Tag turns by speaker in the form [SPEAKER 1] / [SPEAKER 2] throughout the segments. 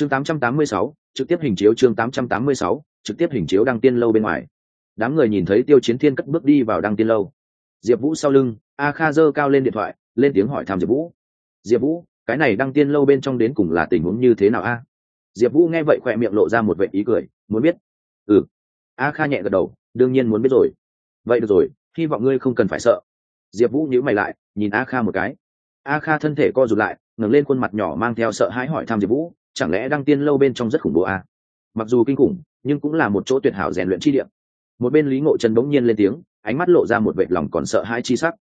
[SPEAKER 1] chương 886, trực tiếp hình chiếu chương 886, trực tiếp hình chiếu đăng tiên lâu bên ngoài. Đám người nhìn thấy tiêu chiến thiên cất bước đi vào đăng tiên lâu. Diệp vũ sau lưng a kha giơ cao lên điện thoại lên tiếng hỏi thăm diệp vũ. Diệp vũ cái này đăng tiên lâu bên trong đến cùng là tình huống như thế nào a? Diệp vũ nghe vậy khỏe miệng lộ ra một vệ ý cười muốn biết. Ừ. A kha nhẹ gật đầu đương nhiên muốn biết rồi. Vậy được rồi hy vọng ngươi không cần phải sợ. Diệp vũ nhíu mày lại nhìn a kha một cái. A kha thân thể co rụt lại ngẩng lên khuôn mặt nhỏ mang theo sợ hãi hỏi thăm diệp vũ chẳng lẽ đăng tiên lâu bên trong rất khủng bố à? mặc dù kinh khủng, nhưng cũng là một chỗ tuyệt hảo rèn luyện chi điểm. Một bên lý ngộ chân bỗng nhiên lên tiếng, ánh mắt lộ ra một vệt lòng còn sợ hãi chi sắc.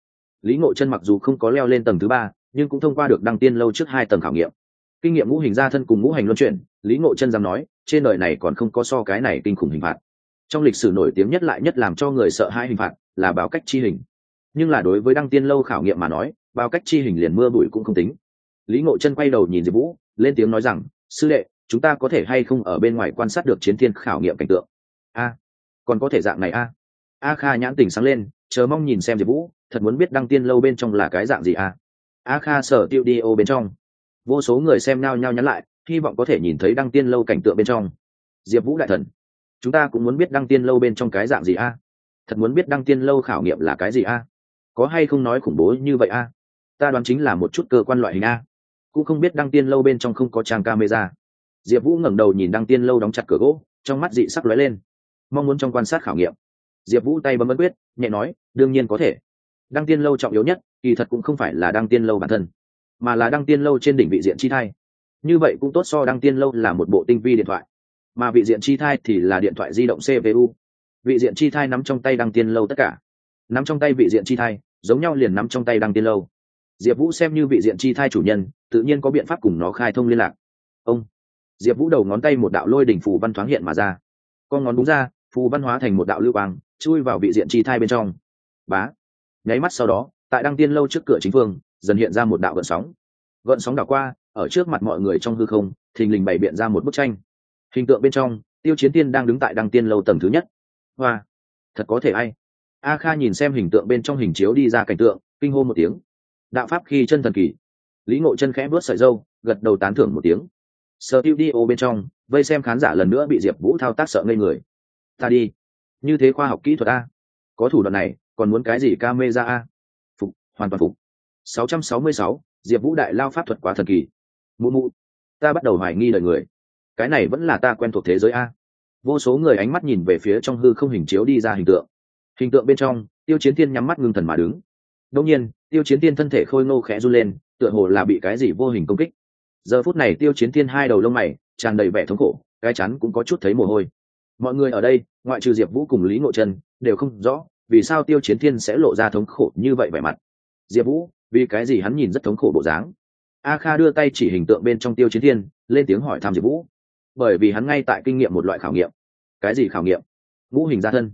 [SPEAKER 1] Lý ngộ chân mặc dù không có leo lên tầng thứ ba, nhưng cũng thông qua được đăng tiên lâu trước hai tầng khảo nghiệm. Kinh nghiệm ngũ hình gia thân cùng ngũ hành luân chuyển, lý ngộ chân dám nói, trên đời này còn không có so cái này kinh khủng hình phạt. Trong lịch sử nổi tiếng nhất lại nhất làm cho người sợ hãi hình phạt là báo cách chi hình. Nhưng là đối với đăng tiên lâu khảo nghiệm mà nói báo cách chi hình liền mưa bụi cũng không tính. Lý ngộ chân quay đầu nhìn diệp vũ, lên tiếng nói rằng sư đệ, chúng ta có thể hay không ở bên ngoài quan sát được chiến thiên khảo nghiệm cảnh tượng? A, còn có thể dạng này a. A kha nhãn tỉnh sáng lên, chờ mong nhìn xem diệp vũ, thật muốn biết đăng tiên lâu bên trong là cái dạng gì a. A kha sở tiêu đi ô bên trong. Vô số người xem nao nhau nhắn lại, hy vọng có thể nhìn thấy đăng tiên lâu cảnh tượng bên trong. Diệp vũ đại thần, chúng ta cũng muốn biết đăng tiên lâu bên trong cái dạng gì a? Thật muốn biết đăng tiên lâu khảo nghiệm là cái gì a? Có hay không nói khủng bố như vậy a? Ta đoán chính là một chút cơ quan loại hình a cũng không biết đăng tiên lâu bên trong không có trang camera. Diệp vũ ngẩng đầu nhìn đăng tiên lâu đóng chặt cửa gỗ, trong mắt dị sắc lóe lên. Mong muốn trong quan sát khảo nghiệm. Diệp vũ tay bấm ấn quyết, nhẹ nói, đương nhiên có thể. Đăng tiên lâu trọng yếu nhất, kỳ thật cũng không phải là đăng tiên lâu bản thân, mà là đăng tiên lâu trên đỉnh vị diện chi thai. Như vậy cũng tốt so đăng tiên lâu là một bộ tinh vi điện thoại. Mà vị diện chi thai thì là điện thoại di động cpu vị diện chi thai nắm trong tay đăng tiên lâu tất cả. Nắm trong tay vị diện chi thai, giống nhau liền nắm trong tay đăng tiên lâu diệp vũ xem như vị diện chi thai chủ nhân, tự nhiên có biện pháp cùng nó khai thông liên lạc. Ông, diệp vũ đầu ngón tay một đạo lôi đỉnh phù văn thoáng hiện mà ra. Con ngón đúng ra, phù văn hóa thành một đạo lưu quang, chui vào vị diện chi thai bên trong. Bá. Nháy mắt sau đó, tại đăng tiên lâu trước cửa chính phương dần hiện ra một đạo gợn sóng. Gợn sóng đảo qua, ở trước mặt mọi người trong hư không, thình lình bày biện ra một bức tranh. Hình tượng bên trong, tiêu chiến tiên đang đứng tại đăng tiên lâu tầng thứ nhất. Hoa. Thật có thể ai? A kha nhìn xem hình tượng bên trong hình chiếu đi ra cảnh tượng, kinh hô một tiếng đạo pháp khi chân thần kỳ. Lý ngộ chân khẽ vớt sợi dâu gật đầu tán thưởng một tiếng. Sờ tiêu đi ô bên trong vây xem khán giả lần nữa bị diệp vũ thao tác sợ ngây người. Ta đi. Như thế khoa học kỹ thuật a. Có thủ đoạn này còn muốn cái gì ca mê ra a? Phục hoàn toàn phục. 666, diệp vũ đại lao pháp thuật quá thần kỳ. Mụ mụ ta bắt đầu hoài nghi đời người. Cái này vẫn là ta quen thuộc thế giới a. Vô số người ánh mắt nhìn về phía trong hư không hình chiếu đi ra hình tượng. Hình tượng bên trong tiêu chiến tiên nhắm mắt ngưng thần mà đứng. Đông nhiên tiêu chiến tiên thân thể khôi ngô khẽ run lên tựa hồ là bị cái gì vô hình công kích. Giờ phút này tiêu chiến tiên hai đầu lông mày tràn đầy vẻ thống khổ cái chắn cũng có chút thấy mồ hôi. Mọi người ở đây ngoại trừ diệp vũ cùng lý ngộ chân đều không rõ vì sao tiêu chiến thiên sẽ lộ ra thống khổ như vậy vẻ mặt. Diệp vũ vì cái gì hắn nhìn rất thống khổ bộ dáng? A kha đưa tay chỉ hình tượng bên trong tiêu chiến thiên lên tiếng hỏi thăm diệp vũ. Bởi vì hắn ngay tại kinh nghiệm một loại khảo nghiệm. Cái gì khảo nghiệm? Ngũ hình gia thân.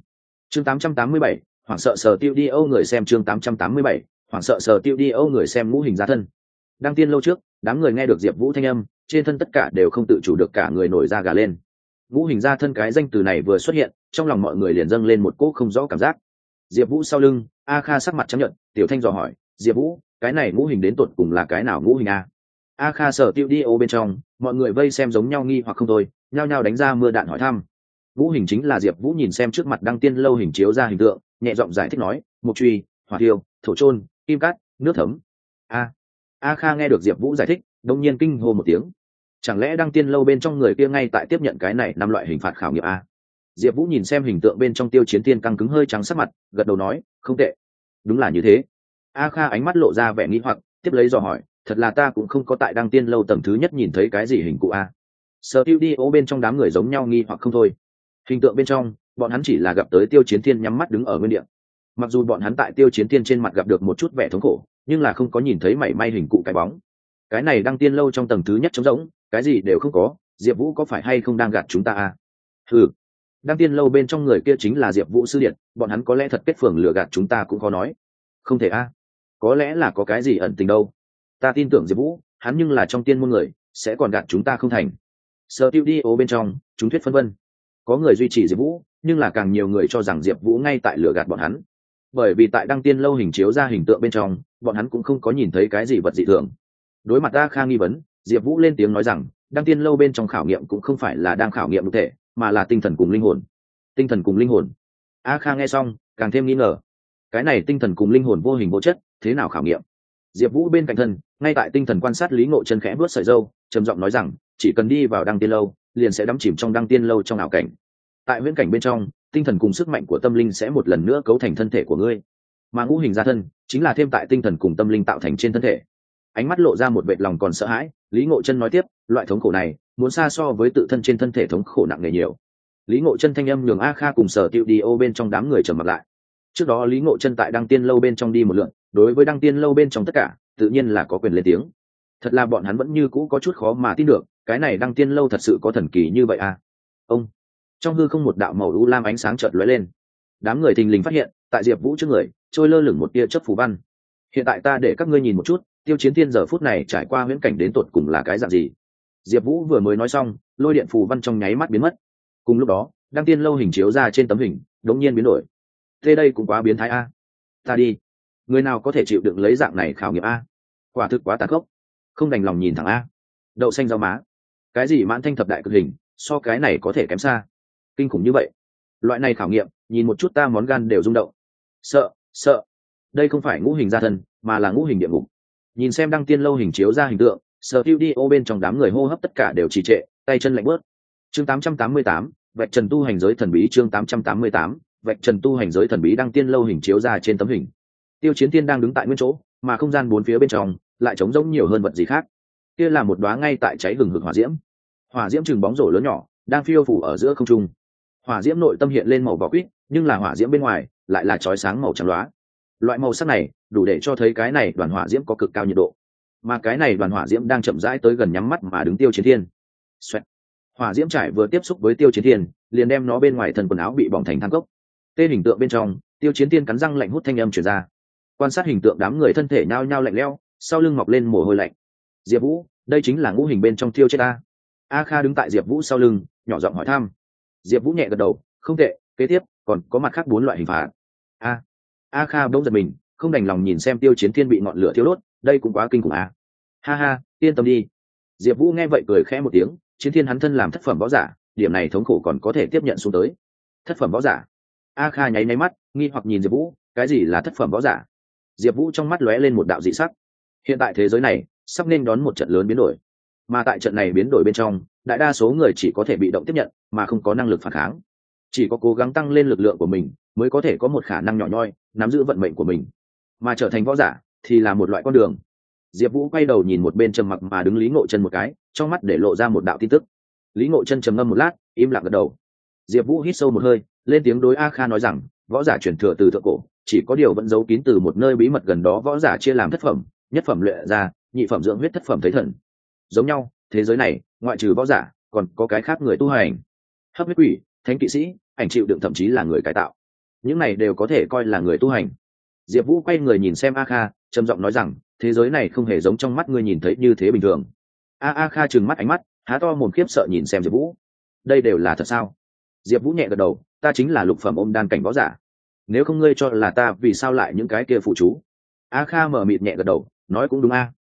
[SPEAKER 1] Chương 887, hoảng sợ sờ tiêu đi âu người xem chương 887, hoảng sợ sờ tiêu đi âu người xem ngũ hình gia thân. Đăng tiên lâu trước, đám người nghe được diệp vũ thanh âm, trên thân tất cả đều không tự chủ được cả người nổi da gà lên. Ngũ hình gia thân cái danh từ này vừa xuất hiện, trong lòng mọi người liền dâng lên một cỗ không rõ cảm giác. Diệp vũ sau lưng, a kha sắc mặt chấp nhận tiểu thanh dò hỏi, diệp vũ, cái này ngũ hình đến tột cùng là cái nào ngũ hình a? A kha sở tiêu đi ô bên trong, mọi người vây xem giống nhau nghi hoặc không thôi, nhao nhao đánh ra mưa đạn hỏi thăm. Ngũ hình chính là diệp vũ nhìn xem trước mặt đăng tiên lâu hình chiếu ra hình tượng, nhẹ giọng giải thích nói mục truy, hỏa tiêu thổ trôn kim cát, nước thấm. A a kha nghe được diệp vũ giải thích, đông nhiên kinh hô một tiếng. Chẳng lẽ đăng tiên lâu bên trong người kia ngay tại tiếp nhận cái này năm loại hình phạt khảo nghiệm a? Diệp vũ nhìn xem hình tượng bên trong tiêu chiến tiên căng cứng hơi trắng sắc mặt, gật đầu nói, không tệ. Đúng là như thế. A kha ánh mắt lộ ra vẻ nghĩ hoặc, tiếp lấy dò hỏi, thật là ta cũng không có tại đăng tiên lâu tầng thứ nhất nhìn thấy cái gì hình cụ a. Sợ tiêu đi, ô bên trong đám người giống nhau nghi hoặc không thôi. Hình tượng bên trong, bọn hắn chỉ là gặp tới tiêu chiến thiên nhắm mắt đứng ở nguyên địa mặc dù bọn hắn tại tiêu chiến thiên trên mặt gặp được một chút vẻ thống khổ, nhưng là không có nhìn thấy mảy may hình cụ cái bóng. Cái này đăng tiên lâu trong tầng thứ nhất trống rỗng, cái gì đều không có, diệp vũ có phải hay không đang gạt chúng ta à? Ừ đăng tiên lâu bên trong người kia chính là diệp vũ sư điện, bọn hắn có lẽ thật kết phường lừa gạt chúng ta cũng khó nói. Không thể a có lẽ là có cái gì ẩn tình đâu. Ta tin tưởng diệp vũ, hắn nhưng là trong tiên môn người, sẽ còn gạt chúng ta không thành. Sợ tiêu đi ô bên trong, chúng thuyết phân vân. Có người duy trì diệp vũ, nhưng là càng nhiều người cho rằng diệp vũ ngay tại lừa gạt bọn hắn bởi vì tại đăng tiên lâu hình chiếu ra hình tượng bên trong, bọn hắn cũng không có nhìn thấy cái gì vật dị thường. Đối mặt a kha nghi vấn, diệp vũ lên tiếng nói rằng, đăng tiên lâu bên trong khảo nghiệm cũng không phải là đang khảo nghiệm cụ thể, mà là tinh thần cùng linh hồn. Tinh thần cùng linh hồn. A kha nghe xong, càng thêm nghi ngờ. Cái này tinh thần cùng linh hồn vô hình vô chất, thế nào khảo nghiệm? Diệp vũ bên cạnh thân, ngay tại tinh thần quan sát lý ngộ chân khẽ vớt sợi dâu, trầm giọng nói rằng, chỉ cần đi vào đăng tiên lâu, liền sẽ đắm chìm trong đăng tiên lâu trong ảo cảnh. Tại viễn cảnh bên trong tinh thần cùng sức mạnh của tâm linh sẽ một lần nữa cấu thành thân thể của ngươi. Mà ngũ hình gia thân chính là thêm tại tinh thần cùng tâm linh tạo thành trên thân thể. Ánh mắt lộ ra một vệt lòng còn sợ hãi, lý ngộ chân nói tiếp, loại thống khổ này muốn xa so với tự thân trên thân thể thống khổ nặng nề nhiều. Lý ngộ chân thanh âm nhường a kha cùng sở tiệu đi ô bên trong đám người trầm mặt lại. Trước đó lý ngộ chân tại đăng tiên lâu bên trong đi một lượn, đối với đăng tiên lâu bên trong tất cả, tự nhiên là có quyền lên tiếng. Thật là bọn hắn vẫn như cũ có chút khó mà tin được, cái này đăng tiên lâu thật sự có thần kỳ như vậy à? Ông trong hư không một đạo màu u lam ánh sáng chợt lóe lên. Đám người thình lình phát hiện, tại diệp vũ trước người, trôi lơ lửng một tia chớp phù văn. Hiện tại ta để các ngươi nhìn một chút, tiêu chiến thiên giờ phút này trải qua huyễn cảnh đến tột cùng là cái dạng gì? Diệp vũ vừa mới nói xong, lôi điện phù văn trong nháy mắt biến mất. Cùng lúc đó, đăng tiên lâu hình chiếu ra trên tấm hình đống nhiên biến đổi. Thế đây cũng quá biến thái a. Ta đi. Người nào có thể chịu đựng lấy dạng này khảo nghiệm a? Quả thực quá tàn khốc. Không đành lòng nhìn thẳng a. Đậu xanh rau má. Cái gì mãn thanh thập đại cực hình, so cái này có thể kém xa kinh khủng như vậy. Loại này khảo nghiệm nhìn một chút ta món gan đều rung động. Sợ sợ. Đây không phải ngũ hình gia thân mà là ngũ hình địa ngục. Nhìn xem đăng tiên lâu hình chiếu ra hình tượng sở tiêu đi ô bên trong đám người hô hấp tất cả đều trì trệ tay chân lạnh bớt. Chương 888, vạch trần tu hành giới thần bí chương 888, vạch trần tu hành giới thần bí đăng tiên lâu hình chiếu ra trên tấm hình. Tiêu chiến tiên đang đứng tại nguyên chỗ mà không gian bốn phía bên trong lại trống rỗng nhiều hơn vật gì khác. Kia là một đóa ngay tại cháy hừng hực hỏa diễm. Hỏa diễm chừng bóng rổ lớn nhỏ đang phiêu phủ ở giữa không trung hỏa diễm nội tâm hiện lên màu vỏ quýt, nhưng là hỏa diễm bên ngoài lại là chói sáng màu trắng loá. Loại màu sắc này đủ để cho thấy cái này đoàn hỏa diễm có cực cao nhiệt độ. Mà cái này đoàn hỏa diễm đang chậm rãi tới gần nhắm mắt mà đứng tiêu chiến thiên. Xoẹt. hỏa diễm trải vừa tiếp xúc với tiêu chiến thiên, liền đem nó bên ngoài thân quần áo bị bỏng thành thang cốc. Tê hình tượng bên trong, tiêu chiến thiên cắn răng lạnh hút thanh âm chuyển ra. Quan sát hình tượng đám người thân thể nhao nhao lạnh leo sau lưng mọc lên mồ hôi lạnh. Diệp vũ, đây chính là ngũ hình bên trong tiêu chết ta a kha đứng tại diệp vũ sau lưng, nhỏ giọng hỏi thăm diệp vũ nhẹ gật đầu, không tệ, kế tiếp, còn có mặt khác bốn loại hình phạt. A a kha bỗng giật mình, không đành lòng nhìn xem tiêu chiến thiên bị ngọn lửa thiêu đốt, đây cũng quá kinh khủng a ha ha, yên tâm đi. Diệp vũ nghe vậy cười khẽ một tiếng, chiến thiên hắn thân làm thất phẩm võ giả, điểm này thống khổ còn có thể tiếp nhận xuống tới. Thất phẩm võ giả. A kha nháy nháy mắt, nghi hoặc nhìn diệp vũ, cái gì là thất phẩm võ giả? Diệp vũ trong mắt lóe lên một đạo dị sắc. Hiện tại thế giới này, sắp nên đón một trận lớn biến đổi mà tại trận này biến đổi bên trong, đại đa số người chỉ có thể bị động tiếp nhận, mà không có năng lực phản kháng. Chỉ có cố gắng tăng lên lực lượng của mình mới có thể có một khả năng nhỏ nhoi nắm giữ vận mệnh của mình. Mà trở thành võ giả thì là một loại con đường. Diệp vũ quay đầu nhìn một bên trầm mặc mà đứng lý ngộ chân một cái, trong mắt để lộ ra một đạo tin tức. Lý ngộ chân trầm ngâm một lát, im lặng gật đầu. Diệp vũ hít sâu một hơi, lên tiếng đối a kha nói rằng, võ giả chuyển thừa từ thượng cổ, chỉ có điều vẫn giấu kín từ một nơi bí mật gần đó võ giả chia làm thất phẩm, nhất phẩm luyện ra, nhị phẩm dưỡng huyết thất phẩm thấy thần giống nhau, thế giới này, ngoại trừ võ giả, còn có cái khác người tu hành. Hấp huyết quỷ, thánh kỵ sĩ, ảnh chịu đựng thậm chí là người cải tạo. Những này đều có thể coi là người tu hành. Diệp vũ quay người nhìn xem a kha, trầm giọng nói rằng, thế giới này không hề giống trong mắt ngươi nhìn thấy như thế bình thường. A a kha trừng mắt ánh mắt, há to mồm khiếp sợ nhìn xem diệp vũ. Đây đều là thật sao? Diệp vũ nhẹ gật đầu, ta chính là lục phẩm ôm đan cảnh võ giả. Nếu không ngươi cho là ta vì sao lại những cái kia phụ chú? A kha mở mịt nhẹ gật đầu, nói cũng đúng a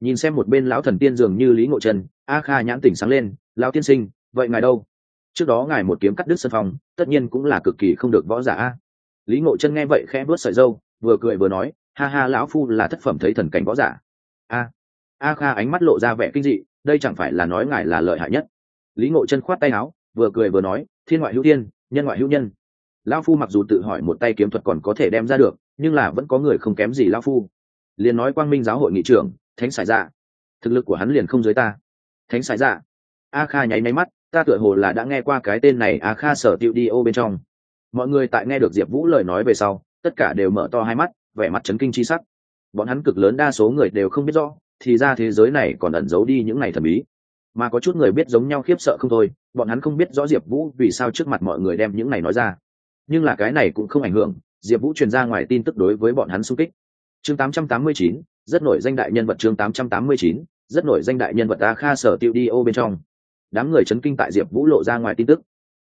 [SPEAKER 1] nhìn xem một bên lão thần tiên dường như lý ngộ trần a kha nhãn tỉnh sáng lên, lão tiên sinh, vậy ngài đâu? Trước đó ngài một kiếm cắt đứt sân phòng, tất nhiên cũng là cực kỳ không được võ giả a. Lý ngộ chân nghe vậy khẽ bớt sợi dâu, vừa cười vừa nói, ha ha, lão phu là thất phẩm thấy thần cảnh võ giả. A a kha ánh mắt lộ ra vẻ kinh dị, đây chẳng phải là nói ngài là lợi hại nhất. Lý ngộ chân khoát tay áo, vừa cười vừa nói, thiên ngoại hữu thiên, nhân ngoại hữu nhân. Lão phu mặc dù tự hỏi một tay kiếm thuật còn có thể đem ra được, nhưng là vẫn có người không kém gì lão phu. Liền nói quang minh giáo hội nghị trưởng thánh sải dạ. Thực lực của hắn liền không dưới ta. Thánh sải dạ. A kha nháy máy mắt ta tựa hồ là đã nghe qua cái tên này a kha sở tiệu đi ô bên trong. Mọi người tại nghe được diệp vũ lời nói về sau tất cả đều mở to hai mắt vẻ mặt chấn kinh chi sắc. Bọn hắn cực lớn đa số người đều không biết rõ thì ra thế giới này còn ẩn giấu đi những ngày thần bí. Mà có chút người biết giống nhau khiếp sợ không thôi bọn hắn không biết rõ diệp vũ vì sao trước mặt mọi người đem những này nói ra. Nhưng là cái này cũng không ảnh hưởng diệp vũ truyền ra ngoài tin tức đối với bọn hắn xung kích. Chương 889, rất nổi danh đại nhân vật chương 889, rất nổi danh đại nhân vật a kha sở tiêu đi ô bên trong. Đám người chấn kinh tại diệp vũ lộ ra ngoài tin tức.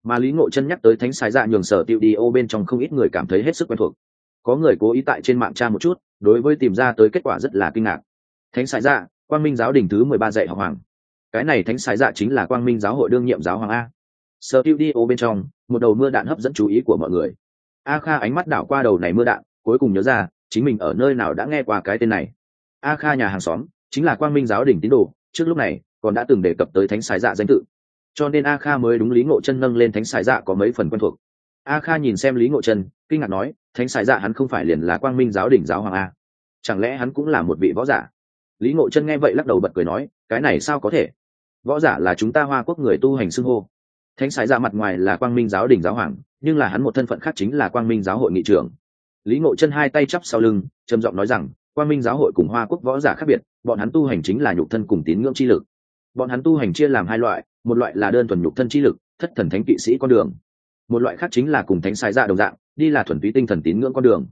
[SPEAKER 1] Mà lý ngộ chân nhắc tới thánh sai dạ nhường sở tiêu đi ô bên trong không ít người cảm thấy hết sức quen thuộc. Có người cố ý tại trên mạng tra một chút đối với tìm ra tới kết quả rất là kinh ngạc. Thánh sai dạ quang minh giáo đỉnh thứ mười ba dạy học hoàng. Cái này thánh sai dạ chính là quang minh giáo hội đương nhiệm giáo hoàng a. Sở tiêu đi ô bên trong một đầu mưa đạn hấp dẫn chú ý của mọi người. A kha ánh mắt đảo qua đầu này mưa đạn cuối cùng nhớ ra chính mình ở nơi nào đã nghe qua cái tên này a kha nhà hàng xóm chính là quang minh giáo đỉnh tín đồ, trước lúc này còn đã từng đề cập tới thánh sái dạ danh tự. Cho nên a kha mới đúng lý ngộ chân nâng lên thánh sái dạ có mấy phần quen thuộc. A kha nhìn xem lý ngộ chân, kinh ngạc nói, thánh sái dạ hắn không phải liền là quang minh giáo đỉnh giáo hoàng a? Chẳng lẽ hắn cũng là một vị võ giả? Lý ngộ chân nghe vậy lắc đầu bật cười nói, cái này sao có thể? Võ giả là chúng ta hoa quốc người tu hành xưng hô. Thánh sái dạ mặt ngoài là quang minh giáo đỉnh giáo hoàng, nhưng là hắn một thân phận khác chính là quang minh giáo hội nghị trưởng. Lý ngộ chân hai tay chắp sau lưng, trầm giọng nói rằng quan minh giáo hội cùng hoa quốc võ giả khác biệt, bọn hắn tu hành chính là nhục thân cùng tín ngưỡng chi lực. Bọn hắn tu hành chia làm hai loại, một loại là đơn thuần nhục thân chi lực, thất thần thánh kỵ sĩ con đường. Một loại khác chính là cùng thánh sai dạ đồng dạng, đi là thuần túy tinh thần tín ngưỡng con đường.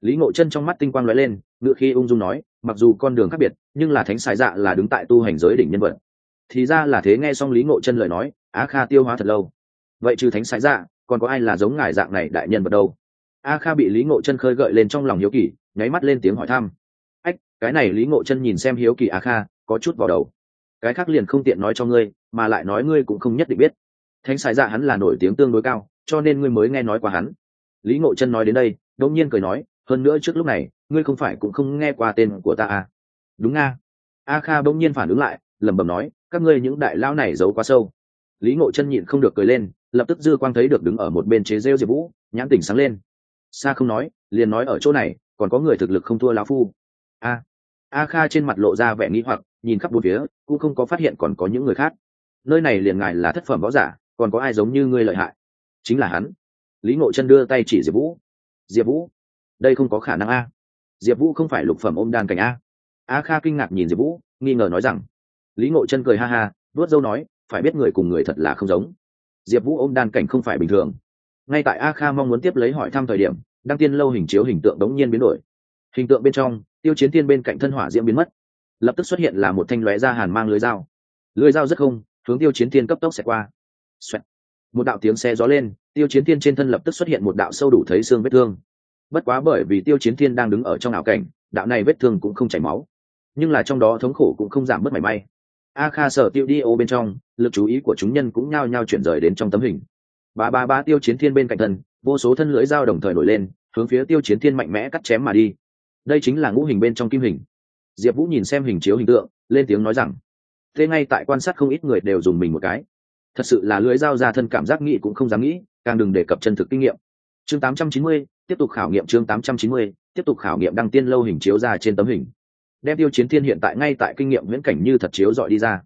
[SPEAKER 1] Lý ngộ chân trong mắt tinh quang lóe lên, ngựa khi ung dung nói, mặc dù con đường khác biệt, nhưng là thánh sai dạ là đứng tại tu hành giới đỉnh nhân vật. Thì ra là thế nghe xong lý ngộ chân lời nói, á kha tiêu hóa thật lâu. Vậy trừ thánh sai dạ còn có ai là giống ngài dạng này đại nhân vật đâu? A kha bị lý ngộ chân khơi gợi lên trong lòng hiếu kỳ, nháy mắt lên tiếng hỏi thăm cái này lý ngộ chân nhìn xem hiếu kỳ a kha, có chút vào đầu. Cái khác liền không tiện nói cho ngươi, mà lại nói ngươi cũng không nhất định biết. Thánh sái dạ hắn là nổi tiếng tương đối cao, cho nên ngươi mới nghe nói qua hắn. Lý ngộ chân nói đến đây đông nhiên cười nói, hơn nữa trước lúc này, ngươi không phải cũng không nghe qua tên của ta à? Đúng nga. A kha bỗng nhiên phản ứng lại, lẩm bẩm nói, các ngươi những đại lao này giấu quá sâu. Lý ngộ chân nhịn không được cười lên, lập tức dư quang thấy được đứng ở một bên chế rêu diệp vũ, nhãn tỉnh sáng lên. Xa không nói, liền nói ở chỗ này, còn có người thực lực không thua lão phu. A a kha trên mặt lộ ra vẻ nghi hoặc, nhìn khắp bốn phía, cũng không có phát hiện còn có những người khác. Nơi này liền ngài là thất phẩm võ giả, còn có ai giống như ngươi lợi hại? Chính là hắn. Lý ngộ chân đưa tay chỉ diệp vũ. Diệp vũ, đây không có khả năng a. Diệp vũ không phải lục phẩm ôm đàn cảnh a. A kha kinh ngạc nhìn diệp vũ, nghi ngờ nói rằng. Lý ngộ chân cười ha ha, vuốt dâu nói, phải biết người cùng người thật là không giống. Diệp vũ ôm đan cảnh không phải bình thường. Ngay tại a kha mong muốn tiếp lấy hỏi thăm thời điểm, đăng tiên lâu hình chiếu hình tượng đống nhiên biến đổi. Hình tượng bên trong tiêu chiến Thiên bên cạnh thân hỏa diễm biến mất. Lập tức xuất hiện là một thanh lóe da hàn mang lưới dao. Lưới dao rất không, hướng tiêu chiến Thiên cấp tốc xẹt qua. Xoẹt. một đạo tiếng xe gió lên, tiêu chiến Thiên trên thân lập tức xuất hiện một đạo sâu đủ thấy xương vết thương. Bất quá bởi vì tiêu chiến Thiên đang đứng ở trong ảo cảnh, đạo này vết thương cũng không chảy máu. Nhưng là trong đó thống khổ cũng không giảm bớt mảy may. A kha sở tiêu đi ô bên trong, lực chú ý của chúng nhân cũng nhao nhao chuyển rời đến trong tấm hình. Ba ba ba tiêu chiến thiên bên cạnh thân, vô số thân lưỡi dao đồng thời nổi lên, hướng phía tiêu chiến thiên mạnh mẽ cắt chém mà đi đây chính là ngũ hình bên trong kim hình. Diệp vũ nhìn xem hình chiếu hình tượng lên tiếng nói rằng thế ngay tại quan sát không ít người đều dùng mình một cái. Thật sự là lưới dao ra thân cảm giác nghĩ cũng không dám nghĩ càng đừng đề cập chân thực kinh nghiệm. Chương 890, tiếp tục khảo nghiệm chương 890, tiếp tục khảo nghiệm đăng tiên lâu hình chiếu ra trên tấm hình. Đem tiêu chiến thiên hiện tại ngay tại kinh nghiệm viễn cảnh như thật chiếu dọi đi ra.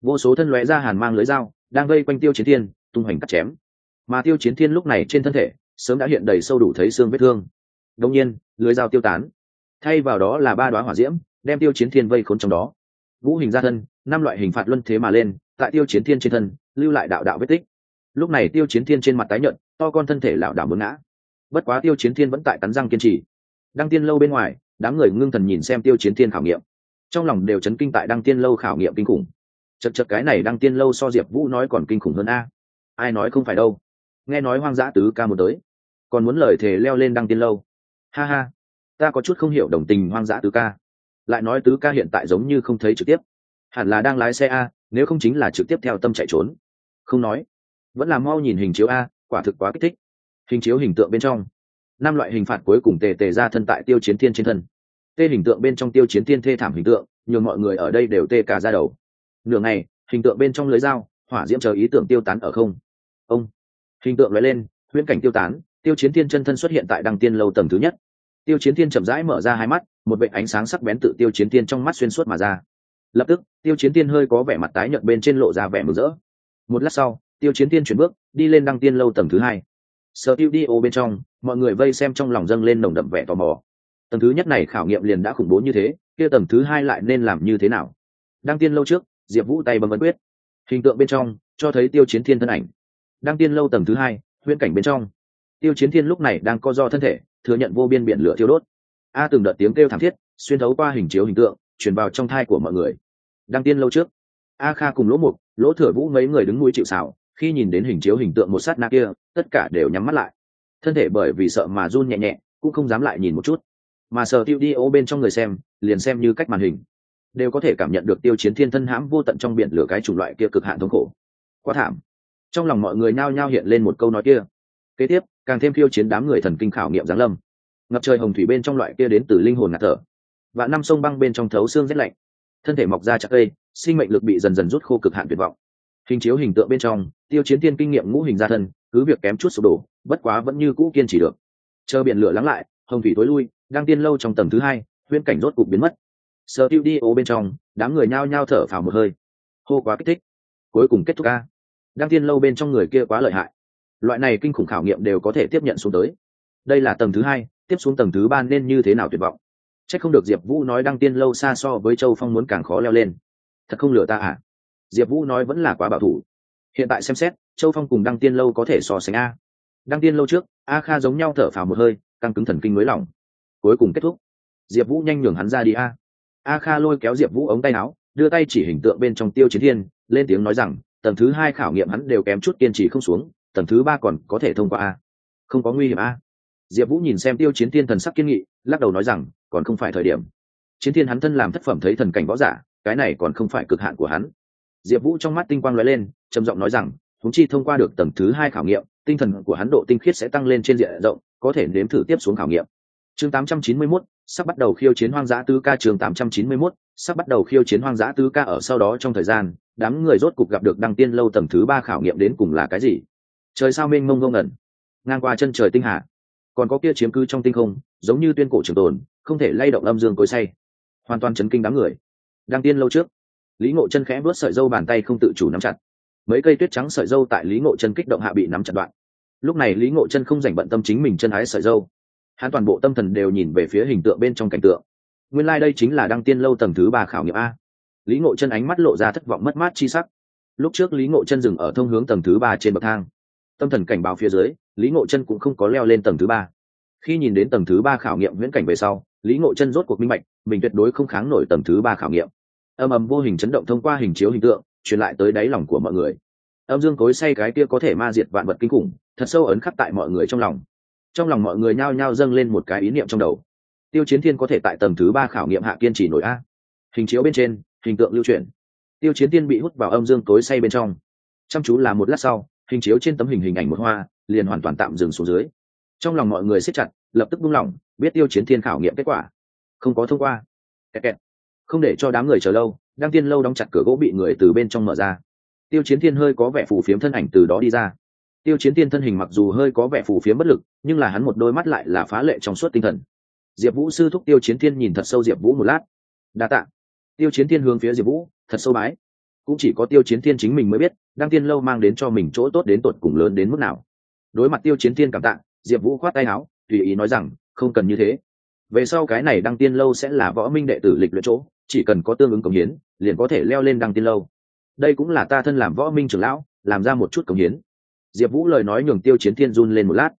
[SPEAKER 1] Vô số thân lóe ra hàn mang lưới dao đang gây quanh tiêu chiến thiên tung hoành cắt chém. Mà tiêu chiến thiên lúc này trên thân thể sớm đã hiện đầy sâu đủ thấy xương vết thương. Đông nhiên lưới dao tiêu tán thay vào đó là ba đoá hỏa diễm, đem tiêu chiến thiên vây khốn trong đó. Vũ hình ra thân, năm loại hình phạt luân thế mà lên, tại tiêu chiến thiên trên thân, lưu lại đạo đạo vết tích. Lúc này tiêu chiến thiên trên mặt tái nhận to con thân thể lảo đảo mướn ngã. Bất quá tiêu chiến thiên vẫn tại cắn răng kiên trì. Đăng tiên lâu bên ngoài, đám người ngưng thần nhìn xem tiêu chiến thiên khảo nghiệm. Trong lòng đều chấn kinh tại đăng tiên lâu khảo nghiệm kinh khủng. Chật chật cái này đăng tiên lâu so diệp vũ nói còn kinh khủng hơn a. Ai nói không phải đâu. Nghe nói hoang dã tứ ca một tới. Còn muốn lời thề leo lên đăng tiên lâu. Ha ha ta có chút không hiểu đồng tình hoang dã tứ ca. Lại nói tứ ca hiện tại giống như không thấy trực tiếp. Hẳn là đang lái xe a, nếu không chính là trực tiếp theo tâm chạy trốn. Không nói. Vẫn là mau nhìn hình chiếu a, quả thực quá kích thích. Hình chiếu hình tượng bên trong. Năm loại hình phạt cuối cùng tề tề ra thân tại tiêu chiến thiên trên thân. Tê hình tượng bên trong tiêu chiến thiên thê thảm hình tượng, nhường mọi người ở đây đều tê cả ra đầu. Nửa ngày, hình tượng bên trong lưới dao, hỏa diễm chờ ý tưởng tiêu tán ở không. Ông. Hình tượng nói lên, huyễn cảnh tiêu tán, tiêu chiến thiên chân thân xuất hiện tại đăng tiên lâu tầng thứ nhất tiêu chiến thiên chậm rãi mở ra hai mắt, một vệ ánh sáng sắc bén tự tiêu chiến thiên trong mắt xuyên suốt mà ra. Lập tức, tiêu chiến thiên hơi có vẻ mặt tái nhợt bên trên lộ ra vẻ mừng rỡ. Một lát sau, tiêu chiến thiên chuyển bước, đi lên đăng tiên lâu tầng thứ hai. Sở tiêu đi ô bên trong, mọi người vây xem trong lòng dâng lên nồng đậm vẻ tò mò. Tầng thứ nhất này khảo nghiệm liền đã khủng bố như thế, kia tầng thứ hai lại nên làm như thế nào? Đăng tiên lâu trước, diệp vũ tay bấm vấn quyết. Hình tượng bên trong, cho thấy tiêu chiến thiên thân ảnh. Đăng tiên lâu tầng thứ hai, huyễn cảnh bên trong. Tiêu chiến thiên lúc này đang co do thân thể thừa nhận vô biên biển lửa thiêu đốt. A từng đợt tiếng kêu thảm thiết, xuyên thấu qua hình chiếu hình tượng, truyền vào trong thai của mọi người. Đăng tiên lâu trước, a kha cùng lỗ mục, lỗ thừa vũ mấy người đứng núi chịu xảo khi nhìn đến hình chiếu hình tượng một sát na kia, tất cả đều nhắm mắt lại. Thân thể bởi vì sợ mà run nhẹ nhẹ, cũng không dám lại nhìn một chút. Mà sờ tiêu đi ô bên trong người xem, liền xem như cách màn hình, đều có thể cảm nhận được tiêu chiến thiên thân hãm vô tận trong biển lửa cái chủng loại kia cực hạn thống khổ. Quá thảm. Trong lòng mọi người nao nhao hiện lên một câu nói kia kế tiếp, càng thêm khiêu chiến đám người thần kinh khảo nghiệm giáng lâm. Ngập trời hồng thủy bên trong loại kia đến từ linh hồn ngạt thở. Và năm sông băng bên trong thấu xương rét lạnh. Thân thể mọc ra chắc cây, sinh mệnh lực bị dần dần rút khô cực hạn tuyệt vọng. Hình chiếu hình tượng bên trong, tiêu chiến tiên kinh nghiệm ngũ hình gia thân, cứ việc kém chút sụp đổ, bất quá vẫn như cũ kiên trì được. Chờ biển lửa lắng lại, hồng thủy tối lui, đang tiên lâu trong tầng thứ hai, huyễn cảnh rốt cục biến mất. Sơ tiêu đi ô bên trong, đám người nhao nhao thở phào một hơi. Hô quá kích thích. Cuối cùng kết thúc ca. Đang tiên lâu bên trong người kia quá lợi hại loại này kinh khủng khảo nghiệm đều có thể tiếp nhận xuống tới. Đây là tầng thứ hai, tiếp xuống tầng thứ ba nên như thế nào tuyệt vọng? C h ắ c không được diệp vũ nói đăng tiên lâu xa so với châu phong muốn càng khó leo lên. Thật không lừa ta à? Diệp vũ nói vẫn là quá bảo thủ. Hiện tại xem xét, châu phong cùng đăng tiên lâu có thể so sánh a. Đăng tiên lâu trước, a kha giống nhau thở phào một hơi, căng cứng thần kinh mới lỏng cuối cùng kết thúc. Diệp vũ nhanh nhường hắn ra đi a. A kha lôi kéo diệp vũ ống tay áo, đưa tay chỉ hình tượng bên trong tiêu chiến thiên, lên tiếng nói rằng, tầng thứ hai khảo nghiệm hắn đều kém chút kiên trì không xuống tầng thứ ba còn có thể thông qua a? Không có nguy hiểm a. Diệp vũ nhìn xem tiêu chiến thiên thần sắc kiên nghị lắc đầu nói rằng còn không phải thời điểm. Chiến thiên hắn thân làm thất phẩm thấy thần cảnh võ giả cái này còn không phải cực hạn của hắn. Diệp vũ trong mắt tinh quang l ó e lên trầm giọng nói rằng húng chi thông qua được tầng thứ hai khảo nghiệm tinh thần của hắn độ tinh khiết sẽ tăng lên trên diện rộng có thể nếm thử tiếp xuống khảo nghiệm. Chương 891, sắp bắt đầu khiêu chiến hoang dã tứ ca chương 891, sắp bắt đầu khiêu chiến hoang dã tứ ca ở sau đó trong thời gian đám người rốt cục gặp được đăng tiên lâu tầng thứ ba khảo nghiệm đến cùng là cái gì trời sao mênh mông ngông ngẩn. Ngang qua chân trời tinh hạ còn có kia chiếm cứ trong tinh không, giống như tuyên cổ trường tồn, không thể lay động âm dương cối say. Hoàn toàn chấn kinh đám người. Đăng tiên lâu trước, lý ngộ chân khẽ vớt sợi dâu bàn tay không tự chủ nắm chặt. Mấy cây tuyết trắng sợi dâu tại lý ngộ chân kích động hạ bị nắm chặt đoạn. Lúc này lý ngộ chân không dành bận tâm chính mình chân ái sợi dâu. Hắn toàn bộ tâm thần đều nhìn về phía hình tượng bên trong cảnh tượng. Nguyên lai、like、đây chính là đăng tiên lâu tầng thứ ba khảo nghiệm a. Lý ngộ chân ánh mắt lộ ra thất vọng mất mát chi sắc. Lúc trước lý ngộ chân dừng ở thông hướng tầng thứ ba trên bậc thang tâm thần cảnh báo phía dưới, lý ngộ chân cũng không có leo lên tầng thứ ba. Khi nhìn đến tầng thứ ba khảo nghiệm viễn cảnh về sau, lý ngộ chân rốt cuộc minh bạch, mình tuyệt đối không kháng nổi tầng thứ ba khảo nghiệm. Âm ầm vô hình chấn động thông qua hình chiếu hình tượng, truyền lại tới đáy lòng của mọi người. Âm dương cối say cái kia có thể ma diệt vạn vật kinh khủng, thật sâu ấn khắc tại mọi người trong lòng. Trong lòng mọi người nhao nhao dâng lên một cái ý niệm trong đầu. Tiêu chiến thiên có thể tại tầng thứ ba khảo nghiệm hạ kiên trì nổi a. Hình chiếu bên trên, hình tượng lưu truyền. Tiêu chiến thiên bị hút vào âm dương tối say bên trong. Chăm chú là một lát sau hình chiếu trên tấm hình hình ảnh một hoa, liền hoàn toàn tạm dừng xuống dưới. Trong lòng mọi người siết chặt, lập tức buông lỏng, biết tiêu chiến thiên khảo nghiệm kết quả. Không có thông qua. Kẹt kẹt. không để cho đám người chờ lâu đang tiên lâu đóng chặt cửa gỗ bị người từ bên trong mở ra. Tiêu chiến thiên hơi có vẻ phù phiếm thân ảnh từ đó đi ra. Tiêu chiến thiên thân hình mặc dù hơi có vẻ phù phiếm bất lực, nhưng là hắn một đôi mắt lại là phá lệ trong suốt tinh thần. Diệp vũ sư thúc tiêu chiến thiên nhìn thật sâu diệp vũ một lát. Đa t ạ tiêu chiến thiên hướng phía diệp vũ, thật sâu bái cũng chỉ có tiêu chiến thiên chính mình mới biết, đăng tiên lâu mang đến cho mình chỗ tốt đến tột cùng lớn đến mức nào. Đối mặt tiêu chiến thiên cảm tạ, diệp vũ khoát tay áo, tùy ý nói rằng, không cần như thế. Về sau cái này đăng tiên lâu sẽ là võ minh đệ tử lịch luyện chỗ, chỉ cần có tương ứng cống hiến, liền có thể leo lên đăng tiên lâu. Đây cũng là ta thân làm võ minh trưởng lão, làm ra một chút cống hiến. Diệp vũ lời nói nhường tiêu chiến thiên run lên một lát.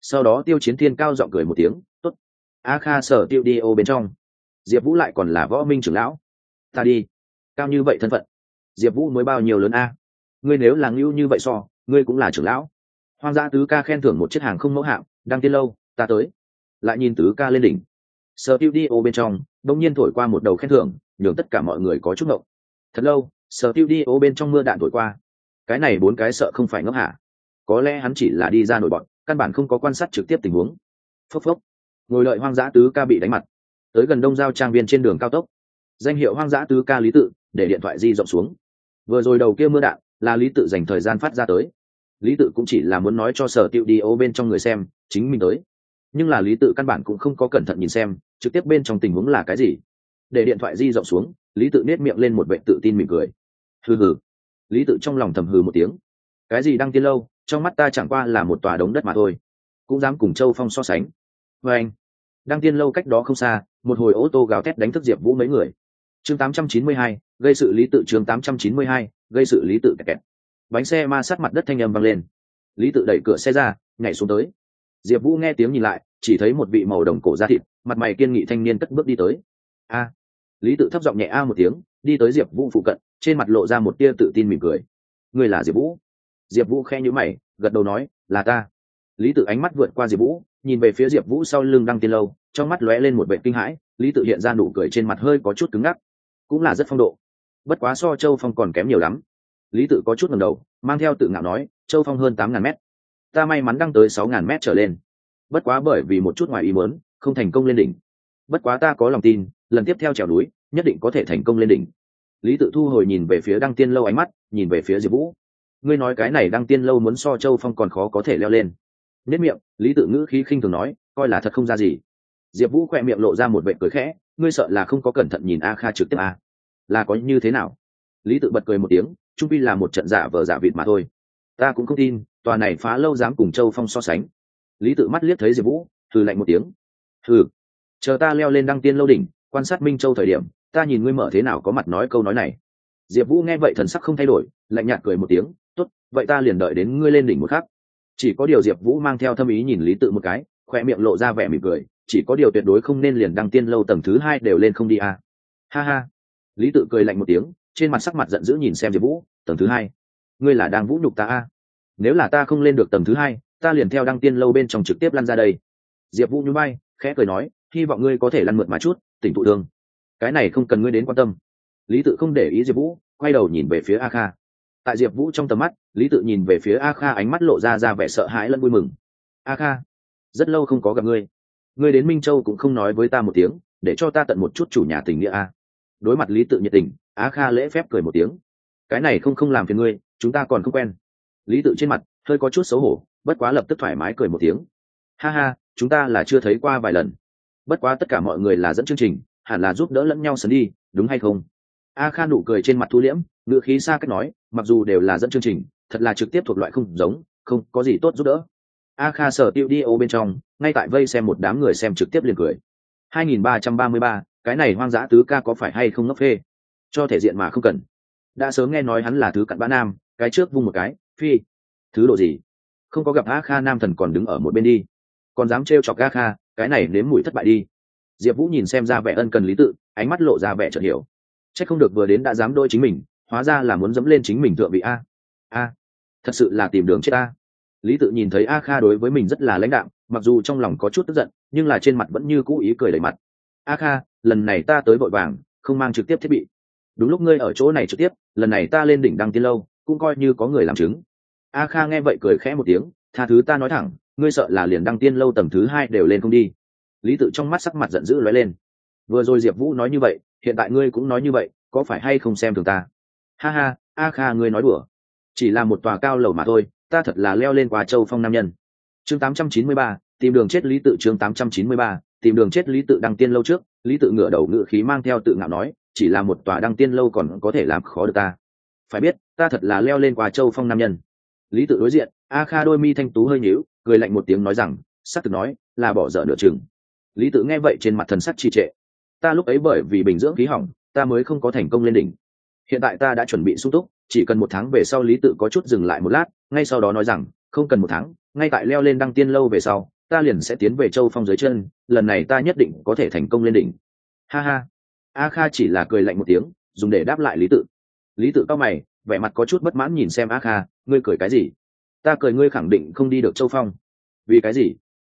[SPEAKER 1] Sau đó tiêu chiến thiên cao giọng cười một tiếng t ố t a kha sở tiêu đi ô bên trong. Diệp vũ lại còn là võ minh trưởng lão. Ta đi. Cao như vậy thân phận diệp vũ mới bao nhiêu lớn a? Ngươi nếu là ngưu như vậy so, ngươi cũng là trưởng lão. Hoang dã tứ ca khen thưởng một chiếc hàng không mẫu hạng đăng tiên lâu, ta tới. Lại nhìn tứ ca lên đỉnh. Sở tiêu đi ô bên trong đông nhiên thổi qua một đầu khen thưởng, nhường tất cả mọi người có chút ngộng. Thật lâu, sở tiêu đi ô bên trong mưa đạn thổi qua. Cái này bốn cái sợ không phải ngốc hả? Có lẽ hắn chỉ là đi ra nổi bọn căn bản không có quan sát trực tiếp tình huống. Phốc phốc. Ngồi đợi hoang dã tứ ca bị đánh mặt. Tới gần đông giao trang viên trên đường cao tốc. Danh hiệu hoang dã tứ ca lý tự, để điện thoại di rộng xuống vừa rồi đầu kia mưa đạn là lý tự dành thời gian phát ra tới. Lý tự cũng chỉ là muốn nói cho sở tiệu đi ô bên trong người xem chính mình tới. Nhưng là lý tự căn bản cũng không có cẩn thận nhìn xem trực tiếp bên trong tình huống là cái gì. Để điện thoại di rộng xuống lý tự nết miệng lên một vệ tự tin mỉm cười. Hừ hừ. Lý tự trong lòng thầm hừ một tiếng. Cái gì đăng tiên lâu trong mắt ta chẳng qua là một tòa đống đất mà thôi. Cũng dám cùng châu phong so sánh. Vê anh đăng tiên lâu cách đó không xa một hồi ô tô gào thét đánh thức diệp vũ mấy người. Chương 892, gây sự lý tự chương 892, gây sự lý tự kẹt kẹt. Bánh xe ma sát mặt đất thanh âm vang lên. Lý tự đẩy cửa xe ra nhảy xuống tới. Diệp vũ nghe tiếng nhìn lại chỉ thấy một vị màu đồng cổ da thịt mặt mày kiên nghị thanh niên cất bước đi tới. A! Lý tự thấp giọng nhẹ a một tiếng đi tới diệp vũ phụ cận trên mặt lộ ra một tia tự tin mỉm cười. Người là diệp vũ? Diệp vũ khe như mày gật đầu nói là ta. Lý tự ánh mắt vượt qua diệp vũ nhìn về phía diệp vũ sau lưng đăng tiên lâu trong mắt lóe lên một vẻ kinh hãi lý tự hiện ra nụ cười trên mặt hơi có chút cứng ngắc. Cũng là rất phong độ bất quá so châu phong còn kém nhiều lắm. Lý tự có chút ngầm đầu, mang theo tự ngạo nói, châu phong hơn tám ngàn mét. Ta may mắn đăng tới sáu ngàn mét trở lên. Bất quá bởi vì một chút ngoài ý muốn, không thành công lên đỉnh. Bất quá ta có lòng tin, lần tiếp theo trèo núi, nhất định có thể thành công lên đỉnh. Lý tự thu hồi nhìn về phía đăng tiên lâu ánh mắt, nhìn về phía diệp vũ. Ngươi nói cái này đăng tiên lâu muốn so châu phong còn khó có thể leo lên. Nhất miệng, lý tự ngữ khí khinh thường nói, coi là thật không ra gì. Diệp vũ khoe miệng lộ ra một vệ cười khẽ, ngươi sợ là không có cẩn thận nhìn a kha trực tiếp a? Là có như thế nào? Lý tự bật cười một tiếng, trung pi là một trận giả vờ giả vịt mà thôi. Ta cũng không tin, tòa này phá lâu dám cùng châu phong so sánh. Lý tự mắt liếc thấy diệp vũ thử lạnh một tiếng. Thử chờ ta leo lên đăng tiên lâu đỉnh, quan sát minh châu thời điểm, ta nhìn ngươi mở thế nào có mặt nói câu nói này. Diệp vũ nghe vậy thần sắc không thay đổi, lạnh nhạt cười một tiếng t ố t vậy ta liền đợi đến ngươi lên đỉnh một khắc. Chỉ có điều diệp vũ mang theo thâm ý nhìn lý tự một cái, khoe miệng lộ ra vẻ mỉm cười, chỉ có điều tuyệt đối không nên liền đăng tiên lâu tầng thứ hai đều lên không đi à. ha ha lý tự cười lạnh một tiếng, trên mặt sắc mặt giận dữ nhìn xem diệp vũ, tầng thứ hai, ngươi là đang vũ nhục ta a? Nếu là ta không lên được tầng thứ hai, ta liền theo đăng tiên lâu bên trong trực tiếp lăn ra đây. Diệp vũ nhún bay khẽ cười nói, hy vọng ngươi có thể lăn mượt mà chút, tỉnh thụ thương. Cái này không cần ngươi đến quan tâm. Lý tự không để ý diệp vũ, quay đầu nhìn về phía a kha. Tại diệp vũ trong tầm mắt, lý tự nhìn về phía a kha ánh mắt lộ ra ra vẻ sợ hãi lẫn vui mừng. A kha, rất lâu không có gặp ngươi. Ngươi đến minh châu cũng không nói với ta một tiếng, để cho ta tận một chút chủ nhà tình nghĩa a đối mặt lý tự nhiệt tình á kha lễ phép cười một tiếng. Cái này không không làm phiền ngươi chúng ta còn không quen. Lý tự trên mặt hơi có chút xấu hổ bất quá lập tức thoải mái cười một tiếng. Ha ha chúng ta là chưa thấy qua vài lần. Bất quá tất cả mọi người là dẫn chương trình hẳn là giúp đỡ lẫn nhau sấn đi đúng hay không? A kha nụ cười trên mặt thu liễm ngựa khí xa cách nói mặc dù đều là dẫn chương trình thật là trực tiếp thuộc loại không giống không có gì tốt giúp đỡ. A kha sở tiêu đi ô bên trong ngay tại vây xem một đám người xem trực tiếp liền cười. 2333, cái này hoang dã tứ ca có phải hay không ngốc phê? Cho thể diện mà không cần. Đã sớm nghe nói hắn là thứ cặn bã nam, cái trước vung một cái, phi. Thứ độ gì? Không có gặp a kha nam thần còn đứng ở một bên đi. Còn dám trêu chọc a kha, cái này nếm mùi thất bại đi. Diệp vũ nhìn xem ra vẻ ân cần lý tự, ánh mắt lộ ra vẻ chợt hiểu. C h ắ c không được vừa đến đã dám đôi chính mình, hóa ra là muốn dẫm lên chính mình thượng vị a. A. Thật sự là tìm đường chết a. Lý tự nhìn thấy a kha đối với mình rất là lãnh đạm, mặc dù trong lòng có chút tức giận, nhưng là trên mặt vẫn như cũ ý cười đầy mặt. A kha lần này ta tới vội vàng không mang trực tiếp thiết bị. Đúng lúc ngươi ở chỗ này trực tiếp lần này ta lên đỉnh đăng tiên lâu cũng coi như có người làm chứng. A kha nghe vậy cười khẽ một tiếng tha thứ ta nói thẳng ngươi sợ là liền đăng tiên lâu tầm thứ hai đều lên không đi. Lý tự trong mắt sắc mặt giận dữ lóe lên. Vừa rồi diệp vũ nói như vậy hiện tại ngươi cũng nói như vậy có phải hay không xem thường ta? Ha ha a kha ngươi nói đùa. Chỉ là một tòa cao lầu mà thôi ta thật là leo lên qua châu phong nam nhân. Chương 893, tìm đường chết lý tự chương 893, tìm đường chết lý tự đăng tiên lâu trước, lý tự ngửa đầu ngự khí mang theo tự ngạo nói, chỉ là một tòa đăng tiên lâu còn có thể làm khó được ta. Phải biết, ta thật là leo lên qua châu phong nam nhân. Lý tự đối diện, a kha đôi mi thanh tú hơi nhíu, cười lạnh một tiếng nói rằng sắc thực nói, là bỏ dở nửa chừng. Lý tự nghe vậy trên mặt thần sắc trì trệ. Ta lúc ấy bởi vì bình dưỡng khí hỏng, ta mới không có thành công lên đỉnh. Hiện tại ta đã chuẩn bị sung túc, chỉ cần một tháng về sau lý tự có chút dừng lại một lát, ngay sau đó nói rằng, không cần một tháng, ngay tại leo lên đăng tiên lâu về sau ta liền sẽ tiến về châu phong dưới chân, lần này ta nhất định có thể thành công lên đỉnh. Ha ha. A kha chỉ là cười lạnh một tiếng, dùng để đáp lại lý tự. Lý tự cao mày, vẻ mặt có chút bất mãn nhìn xem a kha, ngươi cười cái gì? Ta cười ngươi khẳng định không đi được châu phong. Vì cái gì?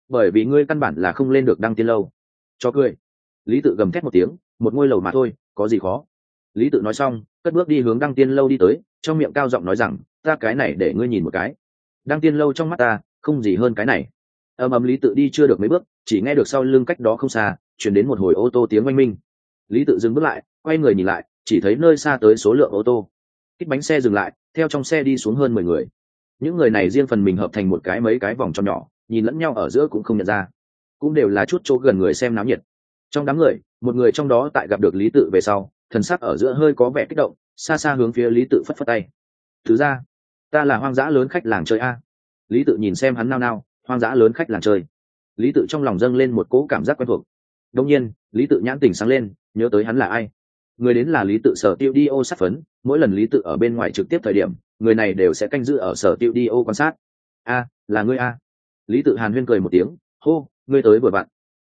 [SPEAKER 1] Bởi vì ngươi căn bản là không lên được đăng tiên lâu. Cho cười. Lý tự gầm thét một tiếng, một ngôi lầu mà thôi, có gì khó? Lý tự nói xong, cất bước đi hướng đăng tiên lâu đi tới, trong miệng cao giọng nói rằng, ta cái này để ngươi nhìn một cái. Đăng tiên lâu trong mắt ta, không gì hơn cái này ầm ầm lý tự đi chưa được mấy bước, chỉ nghe được sau lưng cách đó không xa, chuyển đến một hồi ô tô tiếng oanh minh. Lý tự dừng bước lại, quay người nhìn lại, chỉ thấy nơi xa tới số lượng ô tô. Kích bánh xe dừng lại, theo trong xe đi xuống hơn mười người. Những người này riêng phần mình hợp thành một cái mấy cái vòng cho nhỏ, nhìn lẫn nhau ở giữa cũng không nhận ra. Cũng đều là chút chỗ gần người xem náo nhiệt. Trong đám người, một người trong đó tại gặp được lý tự về sau, thần sắc ở giữa hơi có vẻ kích động, xa xa hướng phía lý tự phất phất tay. Thứ ra ta là hoang dã lớn khách làng chơi a. Lý tự nhìn xem hắn nao nao hoang dã lớn khách làng chơi. Lý tự trong lòng dâng lên một cỗ cảm giác quen thuộc. Đông nhiên, lý tự nhãn tình sáng lên, nhớ tới hắn là ai. Người đến là lý tự sở tiêu đi ô sát phấn, mỗi lần lý tự ở bên ngoài trực tiếp thời điểm, người này đều sẽ canh giữ ở sở tiêu đi ô quan sát. A, là ngươi a? Lý tự hàn huyên cười một tiếng, hô, ngươi tới vừa vặn.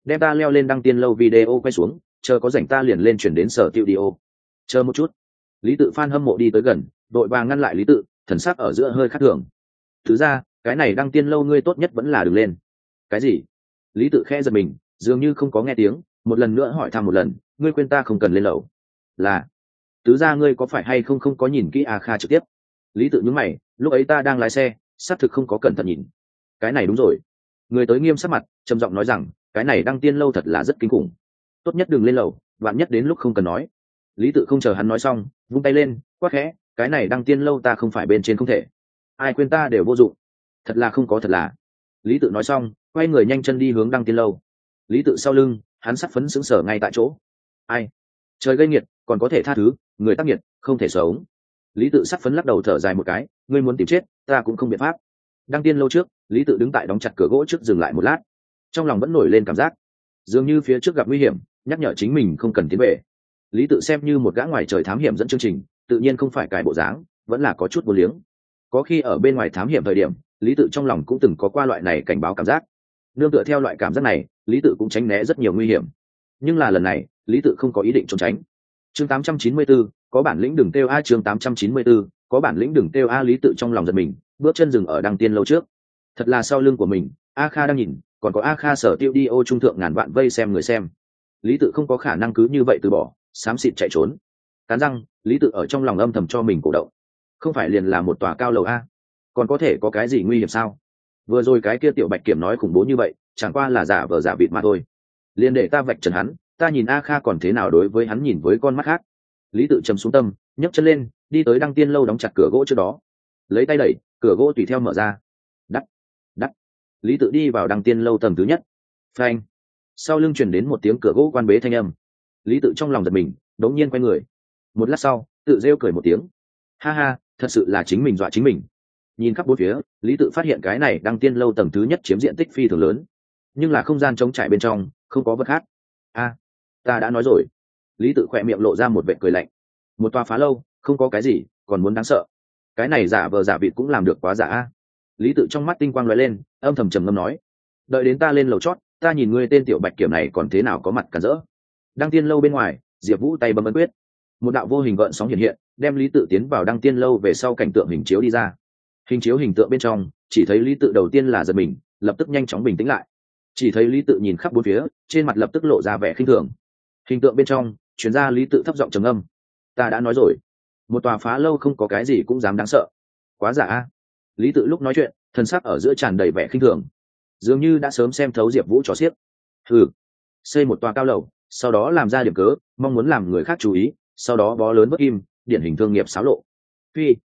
[SPEAKER 1] Đem ta leo lên đăng tiên lâu video quay xuống, chờ có rảnh ta liền lên chuyển đến sở tiêu đi ô. Chờ một chút. Lý tự phan hâm mộ đi tới gần, đội vàng ngăn lại lý tự, thần sắc ở giữa hơi khắc thường. Thứ ra cái này đăng tiên lâu ngươi tốt nhất vẫn là đừng lên. Cái gì? Lý tự khe giật mình, dường như không có nghe tiếng, một lần nữa hỏi thăm một lần, ngươi quên ta không cần lên lầu. Là, tứ gia ngươi có phải hay không không có nhìn kỹ a kha trực tiếp? Lý tự nhúng mày, lúc ấy ta đang lái xe, xác thực không có cẩn thận nhìn. Cái này đúng rồi. Người tới nghiêm sắc mặt, trầm giọng nói rằng, cái này đăng tiên lâu thật là rất kinh khủng. Tốt nhất đừng lên lầu, vạn nhất đến lúc không cần nói. Lý tự không chờ hắn nói xong, vung tay lên quắc khẽ, cái này đăng tiên lâu ta không phải bên trên không thể. Ai quên ta đều vô dụng thật là không có thật là. Lý tự nói xong, quay người nhanh chân đi hướng đăng tiên lâu. Lý tự sau lưng, hắn sắt phấn xứng sở ngay tại chỗ. Ai? Trời gây nghiệt, còn có thể tha thứ, người tác nghiệt, không thể sống. Lý tự sắt phấn lắc đầu thở dài một cái, ngươi muốn tìm chết, ta cũng không biện pháp. Đăng tiên lâu trước, lý tự đứng tại đóng chặt cửa gỗ trước dừng lại một lát. Trong lòng vẫn nổi lên cảm giác. Dường như phía trước gặp nguy hiểm, nhắc nhở chính mình không cần tiến về. Lý tự xem như một gã ngoài trời thám hiểm dẫn chương trình, tự nhiên không phải cải bộ dáng, vẫn là có chút vô liếng có khi ở bên ngoài thám hiểm thời điểm lý tự trong lòng cũng từng có qua loại này cảnh báo cảm giác. Nương tựa theo loại cảm giác này lý tự cũng tránh né rất nhiều nguy hiểm. Nhưng là lần này lý tự không có ý định trốn tránh. Chương 894, có bản lĩnh đừng têu a chương 894, có bản lĩnh đừng têu a lý tự trong lòng giật mình bước chân dừng ở đăng tiên lâu trước. Thật là sau lưng của mình a kha đang nhìn còn có a kha sở tiêu đi ô trung thượng ngàn vạn vây xem người xem. Lý tự không có khả năng cứ như vậy từ bỏ xám xịt chạy trốn. Cán răng lý tự ở trong lòng âm thầm cho mình cổ động không phải liền là một tòa cao lầu a? Còn có thể có cái gì nguy hiểm sao? Vừa rồi cái kia tiểu bạch kiểm nói khủng bố như vậy, chẳng qua là giả vờ giả vịt mà thôi. Liền để ta vạch trần hắn, ta nhìn a kha còn thế nào đối với hắn nhìn với con mắt khác. Lý tự trầm xuống tâm, nhấc chân lên, đi tới đăng tiên lâu đóng chặt cửa gỗ trước đó. Lấy tay đẩy, cửa gỗ tùy theo mở ra. Đắt đắt lý tự đi vào đăng tiên lâu tầng thứ nhất. Phanh. Sau lưng chuyển đến một tiếng cửa gỗ quan bế thanh âm. Lý tự trong lòng giật mình, đống nhiên quay người. Một lát sau, tự rêu cười một tiếng. Ha ha thật sự là chính mình dọa chính mình. Nhìn khắp bốn phía, lý tự phát hiện cái này đăng tiên lâu tầng thứ nhất chiếm diện tích phi thường lớn. Nhưng là không gian trống trải bên trong, không có vật khác. A, ta đã nói rồi. Lý tự khỏe miệng lộ ra một vệ cười lạnh. Một toa phá lâu, không có cái gì, còn muốn đáng sợ. Cái này giả vờ giả vịt cũng làm được quá giả a. Lý tự trong mắt tinh quang lóe lên, âm thầm trầm ngâm nói, đợi đến ta lên lầu chót, ta nhìn ngươi tên tiểu bạch kiểm này còn thế nào có mặt cản rỡ. Đăng tiên lâu bên ngoài, diệp vũ tay bấm ấn quyết. Một đạo vô hình gợn sóng hiện hiện đem lý tự tiến vào đăng tiên lâu về sau cảnh tượng hình chiếu đi ra. Hình chiếu hình tượng bên trong, chỉ thấy lý tự đầu tiên là giật mình, lập tức nhanh chóng bình tĩnh lại. Chỉ thấy lý tự nhìn khắp bốn phía, trên mặt lập tức lộ ra vẻ khinh thường. Hình tượng bên trong chuyên gia lý tự thấp giọng trầm âm ta đã nói rồi. Một tòa phá lâu không có cái gì cũng dám đáng sợ. Quá giả a. Lý tự lúc nói chuyện thân sắc ở giữa tràn đầy vẻ khinh thường. Dường như đã sớm xem thấu diệp vũ trò xiếc. Ừ xây một tòa cao lầu, sau đó làm ra điểm cớ, mong muốn làm người khác chú ý, sau đó bó lớn bất kim điển hình thương nghiệp xáo lộ. Phi,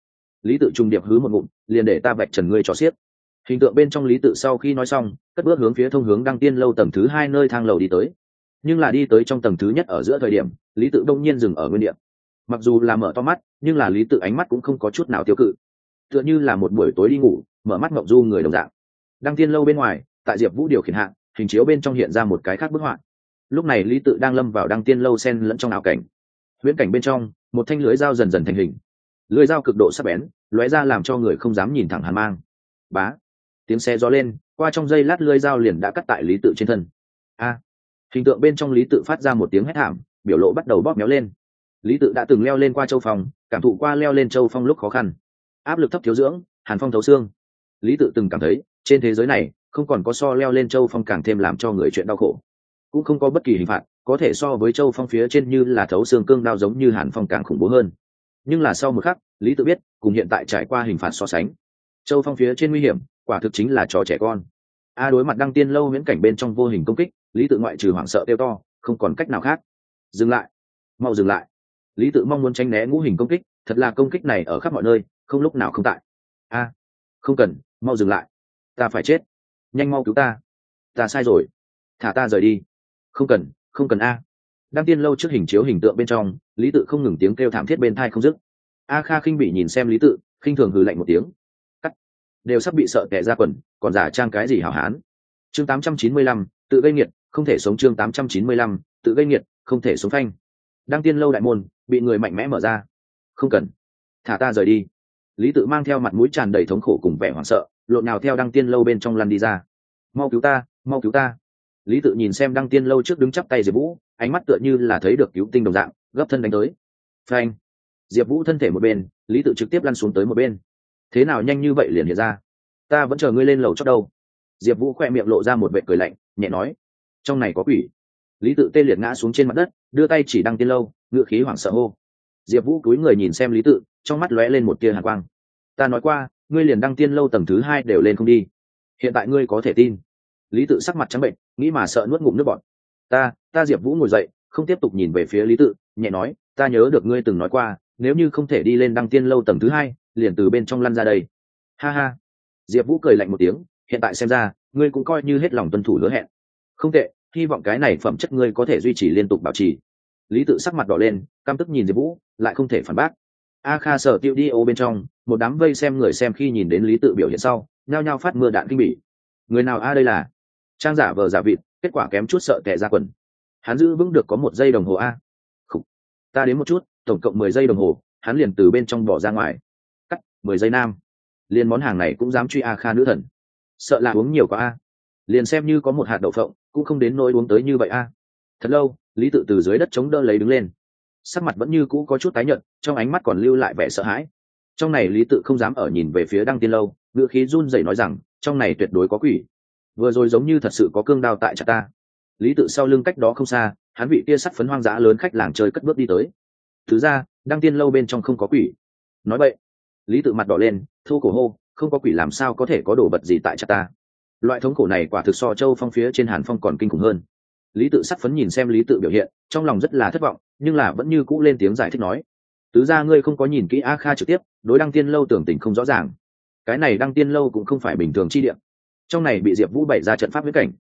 [SPEAKER 1] lý tự trung điệp hứ một ngụm, liền để ta vạch trần ngươi cho xiết. hình tượng bên trong lý tự sau khi nói xong, cất bước hướng phía thông hướng đăng tiên lâu tầng thứ hai nơi thang lầu đi tới. Nhưng là đi tới trong tầng thứ nhất ở giữa thời điểm, lý tự đông nhiên dừng ở nguyên điểm mặc dù là mở to mắt, nhưng là lý tự ánh mắt cũng không có chút nào tiêu cự. Tựa như là một buổi tối đi ngủ, mở mắt mộng du người đồng dạng. Đăng tiên lâu bên ngoài, tại diệp vũ điều khiển hạn hình chiếu bên trong hiện ra một cái khác bức họa. Lúc này lý tự đang lâm vào đăng tiên lâu sen lẫn trong ảo cảnh. Huyễn cảnh bên trong một thanh lưới dao dần dần thành hình. Lưới dao cực độ sắc bén, lóe ra làm cho người không dám nhìn thẳng hàn mang. Bá! Tiếng xe gió lên, qua trong giây lát lưới dao liền đã cắt tại lý tự trên thân. A! Hình tượng bên trong lý tự phát ra một tiếng hét thảm, biểu lộ bắt đầu bóp méo lên. Lý tự đã từng leo lên qua châu phong, cảm thụ qua leo lên châu phong lúc khó khăn. Áp lực thấp thiếu dưỡng, hàn phong thấu xương. Lý tự từng cảm thấy, trên thế giới này, không còn có so leo lên châu phong càng thêm làm cho người chuyện đau khổ. Cũng không có bất kỳ hình phạt có thể so với châu phong phía trên như là thấu xương cương đao giống như hàn phong càng khủng bố hơn. Nhưng là sau một khắc, lý tự biết, cùng hiện tại trải qua hình phạt so sánh, châu phong phía trên nguy hiểm, quả thực chính là trò trẻ con. A đối mặt đăng tiên lâu miễn cảnh bên trong vô hình công kích, lý tự ngoại trừ hoảng sợ tiêu to, không còn cách nào khác. Dừng lại. Mau dừng lại. Lý tự mong muốn tránh né ngũ hình công kích, thật là công kích này ở khắp mọi nơi, không lúc nào không tại. A, không cần, mau dừng lại. Ta phải chết. Nhanh mau cứu ta. Ta sai rồi. Thả ta rời đi. Không cần không cần a. Đăng tiên lâu trước hình chiếu hình tượng bên trong lý tự không ngừng tiếng kêu thảm thiết bên thai không dứt. A kha khinh bị nhìn xem lý tự khinh thường hừ lạnh một tiếng. Cắt. Đều sắp bị sợ tệ ra quần còn giả trang cái gì hảo hán. Chương 895, tự gây nghiệt không thể sống chương 895, tự gây nghiệt không thể sống phanh. Đăng tiên lâu đại môn bị người mạnh mẽ mở ra. Không cần. Thả ta rời đi. Lý tự mang theo mặt mũi tràn đầy thống khổ cùng vẻ hoảng sợ lộn nào theo đăng tiên lâu bên trong lăn đi ra. Mau cứu ta mau cứu ta lý tự nhìn xem đăng tiên lâu trước đứng chắp tay diệp vũ, ánh mắt tựa như là thấy được cứu tinh đồng dạng, gấp thân đánh tới. Phanh. Diệp vũ thân thể một bên, lý tự trực tiếp lăn xuống tới một bên. Thế nào nhanh như vậy liền hiện ra? Ta vẫn chờ ngươi lên lầu chót đâu. Diệp vũ khoe miệng lộ ra một vệ cười lạnh, nhẹ nói. Trong này có quỷ. Lý tự tê liệt ngã xuống trên mặt đất, đưa tay chỉ đăng tiên lâu, ngựa khí hoảng sợ hô. Diệp vũ cúi người nhìn xem lý tự, trong mắt lóe lên một tia hàn quang. Ta nói qua, ngươi liền đăng tiên lâu tầng thứ hai đều lên không đi. Hiện tại ngươi có thể tin. Lý tự sắc mặt trắng bệnh nghĩ mà sợ nuốt ngụm nước bọt. Ta ta diệp vũ ngồi dậy, không tiếp tục nhìn về phía lý tự, nhẹ nói, ta nhớ được ngươi từng nói qua, nếu như không thể đi lên đăng tiên lâu tầng thứ hai, liền từ bên trong lăn ra đây. Ha ha. Diệp vũ cười lạnh một tiếng, hiện tại xem ra, ngươi cũng coi như hết lòng tuân thủ hứa hẹn. Không tệ, hy vọng cái này phẩm chất ngươi có thể duy trì liên tục bảo trì. Lý tự sắc mặt đỏ lên, căm tức nhìn diệp vũ, lại không thể phản bác. A kha sở tiêu đi ô bên trong, một đám vây xem người xem khi nhìn đến lý tự biểu hiện sau, nhao nhao phát mưa đạn kinh bỉ. Người nào a, đây là? Trang giả vờ giả vịt, kết quả kém chút sợ tệ ra quần. Hắn giữ vững được có một giây đồng hồ a. Khủ. ta đến một chút, tổng cộng mười giây đồng hồ, hắn liền từ bên trong bỏ ra ngoài. Cắt, mười giây nam. Liền món hàng này cũng dám truy a kha nữ thần. Sợ là uống nhiều quá a. Liền xem như có một hạt đậu phộng, cũng không đến nỗi uống tới như vậy a. Thật lâu, lý tự từ dưới đất chống đỡ lấy đứng lên. Sắc mặt vẫn như cũ có chút tái nhợt, trong ánh mắt còn lưu lại vẻ sợ hãi. Trong này lý tự không dám ở nhìn về phía đăng tiên lâu ngựa khí run rẩy nói rằng, trong này tuyệt đối có quỷ vừa rồi giống như thật sự có cương đao tại chặt ta. Lý tự sau lưng cách đó không xa, hắn bị kia sắt phấn hoang dã lớn khách làng chơi cất bước đi tới. Thứ ra, đăng tiên lâu bên trong không có quỷ. Nói vậy, lý tự mặt đỏ lên, thu cổ hô, không có quỷ làm sao có thể có đồ vật gì tại chặt ta. Loại thống khổ này quả thực so châu phong phía trên hàn phong còn kinh khủng hơn. Lý tự sắt phấn nhìn xem lý tự biểu hiện, trong lòng rất là thất vọng, nhưng là vẫn như cũ lên tiếng giải thích nói, tứ ra ngươi không có nhìn kỹ a kha trực tiếp, đối đăng tiên lâu tưởng tình không rõ ràng. Cái này đăng tiên lâu cũng không phải bình thường chi điểm trong này bị diệp vũ bày ra trận pháp huyết cảnh.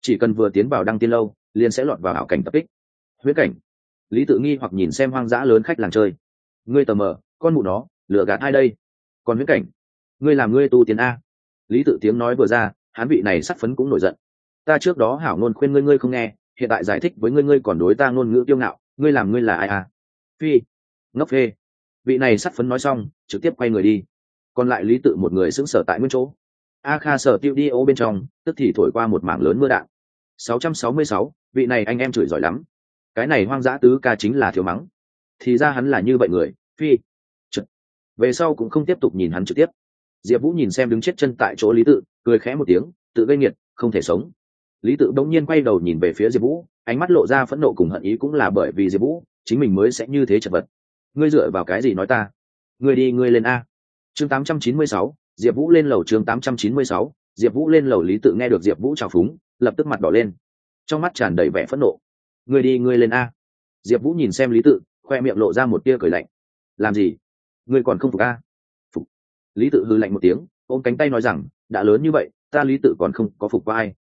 [SPEAKER 1] Chỉ cần vừa tiến vào đăng tiên lâu, liền sẽ lọt vào ảo cảnh tập kích. Huyết cảnh. Lý tự nghi hoặc nhìn xem hoang dã lớn khách làng chơi. Ngươi tờ mờ, con mụ nó lựa gạt ai đây? Còn huyết cảnh. Ngươi làm ngươi tu tiến a. Lý tự tiếng nói vừa ra hán vị này sắc phấn cũng nổi giận. Ta trước đó hảo ngôn khuyên ngươi ngươi không nghe, hiện tại giải thích với ngươi ngươi còn đối ta ngôn ngữ tiêu ngạo, ngươi làm ngươi là ai à phi. Ngốc phê. Vị này sắc phấn nói xong, trực tiếp quay người đi. Còn lại lý tự một người xứng sở tại nguyên chỗ a kha sở tiêu đi ô bên trong tức thì thổi qua một mảng lớn mưa đạn. 666, vị này anh em chửi giỏi lắm. Cái này hoang dã tứ ca chính là thiếu mắng. Thì ra hắn là như vậy người phi. Chật. về sau cũng không tiếp tục nhìn hắn trực tiếp. Diệp vũ nhìn xem đứng chết chân tại chỗ lý tự cười khẽ một tiếng tự gây nghiệt không thể sống. Lý tự đống nhiên quay đầu nhìn về phía diệp vũ ánh mắt lộ ra phẫn nộ cùng hận ý cũng là bởi vì diệp vũ chính mình mới sẽ như thế chật vật. Ngươi dựa vào cái gì nói ta? Ngươi đi ngươi lên a. Chương 896, diệp vũ lên lầu chương 896, diệp vũ lên lầu lý tự nghe được diệp vũ trào phúng lập tức mặt đỏ lên. Trong mắt tràn đầy vẻ phẫn nộ. Người đi ngươi lên a. Diệp vũ nhìn xem lý tự khoe miệng lộ ra một tia cười lạnh. Làm gì? Ngươi còn không phục a? Phục. Lý tự hư lạnh một tiếng ôm cánh tay nói rằng đã lớn như vậy ta lý tự còn không có phục qua ai.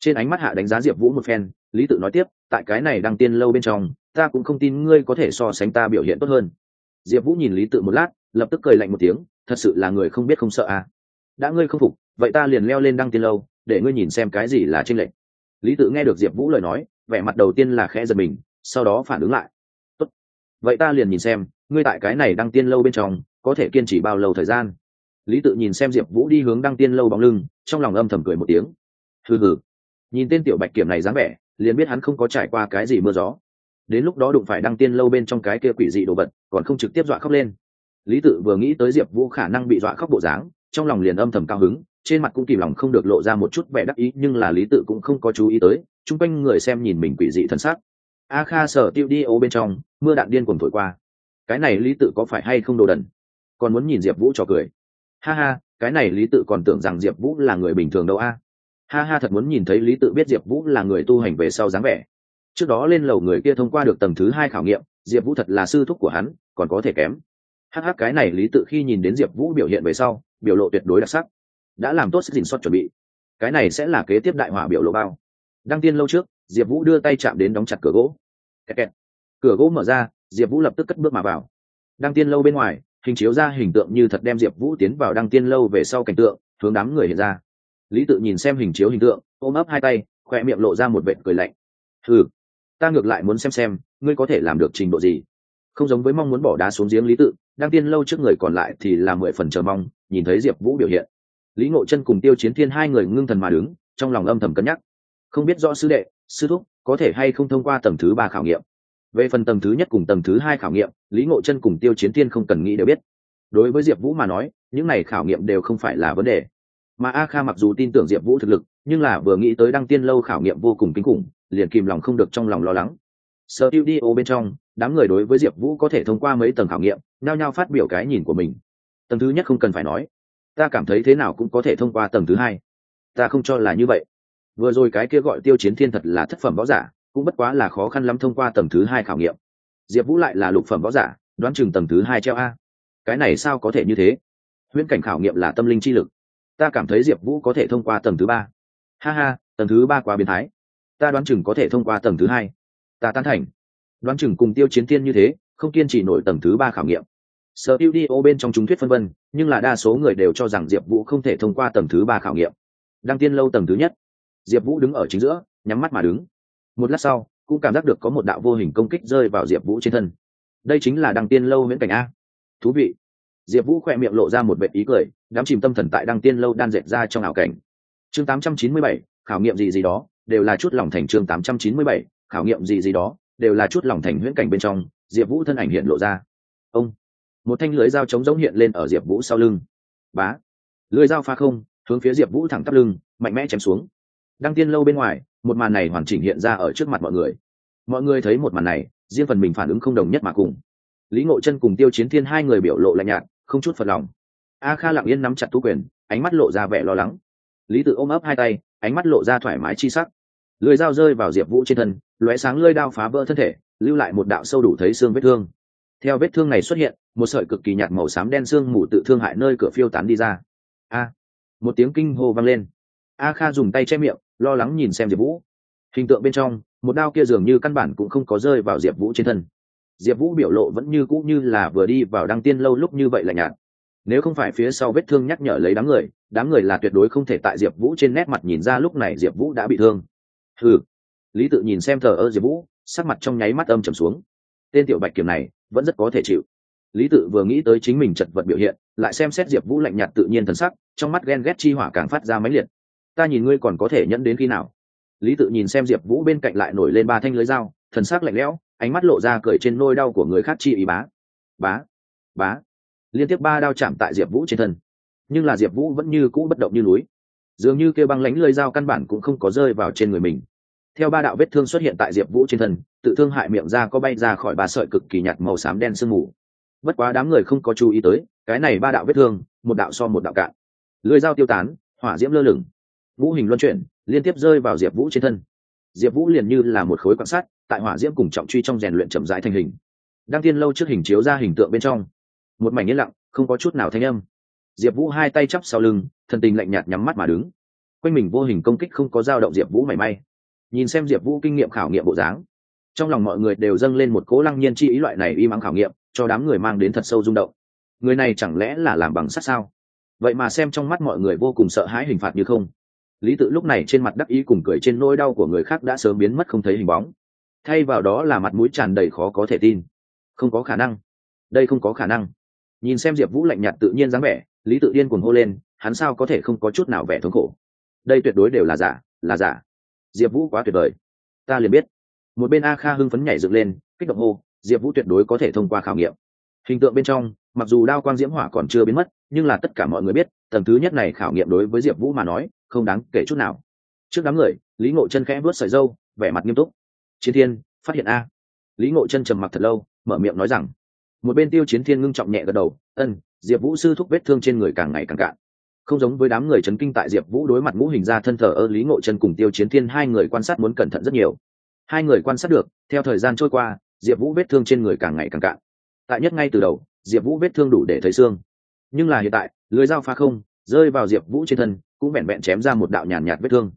[SPEAKER 1] Trên ánh mắt hạ đánh giá diệp vũ một phen lý tự nói tiếp tại cái này đăng tiên lâu bên trong ta cũng không tin ngươi có thể so sánh ta biểu hiện tốt hơn. Diệp vũ nhìn lý tự một lát lập tức cười lạnh một tiếng thật sự là người không biết không sợ à. Đã ngươi không phục, vậy ta liền leo lên đăng tiên lâu, để ngươi nhìn xem cái gì là tranh lệch. Lý tự nghe được diệp vũ lời nói, vẻ mặt đầu tiên là khẽ giật mình, sau đó phản ứng lại. Tốt. vậy ta liền nhìn xem, ngươi tại cái này đăng tiên lâu bên trong, có thể kiên trì bao lâu thời gian? Lý tự nhìn xem diệp vũ đi hướng đăng tiên lâu bóng lưng, trong lòng âm thầm cười một tiếng. Hừ hừ. Nhìn tên tiểu bạch kiểm này dáng vẻ, liền biết hắn không có trải qua cái gì mưa gió. Đến lúc đó đụng phải đăng tiên lâu bên trong cái kia quỷ dị đồ vật, còn không trực tiếp dọa khóc lên lý tự vừa nghĩ tới diệp vũ khả năng bị dọa khóc bộ dáng, trong lòng liền âm thầm cao hứng, trên mặt cũng kìm lòng không được lộ ra một chút vẻ đắc ý, nhưng là lý tự cũng không có chú ý tới, chung quanh người xem nhìn mình quỷ dị thân xác a kha sở tiêu đi ô bên trong, mưa đạn điên cuồng thổi qua. Cái này lý tự có phải hay không đồ đần? Còn muốn nhìn diệp vũ cho cười. Ha ha, cái này lý tự còn tưởng rằng diệp vũ là người bình thường đâu a. Ha ha, thật muốn nhìn thấy lý tự biết diệp vũ là người tu hành về sau dáng vẻ. Trước đó lên lầu người kia thông qua được tầng thứ hai khảo nghiệm, diệp vũ thật là sư thúc của hắn, còn có thể kém hắc hắc, cái này lý tự khi nhìn đến diệp vũ biểu hiện về sau, biểu lộ tuyệt đối đặc sắc. Đã làm tốt sức dình xót chuẩn bị. Cái này sẽ là kế tiếp đại hỏa biểu lộ bao. Đăng tiên lâu trước, diệp vũ đưa tay chạm đến đóng chặt cửa gỗ. Kẹt kẹt. cửa gỗ mở ra, diệp vũ lập tức cất bước mà vào. Đăng tiên lâu bên ngoài, hình chiếu ra hình tượng như thật đem diệp vũ tiến vào đăng tiên lâu về sau cảnh tượng, hướng đám người hiện ra. Lý tự nhìn xem hình chiếu hình tượng, ôm ấp hai tay, khoe miệng lộ ra một vệ cười lạnh. Ừ ta ngược lại muốn xem xem, ngươi có thể làm được trình độ gì. Không giống với mong muốn bỏ đá xuống giếng lý tự đang tiên lâu trước người còn lại thì là mười phần chờ mong, nhìn thấy diệp vũ biểu hiện. Lý ngộ chân cùng tiêu chiến thiên hai người ngưng thần mà đứng, trong lòng âm thầm cân nhắc. Không biết rõ sư đệ, sư thúc, có thể hay không thông qua tầng thứ ba khảo nghiệm? Về phần tầng thứ nhất cùng tầng thứ hai khảo nghiệm, lý ngộ chân cùng tiêu chiến thiên không cần nghĩ đều biết. Đối với diệp vũ mà nói, những này khảo nghiệm đều không phải là vấn đề. Mà a kha mặc dù tin tưởng diệp vũ thực lực, nhưng là vừa nghĩ tới đăng tiên lâu khảo nghiệm vô cùng kinh khủng, liền kìm lòng không được trong lòng lo lắng. Sở tiêu đi ô bên trong đám người đối với diệp vũ có thể thông qua mấy tầng khảo nghiệm, nhao nhao phát biểu cái nhìn của mình. Tầng thứ nhất không cần phải nói. Ta cảm thấy thế nào cũng có thể thông qua tầng thứ hai. Ta không cho là như vậy. Vừa rồi cái kia gọi tiêu chiến thiên thật là thất phẩm võ giả, cũng bất quá là khó khăn lắm thông qua tầng thứ hai khảo nghiệm. Diệp vũ lại là lục phẩm võ giả, đoán chừng tầng thứ hai treo a. Cái này sao có thể như thế? Huyễn cảnh khảo nghiệm là tâm linh chi lực. Ta cảm thấy diệp vũ có thể thông qua tầng thứ ba. Ha ha, tầng thứ ba quá biến thái. Ta đoán chừng có thể thông qua tầng thứ hai. Ta tán thành đoán chừng cùng tiêu chiến thiên như thế không kiên trì nổi tầng thứ ba khảo nghiệm. Sở tiêu đi ô bên trong chúng thuyết phân vân nhưng là đa số người đều cho rằng diệp vũ không thể thông qua tầng thứ ba khảo nghiệm. Đăng tiên lâu tầng thứ nhất. Diệp vũ đứng ở chính giữa nhắm mắt mà đứng. Một lát sau cũng cảm giác được có một đạo vô hình công kích rơi vào diệp vũ trên thân. Đây chính là đăng tiên lâu miễn cảnh a. Thú vị. Diệp vũ khỏe miệng lộ ra một vệ ý cười đám chìm tâm thần tại đăng tiên lâu đan dệt ra trong ảo cảnh. Chương 897, khảo nghiệm gì gì đó đều là chút lòng thành chương 897, khảo nghiệm gì gì đó đều là chút lòng thành huyễn cảnh bên trong, diệp vũ thân ảnh hiện lộ ra. Ông, một thanh lưới dao chống giống hiện lên ở diệp vũ sau lưng. Bá, lưới dao pha không, hướng phía diệp vũ thẳng tắp lưng, mạnh mẽ chém xuống. Đăng tiên lâu bên ngoài, một màn này hoàn chỉnh hiện ra ở trước mặt mọi người. Mọi người thấy một màn này, riêng phần mình phản ứng không đồng nhất mà cùng. Lý ngộ chân cùng tiêu chiến thiên hai người biểu lộ lạnh nhạt, không chút phật lòng. A kha lặng yên nắm chặt tú quyền, ánh mắt lộ ra vẻ lo lắng. Lý tự ôm ấp hai tay, ánh mắt lộ ra thoải mái chi sắc lưỡi dao rơi vào diệp vũ trên thân, lóe sáng lơi đao phá vỡ thân thể, lưu lại một đạo sâu đủ thấy xương vết thương. Theo vết thương này xuất hiện, một sợi cực kỳ nhạt màu xám đen xương mù tự thương hại nơi cửa phiêu tán đi ra. A! Một tiếng kinh hô vang lên. A kha dùng tay che miệng, lo lắng nhìn xem diệp vũ. Hình tượng bên trong, một đao kia dường như căn bản cũng không có rơi vào diệp vũ trên thân. Diệp vũ biểu lộ vẫn như cũ như là vừa đi vào đăng tiên lâu lúc như vậy là nhạt. Nếu không phải phía sau vết thương nhắc nhở lấy đám người đám người là tuyệt đối không thể tại diệp vũ trên nét mặt nhìn ra lúc này diệp vũ đã bị thương ừ lý tự nhìn xem thờ ơ diệp vũ, sắc mặt trong nháy mắt âm trầm xuống. Tên tiểu bạch kiểm này, vẫn rất có thể chịu. Lý tự vừa nghĩ tới chính mình chật vật biểu hiện, lại xem xét diệp vũ lạnh nhạt tự nhiên thần sắc, trong mắt ghen ghét chi hỏa càng phát ra máy liệt. Ta nhìn ngươi còn có thể nhẫn đến khi nào? Lý tự nhìn xem diệp vũ bên cạnh lại nổi lên ba thanh lưới dao, thần sắc lạnh lẽo, ánh mắt lộ ra cởi trên nôi đau của người khác chi ý bá. Bá. Bá. Liên tiếp ba đao chạm tại diệp vũ trên thân. Nhưng là diệp vũ vẫn như cũ bất động như núi dường như kêu băng lánh lơi dao căn bản cũng không có rơi vào trên người mình. Theo ba đạo vết thương xuất hiện tại diệp vũ trên thân, tự thương hại miệng ra có bay ra khỏi ba sợi cực kỳ nhạt màu xám đen sương mù. Bất quá đám người không có chú ý tới, cái này ba đạo vết thương, một đạo so một đạo cạn. Lưới dao tiêu tán, hỏa diễm lơ lửng. Vũ hình luân chuyển, liên tiếp rơi vào diệp vũ trên thân. Diệp vũ liền như là một khối quan sát, tại hỏa diễm cùng trọng truy trong rèn luyện chậm rãi thành hình. Đăng tiên lâu trước hình chiếu ra hình tượng bên trong. Một mảnh yên lặng, không có chút nào thanh âm diệp vũ hai tay chắp sau lưng thần tình lạnh nhạt nhắm mắt mà đứng. Quanh mình vô hình công kích không có dao động diệp vũ mảy may. Nhìn xem diệp vũ kinh nghiệm khảo nghiệm bộ dáng, trong lòng mọi người đều dâng lên một cố lăng nhiên chi ý loại này y mắng khảo nghiệm, cho đám người mang đến thật sâu rung động. Người này chẳng lẽ là làm bằng sắt sao? Vậy mà xem trong mắt mọi người vô cùng sợ hãi hình phạt như không. Lý tự lúc này trên mặt đắc ý cùng cười trên nỗi đau của người khác đã sớm biến mất không thấy hình bóng. Thay vào đó là mặt mũi tràn đầy khó có thể tin. Không có khả năng. Đây không có khả năng. Nhìn xem diệp vũ lạnh nhạt tự nhiên dáng vẻ lý tự điên cuồng hô lên, hắn sao có thể không có chút nào vẻ thống khổ? Đây tuyệt đối đều là giả là giả. Diệp vũ quá tuyệt vời. Ta liền biết. Một bên a kha hưng phấn nhảy dựng lên, kích động hô, diệp vũ tuyệt đối có thể thông qua khảo nghiệm. Hình tượng bên trong, mặc dù đao quang diễm hỏa còn chưa biến mất, nhưng là tất cả mọi người biết, tầng thứ nhất này khảo nghiệm đối với diệp vũ mà nói, không đáng kể chút nào. Trước đám người, lý ngộ chân khẽ vớt sợi dâu, vẻ mặt nghiêm túc. Chiến thiên, phát hiện a. Lý ngộ chân trầm mặc thật lâu, mở miệng nói rằng, một bên tiêu chiến thiên ngưng trọng nhẹ gật đầu, ân diệp vũ sư thúc vết thương trên người càng ngày càng cạn. Không giống với đám người chấn kinh tại diệp vũ đối mặt ngũ hình ra thân thờ ơ lý ngộ chân cùng tiêu chiến thiên hai người quan sát muốn cẩn thận rất nhiều. Hai người quan sát được theo thời gian trôi qua diệp vũ vết thương trên người càng ngày càng cạn. Tại nhất ngay từ đầu diệp vũ vết thương đủ để thấy xương. Nhưng là hiện tại lưới dao pha không rơi vào diệp vũ trên thân cũng vẹn vẹn chém ra một đạo nhàn nhạt, vết thương.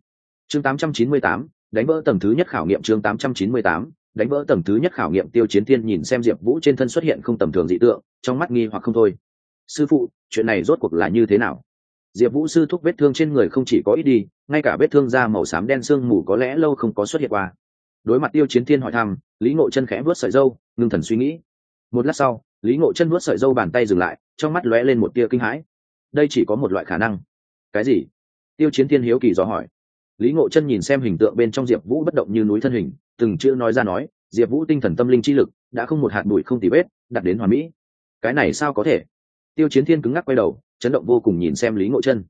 [SPEAKER 1] Chương 898, đánh vỡ tầng thứ nhất khảo nghiệm chương 898, đánh vỡ tầng thứ nhất khảo nghiệm tiêu chiến thiên nhìn xem diệp vũ trên thân xuất hiện không tầm thường dị tượng trong mắt nghi hoặc không thôi sư phụ, chuyện này rốt cuộc là như thế nào? Diệp vũ sư thúc vết thương trên người không chỉ có ít đi, ngay cả vết thương da màu xám đen sương mù có lẽ lâu không có xuất hiện qua. Đối mặt tiêu chiến thiên hỏi thăm, lý ngộ chân khẽ vớt sợi dâu, ngưng thần suy nghĩ. Một lát sau, lý ngộ chân vớt sợi dâu bàn tay dừng lại, trong mắt lóe lên một tia kinh hãi. Đây chỉ có một loại khả năng. Cái gì? Tiêu chiến thiên hiếu kỳ dò hỏi. Lý ngộ chân nhìn xem hình tượng bên trong diệp vũ bất động như núi thân hình, từng chữ nói ra nói, diệp vũ tinh thần tâm linh chi lực, đã không một hạt bụi không tì vết, đặt đến hoàn mỹ. Cái này sao có thể? Tiêu chiến thiên cứng ngắc quay đầu, chấn động vô cùng nhìn xem lý ngộ chân.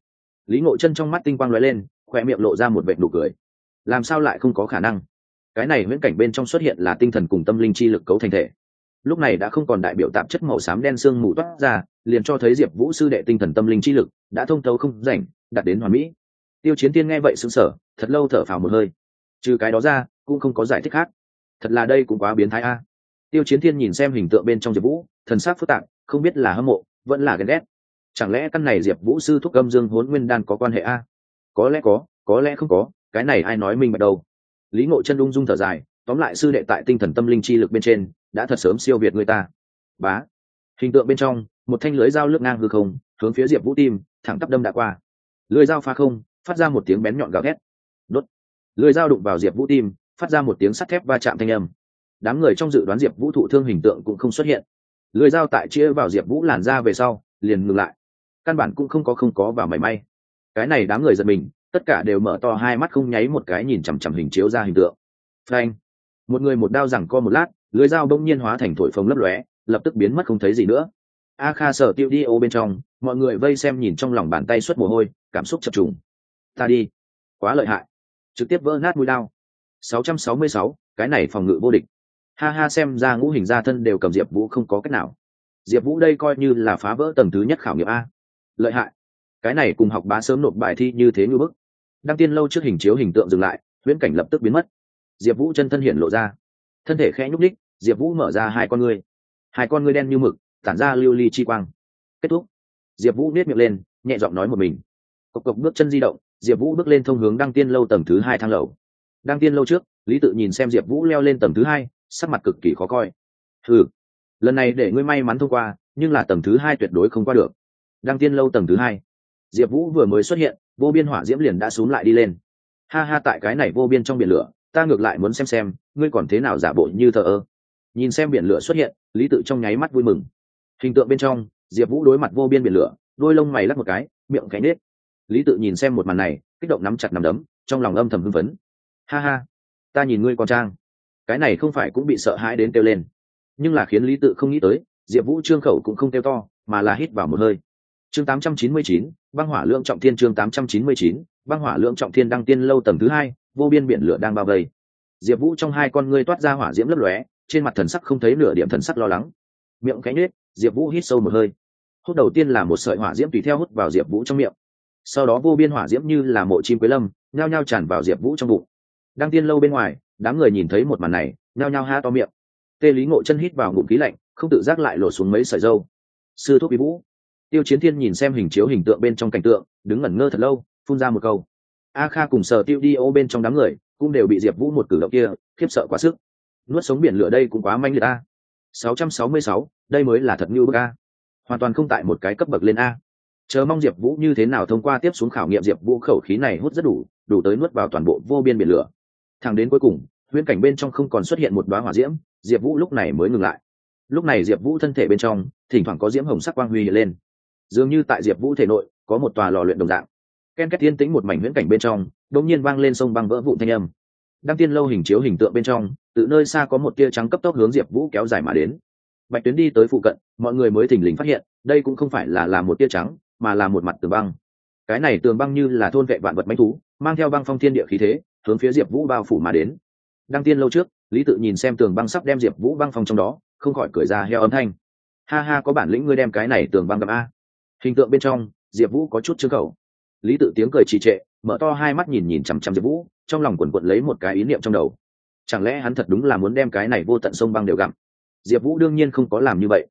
[SPEAKER 1] Lý ngộ chân trong mắt tinh quang lóe lên khoe miệng lộ ra một vệ nụ cười. Làm sao lại không có khả năng? Cái này viễn cảnh bên trong xuất hiện là tinh thần cùng tâm linh chi lực cấu thành thể. Lúc này đã không còn đại biểu tạp chất màu xám đen sương mù toát ra, liền cho thấy diệp vũ sư đệ tinh thần tâm linh chi lực đã thông thấu không rảnh đặt đến hoàn mỹ. Tiêu chiến tiên nghe vậy xứng sở thật lâu thở phào một hơi. Trừ cái đó ra, cũng không có giải thích khác. Thật là đây cũng quá biến thái a. Tiêu chiến thiên nhìn xem hình tượng bên trong diệp vũ, thần sắc phức tạp, không biết là hâm mộ vẫn là ghen ghét. Chẳng lẽ căn này diệp vũ sư thúc âm dương hốn nguyên đan có quan hệ a? Có lẽ có có lẽ không có, cái này ai nói minh bạch đâu. Lý ngộ chân ung dung thở dài, tóm lại sư đệ tại tinh thần tâm linh chi lực bên trên, đã thật sớm siêu việt người ta. Bá. Hình tượng bên trong, một thanh lưới dao lướt ngang hư không, hướng phía diệp vũ tim, thẳng tắp đâm đã qua. Lưới dao pha không, phát ra một tiếng bén nhọn gào ghét đốt. Lưới dao đụng vào diệp vũ tim, phát ra một tiếng sắt thép va chạm thanh âm. Đám người trong dự đoán diệp vũ thụ thương hình tượng cũng không xuất hiện lưới dao tại chia vào diệp vũ làn ra về sau liền ngừng lại. Căn bản cũng không có không có vào mảy may. Cái này đám người giật mình tất cả đều mở to hai mắt không nháy một cái nhìn chằm chằm hình chiếu ra hình tượng. Frank một người một đao rằng co một lát lưới dao đông nhiên hóa thành thổi phồng lấp lóe lập tức biến mất không thấy gì nữa. A kha sở tiêu đi ô bên trong mọi người vây xem nhìn trong lòng bàn tay suốt mồ hôi cảm xúc chập trùng. Ta đi. Quá lợi hại. Trực tiếp vỡ nát mũi đao. 666, cái này phòng ngự vô địch ha ha, xem ra ngũ hình gia thân đều cầm diệp vũ không có cách nào. Diệp vũ đây coi như là phá vỡ tầng thứ nhất khảo nghiệm a. Lợi hại. Cái này cùng học bá sớm nộp bài thi như thế như bức. Đăng tiên lâu trước hình chiếu hình tượng dừng lại, huyễn cảnh lập tức biến mất. Diệp vũ chân thân hiện lộ ra. Thân thể khẽ nhúc ních diệp vũ mở ra hai con ngươi. Hai con ngươi đen như mực, tản ra lưu ly chi quang. Kết thúc. Diệp vũ nết miệng lên, nhẹ giọng nói một mình. Cộc cộc bước chân di động, diệp vũ bước lên thông hướng đăng tiên lâu tầng thứ hai thang lầu. Đăng tiên lâu trước, lý tự nhìn xem diệp vũ leo lên tầng thứ hai sắc mặt cực kỳ khó coi. Ừ lần này để ngươi may mắn thông qua, nhưng là tầng thứ hai tuyệt đối không qua được. Đăng tiên lâu tầng thứ hai. Diệp vũ vừa mới xuất hiện, vô biên hỏa diễm liền đã x u ố n g lại đi lên. Ha ha, tại cái này vô biên trong biển lửa, ta ngược lại muốn xem xem, ngươi còn thế nào giả bộ như thờ ơ. Nhìn xem biển lửa xuất hiện, lý tự trong nháy mắt vui mừng. Hình tượng bên trong, diệp vũ đối mặt vô biên biển lửa, đôi lông mày lắc một cái, miệng cánh nết lý tự nhìn xem một màn này, kích động nắm chặt nắm đấm, trong lòng âm thầm hưng phấn. Ha ha, ta nhìn ngươi còn trang cái này không phải cũng bị sợ hãi đến kêu lên. Nhưng là khiến lý tự không nghĩ tới diệp vũ trương khẩu cũng không kêu to mà là hít vào một hơi. Chương 899, băng hỏa lượng trọng thiên chương 899, băng hỏa lượng trọng thiên đăng tiên lâu tầng thứ hai vô biên biển lửa đang bao vây. Diệp vũ trong hai con ngươi toát ra hỏa diễm lấp lóe trên mặt thần sắc không thấy nửa điểm thần sắc lo lắng. Miệng cánh nết diệp vũ hít sâu một hơi. Hút đầu tiên là một sợi hỏa diễm tùy theo hút vào diệp vũ trong miệng. Sau đó vô biên hỏa diễm như là mộ chim quế lâm nhao nhao tràn vào diệp vũ trong bụng đang tiên lâu bên ngoài đám người nhìn thấy một màn này nhao nhao ha to miệng. Tê lý ngộ chân hít vào ngụm khí lạnh không tự giác lại lột xuống mấy sợi dâu. Sư thuốc bí vũ. Tiêu chiến thiên nhìn xem hình chiếu hình tượng bên trong cảnh tượng đứng ngẩn ngơ thật lâu phun ra một câu. A kha cùng sở tiêu đi ô bên trong đám người cũng đều bị diệp vũ một cử động kia khiếp sợ quá sức. Nuốt sống biển lửa đây cũng quá manh liệt a. 666, đây mới là thật như bức a. Hoàn toàn không tại một cái cấp bậc lên a. Chờ mong diệp vũ như thế nào thông qua tiếp xuống khảo nghiệm diệp vũ khẩu khí này hút rất đủ đủ tới nuốt vào toàn bộ vô biên biển lửa thẳng đến cuối cùng, huyễn cảnh bên trong không còn xuất hiện một đoá hỏa diễm, diệp vũ lúc này mới ngừng lại. Lúc này diệp vũ thân thể bên trong, thỉnh thoảng có diễm hồng sắc quang huy hiện lên. Dường như tại diệp vũ thể nội, có một tòa lò luyện đồng dạng. Ken két tiên tĩnh một mảnh huyễn cảnh bên trong, đột nhiên vang lên sông băng vỡ vụn thanh âm. Đăng tiên lâu hình chiếu hình tượng bên trong tự nơi xa có một tia trắng cấp tốc hướng diệp vũ kéo dài mà đến. Bạch tuyến đi tới phụ cận, mọi người mới thình lình phát hiện, đây cũng không phải là là một tia trắng, mà là một mặt tường băng. Cái này tường băng như là thôn vệ vạn vật manh thú, mang theo băng phong thiên địa khí thế hướng phía diệp vũ bao phủ mà đến. Đăng tiên lâu trước, lý tự nhìn xem tường băng sắp đem diệp vũ băng phong trong đó, không khỏi cười ra heo âm thanh. Ha ha, có bản lĩnh ngươi đem cái này tường băng gặp a. Hình tượng bên trong, diệp vũ có chút chương khẩu lý tự tiếng cười trì trệ, mở to hai mắt nhìn nhìn chằm chằm diệp vũ, trong lòng quần quận lấy một cái ý niệm trong đầu. Chẳng lẽ hắn thật đúng là muốn đem cái này vô tận sông băng đều gặm diệp vũ đương nhiên không có làm như vậy.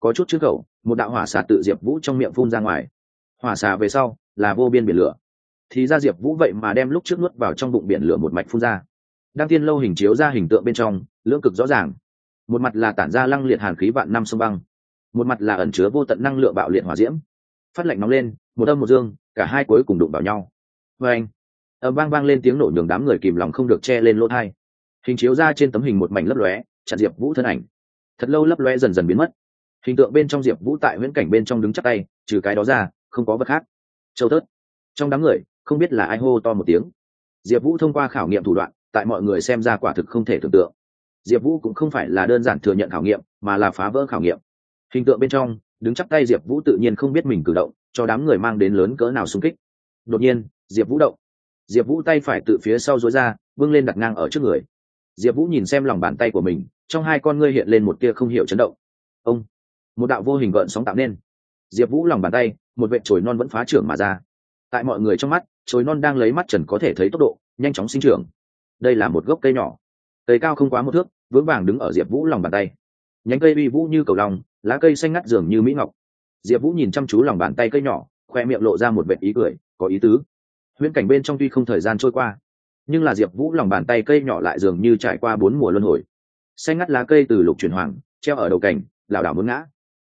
[SPEAKER 1] Có chút chương khẩu một đạo hỏa xà tự diệp vũ trong miệng phun ra ngoài. Hỏa xà về sau là vô biên biển lửa thì ra diệp vũ vậy mà đem lúc trước nuốt vào trong bụng biển lửa một mạch phun ra. Đăng tiên lâu hình chiếu ra hình tượng bên trong, lưỡng cực rõ ràng. Một mặt là tản ra lăng liệt hàn khí vạn năm sông băng, một mặt là ẩn chứa vô tận năng lượng bạo liệt hỏa diễm. Phát lạnh nóng lên, một âm một dương, cả hai cuối cùng đụng vào nhau. Và anh ầm vang vang lên tiếng nổ nhường đám người kìm lòng không được che lên lỗ thai. Hình chiếu ra trên tấm hình một mảnh lấp lóe, chặn diệp vũ thân ảnh. Thật lâu lấp lóe dần dần biến mất. Hình tượng bên trong diệp vũ tại viễn cảnh bên trong đứng chắc tay, trừ cái đó ra, không có vật khác. Châu tớt trong đám người không biết là ai hô to một tiếng. Diệp vũ thông qua khảo nghiệm thủ đoạn, tại mọi người xem ra quả thực không thể tưởng tượng. Diệp vũ cũng không phải là đơn giản thừa nhận khảo nghiệm, mà là phá vỡ khảo nghiệm. Hình tượng bên trong, đứng chắp tay diệp vũ tự nhiên không biết mình cử động, cho đám người mang đến lớn cỡ nào xung kích. Đột nhiên, diệp vũ động. Diệp vũ tay phải tự phía sau dối ra vâng lên đặt ngang ở trước người. Diệp vũ nhìn xem lòng bàn tay của mình, trong hai con ngươi hiện lên một tia không hiểu chấn động. Ông, một đạo vô hình gợn sóng tạo nên. Diệp vũ lòng bàn tay, một vệ chổi non vẫn phá trưởng mà ra. Tại mọi người trong mắt chồi non đang lấy mắt trần có thể thấy tốc độ, nhanh chóng sinh trưởng. Đây là một gốc cây nhỏ. Cây cao không quá một thước, vững vàng đứng ở diệp vũ lòng bàn tay. Nhánh cây uy vũ như cầu lòng lá cây xanh ngắt dường như mỹ ngọc. Diệp vũ nhìn chăm chú lòng bàn tay cây nhỏ, khoe miệng lộ ra một vệ ý cười, có ý tứ. Huyễn cảnh bên trong tuy không thời gian trôi qua, nhưng là diệp vũ lòng bàn tay cây nhỏ lại dường như trải qua bốn mùa luân hồi. Xanh ngắt lá cây từ lục chuyển hoàng, treo ở đầu cành, lảo đảo muốn ngã.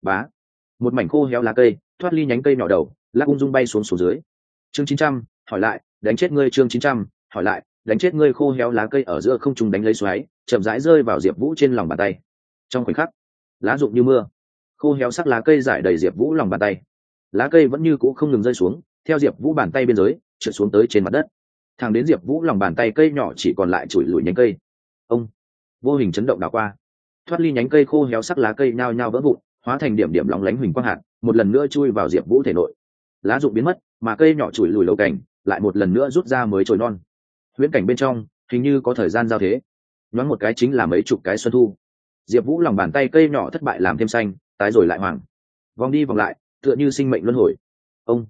[SPEAKER 1] Bá. Một mảnh khô héo lá cây, thoát ly nhánh cây nhỏ đầu lắc ung dung bay xuống xuống dưới. Chương chín trăm hỏi lại, đánh chết ngươi chương chín trăm, hỏi lại, đánh chết ngươi khô héo lá cây ở giữa không trung đánh lấy xoáy, chậm rãi rơi vào diệp vũ trên lòng bàn tay. Trong khoảnh khắc, lá rụng như mưa, khô héo sắc lá cây giải đầy diệp vũ lòng bàn tay. Lá cây vẫn như cũ không ngừng rơi xuống, theo diệp vũ bàn tay biên giới, trượt xuống tới trên mặt đất. Thẳng đến diệp vũ lòng bàn tay cây nhỏ chỉ còn lại chùi lùi nhánh cây. Ông, vô hình chấn động đảo qua. Thoát ly nhánh cây khô héo sắc lá cây nhao nhao vỡ vụn, hóa thành điểm điểm lóng lánh huỳnh quang hạt, một lần nữa chui vào diệp vũ thể nội. Lá rụng biến mất, mà cây nhỏ chùi lùi lầu cảnh lại một lần nữa rút ra mới trồi non. Huyễn cảnh bên trong, hình như có thời gian giao thế. Nhoáng một cái chính là mấy chục cái xuân thu. Diệp vũ lòng bàn tay cây nhỏ thất bại làm thêm xanh, tái rồi lại hoàng vòng đi vòng lại, tựa như sinh mệnh luân hồi. Ông.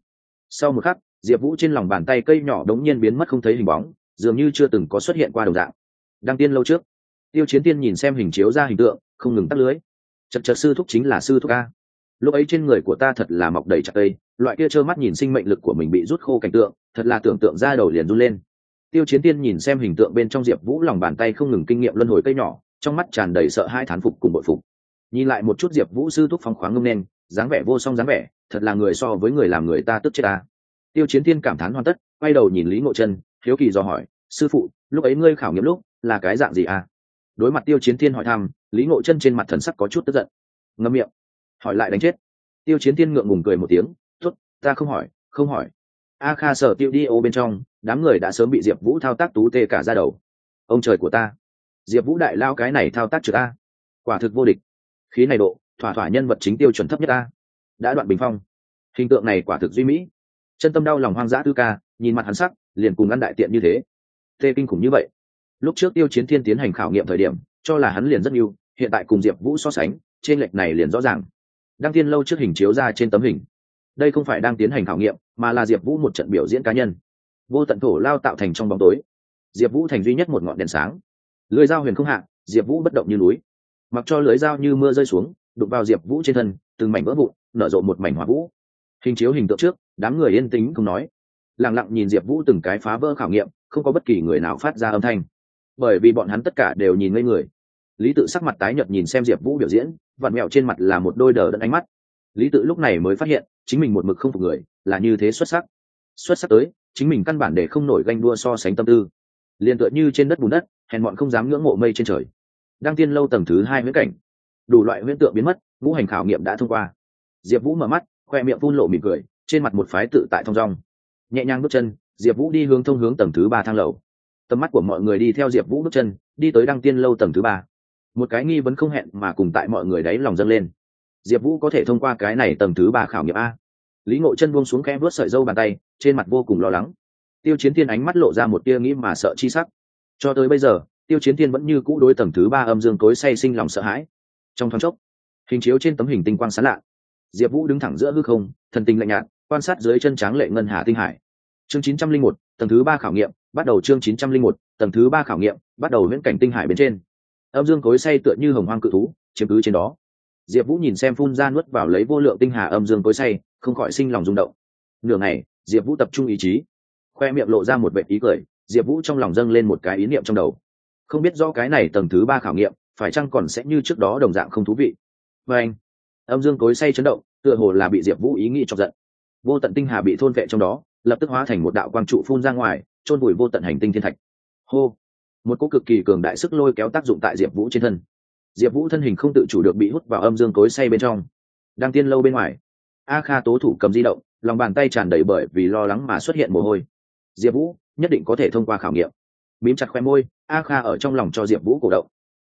[SPEAKER 1] Sau một khắc, diệp vũ trên lòng bàn tay cây nhỏ đống nhiên biến mất không thấy hình bóng, dường như chưa từng có xuất hiện qua đồng dạng. Đăng tiên lâu trước. Tiêu chiến tiên nhìn xem hình chiếu ra hình tượng, không ngừng tắt lưới. Chật chật sư thúc chính là sư thúc a lúc ấy trên người của ta thật là mọc đầy chặt cây loại kia trơ mắt nhìn sinh mệnh lực của mình bị rút khô cảnh tượng, thật là tưởng tượng ra đầu liền run lên. Tiêu chiến tiên nhìn xem hình tượng bên trong diệp vũ lòng bàn tay không ngừng kinh nghiệm luân hồi cây nhỏ, trong mắt tràn đầy sợ hai thán phục cùng bội phục. Nhìn lại một chút diệp vũ sư thúc phong khoáng ngâm đen dáng vẻ vô song dáng vẻ, thật là người so với người làm người ta tức chết ta. Tiêu chiến tiên cảm thán hoàn tất, quay đầu nhìn lý ngộ chân hiếu kỳ do hỏi, sư phụ, lúc ấy ngươi khảo nghiệm lúc, là cái dạng gì à? Đối mặt tiêu chiến thiên hỏi thăm, lý ngộ chân trên mặt thần sắc có chút tức giận. Ngâm miệng hỏi lại đánh chết. Tiêu chiến thiên ngượng ngùng cười một tiếng, tốt, ta không hỏi không hỏi. A kha sở tiêu đi ô bên trong, đám người đã sớm bị diệp vũ thao tác tú tê cả ra đầu. Ông trời của ta, diệp vũ đại lao cái này thao tác trừ ta quả thực vô địch. Khí này độ, thỏa thỏa nhân vật chính tiêu chuẩn thấp nhất ta đã đoạn bình phong. Hình tượng này quả thực duy mỹ. Chân tâm đau lòng hoang dã tư ca, nhìn mặt hắn sắc, liền cùng ăn đại tiện như thế. Tê kinh khủng như vậy. Lúc trước tiêu chiến thiên tiến hành khảo nghiệm thời điểm, cho là hắn liền rất yêu, hiện tại cùng diệp vũ so sánh, trên lệch này liền rõ ràng đăng tiên lâu trước hình chiếu ra trên tấm hình. Đây không phải đang tiến hành khảo nghiệm, mà là diệp vũ một trận biểu diễn cá nhân. Vô tận thổ lao tạo thành trong bóng tối. Diệp vũ thành duy nhất một ngọn đèn sáng. Lưới dao huyền không hạ, diệp vũ bất động như núi. Mặc cho lưới dao như mưa rơi xuống đục vào diệp vũ trên thân, từng mảnh vỡ vụn, nở rộ một mảnh hỏa vũ. Hình chiếu hình tượng trước, đám người yên tĩnh không nói. Lẳng lặng nhìn diệp vũ từng cái phá vỡ khảo nghiệm, không có bất kỳ người nào phát ra âm thanh. Bởi vì bọn hắn tất cả đều nhìn ngây người lý tự sắc mặt tái nhợt nhìn xem diệp vũ biểu diễn, vặn mẹo trên mặt là một đôi đờ đẫn ánh mắt. Lý tự lúc này mới phát hiện, chính mình một mực không phục người, là như thế xuất sắc. Xuất sắc tới, chính mình căn bản để không nổi ganh đua so sánh tâm tư. Liền tựa như trên đất bùn đất, hèn bọn không dám ngưỡng mộ mây trên trời. Đăng tiên lâu tầng thứ hai huyễn cảnh. Đủ loại huyễn tượng biến mất, ngũ hành khảo nghiệm đã thông qua. Diệp vũ mở mắt, khoe miệng phun lộ mỉm cười, trên mặt một phái tự tại thong dong. Nhẹ nhàng bước chân, diệp vũ đi hướng thông hướng tầng thứ ba thang lầu. Tầm mắt của mọi người đi theo diệp vũ bước chân, đi tới đăng tiên lâu tầng thứ ba một cái nghi vấn không hẹn mà cùng tại mọi người đấy lòng dâng lên. Diệp vũ có thể thông qua cái này tầng thứ ba khảo nghiệm a. Lý ngộ chân buông xuống khe vớt sợi dâu bàn tay, trên mặt vô cùng lo lắng. Tiêu chiến thiên ánh mắt lộ ra một tia nghĩ mà sợ chi sắc. Cho tới bây giờ, tiêu chiến thiên vẫn như cũ đối tầng thứ ba âm dương tối say sinh lòng sợ hãi. Trong thoáng chốc, hình chiếu trên tấm hình tinh quang sán lạ. Diệp vũ đứng thẳng giữa hư không, thần tình lạnh nhạt, quan sát dưới chân tráng lệ ngân hà tinh hải. Chương chín trăm linh một, tầng thứ ba khảo nghiệm, bắt đầu chương chín trăm linh một, tầng thứ ba khảo nghiệm, bắt đầu viễn cảnh tinh hải bên trên âm dương cối say tựa như hồng hoang cự thú, chiếm cứ trên đó. Diệp vũ nhìn xem phun ra nuốt vào lấy vô lượng tinh hà âm dương cối say, không khỏi sinh lòng rung động. Nửa ngày, diệp vũ tập trung ý chí. Khoe miệng lộ ra một vệ ý cười, diệp vũ trong lòng dâng lên một cái ý niệm trong đầu. Không biết do cái này tầng thứ ba khảo nghiệm, phải chăng còn sẽ như trước đó đồng dạng không thú vị? Và anh, âm dương cối say chấn động, tựa hồ là bị diệp vũ ý nghĩ chọc giận. Vô tận tinh hà bị thôn vệ trong đó, lập tức hóa thành một đạo quang trụ phun ra ngoài trôn vùi vô tận hành tinh thiên thạch. Hô! Một cỗ cực kỳ cường đại sức lôi kéo tác dụng tại diệp vũ trên thân. Diệp vũ thân hình không tự chủ được bị hút vào âm dương cối say bên trong. Đang tiên lâu bên ngoài, a kha tố thủ cầm di động, lòng bàn tay tràn đầy bởi vì lo lắng mà xuất hiện mồ hôi. Diệp vũ, nhất định có thể thông qua khảo nghiệm. Mím chặt khoe môi, a kha ở trong lòng cho diệp vũ cổ động.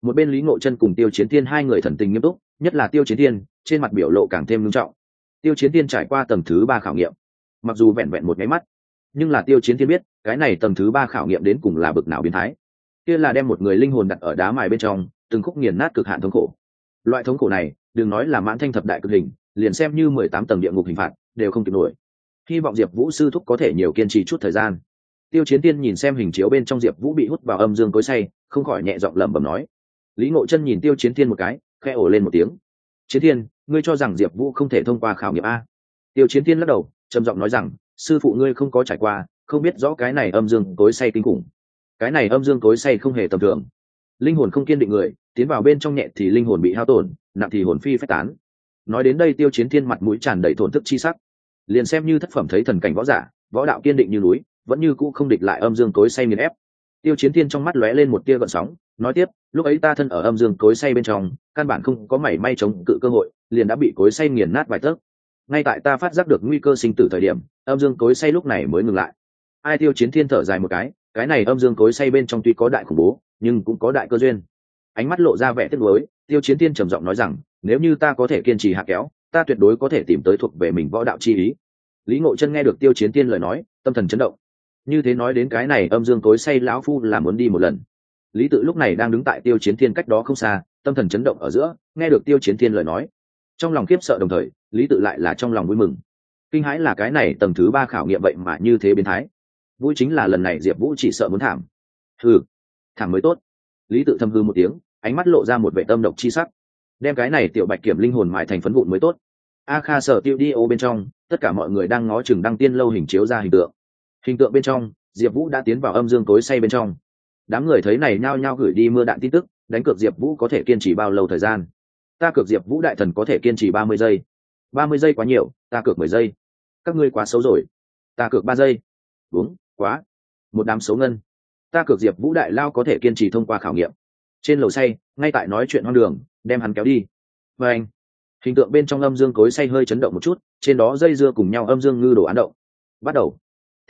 [SPEAKER 1] Một bên lý ngộ chân cùng tiêu chiến thiên hai người thần tình nghiêm túc, nhất là tiêu chiến thiên, trên mặt biểu lộ càng thêm nghiêm trọng. Tiêu chiến thiên trải qua tầng thứ ba khảo nghiệm, mặc dù vẹn vẹn một nháy mắt, nhưng là tiêu chiến thiên biết, cái này tầng thứ ba khảo nghiệm đến cùng là bực nào biến thái kia là đem một người linh hồn đặt ở đá mài bên trong, từng khúc nghiền nát cực hạn thống khổ. Loại thống khổ này, đừng nói là mãn thanh thập đại cực hình, liền xem như mười tám tầng địa ngục hình phạt, đều không kịp nổi. Hy vọng diệp vũ sư thúc có thể nhiều kiên trì chút thời gian. Tiêu chiến tiên nhìn xem hình chiếu bên trong diệp vũ bị hút vào âm dương cối say, không khỏi nhẹ giọng lẩm bẩm nói. Lý ngộ chân nhìn tiêu chiến tiên một cái khe ổ lên một tiếng. Chiến tiên, ngươi cho rằng diệp vũ không thể thông qua khảo nghiệm a? Tiêu chiến tiên lắc đầu, trầm giọng nói rằng, sư phụ ngươi không có trải qua, không biết rõ cái này âm dương cối say kinh khủng cái này âm dương cối say không hề tầm thường. Linh hồn không kiên định người, tiến vào bên trong nhẹ thì linh hồn bị hao tổn, nặng thì hồn phi phách tán. Nói đến đây tiêu chiến thiên mặt mũi tràn đầy thổn thức chi sắc. Liền xem như thất phẩm thấy thần cảnh võ giả, võ đạo kiên định như núi, vẫn như cũ không địch lại âm dương cối say nghiền ép. Tiêu chiến thiên trong mắt lóe lên một tia gợn sóng, nói tiếp, lúc ấy ta thân ở âm dương cối say bên trong, căn bản không có mảy may chống cự cơ hội, liền đã bị cối say nghiền nát vài tấc. Ngay tại ta phát giác được nguy cơ sinh tử thời điểm, âm dương cối say lúc này mới ngừng lại. Ai tiêu chiến thiên thở dài một cái cái này âm dương cối say bên trong tuy có đại khủng bố, nhưng cũng có đại cơ duyên. Ánh mắt lộ ra vẻ tiếc nuối, tiêu chiến thiên trầm giọng nói rằng, nếu như ta có thể kiên trì hạ kéo, ta tuyệt đối có thể tìm tới thuộc về mình võ đạo chi ý. Lý ngộ chân nghe được tiêu chiến tiên lời nói, tâm thần chấn động. Như thế nói đến cái này âm dương tối say lão phu là muốn đi một lần. Lý tự lúc này đang đứng tại tiêu chiến thiên cách đó không xa, tâm thần chấn động ở giữa, nghe được tiêu chiến thiên lời nói. Trong lòng khiếp sợ đồng thời, lý tự lại là trong lòng vui mừng. Kinh hãi là cái này tầng thứ ba khảo nghiệm vậy mà như thế biến thái vui chính là lần này diệp vũ chỉ sợ muốn thảm. Hừ, thảm mới tốt. Lý tự thâm hư một tiếng, ánh mắt lộ ra một vệ tâm độc chi sắc. Đem cái này tiểu bạch kiểm linh hồn mại thành phấn vụn mới tốt. A kha sở tiêu đi ô bên trong, tất cả mọi người đang ngó chừng đăng tiên lâu hình chiếu ra hình tượng. Hình tượng bên trong, diệp vũ đã tiến vào âm dương tối say bên trong. Đám người thấy này nhao nhao gửi đi mưa đạn tin tức, đánh cược diệp vũ có thể kiên trì bao lâu thời gian? Ta cược diệp vũ đại thần có thể kiên trì ba mươi giây. Ba mươi giây quá nhiều, ta cược mười giây. Các ngươi quá xấu rồi. Ta cược ba giây. Đúng quá. Một đám xấu ngân. Ta cược diệp vũ đại lao có thể kiên trì thông qua khảo nghiệm. Trên lầu say, ngay tại nói chuyện hoang đường, đem hắn kéo đi. Và anh, hình tượng bên trong âm dương cối say hơi chấn động một chút, trên đó dây dưa cùng nhau âm dương ngư đồ án động. Bắt đầu.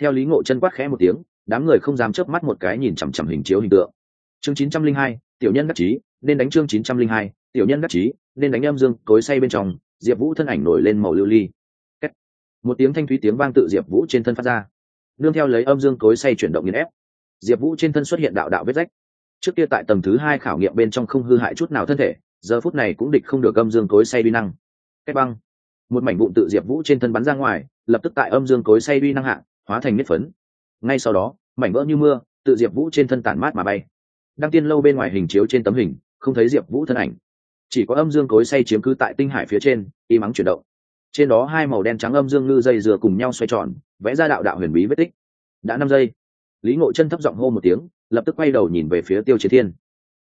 [SPEAKER 1] Theo lý ngộ chân quát khẽ một tiếng, đám người không dám chớp mắt một cái nhìn chằm chằm hình chiếu hình tượng. Chương chín trăm linh hai, tiểu nhân đắc chí, nên đánh chương chín trăm linh hai, tiểu nhân đắc chí, nên đánh âm dương cối say bên trong, diệp vũ thân ảnh nổi lên màu lưu ly. Một tiếng thanh thúy tiếng vang tự diệp vũ trên thân phát ra nương theo lấy âm dương cối say chuyển động nghiền ép. Diệp vũ trên thân xuất hiện đạo đạo vết rách. Trước kia tại tầng thứ hai khảo nghiệm bên trong không hư hại chút nào thân thể, giờ phút này cũng địch không được âm dương cối say uy năng. Cách băng. Một mảnh vụn tự diệp vũ trên thân bắn ra ngoài, lập tức tại âm dương cối say uy năng hạ, hóa thành nếp phấn. Ngay sau đó, mảnh vỡ như mưa, tự diệp vũ trên thân tản mát mà bay. Đăng tiên lâu bên ngoài hình chiếu trên tấm hình, không thấy diệp vũ thân ảnh. Chỉ có âm dương cối say chiếm cứ tại tinh hải phía trên, y mắng chuyển động trên đó hai màu đen trắng âm dương ngư dây dừa cùng nhau xoay tròn, vẽ ra đạo đạo huyền bí vết tích. Đã năm giây. Lý ngộ chân thấp giọng hô một tiếng, lập tức quay đầu nhìn về phía tiêu chiến thiên.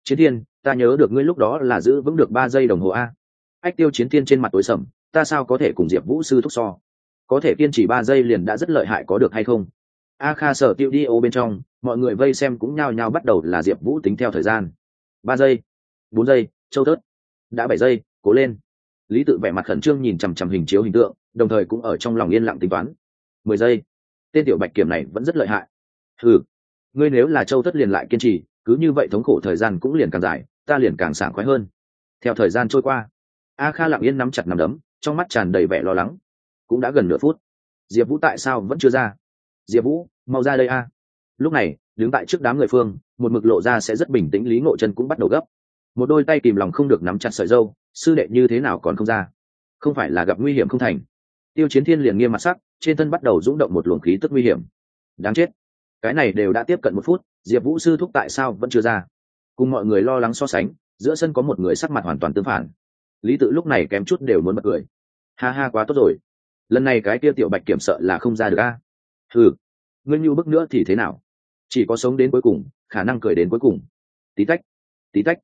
[SPEAKER 1] Chiến thiên, ta nhớ được ngươi lúc đó là giữ vững được ba giây đồng hồ a. Ách, tiêu chiến thiên trên mặt tối sầm, ta sao có thể cùng diệp vũ sư thúc so? Có thể kiên trì ba giây liền đã rất lợi hại có được hay không? A kha sở tiêu đi ô bên trong, mọi người vây xem cũng nhao nhao bắt đầu là diệp vũ tính theo thời gian. Ba giây, bốn giây châu tớt đã bảy giây, cố lên lý tự vẻ mặt khẩn trương nhìn chằm chằm hình chiếu hình tượng, đồng thời cũng ở trong lòng yên lặng tính toán. Mười giây, tên tiểu bạch kiểm này vẫn rất lợi hại. Ừ ngươi nếu là châu thất liền lại kiên trì, cứ như vậy thống khổ thời gian cũng liền càng dài, ta liền càng sảng khoái hơn. Theo thời gian trôi qua, a kha lặng yên nắm chặt nằm đấm, trong mắt tràn đầy vẻ lo lắng. Cũng đã gần nửa phút. Diệp vũ tại sao vẫn chưa ra? Diệp vũ, mau ra đây a. Lúc này, đứng tại trước đám người phương, một mực lộ ra sẽ rất bình tĩnh lý ngộ chân cũng bắt đầu gấp một đôi tay kìm lòng không được nắm chặt sợi dâu, sư đệ như thế nào còn không ra? Không phải là gặp nguy hiểm không thành. Tiêu chiến thiên liền nghiêm mặt sắc, trên thân bắt đầu rúng động một luồng khí tức nguy hiểm. Đáng chết. Cái này đều đã tiếp cận một phút, diệp vũ sư thúc tại sao vẫn chưa ra? Cùng mọi người lo lắng so sánh, giữa sân có một người sắc mặt hoàn toàn tương phản. Lý tự lúc này kém chút đều muốn bật cười. Ha ha, quá tốt rồi. Lần này cái kia tiểu bạch kiểm sợ là không ra được a. Ừ ngươi như bức nữa thì thế nào? Chỉ có sống đến cuối cùng, khả năng cười đến cuối cùng. Tí tách. Tí tách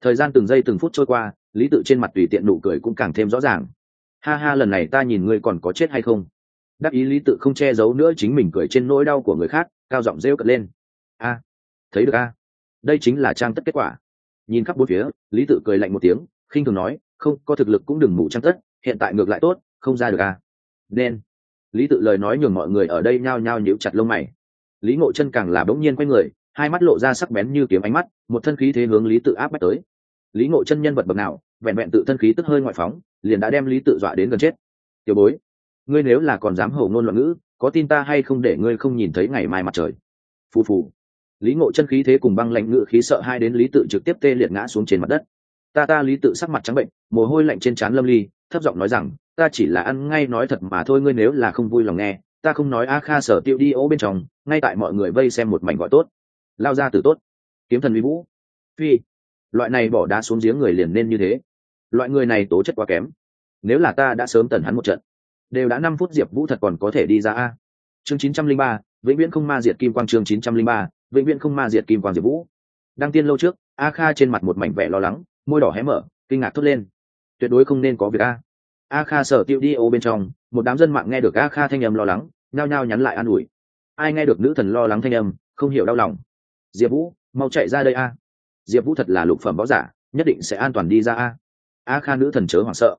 [SPEAKER 1] thời gian từng giây từng phút trôi qua, lý tự trên mặt tùy tiện nụ cười cũng càng thêm rõ ràng. Ha ha, lần này ta nhìn ngươi còn có chết hay không? Đắc ý lý tự không che giấu nữa chính mình cười trên nỗi đau của người khác, cao giọng rêu cật lên. A, thấy được a. Đây chính là trang tất kết quả. Nhìn khắp bốn phía, lý tự cười lạnh một tiếng, khinh thường nói, không, có thực lực cũng đừng mù trang tất, hiện tại ngược lại tốt, không ra được a. Nên. Lý tự lời nói nhường mọi người ở đây nhao nhao nhíu chặt lông mày. Lý ngộ chân càng là bỗng nhiên quay người, hai mắt lộ ra sắc bén như kiếm ánh mắt, một thân khí thế hướng lý tự áp bách tới lý ngộ chân nhân vật bậc nào, vẹn vẹn tự thân khí tức hơi ngoại phóng, liền đã đem lý tự dọa đến gần chết. Tiểu bối, ngươi nếu là còn dám hầu ngôn loạn ngữ, có tin ta hay không để ngươi không nhìn thấy ngày mai mặt trời? Phù phù. Lý ngộ chân khí thế cùng băng lạnh ngự khí sợ hai đến lý tự trực tiếp tê liệt ngã xuống trên mặt đất. Ta ta lý tự sắc mặt trắng bệnh, mồ hôi lạnh trên trán lâm ly, thấp giọng nói rằng, ta chỉ là ăn ngay nói thật mà thôi ngươi nếu là không vui lòng nghe, ta không nói a kha sở tiêu đi ố bên trong, ngay tại mọi người vây xem một mảnh gọi tốt. Lao ra từ tốt. Kiếm thần vi vũ. Phi loại này bỏ đá xuống giếng người liền nên như thế. Loại người này tố chất quá kém. Nếu là ta đã sớm tần hắn một trận, đều đã năm phút diệp vũ thật còn có thể đi ra a. Chương chín trăm linh ba, vĩnh viễn không ma diệt kim quang chương chín trăm linh ba, vĩnh viễn không ma diệt kim quang diệp vũ. Đăng tiên lâu trước, a kha trên mặt một mảnh vẻ lo lắng, môi đỏ hé mở, kinh ngạc thốt lên. Tuyệt đối không nên có việc a. A kha sở tiêu đi ô bên trong, một đám dân mạng nghe được a kha thanh âm lo lắng, nhao nhao nhắn lại an ủi. Ai nghe được nữ thần lo lắng thanh âm, không hiểu đau lòng. Diệp vũ, mau chạy ra đây a diệp vũ thật là lục phẩm võ giả, nhất định sẽ an toàn đi ra a. A kha nữ thần chớ hoảng sợ.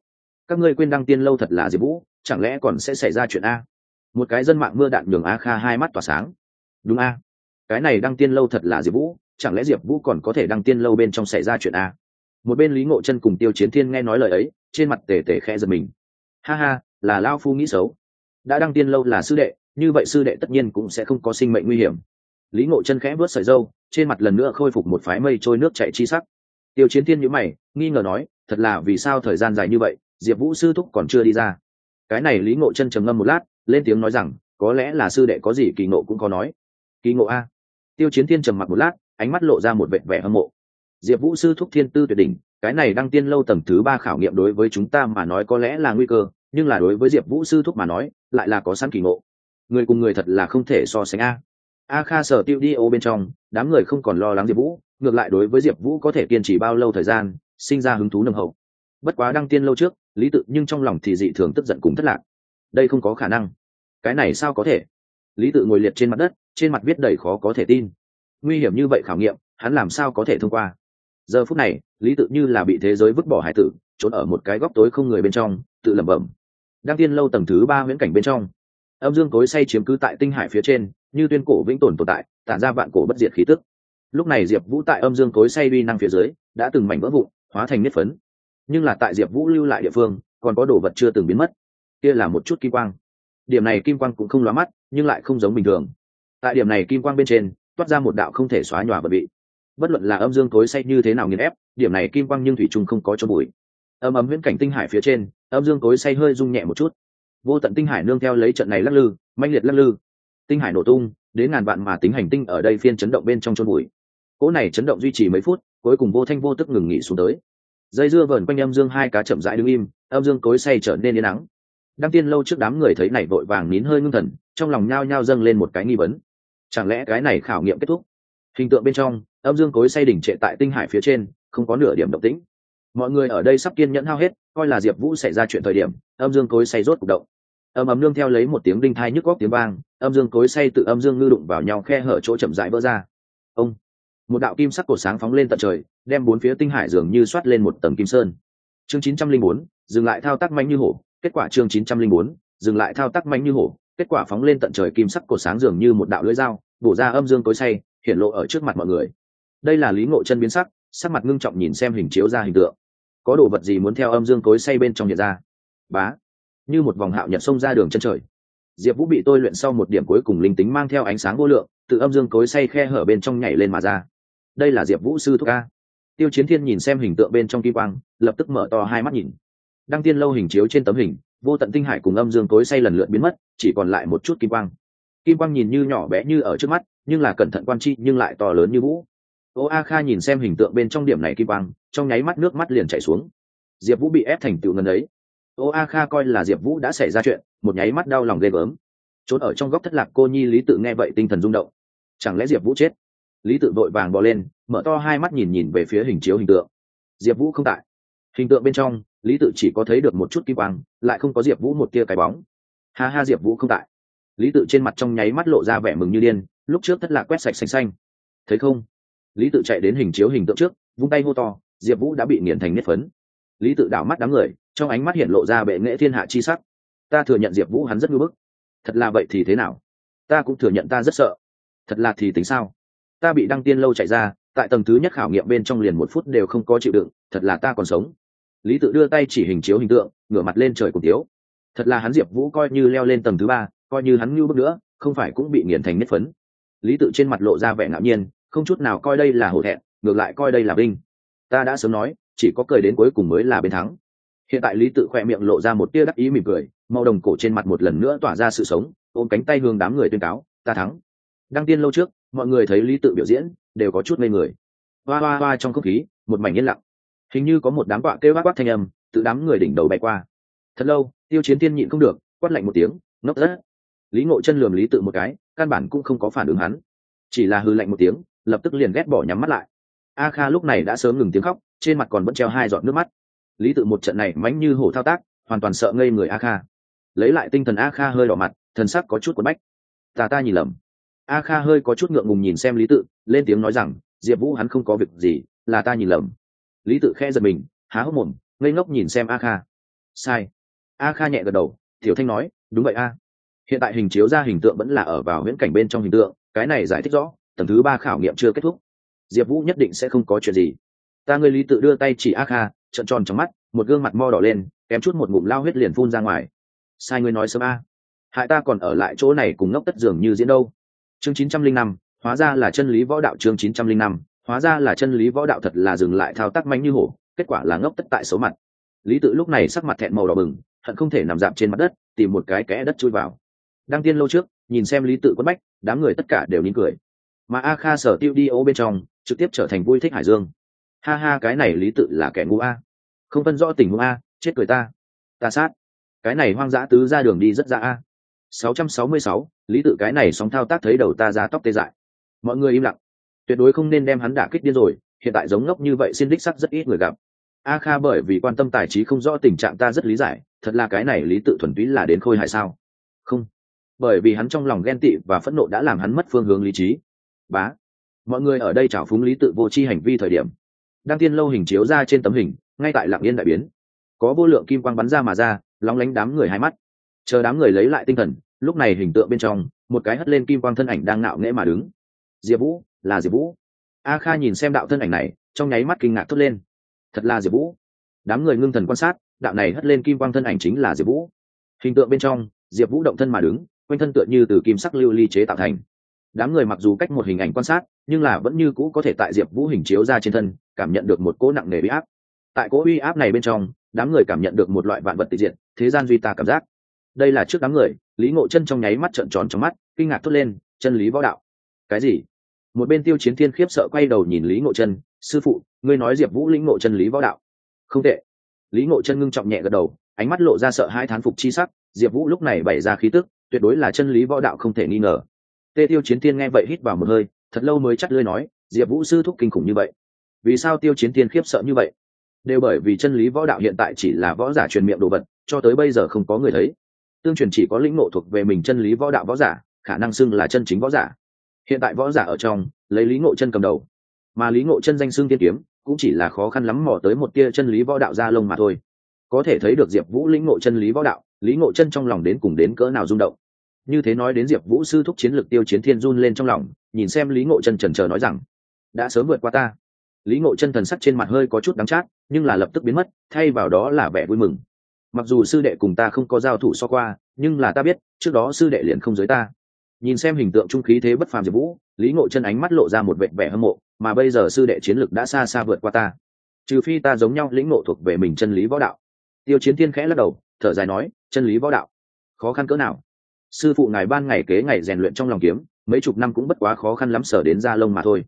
[SPEAKER 1] Các ngươi quên đăng tiên lâu thật là diệp vũ, chẳng lẽ còn sẽ xảy ra chuyện a? Một cái dân mạng mưa đạn nhường a kha hai mắt tỏa sáng. Đúng a. Cái này đăng tiên lâu thật là diệp vũ, chẳng lẽ diệp vũ còn có thể đăng tiên lâu bên trong xảy ra chuyện a? Một bên lý ngộ chân cùng tiêu chiến thiên nghe nói lời ấy, trên mặt tề tề khe giật mình. Ha ha, là lao phu nghĩ xấu. Đã đăng tiên lâu là sư đệ, như vậy sư đệ tất nhiên cũng sẽ không có sinh mệnh nguy hiểm lý ngộ chân khẽ vớt sợi dâu trên mặt lần nữa khôi phục một phái mây trôi nước chạy chi sắc. Tiêu chiến thiên nhữ mày, nghi ngờ nói, thật là vì sao thời gian dài như vậy, diệp vũ sư thúc còn chưa đi ra? Cái này lý ngộ chân trầm ngâm một lát, lên tiếng nói rằng, có lẽ là sư đệ có gì kỳ ngộ cũng có nói. Kỳ ngộ a? Tiêu chiến thiên trầm mặt một lát, ánh mắt lộ ra một vẻ vẻ hâm mộ. Diệp vũ sư thúc thiên tư tuyệt đỉnh, cái này đăng tiên lâu tầng thứ ba khảo nghiệm đối với chúng ta mà nói có lẽ là nguy cơ, nhưng là đối với diệp vũ sư thúc mà nói, lại là có sẵn kỳ ngộ. Người cùng người thật là không thể so sánh a a kha sở tiêu đi ô bên trong, đám người không còn lo lắng diệp vũ, ngược lại đối với diệp vũ có thể kiên trì bao lâu thời gian, sinh ra hứng thú nồng hậu. Bất quá đăng tiên lâu trước, lý tự nhưng trong lòng thì dị thường tức giận cùng thất lạc. Đây không có khả năng. Cái này sao có thể? Lý tự ngồi liệt trên mặt đất, trên mặt viết đầy khó có thể tin. Nguy hiểm như vậy khảo nghiệm, hắn làm sao có thể thông qua? Giờ phút này, lý tự như là bị thế giới vứt bỏ hải tử, trốn ở một cái góc tối không người bên trong, tự lẩm bẩm. Đăng tiên lâu tầng thứ ba Huyễn cảnh bên trong âm dương cối say chiếm cứ tại tinh hải phía trên, như tuyên cổ vĩnh tồn tồn tại, tản ra vạn cổ bất diệt khí tức. Lúc này diệp vũ tại âm dương cối say uy năng phía dưới, đã từng mảnh vỡ vụn, hóa thành nếp phấn. Nhưng là tại diệp vũ lưu lại địa phương, còn có đồ vật chưa từng biến mất. Kia là một chút kim quang. Điểm này kim quang cũng không lóa mắt, nhưng lại không giống bình thường. Tại điểm này kim quang bên trên, toát ra một đạo không thể xóa nhòa vật bị bất luận là âm dương Cối say như thế nào nghiền ép, điểm này kim quang nhưng thủy trung không có cho bụi. Âm ấm viễn cảnh tinh hải phía trên, âm dương Cối say hơi rung nhẹ một chút vô tận tinh hải nương theo lấy trận này lắc lư manh liệt lắc lư. Tinh hải nổ tung, đến ngàn vạn mà tính hành tinh ở đây phiên chấn động bên trong chôn bụi. Cỗ này chấn động duy trì mấy phút, cuối cùng vô thanh vô tức ngừng nghỉ xuống tới. Dây dưa vờn quanh âm dương hai cá chậm rãi đứng im, âm dương cối say trở nên yên nắng đăng tiên lâu trước đám người thấy này vội vàng nín hơi ngưng thần, trong lòng nhao nhao dâng lên một cái nghi vấn. Chẳng lẽ cái này khảo nghiệm kết thúc? Hình tượng bên trong, âm dương cối say đỉnh trệ tại tinh hải phía trên, không có nửa điểm động tĩnh. Mọi người ở đây sắp kiên nhẫn hao hết, coi là diệp vũ xảy ra chuyện thời điểm, âm dương cối say rốt c động âm ấm nương theo lấy một tiếng đinh thai nhức góc tiếng vang, âm dương cối say tự âm dương ngư đụng vào nhau khe hở chỗ chậm rãi vỡ ra. Ông! Một đạo kim sắc cổ sáng phóng lên tận trời, đem bốn phía tinh hải dường như soát lên một tầng kim sơn. Chương chín trăm linh bốn, dừng lại thao tác manh như hổ, kết quả chương chín trăm linh bốn, dừng lại thao tác manh như hổ, kết quả phóng lên tận trời kim sắc cổ sáng dường như một đạo lưỡi dao, bổ ra âm dương cối say, hiện lộ ở trước mặt mọi người. Đây là lý ngộ chân biến sắc sắc mặt ngưng trọng nhìn xem hình chiếu ra hình tượng. Có đồ vật gì muốn theo âm dương cối say bên trong hiện ra? Bá! Như một vòng hạo nhật xông ra đường chân trời. Diệp vũ bị tôi luyện sau một điểm cuối cùng linh tính mang theo ánh sáng vô lượng từ âm dương cối say khe hở bên trong nhảy lên mà ra. Đây là diệp vũ sư thúc ca. Tiêu chiến thiên nhìn xem hình tượng bên trong kim quang, lập tức mở to hai mắt nhìn. Đăng tiên lâu hình chiếu trên tấm hình, vô tận tinh hải cùng âm dương cối say lần lượt biến mất, chỉ còn lại một chút kim quang. Kim quang nhìn như nhỏ bé như ở trước mắt, nhưng là cẩn thận quan chi nhưng lại to lớn như vũ. Ô a kha nhìn xem hình tượng bên trong điểm này kim quang, trong nháy mắt nước mắt liền chảy xuống. Diệp vũ bị ép thành tựu ngần ấy ô a kha coi là diệp vũ đã xảy ra chuyện, một nháy mắt đau lòng ghê gớm. Trốn ở trong góc thất lạc, cô nhi lý tự nghe vậy tinh thần rung động. Chẳng lẽ diệp vũ chết? Lý tự vội vàng bò lên, mở to hai mắt nhìn nhìn về phía hình chiếu hình tượng. Diệp vũ không tại. Hình tượng bên trong, lý tự chỉ có thấy được một chút kim quang, lại không có diệp vũ một tia cái bóng. Ha ha, diệp vũ không tại. Lý tự trên mặt trong nháy mắt lộ ra vẻ mừng như điên, lúc trước thất lạc quét sạch xanh xanh. Thấy không? Lý tự chạy đến hình chiếu hình tượng trước, vung tay hô to, diệp vũ đã bị nghiền thành nếp phấn. Lý tự đảo mắt đám người trong ánh mắt hiện lộ ra bệ nghệ thiên hạ chi sắc. Ta thừa nhận diệp vũ hắn rất ngưỡng bức. Thật là vậy thì thế nào? Ta cũng thừa nhận ta rất sợ. Thật là thì tính sao? Ta bị đăng tiên lâu chạy ra, tại tầng thứ nhất khảo nghiệm bên trong liền một phút đều không có chịu đựng, thật là ta còn sống. Lý tự đưa tay chỉ hình chiếu hình tượng, ngửa mặt lên trời cùng tiếu. Thật là hắn diệp vũ coi như leo lên tầng thứ ba, coi như hắn ngưu bước nữa, không phải cũng bị nghiền thành nhất phấn. Lý tự trên mặt lộ ra vẻ ngạo nhiên, không chút nào coi đây là hổ thẹn, ngược lại coi đây là binh ta đã sớm nói, chỉ có cười đến cuối cùng mới là bên thắng hiện tại lý tự khoe miệng lộ ra một tia đắc ý mỉm cười, màu đồng cổ trên mặt một lần nữa tỏa ra sự sống, ôm cánh tay hướng đám người tuyên cáo, ta thắng. Đăng tiên lâu trước, mọi người thấy lý tự biểu diễn, đều có chút ngây người. Hoa hoa hoa trong không khí, một mảnh yên lặng. Hình như có một đám quạ kêu bác quát thanh âm, tự đám người đỉnh đầu bay qua. Thật lâu, tiêu chiến tiên nhịn không được, quát lạnh một tiếng, ngốc rất. Lý ngộ chân lườm lý tự một cái, căn bản cũng không có phản ứng hắn. Chỉ là hư lạnh một tiếng, lập tức liền ghét bỏ nhắm mắt lại. A kha lúc này đã sớm ngừng tiếng khóc, trên mặt còn vẫn treo hai giọt nước mắt lý tự một trận này mánh như hổ thao tác, hoàn toàn sợ ngây người a kha. Lấy lại tinh thần a kha hơi đỏ mặt, thần sắc có chút quấn bách. Ta ta nhìn lầm. A kha hơi có chút ngượng ngùng nhìn xem lý tự, lên tiếng nói rằng, diệp vũ hắn không có việc gì, là ta nhìn lầm. Lý tự khe giật mình, há hốc mồm, ngây ngốc nhìn xem a kha. Sai. A kha nhẹ gật đầu, tiểu thanh nói, đúng vậy a. Hiện tại hình chiếu ra hình tượng vẫn là ở vào viễn cảnh bên trong hình tượng, cái này giải thích rõ, tầng thứ ba khảo nghiệm chưa kết thúc. Diệp vũ nhất định sẽ không có chuyện gì. Ta ngươi lý tự đưa tay chỉ a kha trợn tròn trong mắt, một gương mặt mo đỏ lên, kém chút một ngụm lao huyết liền phun ra ngoài. Sai ngươi nói sớm a. Hại ta còn ở lại chỗ này cùng ngốc tất dường như diễn đâu. Chương chín trăm linh năm, hóa ra là chân lý võ đạo chương chín trăm linh năm, hóa ra là chân lý võ đạo thật là dừng lại thao tác manh như hổ, kết quả là ngốc tất tại số mặt. Lý tự lúc này sắc mặt thẹn màu đỏ bừng, hận không thể nằm dạp trên mặt đất, tìm một cái kẽ đất chui vào. Đăng tiên lâu trước, nhìn xem lý tự quất bách, đám người tất cả đều nín cười. Mà a kha sở tiêu đi ô bên trong, trực tiếp trở thành vui thích hải dương ha ha cái này lý tự là kẻ ngu a. Không phân rõ tình huống a chết cười ta. Ta sát. Cái này hoang dã tứ ra đường đi rất ra a. 666, lý tự cái này sóng thao tác thấy đầu ta ra tóc tê dại. Mọi người im lặng. Tuyệt đối không nên đem hắn đả kích điên rồi hiện tại giống ngốc như vậy xin đích sắc rất ít người gặp. A kha bởi vì quan tâm tài trí không rõ tình trạng ta rất lý giải thật là cái này lý tự thuần túy là đến khôi hại sao? Không. Bởi vì hắn trong lòng ghen tị và phẫn nộ đã làm hắn mất phương hướng lý trí. Bá. Mọi người ở đây trào phúng lý tự vô chi hành vi thời điểm đăng tiên lâu hình chiếu ra trên tấm hình, ngay tại lạng yên đại biến. Có vô lượng kim quang bắn ra mà ra, lóng lánh đám người hai mắt. Chờ đám người lấy lại tinh thần, lúc này hình tượng bên trong, một cái hất lên kim quang thân ảnh đang ngạo nghễ mà đứng. Diệp vũ, là diệp vũ. A kha nhìn xem đạo thân ảnh này, trong nháy mắt kinh ngạc thốt lên. Thật là diệp vũ. Đám người ngưng thần quan sát, đạo này hất lên kim quang thân ảnh chính là diệp vũ. Hình tượng bên trong, diệp vũ động thân mà đứng, quanh thân tựa như từ kim sắc lưu ly chế tạo thành đám người mặc dù cách một hình ảnh quan sát, nhưng là vẫn như cũ có thể tại diệp vũ hình chiếu ra trên thân, cảm nhận được một cỗ nặng nề bi áp. Tại cỗ uy áp này bên trong, đám người cảm nhận được một loại vạn vật tịch diện thế gian duy ta cảm giác. Đây là trước đám người, lý ngộ chân trong nháy mắt trợn tròn trong mắt, kinh ngạc thốt lên, chân lý võ đạo. Cái gì? Một bên tiêu chiến thiên khiếp sợ quay đầu nhìn lý ngộ chân, sư phụ, ngươi nói diệp vũ lĩnh ngộ chân lý võ đạo. Không tệ. Lý ngộ chân ngưng trọng nhẹ gật đầu, ánh mắt lộ ra sợ hai thán phục chi sắc, diệp vũ lúc này bày ra khí tức, tuyệt đối là chân lý võ đạo không thể nghi ngờ tê tiêu chiến thiên nghe vậy hít vào một hơi, thật lâu mới chắc lưới nói, diệp vũ sư thúc kinh khủng như vậy, vì sao tiêu chiến thiên khiếp sợ như vậy? Đều bởi vì chân lý võ đạo hiện tại chỉ là võ giả truyền miệng đồ vật, cho tới bây giờ không có người thấy. Tương truyền chỉ có lĩnh ngộ thuộc về mình chân lý võ đạo võ giả, khả năng xưng là chân chính võ giả. Hiện tại võ giả ở trong, lấy lý ngộ chân cầm đầu. Mà lý ngộ chân danh xưng tiên kiếm, cũng chỉ là khó khăn lắm mò tới một tia chân lý võ đạo ra lông mà thôi. Có thể thấy được diệp vũ lĩnh ngộ chân lý võ đạo, lý ngộ chân trong lòng đến cùng đến cỡ nào rung động như thế nói đến diệp vũ sư thúc chiến lược tiêu chiến thiên run lên trong lòng, nhìn xem lý ngộ chân trần trờ nói rằng, đã sớm vượt qua ta. Lý ngộ chân thần sắc trên mặt hơi có chút đắng chát, nhưng là lập tức biến mất, thay vào đó là vẻ vui mừng. Mặc dù sư đệ cùng ta không có giao thủ so qua, nhưng là ta biết, trước đó sư đệ liền không giới ta. Nhìn xem hình tượng trung khí thế bất phàm diệp vũ, lý ngộ chân ánh mắt lộ ra một vệ vẻ hâm mộ, mà bây giờ sư đệ chiến lực đã xa xa vượt qua ta. Trừ phi ta giống nhau lĩnh ngộ thuộc về mình chân lý võ đạo. Tiêu chiến thiên khẽ lắc đầu, thở dài nói, chân lý võ đạo? Khó khăn cỡ nào? Sư phụ ngài ban ngày kế ngày rèn luyện trong lòng kiếm, mấy chục năm cũng bất quá khó khăn lắm sở đến da lông mà thôi.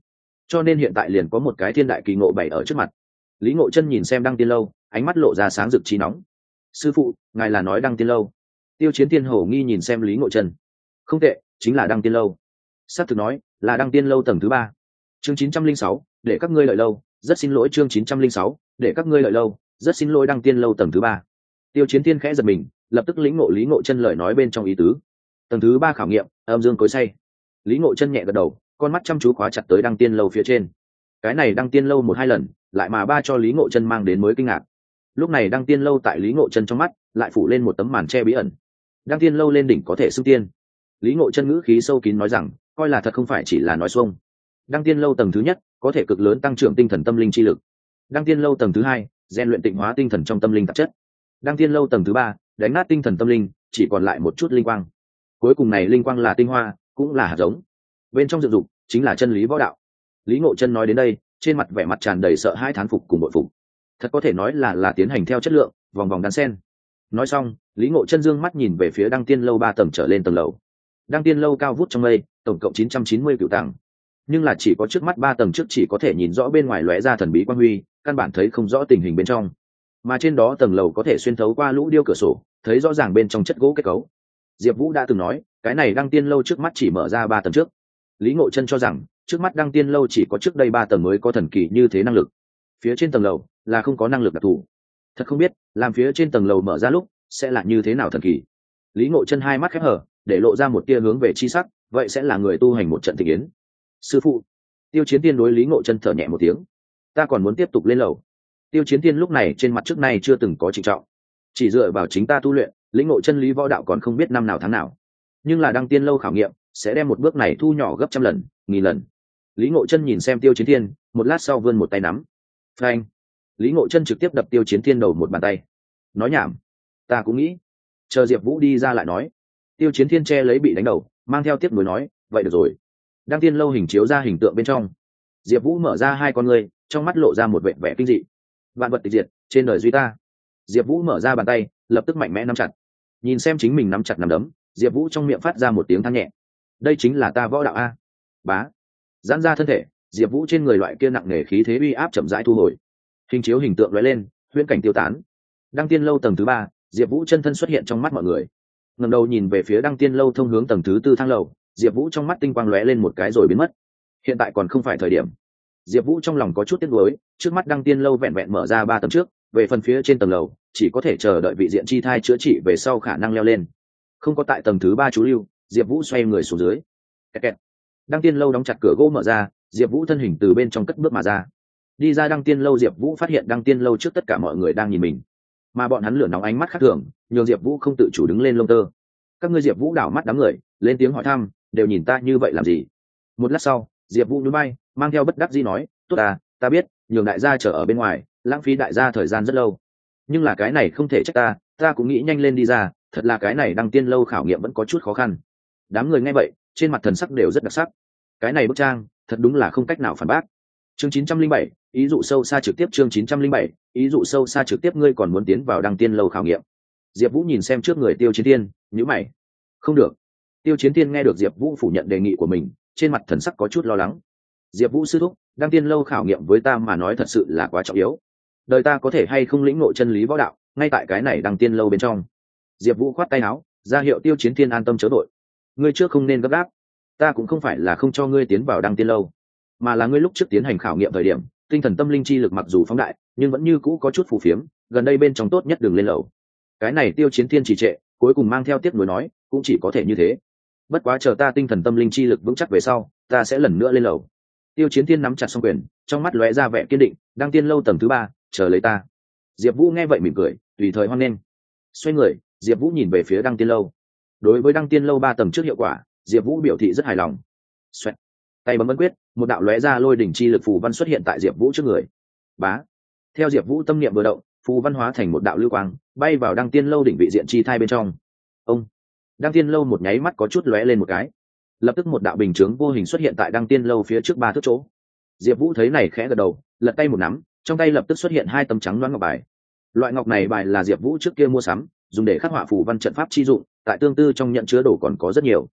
[SPEAKER 1] Cho nên hiện tại liền có một cái thiên đại kỳ ngộ bày ở trước mặt. Lý ngộ chân nhìn xem đăng tiên lâu, ánh mắt lộ ra sáng rực trí nóng. Sư phụ, ngài là nói đăng tiên lâu. Tiêu chiến tiên hổ nghi nhìn xem lý ngộ chân. Không tệ, chính là đăng tiên lâu. S á c thực nói, là đăng tiên lâu tầng thứ ba. Chương chín trăm linh sáu, để các ngươi lợi lâu, rất xin lỗi chương chín trăm linh sáu, để các ngươi lợi lâu, rất xin lỗi đăng tiên lâu tầng thứ ba. Tiêu chiến tiên khẽ giật mình, lập tức lĩnh ngộ lý ngộ chân lời nói bên trong ý tứ tầng thứ ba khảo nghiệm, âm dương cối say. Lý ngộ chân nhẹ gật đầu, con mắt chăm chú khóa chặt tới đăng tiên lâu phía trên. Cái này đăng tiên lâu một hai lần, lại mà ba cho lý ngộ chân mang đến mới kinh ngạc. Lúc này đăng tiên lâu tại lý ngộ chân trong mắt, lại phủ lên một tấm màn che bí ẩn. Đăng tiên lâu lên đỉnh có thể xưng tiên. Lý ngộ chân ngữ khí sâu kín nói rằng, coi là thật không phải chỉ là nói xuông. Đăng tiên lâu tầng thứ nhất, có thể cực lớn tăng trưởng tinh thần tâm linh chi lực. Đăng tiên lâu tầng thứ hai, rèn luyện tịnh hóa tinh thần trong tâm linh tạp chất. Đăng tiên lâu tầng thứ ba, đánh nát tinh thần tâm linh, chỉ còn lại một chút linh quang cuối cùng này linh quang là tinh hoa, cũng là hạt giống. Bên trong dựng dục chính là chân lý võ đạo. Lý ngộ chân nói đến đây, trên mặt vẻ mặt tràn đầy sợ hãi thán phục cùng bội phục. Thật có thể nói là là tiến hành theo chất lượng, vòng vòng đan sen. Nói xong, lý ngộ chân dương mắt nhìn về phía đăng tiên lâu ba tầng trở lên tầng lầu. Đăng tiên lâu cao vút trong mây, tổng cộng chín trăm chín mươi cựu tầng. Nhưng là chỉ có trước mắt ba tầng trước chỉ có thể nhìn rõ bên ngoài lóe ra thần bí quan huy, căn bản thấy không rõ tình hình bên trong. Mà trên đó tầng lầu có thể xuyên thấu qua lũ điêu cửa sổ, thấy rõ ràng bên trong chất gỗ kết cấu diệp vũ đã từng nói, cái này đăng tiên lâu trước mắt chỉ mở ra ba tầng trước. Lý ngộ chân cho rằng, trước mắt đăng tiên lâu chỉ có trước đây ba tầng mới có thần kỳ như thế năng lực. Phía trên tầng lầu là không có năng lực đặc thù. Thật không biết, làm phía trên tầng lầu mở ra lúc, sẽ là như thế nào thần kỳ. Lý ngộ chân hai mắt khép hở để lộ ra một tia hướng về chi sắc, vậy sẽ là người tu hành một trận thị kiến sư phụ, tiêu chiến tiên đối lý ngộ chân thở nhẹ một tiếng. Ta còn muốn tiếp tục lên lầu. Tiêu chiến tiên lúc này trên mặt trước nay chưa từng có trịnh trọng. Chỉ dựa vào chính ta tu luyện lĩnh ngộ chân lý võ đạo còn không biết năm nào tháng nào. Nhưng là đăng tiên lâu khảo nghiệm, sẽ đem một bước này thu nhỏ gấp trăm lần, nghìn lần. Lý ngộ chân nhìn xem tiêu chiến thiên, một lát sau vươn một tay nắm. Frank lý ngộ chân trực tiếp đập tiêu chiến thiên đầu một bàn tay. Nói nhảm. Ta cũng nghĩ. Chờ diệp vũ đi ra lại nói. Tiêu chiến thiên che lấy bị đánh đầu, mang theo tiếp nối nói, vậy được rồi. Đăng tiên lâu hình chiếu ra hình tượng bên trong. Diệp vũ mở ra hai con người trong mắt lộ ra một vệ vẻ kinh dị. Vạn vật tịch diệt, trên đời duy ta. Diệp vũ mở ra bàn tay, lập tức mạnh mẽ nắm chặt nhìn xem chính mình nắm chặt nắm đấm, diệp vũ trong miệng phát ra một tiếng than nhẹ. Đây chính là ta võ đạo a. Bá. Giãn ra thân thể, diệp vũ trên người loại kia nặng nề khí thế uy áp chậm rãi thu hồi. Hình chiếu hình tượng lóe lên, huyễn cảnh tiêu tán. Đăng tiên lâu tầng thứ ba, diệp vũ chân thân xuất hiện trong mắt mọi người. Ngầm đầu nhìn về phía đăng tiên lâu thông hướng tầng thứ tư thang lầu, diệp vũ trong mắt tinh quang lóe lên một cái rồi biến mất. Hiện tại còn không phải thời điểm. Diệp vũ trong lòng có chút tiếc nuối, trước mắt đăng tiên lâu vẹn vẹn mở ra ba tầng trước về phần phía trên tầng lầu, chỉ có thể chờ đợi vị diện chi thai chữa trị về sau khả năng leo lên. Không có tại tầng thứ ba chú lưu, diệp vũ xoay người xuống dưới. Kẹt đăng tiên lâu đóng chặt cửa gỗ mở ra, diệp vũ thân hình từ bên trong cất bước mà ra. Đi ra đăng tiên lâu, diệp vũ phát hiện đăng tiên lâu trước tất cả mọi người đang nhìn mình. Mà bọn hắn lửa nóng ánh mắt khác thường, nhường diệp vũ không tự chủ đứng lên lông tơ. Các ngươi diệp vũ đảo mắt đám người, lên tiếng hỏi thăm, đều nhìn ta như vậy làm gì? Một lát sau, diệp vũ núi bay mang theo bất đắc dĩ nói, tốt à ta biết, nhường đại gia chờ ở bên ngoài lãng phí đại gia thời gian rất lâu. Nhưng là cái này không thể trách ta ta cũng nghĩ nhanh lên đi ra thật là cái này đăng tiên lâu khảo nghiệm vẫn có chút khó khăn. Đám người nghe vậy trên mặt thần sắc đều rất đặc sắc. Cái này bức trang thật đúng là không cách nào phản bác. Chương 907, ý dụ sâu xa trực tiếp chương 907, ý dụ sâu xa trực tiếp ngươi còn muốn tiến vào đăng tiên lâu khảo nghiệm. Diệp vũ nhìn xem trước người tiêu chiến tiên nhữ mày. Không được. Tiêu chiến tiên nghe được diệp vũ phủ nhận đề nghị của mình trên mặt thần sắc có chút lo lắng. Diệp vũ sư thúc đăng tiên lâu khảo nghiệm với ta mà nói thật sự là quá trọng yếu đời ta có thể hay không lĩnh ngộ chân lý võ đạo, ngay tại cái này đăng tiên lâu bên trong. Diệp vũ khoát tay áo, ra hiệu tiêu chiến thiên an tâm chớ đội ngươi trước không nên gấp gáp. Ta cũng không phải là không cho ngươi tiến vào đăng tiên lâu, mà là ngươi lúc trước tiến hành khảo nghiệm thời điểm, tinh thần tâm linh chi lực mặc dù phóng đại, nhưng vẫn như cũ có chút phù phiếm, gần đây bên trong tốt nhất đừng lên lầu. Cái này tiêu chiến thiên trì trệ, cuối cùng mang theo tiếp nối nói, cũng chỉ có thể như thế. Bất quá chờ ta tinh thần tâm linh chi lực vững chắc về sau, ta sẽ lần nữa lên lầu. Tiêu chiến thiên nắm chặt xong quyền, trong mắt lóe ra vẻ kiên định đăng tiên lâu tầng thứ ba chờ lấy ta. Diệp vũ nghe vậy mỉm cười, tùy thời hoan nghênh. Xoay người, diệp vũ nhìn về phía đăng tiên lâu. Đối với đăng tiên lâu ba tầng trước hiệu quả, diệp vũ biểu thị rất hài lòng. Xoẹt. tay bấm ấn quyết, một đạo lóe ra lôi đỉnh chi lực phù văn xuất hiện tại diệp vũ trước người. Bá. Theo diệp vũ tâm niệm vừa động, phù văn hóa thành một đạo lưu quang, bay vào đăng tiên lâu đỉnh vị diện chi thai bên trong. Ông. Đăng tiên lâu một nháy mắt có chút lóe lên một cái. Lập tức một đạo bình chướng vô hình xuất hiện tại đăng tiên lâu phía trước ba thước chỗ. Diệp vũ thấy này khẽ gật đầu, lật tay một nắm trong tay lập tức xuất hiện hai tấm trắng loáng ngọc bài. Loại ngọc này bài là diệp vũ trước kia mua sắm, dùng để khắc họa phù văn trận pháp chi dụng, tại tương tư trong nhận chứa đồ còn có rất nhiều.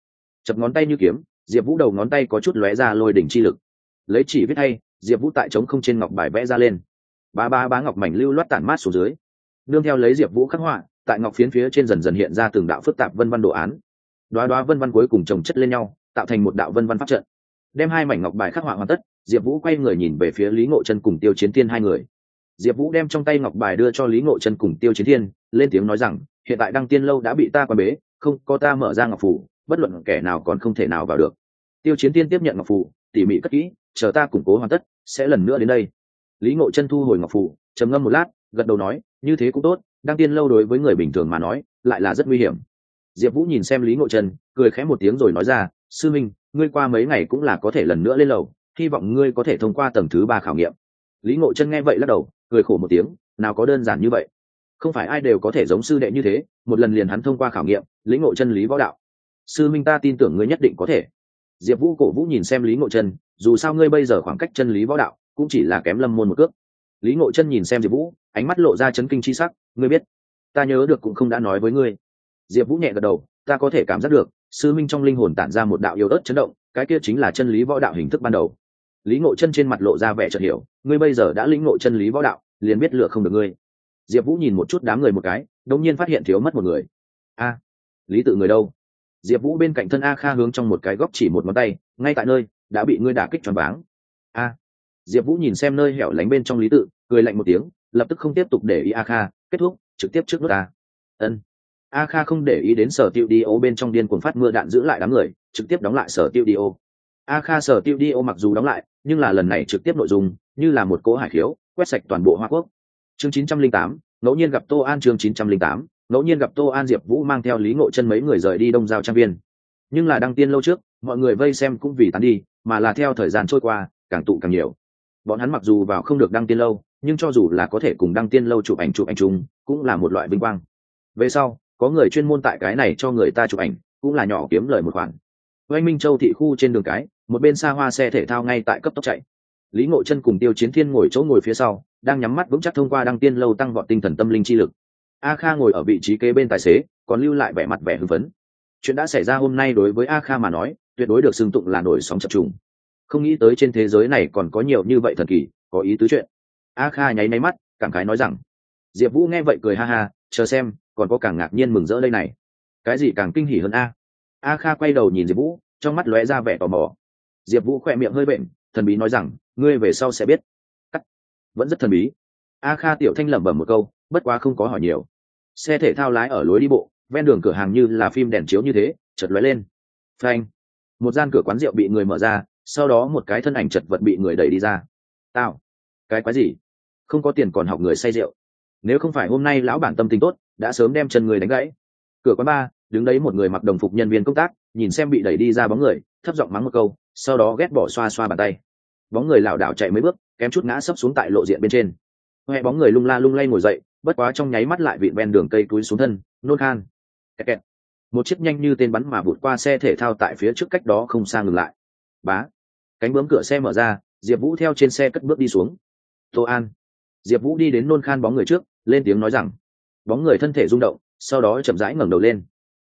[SPEAKER 1] Chập ngón tay như kiếm, diệp vũ đầu ngón tay có chút lóe ra lôi đỉnh chi lực. Lấy chỉ viết hay, diệp vũ tại trống không trên ngọc bài vẽ ra lên. Ba ba bá ngọc mảnh lưu loát tản mát xuống dưới. Nương theo lấy diệp vũ khắc họa, tại ngọc phiến phía trên dần dần hiện ra từng đạo phức tạp vân văn đồ án. Đoá đoá vân văn cuối cùng trồng chất lên nhau, tạo thành một đạo vân văn pháp trận. Đem hai mảnh ngọc bài khắc họa hoàn tất diệp vũ quay người nhìn về phía lý ngộ chân cùng tiêu chiến thiên hai người. Diệp vũ đem trong tay ngọc bài đưa cho lý ngộ chân cùng tiêu chiến thiên, lên tiếng nói rằng, hiện tại đăng tiên lâu đã bị ta quan bế, không có ta mở ra ngọc phủ, bất luận kẻ nào còn không thể nào vào được. Tiêu chiến tiên tiếp nhận ngọc phủ, tỉ mỉ cất kỹ, chờ ta củng cố hoàn tất, sẽ lần nữa đến đây. Lý ngộ chân thu hồi ngọc phủ, trầm ngâm một lát, gật đầu nói, như thế cũng tốt, đăng tiên lâu đối với người bình thường mà nói, lại là rất nguy hiểm. Diệp vũ nhìn xem lý ngộ chân cười khẽ một tiếng rồi nói ra, sư minh, ngươi qua mấy ngày cũng là có thể lần nữa lên lầu hy vọng ngươi có thể thông qua tầng thứ ba khảo nghiệm. Lý ngộ chân nghe vậy lắc đầu, cười khổ một tiếng, nào có đơn giản như vậy. Không phải ai đều có thể giống sư đệ như thế, một lần liền hắn thông qua khảo nghiệm, Lý ngộ chân lý võ đạo. Sư minh ta tin tưởng ngươi nhất định có thể. Diệp vũ cổ vũ nhìn xem lý ngộ chân, dù sao ngươi bây giờ khoảng cách chân lý võ đạo cũng chỉ là kém lâm môn một cước. Lý ngộ chân nhìn xem diệp vũ, ánh mắt lộ ra chấn kinh c h i sắc, ngươi biết, ta nhớ được cũng không đã nói với ngươi. Diệp vũ nhẹ gật đầu, ta có thể cảm giác được, sư minh trong linh hồn tản ra một đạo yếu ớt chấn động cái kia chính là chân lý võ đạo hình thức ban đầu. Lý ngộ chân trên mặt lộ ra vẻ chợt hiểu, ngươi bây giờ đã lĩnh ngộ chân lý võ đạo, liền biết lựa không được ngươi. Diệp vũ nhìn một chút đám người một cái đột nhiên phát hiện thiếu mất một người. A, lý tự người đâu? Diệp vũ bên cạnh thân a kha hướng trong một cái góc chỉ một ngón tay, ngay tại nơi, đã bị ngươi đả kích tròn váng. A, diệp vũ nhìn xem nơi hẻo lánh bên trong lý tự, cười lạnh một tiếng, lập tức không tiếp tục để ý a kha, kết thúc, trực tiếp trước nước ta ân a kha không để ý đến sở tiêu đi ô bên trong điên cuồng phát mưa đạn giữ lại đám người trực tiếp đóng lại sở tiêu đi ô. A kha sở tiêu đi ô mặc dù đóng lại nhưng là lần này trực tiếp nội dung như là một cỗ hải khiếu quét sạch toàn bộ hoa quốc. Chương 908, ngẫu nhiên gặp tô an chương 908, ngẫu nhiên gặp tô an diệp vũ mang theo lý ngộ chân mấy người rời đi đông giao trang viên. Nhưng là đăng tiên lâu trước mọi người vây xem cũng vì tán đi mà là theo thời gian trôi qua càng tụ càng nhiều. Bọn hắn mặc dù vào không được đăng tiên lâu nhưng cho dù là có thể cùng đăng tiên lâu chụp ảnh chụp ảnh chung cũng là một loại vinh quang. Về sau có người chuyên môn tại cái này cho người ta chụp ảnh, cũng là nhỏ kiếm lời một khoản. Oanh minh châu thị khu trên đường cái, một bên xa hoa xe thể thao ngay tại cấp tốc chạy. Lý ngộ chân cùng tiêu chiến thiên ngồi chỗ ngồi phía sau, đang nhắm mắt vững chắc thông qua đăng tiên lâu tăng vọt tinh thần tâm linh chi lực. A kha ngồi ở vị trí kế bên tài xế, còn lưu lại vẻ mặt vẻ hưng phấn. Chuyện đã xảy ra hôm nay đối với a kha mà nói, tuyệt đối được xưng tụng là nổi sóng chập trùng. Không nghĩ tới trên thế giới này còn có nhiều như vậy thần kỳ, có ý tứ chuyện. A kha nháy máy mắt, cảm khái nói rằng, diệp vũ nghe vậy cười ha ha, chờ xem còn có càng ngạc nhiên mừng rỡ đây này. Cái gì càng kinh hỉ hơn a? A kha quay đầu nhìn diệp vũ, trong mắt lóe ra vẻ tò mò. Diệp vũ khỏe miệng hơi bệnh, thần bí nói rằng, ngươi về sau sẽ biết. Cắt. Vẫn rất thần bí. A kha tiểu thanh lẩm bẩm một câu, bất quá không có hỏi nhiều. Xe thể thao lái ở lối đi bộ, ven đường cửa hàng như là phim đèn chiếu như thế chật lóe lên. Phanh. Một gian cửa quán rượu bị người mở ra, sau đó một cái thân ảnh chật vật bị người đẩy đi ra. Tao. Cái quái gì? Không có tiền còn học người say rượu. Nếu không phải hôm nay lão bản tâm tình tốt đã sớm đem chân người đánh gãy. Cửa quán ba đứng đấy một người mặc đồng phục nhân viên công tác, nhìn xem bị đẩy đi ra bóng người, thấp giọng mắng một câu, sau đó ghét bỏ xoa xoa bàn tay. Bóng người lảo đảo chạy mấy bước, kém chút ngã sấp xuống tại lộ diện bên trên. Nghe bóng người lung la lung lay ngồi dậy, bất quá trong nháy mắt lại vịn ven đường cây túi xuống thân, nôn khan. Kẹt kẹt. một chiếc nhanh như tên bắn mà vụt qua xe thể thao tại phía trước cách đó không xa ngừng lại. Bá. Cánh bướm cửa xe mở ra, diệp vũ theo trên xe cất bước đi xuống. Tô an. Diệp vũ đi đến nôn khan bóng người trước, lên tiếng nói rằng bóng người thân thể rung động, sau đó chậm rãi ngẩng đầu lên.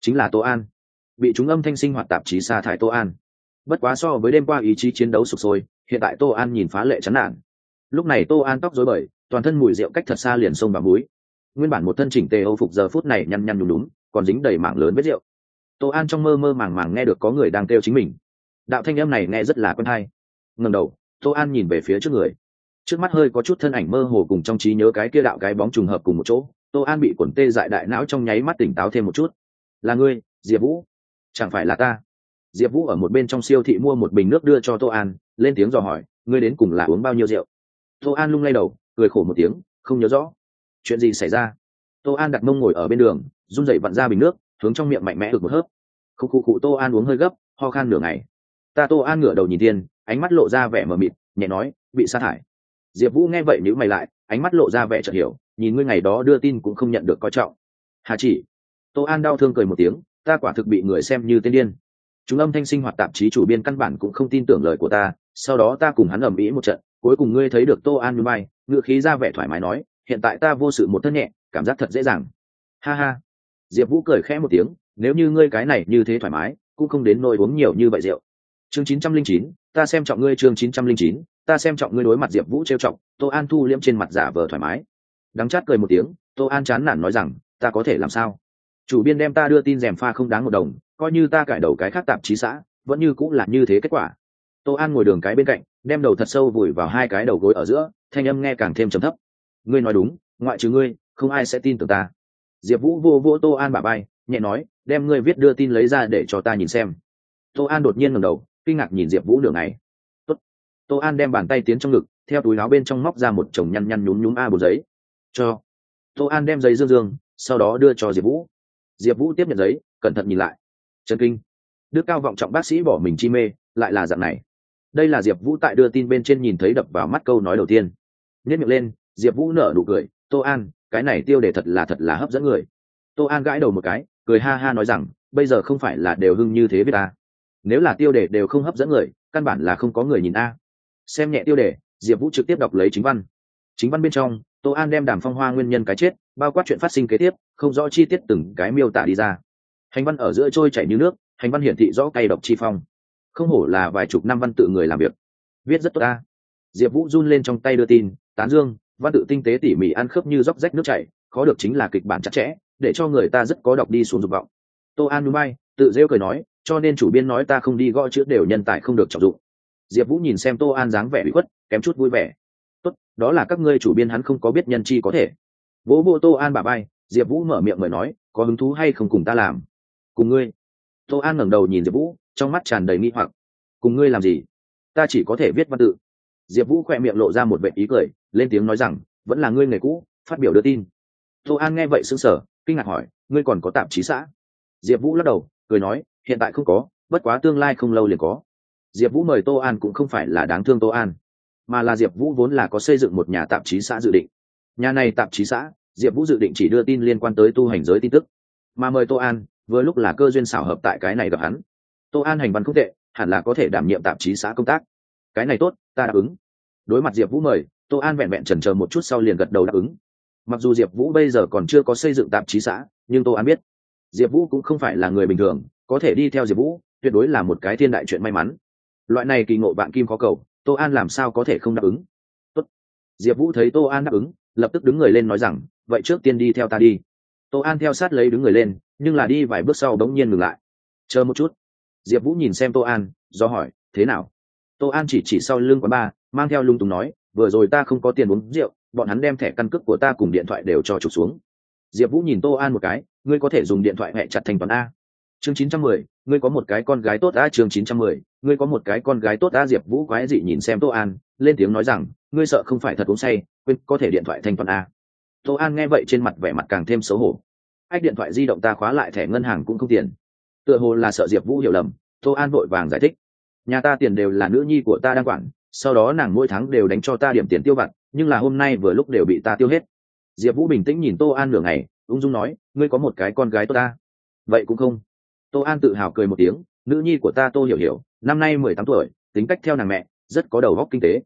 [SPEAKER 1] Chính là tô an. Bị chúng âm thanh sinh hoạt tạp chí sa thải tô an. Bất quá so với đêm qua ý chí chiến đấu sụp sôi, hiện tại tô an nhìn phá lệ chán nản. Lúc này tô an tóc dối bời, toàn thân mùi rượu cách thật xa liền sông và múi nguyên bản một thân chỉnh tề âu phục giờ phút này nhăn nhăn đúng đúng còn dính đầy mảng lớn vết rượu. Tô an trong mơ mơ màng màng nghe được có người đang kêu chính mình. Đạo thanh em này nghe rất là quen hay. Ngần đầu, tô an nhìn về phía trước người. Trước mắt hơi có chút thân ảnh mơ hồ cùng trong trí nhớ cái kia đạo cái bóng trùng hợp cùng một chỗ tô an bị quần tê dại đại não trong nháy mắt tỉnh táo thêm một chút. Là ngươi, diệp vũ? Chẳng phải là ta? Diệp vũ ở một bên trong siêu thị mua một bình nước đưa cho tô an, lên tiếng dò hỏi, ngươi đến cùng là uống bao nhiêu rượu? Tô an lung lay đầu, cười khổ một tiếng, không nhớ rõ. Chuyện gì xảy ra? Tô an đặt mông ngồi ở bên đường, run dậy vặn ra bình nước, hướng trong miệng mạnh mẽ được một hớp. Khúc khụ khụ, tô an uống hơi gấp, ho khan nửa ngày. Ta tô an ngửa đầu nhìn tiên ánh mắt lộ ra vẻ mờ mịt, nhẹ nói bị sa thải diệp vũ nghe vậy nhữ mày lại, ánh mắt lộ ra vẻ chợt hiểu, nhìn ngươi ngày đó đưa tin cũng không nhận được coi trọng. Hà chỉ, tô an đau thương cười một tiếng, ta quả thực bị người xem như tên điên. Chúng âm thanh sinh hoạt tạp chí chủ biên căn bản cũng không tin tưởng lời của ta, sau đó ta cùng hắn ầm ĩ một trận, cuối cùng ngươi thấy được tô an như bay ngựa khí ra vẻ thoải mái nói, hiện tại ta vô sự một thân nhẹ, cảm giác thật dễ dàng. Ha ha. Diệp vũ cười khẽ một tiếng, nếu như ngươi cái này như thế thoải mái, cũng không đến nôi uống nhiều như vậy rượu. Chương chín trăm linh chín, ta xem trọng ngươi chương chín trăm linh chín ta xem trọng ngươi đối mặt diệp vũ trêu trọng tô an thu liễm trên mặt giả vờ thoải mái. Đắng chát cười một tiếng, tô an chán nản nói rằng, ta có thể làm sao? Chủ biên đem ta đưa tin rèm pha không đáng một đồng, coi như ta cải đầu cái khác tạp chí xã, vẫn như cũng là như thế kết quả. Tô an ngồi đường cái bên cạnh, đem đầu thật sâu vùi vào hai cái đầu gối ở giữa, thanh âm nghe càng thêm trầm thấp. Ngươi nói đúng, ngoại trừ ngươi, không ai sẽ tin tưởng ta. Diệp vũ vô vô tô an bà bay nhẹ nói, đem ngươi viết đưa tin lấy ra để cho ta nhìn xem. Tô an đột nhiên ngầm đầu, kinh ngạc nhìn diệp vũ đường này tô an đem bàn tay tiến trong ngực, theo túi áo bên trong móc ra một chồng nhăn nhăn nhún nhúm a bột giấy. Cho. Tô an đem giấy dương dương, sau đó đưa cho diệp vũ. Diệp vũ tiếp nhận giấy, cẩn thận nhìn lại. Trần kinh. Đức cao vọng trọng bác sĩ bỏ mình chi mê, lại là dạng này. Đây là diệp vũ tại đưa tin bên trên nhìn thấy đập vào mắt câu nói đầu tiên. Nhất miệng lên, diệp vũ nở nụ cười. Tô an, cái này tiêu đề thật là thật là hấp dẫn người. Tô an gãi đầu một cái, cười ha ha nói rằng, bây giờ không phải là đều hưng như thế với ta. Nếu là tiêu đề đều không hấp dẫn người, căn bản là không có người nhìn a xem nhẹ tiêu đề, diệp vũ trực tiếp đọc lấy chính văn. Chính văn bên trong, tô an đem đàm phong hoa nguyên nhân cái chết, bao quát chuyện phát sinh kế tiếp, không rõ chi tiết từng cái miêu tả đi ra. Hành văn ở giữa trôi chảy như nước, hành văn hiển thị rõ cay độc chi phong. Không hổ là vài chục năm văn tự người làm việc. Viết rất tốt ta. Diệp vũ run lên trong tay đưa tin, tán dương, văn tự tinh tế tỉ mỉ ăn khớp như róc rách nước chảy, khó được chính là kịch bản chặt chẽ, để cho người ta rất có đọc đi xuống dục vọng. Tô an núi bay tự rêu cười nói, cho nên chủ biên nói ta không đi gõ chữ đều nhân tài không được trọng dụng diệp vũ nhìn xem tô an dáng vẻ bị khuất, kém chút vui vẻ. Tốt, đó là các ngươi chủ biên hắn không có biết nhân chi có thể. Vỗ vô tô an bà bay diệp vũ mở miệng mời nói, có hứng thú hay không cùng ta làm? Cùng ngươi. Tô an ngẩng đầu nhìn diệp vũ, trong mắt tràn đầy nghi hoặc. Cùng ngươi làm gì? Ta chỉ có thể viết văn tự. Diệp vũ khỏe miệng lộ ra một vệ ý cười, lên tiếng nói rằng, vẫn là ngươi người cũ, phát biểu đưa tin. Tô an nghe vậy s ư n g sở kinh ngạc hỏi, ngươi còn có tạp chí xã? Diệp vũ lắc đầu, cười nói, hiện tại không có, bất quá tương lai không lâu liền có diệp vũ mời tô an cũng không phải là đáng thương tô an, mà là diệp vũ vốn là có xây dựng một nhà tạp chí xã dự định. Nhà này tạp chí xã, diệp vũ dự định chỉ đưa tin liên quan tới tu hành giới tin tức, mà mời tô an, vừa lúc là cơ duyên xảo hợp tại cái này gặp hắn. Tô an hành văn không tệ, hẳn là có thể đảm nhiệm tạp chí xã công tác. Cái này tốt, ta đáp ứng. Đối mặt diệp vũ mời, tô an vẹn vẹn trần chờ một chút sau liền gật đầu đáp ứng. Mặc dù diệp vũ bây giờ còn chưa có xây dựng tạp chí xã, nhưng tô an biết, diệp vũ cũng không phải là người bình thường, có thể đi theo diệp vũ, tuyệt đối là một cái thiên đại chuyện may mắn loại này kỳ ngộ bạn kim có cầu, tô an làm sao có thể không đáp ứng? Tốt. diệp vũ thấy tô an đáp ứng, lập tức đứng người lên nói rằng, vậy trước tiên đi theo ta đi. Tô an theo sát lấy đứng người lên, nhưng là đi vài bước sau đống nhiên ngừng lại. Chờ một chút. Diệp vũ nhìn xem tô an, do hỏi, thế nào? Tô an chỉ chỉ sau lưng quán ba mang theo lung tùng nói, vừa rồi ta không có tiền uống rượu, bọn hắn đem thẻ căn cước của ta cùng điện thoại đều cho trục xuống. Diệp vũ nhìn tô an một cái, ngươi có thể dùng điện thoại hẹ chặt thành toán a. Chương chín trăm mười ngươi có một cái con gái tốt a chương chín trăm mười, ngươi có một cái con gái tốt a diệp vũ quái dị nhìn xem tô an, lên tiếng nói rằng, ngươi sợ không phải thật uống say, quên, có thể điện thoại thanh toán a tô an nghe vậy trên mặt vẻ mặt càng thêm xấu hổ. Ách, điện thoại di động ta khóa lại thẻ ngân hàng cũng không tiền. Tựa hồ là sợ diệp vũ hiểu lầm, tô an vội vàng giải thích. Nhà ta tiền đều là nữ nhi của ta đang quản, sau đó nàng mỗi tháng đều đánh cho ta điểm tiền tiêu vặt, nhưng là hôm nay vừa lúc đều bị ta tiêu hết. Diệp vũ bình tĩnh nhìn tô an nửa ngày, ung dung nói, ngươi có một cái con gái tốt ta. Vậy cũng không tô an tự hào cười một tiếng, nữ nhi của ta tô hiểu hiểu, năm nay mười tám tuổi, tính cách theo nàng mẹ, rất có đầu góc kinh tế.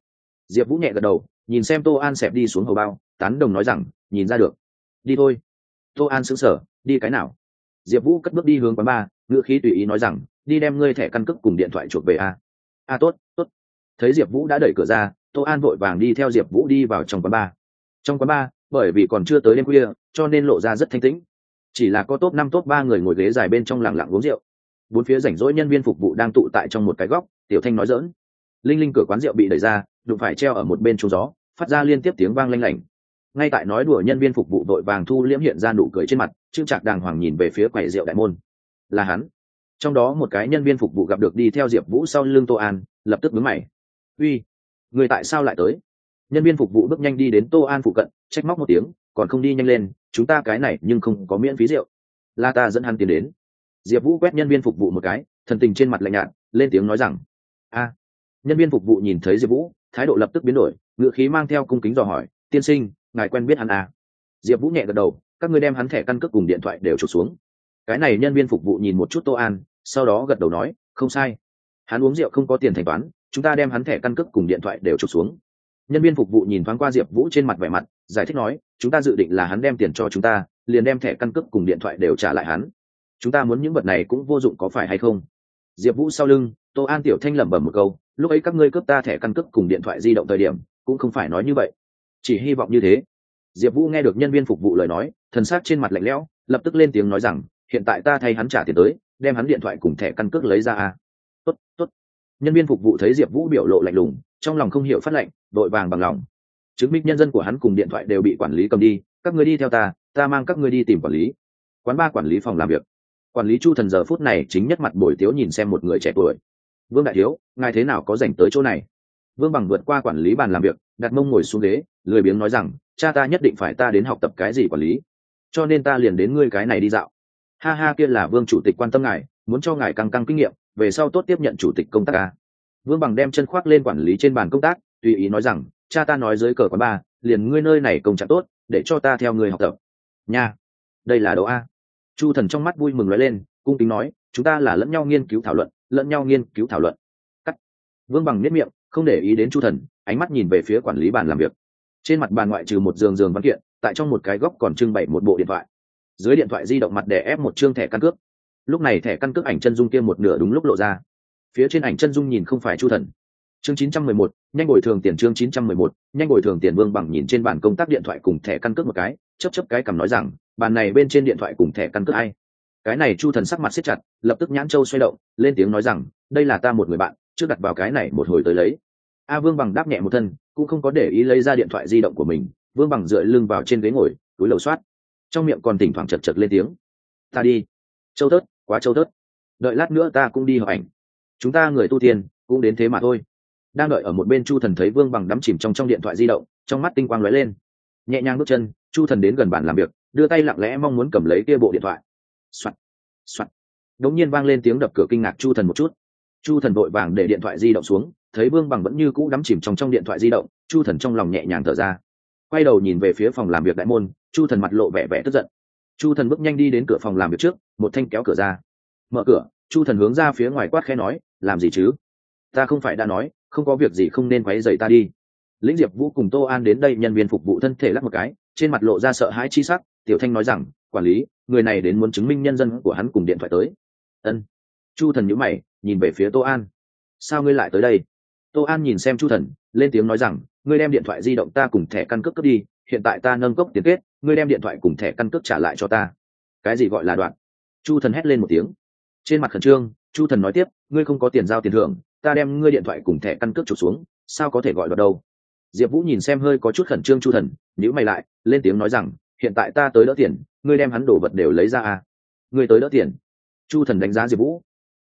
[SPEAKER 1] Diệp vũ nhẹ gật đầu, nhìn xem tô an xẹp đi xuống hầu bao, tán đồng nói rằng, nhìn ra được. Đi thôi. Tô an xứng sở đi cái nào? Diệp vũ cất bước đi hướng quán ba ngữ khí tùy ý nói rằng, đi đem ngươi thẻ căn cước cùng điện thoại chuộc về a. A, tốt tốt. Thấy diệp vũ đã đẩy cửa ra, tô an vội vàng đi theo diệp vũ đi vào trong quán ba trong quán ba bởi vì còn chưa tới đêm khuya, cho nên lộ ra rất thanh tĩnh chỉ là có top năm, top ba người ngồi ghế dài bên trong lặng lặng uống rượu. Bốn phía rảnh rỗi nhân viên phục vụ đang tụ tại trong một cái góc, tiểu thanh nói dỡn linh linh cửa quán rượu bị đẩy ra, đụng phải treo ở một bên trúng gió, phát ra liên tiếp tiếng vang lanh lảnh. Ngay tại nói đùa nhân viên phục vụ đội vàng thu liễm hiện ra nụ cười trên mặt, trương trạc đàng hoàng nhìn về phía quầy rượu đại môn. Là hắn. Trong đó một cái nhân viên phục vụ gặp được đi theo diệp vũ sau lưng tô an, lập tức vướng mày. Uy, người tại sao lại tới? Nhân viên phục vụ bước nhanh đi đến tô an phụ cận, trách móc một tiếng còn không đi nhanh lên, chúng ta cái này nhưng không có miễn phí rượu. La ta dẫn hắn tiến đến. Diệp vũ quét nhân viên phục vụ một cái, thần tình trên mặt lạnh nhạt, lên tiếng nói rằng, a. Nhân viên phục vụ nhìn thấy diệp vũ, thái độ lập tức biến đổi ngựa khí mang theo cung kính dò hỏi, tiên sinh, ngài quen biết hắn à. diệp vũ nhẹ gật đầu, các ngươi đem hắn thẻ căn cước cùng điện thoại đều trục xuống. Cái này nhân viên phục vụ nhìn một chút tô an, sau đó gật đầu nói, không sai. Hắn uống rượu không có tiền thanh toán, chúng ta đem hắn thẻ căn cước cùng điện thoại đều trục xuống. Nhân viên phục vụ nhìn thoáng qua diệp vũ trên mặt vẻ mặt, giải thích nói chúng ta dự định là hắn đem tiền cho chúng ta, liền đem thẻ căn cước cùng điện thoại đều trả lại hắn. Chúng ta muốn những vật này cũng vô dụng có phải hay không? Diệp vũ sau lưng, tô an tiểu thanh lẩm bẩm một câu, lúc ấy các ngươi cướp ta thẻ căn cước cùng điện thoại di động thời điểm, cũng không phải nói như vậy. Chỉ hy vọng như thế. Diệp vũ nghe được nhân viên phục vụ lời nói, thần s á c trên mặt lạnh lẽo, lập tức lên tiếng nói rằng, hiện tại ta thay hắn trả tiền tới, đem hắn điện thoại cùng thẻ căn cước lấy ra à? tốt tốt. Nhân viên phục vụ thấy diệp vũ biểu lộ lạnh lùng, trong lòng không hiểu phát lệnh, đội vàng bằng lòng chứng minh nhân dân của hắn cùng điện thoại đều bị quản lý cầm đi, các người đi theo ta ta mang các người đi tìm quản lý. Quán ba quản lý phòng làm việc. Quản lý chu thần giờ phút này chính nhất mặt bồi tiếu nhìn xem một người trẻ tuổi. Vương đại thiếu, ngài thế nào có dành tới chỗ này? Vương bằng vượt qua quản lý bàn làm việc, đặt mông ngồi xuống ghế, lười biếng nói rằng, cha ta nhất định phải ta đến học tập cái gì quản lý, cho nên ta liền đến ngươi cái này đi dạo. Ha ha, kia là vương chủ tịch quan tâm ngài, muốn cho ngài căng căng kinh nghiệm, về sau tốt tiếp nhận chủ tịch công tác ca vương bằng đem chân khoác lên quản lý trên bàn công tác, tùy ý nói rằng cha ta nói dưới cờ quán ba liền ngươi nơi này công trạng tốt, để cho ta theo người học tập. Nha, đây là đồ a. Chu thần trong mắt vui mừng nói lên, cung kính nói, chúng ta là lẫn nhau nghiên cứu thảo luận, lẫn nhau nghiên cứu thảo luận. Cắt. Vương bằng nếp miệng, không để ý đến chu thần, ánh mắt nhìn về phía quản lý bàn làm việc. Trên mặt bàn ngoại trừ một giường giường văn kiện, tại trong một cái góc còn trưng bày một bộ điện thoại. Dưới điện thoại di động mặt đè ép một chương thẻ căn cước. Lúc này thẻ căn cước ảnh chân dung kia một nửa đúng lúc lộ ra. Phía trên ảnh chân dung nhìn không phải chu thần chương 911, nhanh bồi thường tiền chương 911, nhanh bồi thường tiền vương bằng nhìn trên bàn công tác điện thoại cùng thẻ căn cước một cái chớp chớp cái cầm nói rằng bàn này bên trên điện thoại cùng thẻ căn cước ai? Cái này chu thần sắc mặt siết chặt lập tức nhãn châu xoay động lên tiếng nói rằng đây là ta một người bạn trước đặt vào cái này một hồi tới lấy. A vương bằng đáp nhẹ một thân cũng không có để ý lấy ra điện thoại di động của mình vương bằng dựa lưng vào trên ghế ngồi túi lầu soát. Trong miệng còn thỉnh thoảng chật chật lên tiếng ta đi. Châu tớt quá châu tớt đợi lát nữa ta cũng đi học ảnh. Chúng ta người tu tiền cũng đến thế mà thôi đang đợi ở một bên chu thần thấy vương bằng đắm chìm trong trong điện thoại di động, trong mắt tinh quang lóe lên. Nhẹ nhàng bước chân, chu thần đến gần bàn làm việc, đưa tay lặng lẽ mong muốn cầm lấy kia bộ điện thoại. Soạt soạt. Đống nhiên vang lên tiếng đập cửa kinh ngạc chu thần một chút. Chu thần vội vàng để điện thoại di động xuống, thấy vương bằng vẫn như cũ đắm chìm trong trong điện thoại di động, chu thần trong lòng nhẹ nhàng thở ra. Quay đầu nhìn về phía phòng làm việc đại môn, chu thần mặt lộ vẻ vẻ tức giận. Chu thần bước nhanh đi đến cửa phòng làm việc trước, một thanh kéo cửa ra. Mở cửa, chu thần hướng ra phía ngoài quát khe nói, làm gì chứ? Ta không phải đã nói không có việc gì không nên quấy rầy ta đi. Lĩnh diệp vũ cùng tô an đến đây nhân viên phục vụ thân thể lắc một cái, trên mặt lộ ra sợ hãi chi sắc, tiểu thanh nói rằng, quản lý, người này đến muốn chứng minh nhân dân của hắn cùng điện thoại tới. Ân. Chu thần nhữ mày, nhìn về phía tô an. Sao ngươi lại tới đây? Tô an nhìn xem chu thần, lên tiếng nói rằng, ngươi đem điện thoại di động ta cùng thẻ căn cước cướp đi, hiện tại ta nâng cốc tiền kết, ngươi đem điện thoại cùng thẻ căn cước trả lại cho ta. Cái gì gọi là đoạn? Chu thần hét lên một tiếng. Trên mặt khẩn trương chu thần nói tiếp, ngươi không có tiền giao tiền thưởng, ta đem ngươi điện thoại cùng thẻ căn cước trục xuống, sao có thể gọi đoạt đâu? Diệp vũ nhìn xem hơi có chút khẩn trương chu thần nhữ mày lại, lên tiếng nói rằng, hiện tại ta tới đỡ tiền, ngươi đem hắn đổ vật đều lấy ra à? Ngươi tới đỡ tiền. Chu thần đánh giá diệp vũ.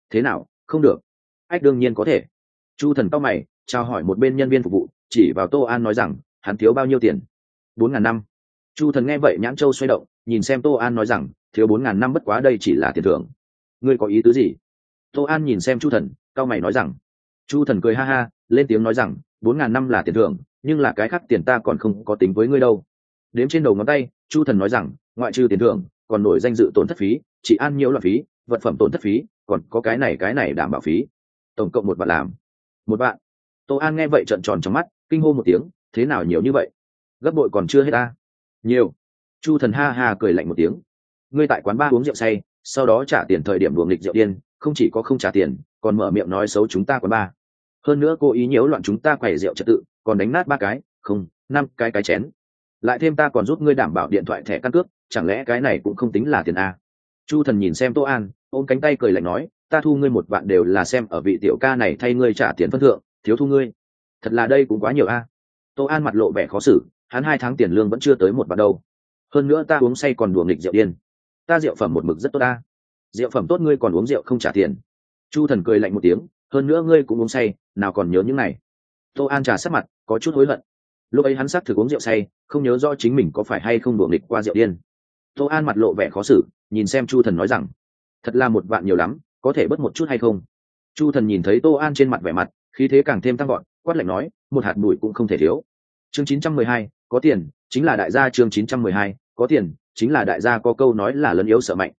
[SPEAKER 1] Thế nào, không được. Ách, đương nhiên có thể. Chu thần tóc mày trao hỏi một bên nhân viên phục vụ, chỉ vào tô an nói rằng, hắn thiếu bao nhiêu tiền? Bốn ngàn năm. Chu thần nghe vậy nhãn châu xoay động, nhìn xem tô an nói rằng, thiếu bốn ngàn năm bất quá đây chỉ là tiền thưởng. Ngươi có ý tứ gì? Tô an nhìn xem chu thần, cao mày nói rằng, chu thần cười ha ha, lên tiếng nói rằng, bốn ngàn năm là tiền thưởng, nhưng là cái khác tiền ta còn không có tính với ngươi đâu. Đếm trên đầu ngón tay, chu thần nói rằng, ngoại trừ tiền thưởng, còn nổi danh dự tổn thất phí, chỉ an nhiễu loạn phí, vật phẩm tổn thất phí, còn có cái này cái này đảm bảo phí. Tổng cộng một bạn làm. Một bạn tô an nghe vậy trợn tròn trong mắt, kinh hô một tiếng, thế nào nhiều như vậy? Gấp bội còn chưa hết ta. Nhiều. Chu thần ha ha cười lạnh một tiếng, ngươi tại quán ba uống rượu say, sau đó trả tiền thời điểm đuồng nghịch rượu điên không chỉ có không trả tiền, còn mở miệng nói xấu chúng ta quán ba hơn nữa cô ý nhiễu loạn chúng ta quẩy rượu trật tự, còn đánh nát ba cái, không, năm cái cái chén. Lại thêm ta còn giúp ngươi đảm bảo điện thoại thẻ căn cước, chẳng lẽ cái này cũng không tính là tiền a? Chu thần nhìn xem tô an, ôm cánh tay cười lạnh nói, ta thu ngươi một vạn đều là xem ở vị tiểu ca này thay ngươi trả tiền phân thượng, thiếu thu ngươi. Thật là đây cũng quá nhiều a. Tô an mặt lộ vẻ khó xử, hắn hai tháng tiền lương vẫn chưa tới một vạn đâu. Hơn nữa ta uống say còn đùa nghịch rượu điên. Ta rượu phẩm một mực rất tốt ta rượu phẩm tốt ngươi còn uống rượu không trả tiền. Chu thần cười lạnh một tiếng, hơn nữa ngươi cũng uống say, nào còn nhớ những này. Tô an trà sát mặt, có chút hối hận. Lúc ấy hắn xác thực uống rượu say, không nhớ rõ chính mình có phải hay không đuồng địch qua rượu điên. Tô an mặt lộ vẻ khó xử, nhìn xem chu thần nói rằng, thật là một vạn nhiều lắm, có thể bớt một chút hay không? Chu thần nhìn thấy tô an trên mặt vẻ mặt, khí thế càng thêm tăng gọn quát lạnh nói, một hạt bụi cũng không thể thiếu. Chương chín trăm mười hai, có tiền, chính là đại gia chương chín trăm mười hai, có tiền, chính là đại gia có câu nói là lớn yếu sợ mạnh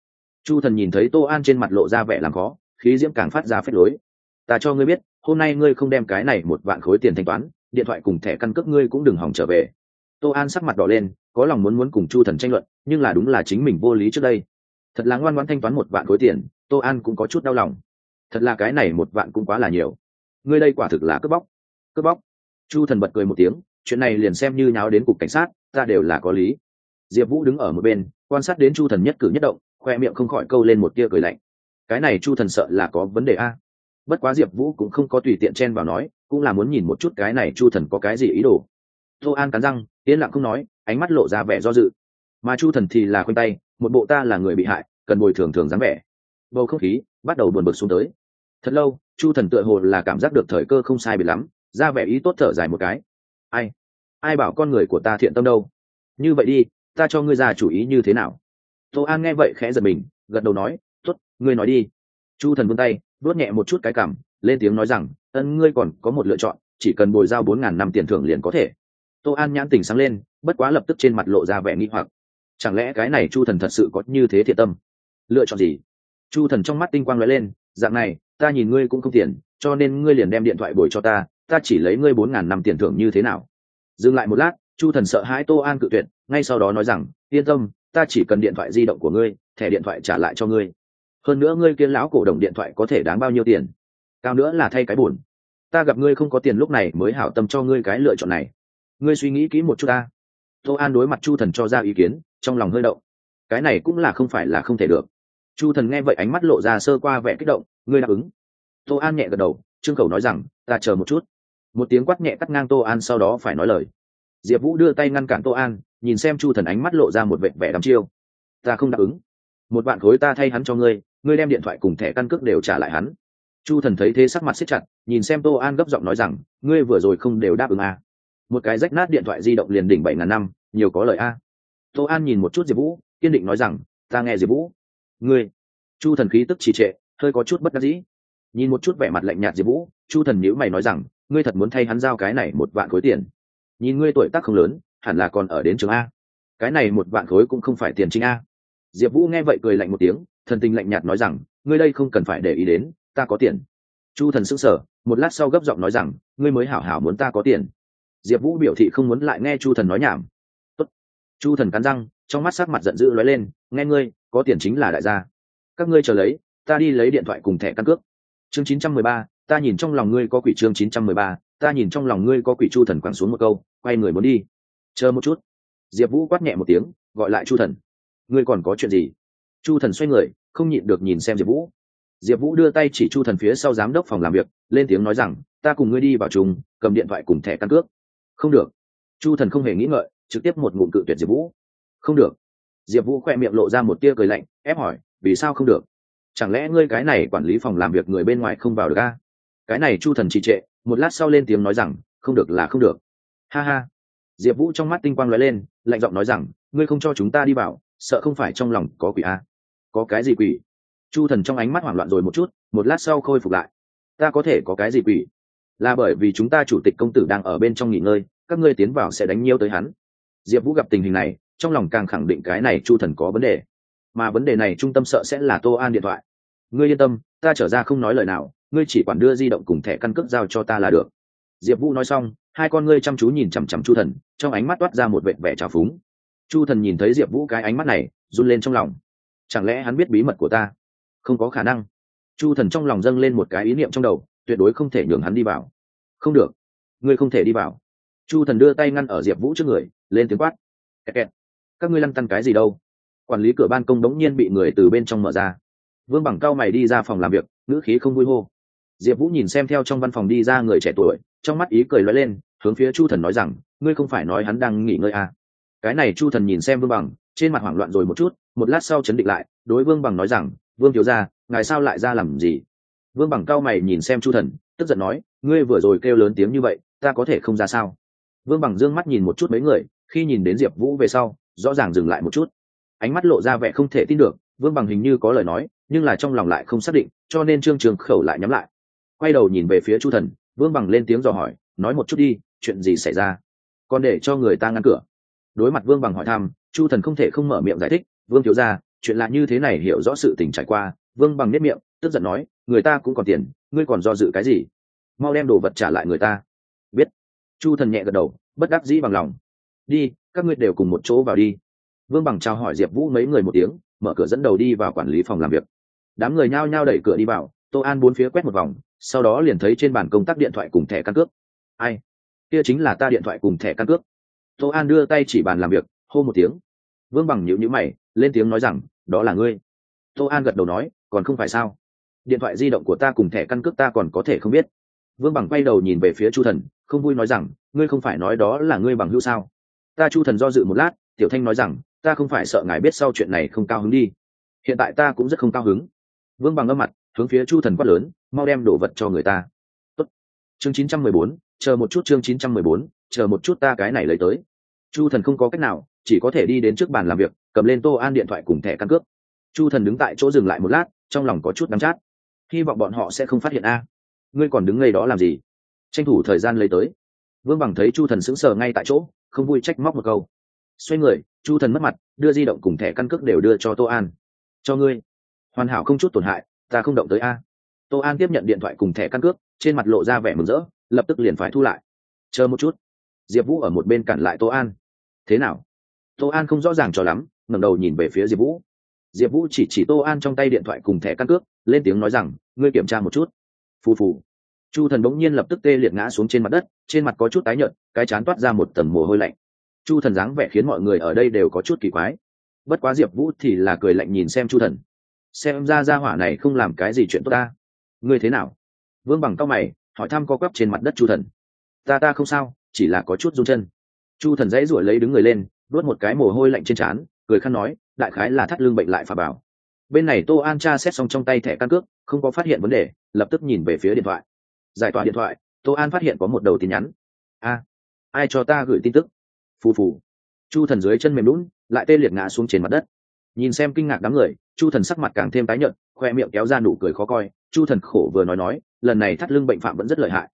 [SPEAKER 1] chu thần nhìn thấy tô an trên mặt lộ ra vẻ làm khó, khí diễm càng phát ra phép lối. Ta cho ngươi biết, hôm nay ngươi không đem cái này một vạn khối tiền thanh toán, điện thoại cùng thẻ căn cước ngươi cũng đừng hỏng trở về. Tô an sắc mặt đỏ lên, có lòng muốn muốn cùng chu thần tranh luận, nhưng là đúng là chính mình vô lý trước đây. Thật là ngoan ngoãn thanh toán một vạn khối tiền, tô an cũng có chút đau lòng. Thật là cái này một vạn cũng quá là nhiều. Ngươi đây quả thực là cướp bóc. Cướp bóc? Chu thần bật cười một tiếng, chuyện này liền xem như nháo đến cục cảnh sát, ta đều là có lý. Diệp vũ đứng ở một bên, quan sát đến chu thần nhất cử nhất động khoe miệng không khỏi câu lên một tia cười lạnh. Cái này chu thần sợ là có vấn đề a. Bất quá diệp vũ cũng không có tùy tiện chen vào nói, cũng là muốn nhìn một chút cái này chu thần có cái gì ý đồ. Tô an cắn răng, yên lặng không nói, ánh mắt lộ ra vẻ do dự. Mà chu thần thì là khoanh tay, một bộ ta là người bị hại, cần bồi thường thường dáng vẻ. Bầu không khí bắt đầu buồn bực xuống tới. Thật lâu, chu thần tựa hồ là cảm giác được thời cơ không sai bị lắm, ra vẻ ý tốt thở dài một cái. Ai? Ai bảo con người của ta thiện tâm đâu? Như vậy đi, ta cho ngươi ra chủ ý như thế nào? Tô an nghe vậy khẽ giật mình, gật đầu nói t ố t ngươi nói đi. Chu thần vươn tay đốt nhẹ một chút cái cảm lên tiếng nói rằng, ân, ngươi còn có một lựa chọn, chỉ cần bồi giao bốn ngàn năm tiền thưởng liền có thể. Tô an nhãn tỉnh sáng lên, bất quá lập tức trên mặt lộ ra vẻ nghi hoặc. Chẳng lẽ cái này chu thần thật sự có như thế thiện tâm? Lựa chọn gì? Chu thần trong mắt tinh quang lóe lên, dạng này, ta nhìn ngươi cũng không tiền cho nên ngươi liền đem điện thoại bồi cho ta ta chỉ lấy ngươi bốn ngàn năm tiền thưởng như thế nào? Dừng lại một lát, chu thần sợ hãi tô an cự tuyệt, ngay sau đó nói rằng, yên tâm ta chỉ cần điện thoại di động của ngươi, thẻ điện thoại trả lại cho ngươi. Hơn nữa ngươi kiên lão cổ đồng điện thoại có thể đáng bao nhiêu tiền? Cao nữa là thay cái buồn. Ta gặp ngươi không có tiền lúc này mới hảo tâm cho ngươi cái lựa chọn này. Ngươi suy nghĩ kỹ một chút ta. Tô an đối mặt chu thần cho ra ý kiến, trong lòng hơi động. Cái này cũng là không phải là không thể được. Chu thần nghe vậy ánh mắt lộ ra sơ qua vẻ kích động, ngươi đáp ứng. Tô an nhẹ gật đầu, trương cầu nói rằng, ta chờ một chút. Một tiếng quát nhẹ cắt ngang tô an sau đó phải nói lời. Diệp vũ đưa tay ngăn cản tô an nhìn xem chu thần ánh mắt lộ ra một vệ vẻ đắm chiêu. Ta không đáp ứng. Một bạn khối ta thay hắn cho ngươi ngươi đem điện thoại cùng thẻ căn cước đều trả lại hắn. Chu thần thấy thế sắc mặt siết chặt, nhìn xem tô an gấp giọng nói rằng, ngươi vừa rồi không đều đáp ứng à. một cái rách nát điện thoại di động liền đỉnh bảy ngàn năm, nhiều có lời a à. tô an nhìn một chút diệp vũ, kiên định nói rằng, ta nghe diệp vũ. Ngươi. Chu thần khí tức trì trệ, hơi có chút bất đắc dĩ. Nhìn một chút vẻ mặt lạnh nhạt diệp vũ, chu thần nhữ mày nói rằng, ngươi thật muốn thay hắn giao cái này một vạn khối tiền. Nhìn ngươi tuổi tác không lớn hẳn là còn ở đến trường a. Cái này một vạn khối cũng không phải tiền chính a. Diệp vũ nghe vậy cười lạnh một tiếng, thần tình lạnh nhạt nói rằng, ngươi đây không cần phải để ý đến, ta có tiền. Chu thần s ữ n g sở một lát sau gấp giọng nói rằng, ngươi mới hảo hảo muốn ta có tiền. Diệp vũ biểu thị không muốn lại nghe chu thần nói nhảm. Tốt. chu thần cắn răng, trong mắt sắc mặt giận dữ lóe lên, nghe ngươi, có tiền chính là đại gia. Các ngươi chờ lấy, ta đi lấy điện thoại cùng thẻ căn cước. Chương chín trăm mười ba, ta nhìn trong lòng ngươi có quỷ chương chín trăm mười ba, ta nhìn trong lòng ngươi có quỷ chu thần quẳng xuống một câu, quay người muốn đi chờ một chút. Diệp vũ quát nhẹ một tiếng, gọi lại chu thần. Ngươi còn có chuyện gì? Chu thần xoay người, không nhịn được nhìn xem diệp vũ. Diệp vũ đưa tay chỉ chu thần phía sau giám đốc phòng làm việc, lên tiếng nói rằng, ta cùng ngươi đi vào chung, cầm điện thoại cùng thẻ căn cước. Không được. Chu thần không hề nghĩ ngợi, trực tiếp một ngụm cự tuyệt diệp vũ. Không được. Diệp vũ khoe miệng lộ ra một tia cười lạnh, ép hỏi, vì sao không được? Chẳng lẽ ngươi cái này quản lý phòng làm việc người bên ngoài không vào được a cái này chu thần trì trệ, một lát sau lên tiếng nói rằng, không được là không được. Ha ha diệp vũ trong mắt tinh quang lóe lên, lạnh giọng nói rằng, ngươi không cho chúng ta đi vào, sợ không phải trong lòng có quỷ a. Có cái gì quỷ? Chu thần trong ánh mắt hoảng loạn rồi một chút, một lát sau khôi phục lại. Ta có thể có cái gì quỷ? Là bởi vì chúng ta chủ tịch công tử đang ở bên trong nghỉ ngơi, các ngươi tiến vào sẽ đánh nhiêu tới hắn. Diệp vũ gặp tình hình này, trong lòng càng khẳng định cái này chu thần có vấn đề. Mà vấn đề này trung tâm sợ sẽ là tô an điện thoại. Ngươi yên tâm, ta trở ra không nói lời nào, ngươi chỉ quản đưa di động cùng thẻ căn cước giao cho ta là được. Diệp vũ nói xong hai con ngươi chăm chú nhìn chằm chằm chu thần, trong ánh mắt toát ra một vệ vẻ trào phúng. Chu thần nhìn thấy diệp vũ cái ánh mắt này, run lên trong lòng. Chẳng lẽ hắn biết bí mật của ta? Không có khả năng. Chu thần trong lòng dâng lên một cái ý niệm trong đầu, tuyệt đối không thể nhường hắn đi vào. Không được. Ngươi không thể đi vào. Chu thần đưa tay ngăn ở diệp vũ trước người, lên tiếng quát. Kẹt kẹt. các ngươi lăn tăn cái gì đâu? Quản lý cửa ban công đống nhiên bị người từ bên trong mở ra. Vương bằng cao mày đi ra phòng làm việc, ngữ khí không vui hô. Diệp vũ nhìn xem theo trong văn phòng đi ra người trẻ tuổi, trong mắt ý cười loay lên hướng phía chu thần nói rằng, ngươi không phải nói hắn đang nghỉ ngơi à. cái này chu thần nhìn xem vương bằng, trên mặt hoảng loạn rồi một chút, một lát sau chấn định lại, đối vương bằng nói rằng, vương thiếu ra ngài sao lại ra làm gì? Vương bằng cao mày nhìn xem chu thần, tức giận nói, ngươi vừa rồi kêu lớn tiếng như vậy, ta có thể không ra sao? Vương bằng d ư ơ n g mắt nhìn một chút mấy người, khi nhìn đến diệp vũ về sau, rõ ràng dừng lại một chút. Ánh mắt lộ ra vẻ không thể tin được, vương bằng hình như có lời nói, nhưng là trong lòng lại không xác định, cho nên trương trường khẩu lại nhắm lại. Quay đầu nhìn về phía chu thần, vương bằng lên tiếng dò hỏi, nói một chút đi chuyện gì xảy ra? Còn để cho người ta ngăn cửa. Đối mặt vương bằng hỏi thăm, chu thần không thể không mở miệng giải thích, vương thiếu ra chuyện lạ như thế này hiểu rõ sự tình trải qua. Vương bằng nếp miệng, tức giận nói, người ta cũng còn tiền, ngươi còn do dự cái gì? Mau đem đồ vật trả lại người ta. Biết. Chu thần nhẹ gật đầu, bất đắc dĩ bằng lòng. Đi, các ngươi đều cùng một chỗ vào đi. Vương bằng trao hỏi diệp vũ mấy người một tiếng, mở cửa dẫn đầu đi vào quản lý phòng làm việc. Đám người nhao nhao đẩy cửa đi vào, tô an bốn phía quét một vòng, sau đó liền thấy trên bàn công tác điện thoại cùng thẻ căn cước. Ai? Kia chính là ta điện thoại cùng thẻ căn cước. Tô an đưa tay chỉ bàn làm việc, hô một tiếng. Vương bằng nhịu nhữ mày, lên tiếng nói rằng, đó là ngươi. Tô an gật đầu nói, còn không phải sao? Điện thoại di động của ta cùng thẻ căn cước ta còn có thể không biết. Vương bằng quay đầu nhìn về phía chu thần, không vui nói rằng, ngươi không phải nói đó là ngươi bằng hữu sao? Ta chu thần do dự một lát, tiểu thanh nói rằng, ta không phải sợ ngài biết sau chuyện này không cao hứng đi. Hiện tại ta cũng rất không cao hứng. Vương bằng âm mặt, hướng phía chu thần quát lớn, mau đem đồ vật cho người ta. Tốt. chương chín trăm mười bốn chờ một chút chương chín trăm mười bốn, chờ một chút ta cái này lấy tới. Chu thần không có cách nào, chỉ có thể đi đến trước bàn làm việc, cầm lên tô an điện thoại cùng thẻ căn cước. Chu thần đứng tại chỗ dừng lại một lát, trong lòng có chút đắm chát. Hy vọng bọn họ sẽ không phát hiện a. Ngươi còn đứng ngay đó làm gì? Tranh thủ thời gian lấy tới. Vương bằng thấy chu thần sững sờ ngay tại chỗ, không vui trách móc một câu. Xoay người, chu thần mất mặt, đưa di động cùng thẻ căn cước đều đưa cho tô an. Cho ngươi. Hoàn hảo không chút tổn hại, ta không động tới a. Tô an tiếp nhận điện thoại cùng thẻ căn cước, trên mặt lộ ra vẻ mừng rỡ lập tức liền phải thu lại. Chờ một chút. Diệp vũ ở một bên cản lại tô an. Thế nào? Tô an không rõ ràng cho lắm, ngẩng đầu nhìn về phía diệp vũ. Diệp vũ chỉ chỉ tô an trong tay điện thoại cùng thẻ căn cước, lên tiếng nói rằng, ngươi kiểm tra một chút. Phù phù. Chu thần bỗng nhiên lập tức tê liệt ngã xuống trên mặt đất, trên mặt có chút tái nhợt, cái chán toát ra một tầng mồ hôi lạnh. Chu thần dáng vẻ khiến mọi người ở đây đều có chút kỳ quái. Bất quá diệp vũ thì là cười lạnh nhìn xem chu thần. Xem ra ra hỏa này không làm cái gì chuyện tốt ta. Ngươi thế nào? Vương bằng cao mày hỏi thăm co quắp trên mặt đất chu thần. Ta ta không sao, chỉ là có chút run chân. Chu thần dãy ruổi lấy đứng người lên đốt một cái mồ hôi lạnh trên trán, cười khăn nói, đại khái là thắt lưng bệnh lại phà bảo. Bên này tô an tra xét xong trong tay thẻ căn cước, không có phát hiện vấn đề, lập tức nhìn về phía điện thoại. Giải tỏa điện thoại, tô an phát hiện có một đầu tin nhắn. A, ai cho ta gửi tin tức? Phù phù. Chu thần dưới chân mềm lún, lại tê liệt ngã xuống trên mặt đất. Nhìn xem kinh ngạc đám người, chu thần sắc mặt càng thêm tái nhợt, khoe miệng kéo ra nụ cười khó coi chu thần khổ vừa nói nói, lần này thắt lưng bệnh phạm vẫn rất lợi hại.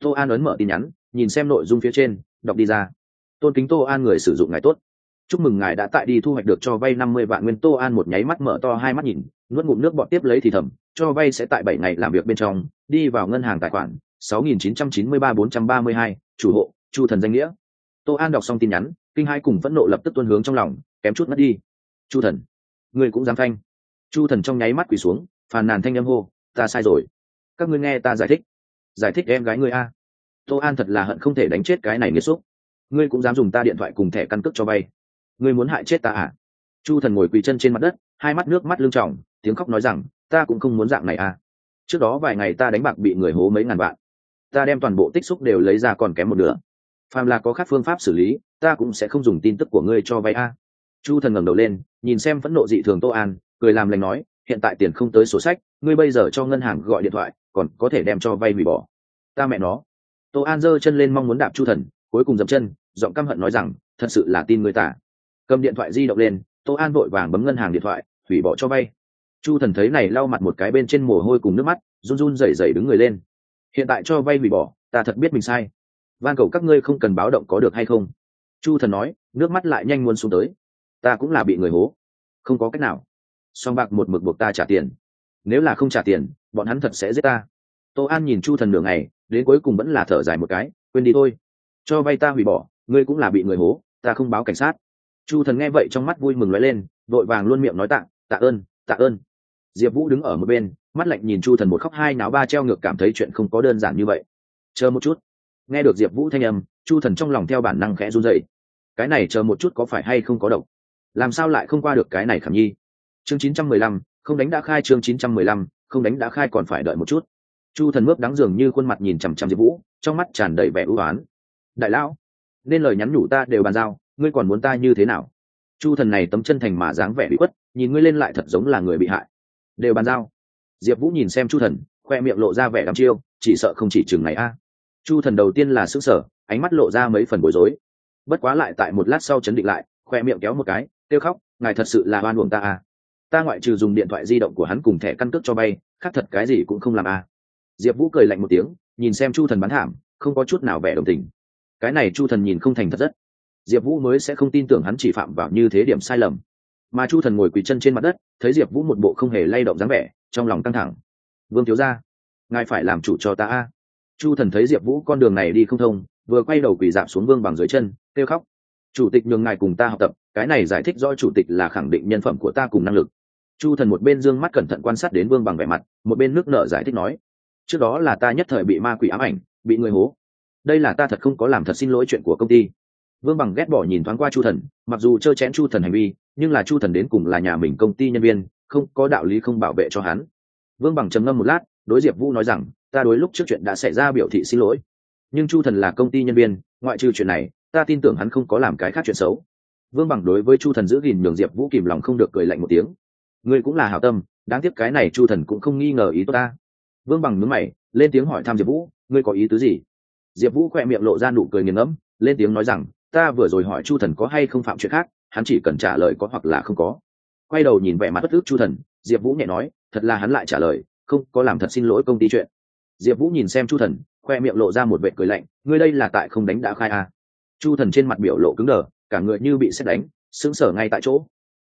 [SPEAKER 1] Tô an ấn mở tin nhắn, nhìn xem nội dung phía trên, đọc đi ra. Tôn kính tô an người sử dụng ngài tốt. Chúc mừng ngài đã tại đi thu hoạch được cho vay năm mươi vạn nguyên. Tô an một nháy mắt mở to hai mắt nhìn, nuốt ngụm nước bọt tiếp lấy thì thầm, cho vay sẽ tại bảy ngày làm việc bên trong, đi vào ngân hàng tài khoản, sáu nghìn chín trăm chín mươi ba bốn trăm ba mươi hai, chủ hộ, chu thần danh nghĩa. Tô an đọc xong tin nhắn, kinh hai cùng phẫn nộ lập tức tuân hướng trong lòng, kém chút mất đi. Chu thần, người cũng dám thanh? chu thần trong nháy mắt quỳ xuống, phàn nàn thanh âm hô ta sai rồi. Các ngươi nghe ta giải thích. Giải thích em gái ngươi a. Tô an thật là hận không thể đánh chết cái này nghiêm xúc. Ngươi cũng dám dùng ta điện thoại cùng thẻ căn cước cho vay ngươi muốn hại chết ta à? Chu thần ngồi quỳ chân trên mặt đất, hai mắt nước mắt lưng tròng, tiếng khóc nói rằng, ta cũng không muốn dạng này à. Trước đó vài ngày ta đánh bạc bị người hố mấy ngàn vạn. Ta đem toàn bộ tích xúc đều lấy ra còn kém một nửa. Phàm là có khác phương pháp xử lý, ta cũng sẽ không dùng tin tức của ngươi cho vay a. Chu thần ngẩng đầu lên, nhìn xem phẫn nộ dị thường tô an, cười làm lành nói, hiện tại tiền không tới sổ sách ngươi bây giờ cho ngân hàng gọi điện thoại, còn có thể đem cho vay hủy bỏ. Ta mẹ nó. Tô an giơ chân lên mong muốn đạp chu thần, cuối cùng dậm chân, giọng căm hận nói rằng, thật sự là tin người ta. Cầm điện thoại di động lên, tô an vội vàng bấm ngân hàng điện thoại, hủy bỏ cho vay. Chu thần thấy này lau mặt một cái bên trên mồ hôi cùng nước mắt, run run rẩy rẩy đứng người lên. Hiện tại cho vay hủy bỏ, ta thật biết mình sai. Van cầu các ngươi không cần báo động có được hay không? Chu thần nói, nước mắt lại nhanh muốn xuống tới. Ta cũng là bị người hố. Không có cách nào. Song bạc một mực buộc ta trả tiền nếu là không trả tiền, bọn hắn thật sẽ giết ta. Tô an nhìn chu thần nửa ngày, đến cuối cùng vẫn là thở dài một cái, quên đi thôi. Cho vay ta hủy bỏ, ngươi cũng là bị người hố, ta không báo cảnh sát. Chu thần nghe vậy trong mắt vui mừng nói lên, vội vàng luôn miệng nói tạ tạ ơn tạ ơn. Diệp vũ đứng ở một bên, mắt lạnh nhìn chu thần một khóc hai náo ba treo ngược cảm thấy chuyện không có đơn giản như vậy. Chờ một chút. Nghe được diệp vũ thanh âm, chu thần trong lòng theo bản năng khẽ run dậy cái này chờ một chút có phải hay không có độc? Làm sao lại không qua được cái này khảm nhi? Chương chín trăm mười lăm không đánh đã khai chương chín trăm mười lăm, không đánh đã khai còn phải đợi một chút. Chu thần mướp đắng dường như khuôn mặt nhìn chằm chằm diệp vũ, trong mắt tràn đầy vẻ ưu oán. Đại lão, nên lời nhắn nhủ ta đều bàn giao, ngươi còn muốn ta như thế nào? Chu thần này tấm chân thành mà dáng vẻ bị khuất, nhìn ngươi lên lại thật giống là người bị hại. Đều bàn giao. Diệp vũ nhìn xem chu thần, khoe miệng lộ ra vẻ đắm chiêu, chỉ sợ không chỉ chừng này a. Chu thần đầu tiên là s sở ánh mắt lộ ra mấy phần bối rối. Bất quá lại tại một lát sau chấn định lại, khoe miệng kéo một cái kêu khóc, ngài thật sự là oan uổng ta a ta ngoại trừ dùng điện thoại di động của hắn cùng thẻ căn cước cho bay, khác thật cái gì cũng không làm a diệp vũ cười lạnh một tiếng, nhìn xem chu thần bán thảm, không có chút nào vẻ đồng tình. Cái này chu thần nhìn không thành thật rất. Diệp vũ mới sẽ không tin tưởng hắn chỉ phạm vào như thế điểm sai lầm. Mà chu thần ngồi quỳ chân trên mặt đất, thấy diệp vũ một bộ không hề lay động dáng vẻ, trong lòng căng thẳng. Vương thiếu ra ngài phải làm chủ cho ta a. Chu thần thấy diệp vũ con đường này đi không thông, vừa quay đầu quỳ dạp xuống vương bằng dưới chân, kêu khóc. Chủ tịch nhường ngài cùng ta học tập cái này giải thích rõ chủ tịch là khẳng định nhân phẩm của ta cùng năng lực. Chu thần một bên d ư ơ n g mắt cẩn thận quan sát đến vương bằng vẻ mặt, một bên nước nợ giải thích nói, trước đó là ta nhất thời bị ma quỷ ám ảnh, bị người hố. Đây là ta thật không có làm thật xin lỗi chuyện của công ty. Vương bằng ghét bỏ nhìn thoáng qua chu thần, mặc dù trơ chẽn chu thần hành vi, nhưng là chu thần đến cùng là nhà mình công ty nhân viên, không có đạo lý không bảo vệ cho hắn. Vương bằng trầm ngâm một lát, đối diệp vũ nói rằng, ta đối lúc trước chuyện đã xảy ra biểu thị xin lỗi. Nhưng chu thần là công ty nhân viên, ngoại trừ chuyện này, ta tin tưởng hắn không có làm cái khác chuyện xấu vương bằng đối với chu thần giữ gìn nhường diệp vũ kìm lòng không được cười lạnh một tiếng. Ngươi cũng là hảo tâm, đáng tiếc cái này chu thần cũng không nghi ngờ ý tốt ta. Vương bằng nhớ mày, lên tiếng hỏi thăm diệp vũ, ngươi có ý tứ gì? Diệp vũ khoe miệng lộ ra nụ cười nghiền ngẫm, lên tiếng nói rằng, ta vừa rồi hỏi chu thần có hay không phạm chuyện khác, hắn chỉ cần trả lời có hoặc là không có. Quay đầu nhìn vẻ mặt bất ức chu thần, diệp vũ nhẹ nói, thật là hắn lại trả lời, không, có làm thật xin lỗi công ty chuyện. Diệp vũ nhìn xem chu thần, khoe miệng lộ ra một vệ cười lạnh, ngươi đây là tại không đánh đã khai à? Chu thần trên mặt biểu lộ cứng đờ cả người như bị xét đánh, sững sờ ngay tại chỗ.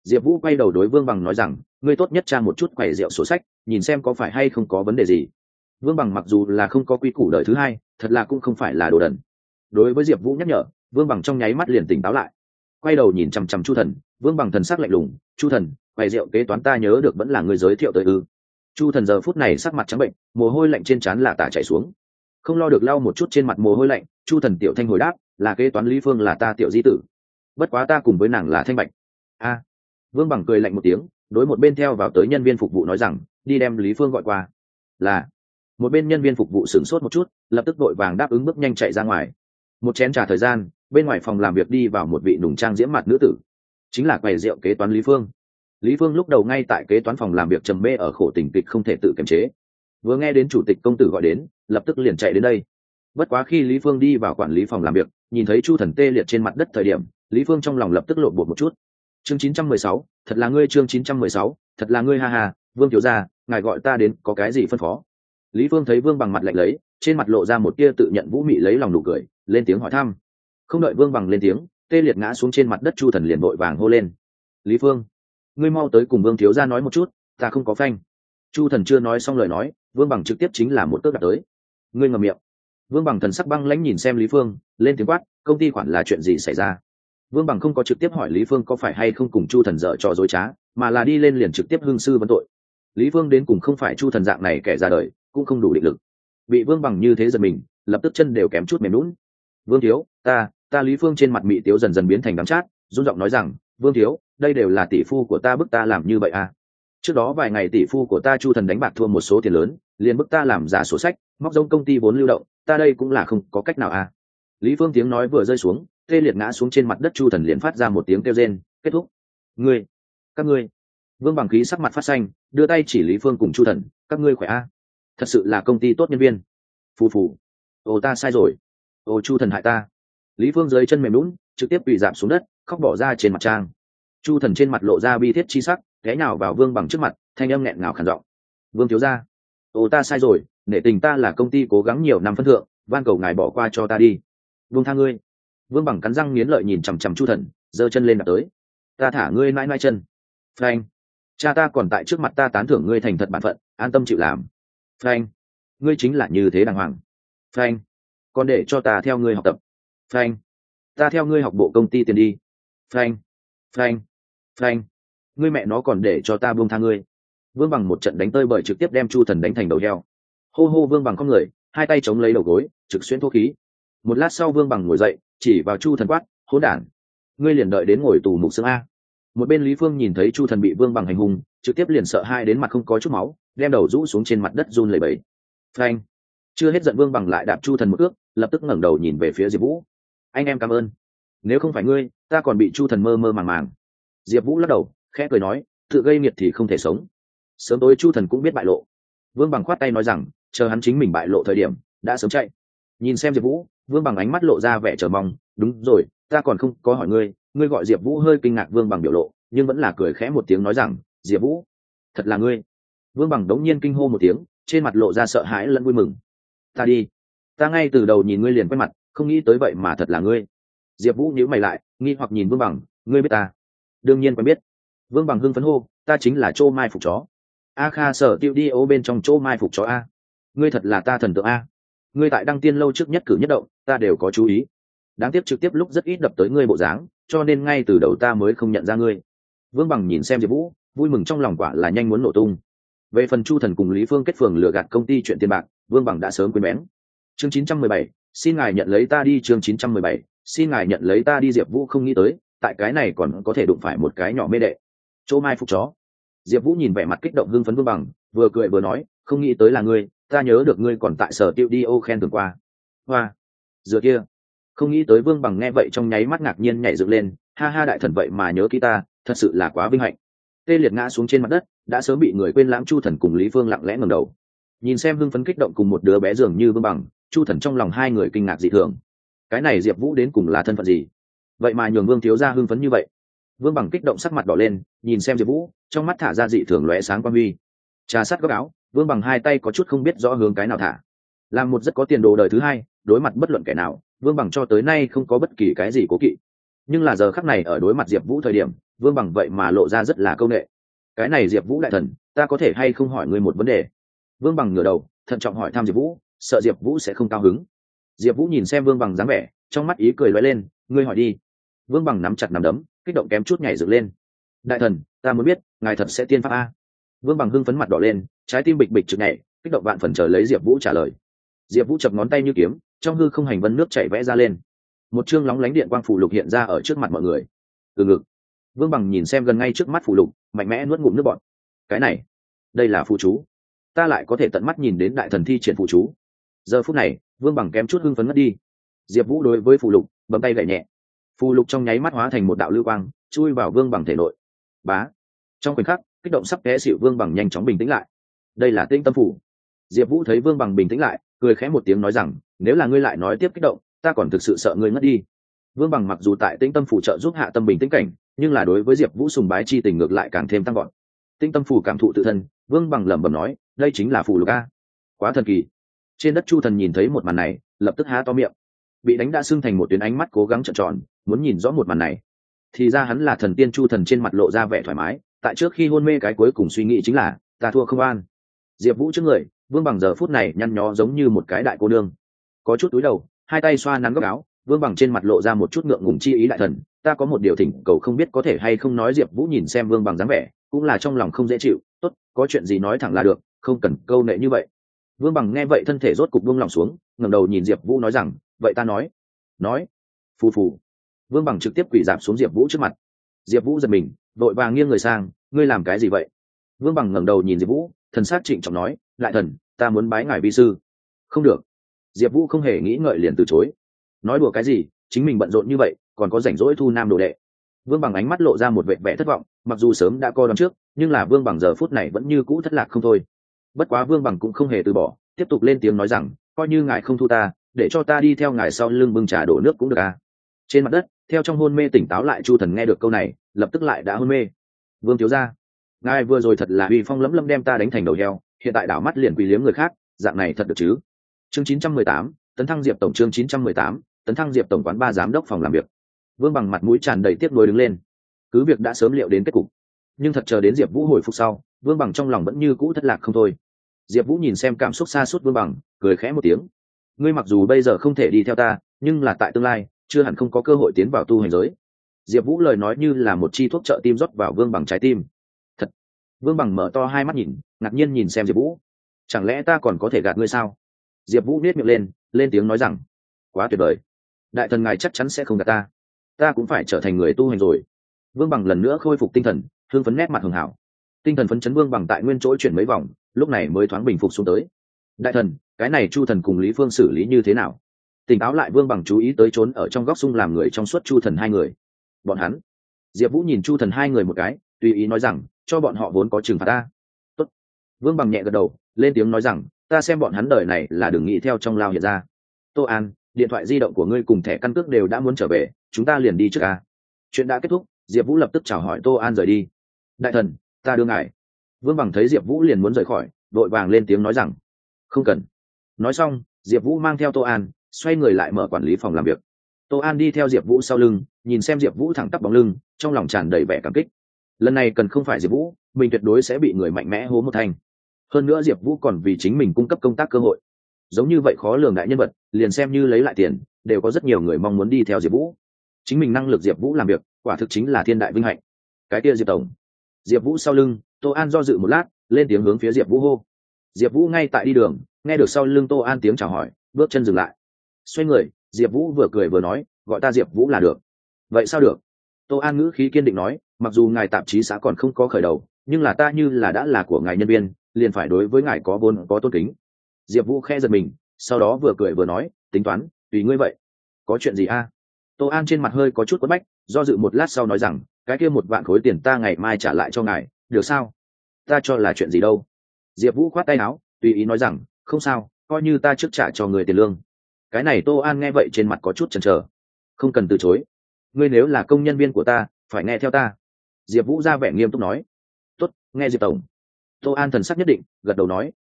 [SPEAKER 1] Diệp vũ quay đầu đối vương bằng nói rằng, ngươi tốt nhất tra một chút quầy rượu sổ sách, nhìn xem có phải hay không có vấn đề gì. Vương bằng mặc dù là không có quy củ đời thứ hai, thật là cũng không phải là đồ đần. Đối với diệp vũ nhắc nhở, vương bằng trong nháy mắt liền tỉnh táo lại. Quay đầu nhìn chằm chằm chu thần, vương bằng thần sắc lạnh lùng, chu thần, quầy rượu kế toán ta nhớ được vẫn là người giới thiệu tới ư? Chu thần giờ phút này sắc mặt trắng bệnh, mồ hôi lạnh trên trán là tả chảy xuống. Không lo được lau một chút trên mặt mồ hôi lạnh, chu thần tiểu thanh hồi đáp, là kế toán lý phương là ta tiểu di tử bất quá ta cùng với nàng là thanh bạch. A. Vương bằng cười lạnh một tiếng, đối một bên theo vào tới nhân viên phục vụ nói rằng, đi đem lý phương gọi qua. Là. Một bên nhân viên phục vụ sửng sốt một chút, lập tức vội vàng đáp ứng bước nhanh chạy ra ngoài. Một chén t thời gian, bên ngoài phòng làm việc đi vào một vị nùng trang diễm mặt nữ tử. Chính là quầy rượu kế toán lý phương. Lý phương lúc đầu ngay tại kế toán phòng làm việc trầm mê ở khổ tình kịch không thể tự kiềm chế. Vừa nghe đến chủ tịch công tử gọi đến, lập tức liền chạy đến đây. Bất quá khi lý phương đi vào quản lý phòng làm việc, nhìn thấy chu thần tê liệt trên mặt đất thời điểm lý phương trong lòng lập tức lộn bột một chút. Chương 916, thật là ngươi chương 916, thật là ngươi ha ha vương thiếu gia ngài gọi ta đến có cái gì phân phó? Lý phương thấy vương bằng mặt lạnh lấy trên mặt lộ ra một tia tự nhận vũ mị lấy lòng nụ cười lên tiếng hỏi thăm. Không đợi vương bằng lên tiếng tê liệt ngã xuống trên mặt đất chu thần liền vội vàng hô lên. Lý phương ngươi mau tới cùng vương thiếu gia nói một chút ta không có phanh. Chu thần chưa nói xong lời nói vương bằng trực tiếp chính là một tước đặt tới. Ngươi ngầm miệng. Vương bằng thần sắc băng lãnh nhìn xem lý phương lên tiếng quát công ty khoản là chuyện gì xảy ra? Vương bằng không có trực tiếp hỏi lý phương có phải hay không cùng chu thần dở trò dối trá, mà là đi lên liền trực tiếp hương sư vấn tội. Lý phương đến cùng không phải chu thần dạng này kẻ ra đời, cũng không đủ định lực. Bị vương bằng như thế giật mình, lập tức chân đều kém chút mềm lún vương thiếu, ta ta lý phương trên mặt mị tiếu dần dần biến thành đắm chát, run giọng nói rằng, vương thiếu, đây đều là tỷ phu của ta bức ta làm như vậy à? Trước đó vài ngày tỷ phu của ta chu thần đánh bạc thua một số tiền lớn, liền bức ta làm giả sổ sách, móc giống công ty vốn lưu động, ta đây cũng là không có cách nào à? Lý phương tiếng nói vừa rơi xuống tê liệt ngã xuống trên mặt đất chu thần liền phát ra một tiếng kêu rên, kết thúc. Ngươi, các ngươi. Vương bằng khí sắc mặt phát xanh, đưa tay chỉ lý phương cùng chu thần, các ngươi khỏe a? Thật sự là công ty tốt nhân viên. Phù phù. Ồ ta sai rồi. Ồ chu thần hại ta. Lý phương dưới chân mềm lún trực tiếp bị giảm xuống đất, khóc bỏ ra trên mặt trang. Chu thần trên mặt lộ ra bi thiết chi sắc, ghé nào vào vương bằng trước mặt, thanh âm nghẹn ngào khản giọng, vương thiếu ra ồ ta sai rồi, nể tình ta là công ty cố gắng nhiều năm phân thượng, van cầu ngài bỏ qua cho ta đi. Vương tha ngươi vương bằng cắn răng nghiến lợi nhìn chằm chằm chu thần, giơ chân lên đặt tới. Ta thả ngươi mãi mãi chân. Frank cha ta còn tại trước mặt ta tán thưởng ngươi thành thật bản phận, an tâm chịu làm. Frank ngươi chính là như thế đàng hoàng. Frank còn để cho ta theo ngươi học tập. Frank ta theo ngươi học bộ công ty tiền đi. Frank frank frank ngươi mẹ nó còn để cho ta buông tha ngươi. Vương bằng một trận đánh tơi bởi trực tiếp đem chu thần đánh thành đầu heo. Hô hô vương bằng con người, hai tay chống lấy đầu gối, trực xuyên thuốc khí. Một lát sau vương bằng ngồi dậy chỉ vào chu thần quát, hỗn đản, ngươi liền đợi đến ngồi tù mục xương a. Một bên lý phương nhìn thấy chu thần bị vương bằng hành hung, trực tiếp liền sợ hai đến mặt không có chút máu, đem đầu rũ xuống trên mặt đất run lẩy bẩy. Frank chưa hết giận vương bằng lại đạp chu thần một ước, lập tức ngẩng đầu nhìn về phía diệp vũ. Anh em cảm ơn. Nếu không phải ngươi, ta còn bị chu thần mơ mơ màng màng. Diệp vũ lắc đầu, khẽ cười nói, tự gây nghiệt thì không thể sống. Sớm tối chu thần cũng biết bại lộ. Vương bằng khoát tay nói rằng, chờ hắn chính mình bại lộ thời điểm, đã sớm chạy. Nhìn xem diệp vũ vương bằng ánh mắt lộ ra vẻ chờ mong, đúng rồi, ta còn không có hỏi ngươi ngươi gọi diệp vũ hơi kinh ngạc vương bằng biểu lộ, nhưng vẫn là cười khẽ một tiếng nói rằng, diệp vũ, thật là ngươi. Vương bằng đống nhiên kinh hô một tiếng, trên mặt lộ ra sợ hãi lẫn vui mừng. Ta đi. Ta ngay từ đầu nhìn ngươi liền quay mặt, không nghĩ tới vậy mà thật là ngươi. Diệp vũ nhíu mày lại, nghi hoặc nhìn vương bằng, ngươi biết ta? Đương nhiên quen biết. Vương bằng hưng phấn hô, ta chính là chỗ mai phục chó. A kha, sở tiêu đi ô bên trong chỗ mai phục chó a. Ngươi thật là ta thần tượng a ngươi tại đăng tiên lâu trước nhất cử nhất động ta đều có chú ý. Đáng tiếc trực tiếp lúc rất ít đập tới ngươi bộ dáng cho nên ngay từ đầu ta mới không nhận ra ngươi. Vương bằng nhìn xem diệp vũ vui mừng trong lòng quả là nhanh muốn nổ tung. Về phần chu thần cùng lý phương kết phường lừa gạt công ty chuyện tiền bạc vương bằng đã sớm quên bén. Chương 917, xin ngài nhận lấy ta đi chương 917, xin ngài nhận lấy ta đi diệp vũ không nghĩ tới tại cái này còn có thể đụng phải một cái nhỏ mê đệ. Chỗ mai phục chó. Diệp vũ nhìn vẻ mặt kích động hưng phấn vương bằng vừa cười vừa nói không nghĩ tới là ngươi ta nhớ được ngươi còn tại sở tiêu đi ô khen thường qua. Hoa. Dựa kia, không nghĩ tới vương bằng nghe vậy trong nháy mắt ngạc nhiên nhảy dựng lên. Ha ha đại thần vậy mà nhớ ký ta, thật sự là quá vinh hạnh. Tê liệt ngã xuống trên mặt đất, đã sớm bị người quên lãng chu thần cùng lý phương lặng lẽ ngầm đầu. Nhìn xem hưng phấn kích động cùng một đứa bé dường như vương bằng, chu thần trong lòng hai người kinh ngạc dị thường. Cái này diệp vũ đến cùng là thân phận gì? Vậy mà nhường vương thiếu ra hưng phấn như vậy. Vương bằng kích động sắc mặt đỏ lên, nhìn xem diệp vũ, trong mắt thả ra dị thường lóe sáng quan huy. Trà sát góc áo vương bằng hai tay có chút không biết rõ hướng cái nào thả. Làm một rất có tiền đồ đời thứ hai, đối mặt bất luận kẻ nào, vương bằng cho tới nay không có bất kỳ cái gì cố kỵ. Nhưng là giờ khắc này ở đối mặt diệp vũ thời điểm, vương bằng vậy mà lộ ra rất là c â u n ệ cái này diệp vũ đại thần, ta có thể hay không hỏi ngươi một vấn đề? Vương bằng ngửa đầu, thận trọng hỏi thăm diệp vũ, sợ diệp vũ sẽ không cao hứng. Diệp vũ nhìn xem vương bằng dáng vẻ, trong mắt ý cười loay lên, ngươi hỏi đi. Vương bằng nắm chặt nắm đấm, kích động kém chút nhảy dựng lên. Đại thần, ta muốn biết, ngài thật sẽ tiên pháp a? Vương bằng hưng phấn mặt đỏ lên, trái tim bịch bịch chực nhảy, kích động vạn phần chờ lấy diệp vũ trả lời. Diệp vũ chập ngón tay như kiếm, trong hư không hành vân nước chảy vẽ ra lên. Một chương lóng lánh điện quang phủ lục hiện ra ở trước mặt mọi người. Từ ngực, vương bằng nhìn xem gần ngay trước mắt phủ lục, mạnh mẽ nuốt ngụm nước bọn cái này, đây là phụ chú. Ta lại có thể tận mắt nhìn đến đại thần thi triển phụ chú. Giờ phút này, vương bằng kém chút hưng phấn mất đi. Diệp vũ đối với phụ lục, bấm tay gậy nhẹ. Phù lục trong nháy mắt hóa thành một đạo lưu quang, chui vào vương bằng thể nội. Bá. Trong khoảnh khắc kích động sắp té xỉu vương bằng nhanh chóng bình tĩnh lại. Đây là tinh tâm phủ. Diệp vũ thấy vương bằng bình tĩnh lại, cười khẽ một tiếng nói rằng, nếu là ngươi lại nói tiếp kích động, ta còn thực sự sợ ngươi ngất đi. Vương bằng mặc dù tại tĩnh tâm phủ trợ giúp hạ tâm bình tĩnh cảnh, nhưng là đối với diệp vũ sùng bái chi tình ngược lại càng thêm tăng gọn tinh tâm phủ cảm thụ tự thân, vương bằng lẩm bẩm nói, đây chính là phù lục a. Quá thần kỳ. Trên đất chu thần nhìn thấy một màn này, lập tức há to miệng. Bị đánh đã sưng thành một tuyến ánh mắt cố gắng trợn tròn, muốn nhìn rõ một màn này. Thì ra hắn là thần tiên chu thần trên mặt lộ ra vẻ thoải mái tại trước khi hôn mê cái cuối cùng suy nghĩ chính là, ta thua không an. Diệp vũ trước người, vương bằng giờ phút này nhăn nhó giống như một cái đại cô nương. Có chút túi đầu, hai tay xoa nắn góc áo, vương bằng trên mặt lộ ra một chút ngượng ngùng chi ý đại thần. Ta có một điều thỉnh cầu không biết có thể hay không nói diệp vũ nhìn xem vương bằng dáng vẻ, cũng là trong lòng không dễ chịu. Tốt, có chuyện gì nói thẳng là được, không cần câu nệ như vậy. Vương bằng nghe vậy thân thể rốt cục vương lòng xuống, ngẩng đầu nhìn diệp vũ nói rằng, vậy ta nói. Nói, phù phù. Vương bằng trực tiếp quỷ dạp xuống diệp vũ trước mặt. Diệp vũ giật mình vội vàng nghiêng người sang, ngươi làm cái gì vậy? Vương bằng ngẩng đầu nhìn diệp vũ, thần s á c trịnh trọng nói, lại thần, ta muốn bái ngài vi sư. Không được. Diệp vũ không hề nghĩ ngợi liền từ chối. Nói đùa cái gì? Chính mình bận rộn như vậy, còn có rảnh rỗi thu nam đồ đệ. Vương bằng ánh mắt lộ ra một vệ vẻ thất vọng, mặc dù sớm đã coi đón trước, nhưng là vương bằng giờ phút này vẫn như cũ thất lạc không thôi. Bất quá vương bằng cũng không hề từ bỏ, tiếp tục lên tiếng nói rằng, coi như ngài không thu ta, để cho ta đi theo ngài sau lưng bưng trà đổ nước cũng được à. Trên mặt đất theo trong hôn mê tỉnh táo lại chu thần nghe được câu này lập tức lại đã hôn mê. Vương thiếu ra ngài vừa rồi thật là uy phong lấm lấm đem ta đánh thành đầu heo hiện tại đảo mắt liền quỳ liếm người khác dạng này thật được chứ? Chương 918, tấn thăng diệp tổng chương 918, tấn thăng diệp tổng quán ba giám đốc phòng làm việc. Vương bằng mặt mũi tràn đầy tiếc nuối đứng lên. Cứ việc đã sớm liệu đến kết cục nhưng thật chờ đến diệp vũ hồi phục sau vương bằng trong lòng vẫn như cũ thất lạc không thôi. Diệp vũ nhìn xem cảm xúc xa suốt vương bằng cười khẽ một tiếng. Ngươi mặc dù bây giờ không thể đi theo ta nhưng là tại tương lai chưa hẳn không có cơ hội tiến vào tu hành giới. Diệp vũ lời nói như là một chi thuốc trợ tim rót vào vương bằng trái tim. Thật. Vương bằng mở to hai mắt nhìn, ngạc nhiên nhìn xem diệp vũ. Chẳng lẽ ta còn có thể gạt ngươi sao? Diệp vũ nết miệng lên lên tiếng nói rằng, quá tuyệt vời. Đại thần ngài chắc chắn sẽ không gạt ta. Ta cũng phải trở thành người tu hành rồi. Vương bằng lần nữa khôi phục tinh thần hương phấn nét mặt hường hảo. Tinh thần phấn chấn vương bằng tại nguyên chỗ chuyển mấy vòng, lúc này mới thoáng bình phục xuống tới. Đại thần, cái này chu thần cùng lý phương xử lý như thế nào? Tỉnh táo lại vương bằng chú ý tới trốn ở trong góc sung làm người trong suốt chu thần hai người. Bọn hắn, diệp vũ nhìn chu thần hai người một cái, tùy ý nói rằng, cho bọn họ vốn có trừng phạt ta. Tốt. vương bằng nhẹ gật đầu, lên tiếng nói rằng, ta xem bọn hắn đời này là đừng nghĩ theo trong lao hiện ra. Tô an, điện thoại di động của ngươi cùng thẻ căn cước đều đã muốn trở về, chúng ta liền đi trước ca chuyện đã kết thúc, diệp vũ lập tức chào hỏi tô an rời đi. Đại thần, ta đưa ngài. Vương bằng thấy diệp vũ liền muốn rời khỏi đội vàng lên tiếng nói rằng, không cần. Nói xong, diệp vũ mang theo tô an xoay người lại mở quản lý phòng làm việc. Tô an đi theo diệp vũ sau lưng, nhìn xem diệp vũ thẳng tắp bóng lưng, trong lòng tràn đầy vẻ cảm kích. Lần này cần không phải diệp vũ, mình tuyệt đối sẽ bị người mạnh mẽ hố một thành hơn nữa diệp vũ còn vì chính mình cung cấp công tác cơ hội. Giống như vậy khó lường đại nhân vật, liền xem như lấy lại tiền, đều có rất nhiều người mong muốn đi theo diệp vũ. Chính mình năng lực diệp vũ làm việc, quả thực chính là thiên đại vinh hạnh. Cái kia diệp tổng. Diệp vũ sau lưng, tô an do dự một lát, lên tiếng hướng phía diệp vũ hô. Diệp vũ ngay tại đi đường, nghe được sau lưng tô an tiếng chào hỏi, bước chân dừng lại xoay người, diệp vũ vừa cười vừa nói, gọi ta diệp vũ là được. Vậy sao được? Tô an ngữ khí kiên định nói, mặc dù ngài tạp chí xã còn không có khởi đầu, nhưng là ta như là đã là của ngài nhân viên, liền phải đối với ngài có vốn, có tôn kính. Diệp vũ khe giật mình, sau đó vừa cười vừa nói, tính toán, tùy ngươi vậy. Có chuyện gì a? Tô an trên mặt hơi có chút quất bách, do dự một lát sau nói rằng, cái kia một vạn khối tiền ta ngày mai trả lại cho ngài, được sao? Ta cho là chuyện gì đâu? Diệp vũ khoát tay áo, tùy ý nói rằng, không sao, coi như ta trước trả cho người tiền lương cái này tô an nghe vậy trên mặt có chút chần chờ. Không cần từ chối. Ngươi nếu là công nhân viên của ta, phải nghe theo ta. Diệp vũ ra vẻ nghiêm túc nói. Tốt, nghe diệp tổng. Tô an thần sắc nhất định, gật đầu nói.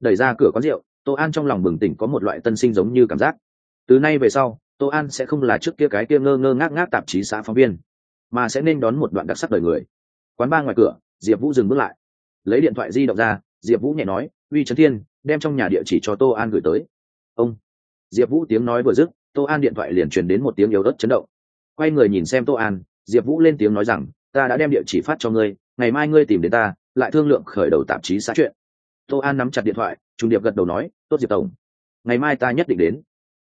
[SPEAKER 1] Đẩy ra cửa quán rượu, tô an trong lòng bừng tỉnh có một loại tân sinh giống như cảm giác. Từ nay về sau, tô an sẽ không là trước kia cái kia ngơ ngơ ngác ngác tạp chí xã phóng viên, mà sẽ nên đón một đoạn đặc sắc đời người. Quán ba ngoài cửa, diệp vũ dừng bước lại. Lấy điện thoại di động ra, diệp vũ nhẹ nói, uy trấn thiên, đem trong nhà địa chỉ cho tô an gửi tới. Ông diệp vũ tiếng nói vừa dứt tô an điện thoại liền truyền đến một tiếng yếu ớt chấn động. Quay người nhìn xem tô an diệp vũ lên tiếng nói rằng ta đã đem địa chỉ phát cho ngươi ngày mai ngươi tìm đến ta lại thương lượng khởi đầu tạp chí xã chuyện. Tô an nắm chặt điện thoại trung điệp gật đầu nói tốt diệp tổng ngày mai ta nhất định đến.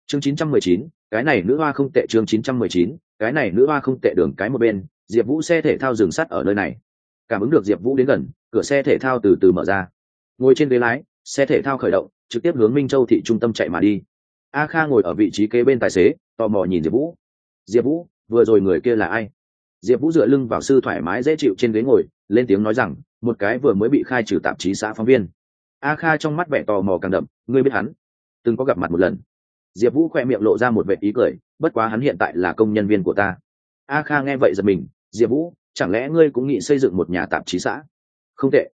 [SPEAKER 1] Chương 919, cái này nữ hoa không tệ chương 919, cái này nữ hoa không tệ đường cái một bên diệp vũ xe thể thao dừng sắt ở nơi này. Cảm ứng được diệp vũ đến gần cửa xe thể thao từ từ mở ra. Ngồi trên ghế lái xe thể thao khởi động trực tiếp hướng minh châu thị trung tâm chạy mà đi a kha ngồi ở vị trí kế bên tài xế, tò mò nhìn diệp vũ. Diệp vũ, vừa rồi người kia là ai? Diệp vũ dựa lưng vào sư thoải mái dễ chịu trên ghế ngồi, lên tiếng nói rằng, một cái vừa mới bị khai trừ tạp chí xã phóng viên. A kha trong mắt vẻ tò mò càng đậm, ngươi biết hắn? Từng có gặp mặt một lần. Diệp vũ khoe miệng lộ ra một vệ ý cười, bất quá hắn hiện tại là công nhân viên của ta. A kha nghe vậy giật mình, diệp vũ, chẳng lẽ ngươi cũng nghĩ xây dựng một nhà tạp chí xã? Không tệ.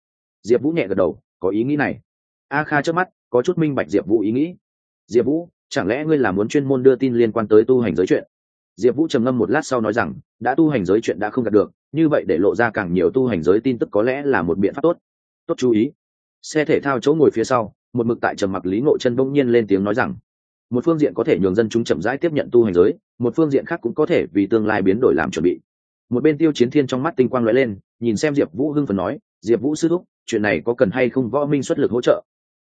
[SPEAKER 1] Diệp vũ nhẹ gật đầu, có ý nghĩ này. A kha trước mắt, có chút minh bạch diệp vũ ý nghĩ. Diệp vũ chẳng lẽ ngươi là muốn chuyên môn đưa tin liên quan tới tu hành giới chuyện? Diệp vũ trầm ngâm một lát sau nói rằng, đã tu hành giới chuyện đã không gặp được, như vậy để lộ ra càng nhiều tu hành giới tin tức có lẽ là một biện pháp tốt. Tốt chú ý. Xe thể thao chỗ ngồi phía sau, một mực tại trầm mặc lý ngộ chân bỗng nhiên lên tiếng nói rằng, một phương diện có thể nhường dân chúng chậm rãi tiếp nhận tu hành giới, một phương diện khác cũng có thể vì tương lai biến đổi làm chuẩn bị. Một bên tiêu chiến thiên trong mắt tinh quang lóe lên, nhìn xem diệp vũ hưng phần nói, diệp vũ sư thúc, chuyện này có cần hay không võ minh xuất lực hỗ trợ?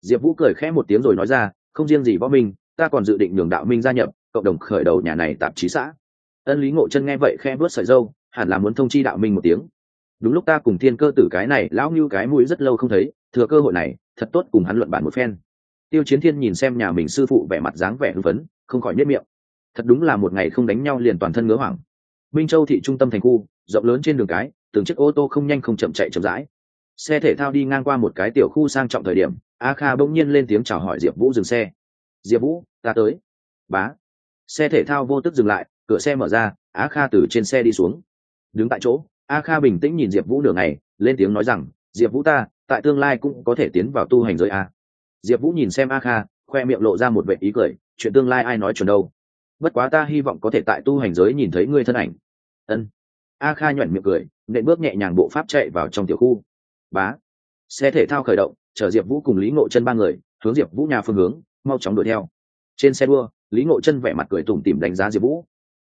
[SPEAKER 1] Diệp vũ cười khẽ một tiếng rồi nói ra, không riêng gì võ minh ta còn dự định nhường đạo minh gia nhập cộng đồng khởi đầu nhà này tạp chí xã. Ân lý ngộ chân nghe vậy khe vớt sợi dâu, hẳn là muốn thông chi đạo minh một tiếng. Đúng lúc ta cùng thiên cơ tử cái này, lão như cái mũi rất lâu không thấy, thừa cơ hội này, thật tốt cùng hắn luận bản một phen. Tiêu chiến thiên nhìn xem nhà mình sư phụ vẻ mặt dáng vẻ hưng phấn, không khỏi nhất miệng. Thật đúng là một ngày không đánh nhau liền toàn thân ngứa hoảng. Minh châu thị trung tâm thành khu, rộng lớn trên đường cái, từng chiếc ô tô không nhanh không chậm chạy chậm rãi. Xe thể thao đi ngang qua một cái tiểu khu sang trọng thời điểm, a kha bỗng nhiên lên tiếng chào hỏi diệp vũ dừng xe diệp vũ, ta tới. Bá. Xe thể thao vô tức dừng lại, cửa xe mở ra, Á kha từ trên xe đi xuống. Đứng tại chỗ a kha bình tĩnh nhìn diệp vũ nửa ngày, lên tiếng nói rằng, diệp vũ ta, tại tương lai cũng có thể tiến vào tu hành giới a. Diệp vũ nhìn xem a kha, khoe miệng lộ ra một vệ ý cười, chuyện tương lai ai nói chuẩn đâu? Bất quá ta hy vọng có thể tại tu hành giới nhìn thấy ngươi thân ảnh. Ân. A kha nhoẻn miệng cười, nện bước nhẹ nhàng bộ pháp chạy vào trong tiểu khu. Bá. Xe thể thao khởi động, chở diệp vũ cùng lý ngộ chân ba người, hướng diệp vũ nhà phương hướng mau chóng đuổi theo. Trên xe đua, lý ngộ chân vẻ mặt cười tủm tìm đánh giá diệp vũ.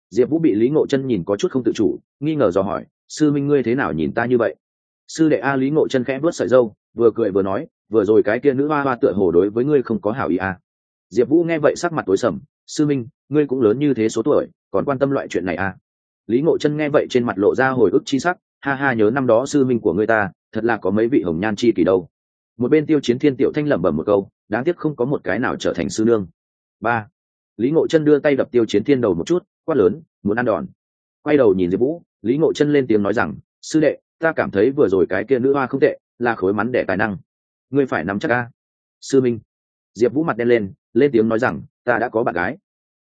[SPEAKER 1] Diệp vũ bị lý ngộ chân nhìn có chút không tự chủ, nghi ngờ dò hỏi, sư minh ngươi thế nào nhìn ta như vậy? Sư đệ a lý ngộ chân khẽ vớt sợi dâu, vừa cười vừa nói, vừa rồi cái kia nữ hoa hoa tựa hồ đối với ngươi không có hảo ý a diệp vũ nghe vậy sắc mặt tối sầm, sư minh, ngươi cũng lớn như thế số tuổi, còn quan tâm loại chuyện này a lý ngộ chân nghe vậy trên mặt lộ ra hồi ức chi sắc, ha ha, nhớ năm đó sư minh của ngươi ta, thật là có mấy vị hồng nhan chi kỳ đâu. Một bên tiêu chiến thiên tiểu thanh lẩm bẩm một câu đáng tiếc không có một cái nào trở thành sư nương. Ba, lý ngộ chân đưa tay đập tiêu chiến thiên đầu một chút, quát lớn, muốn ăn đòn. Quay đầu nhìn diệp vũ, lý ngộ chân lên tiếng nói rằng, sư đệ, ta cảm thấy vừa rồi cái kia nữ hoa không tệ, là khối mắn để tài năng. Ngươi phải nắm chắc ca sư minh. Diệp vũ mặt đen lên lên tiếng nói rằng, ta đã có bạn gái.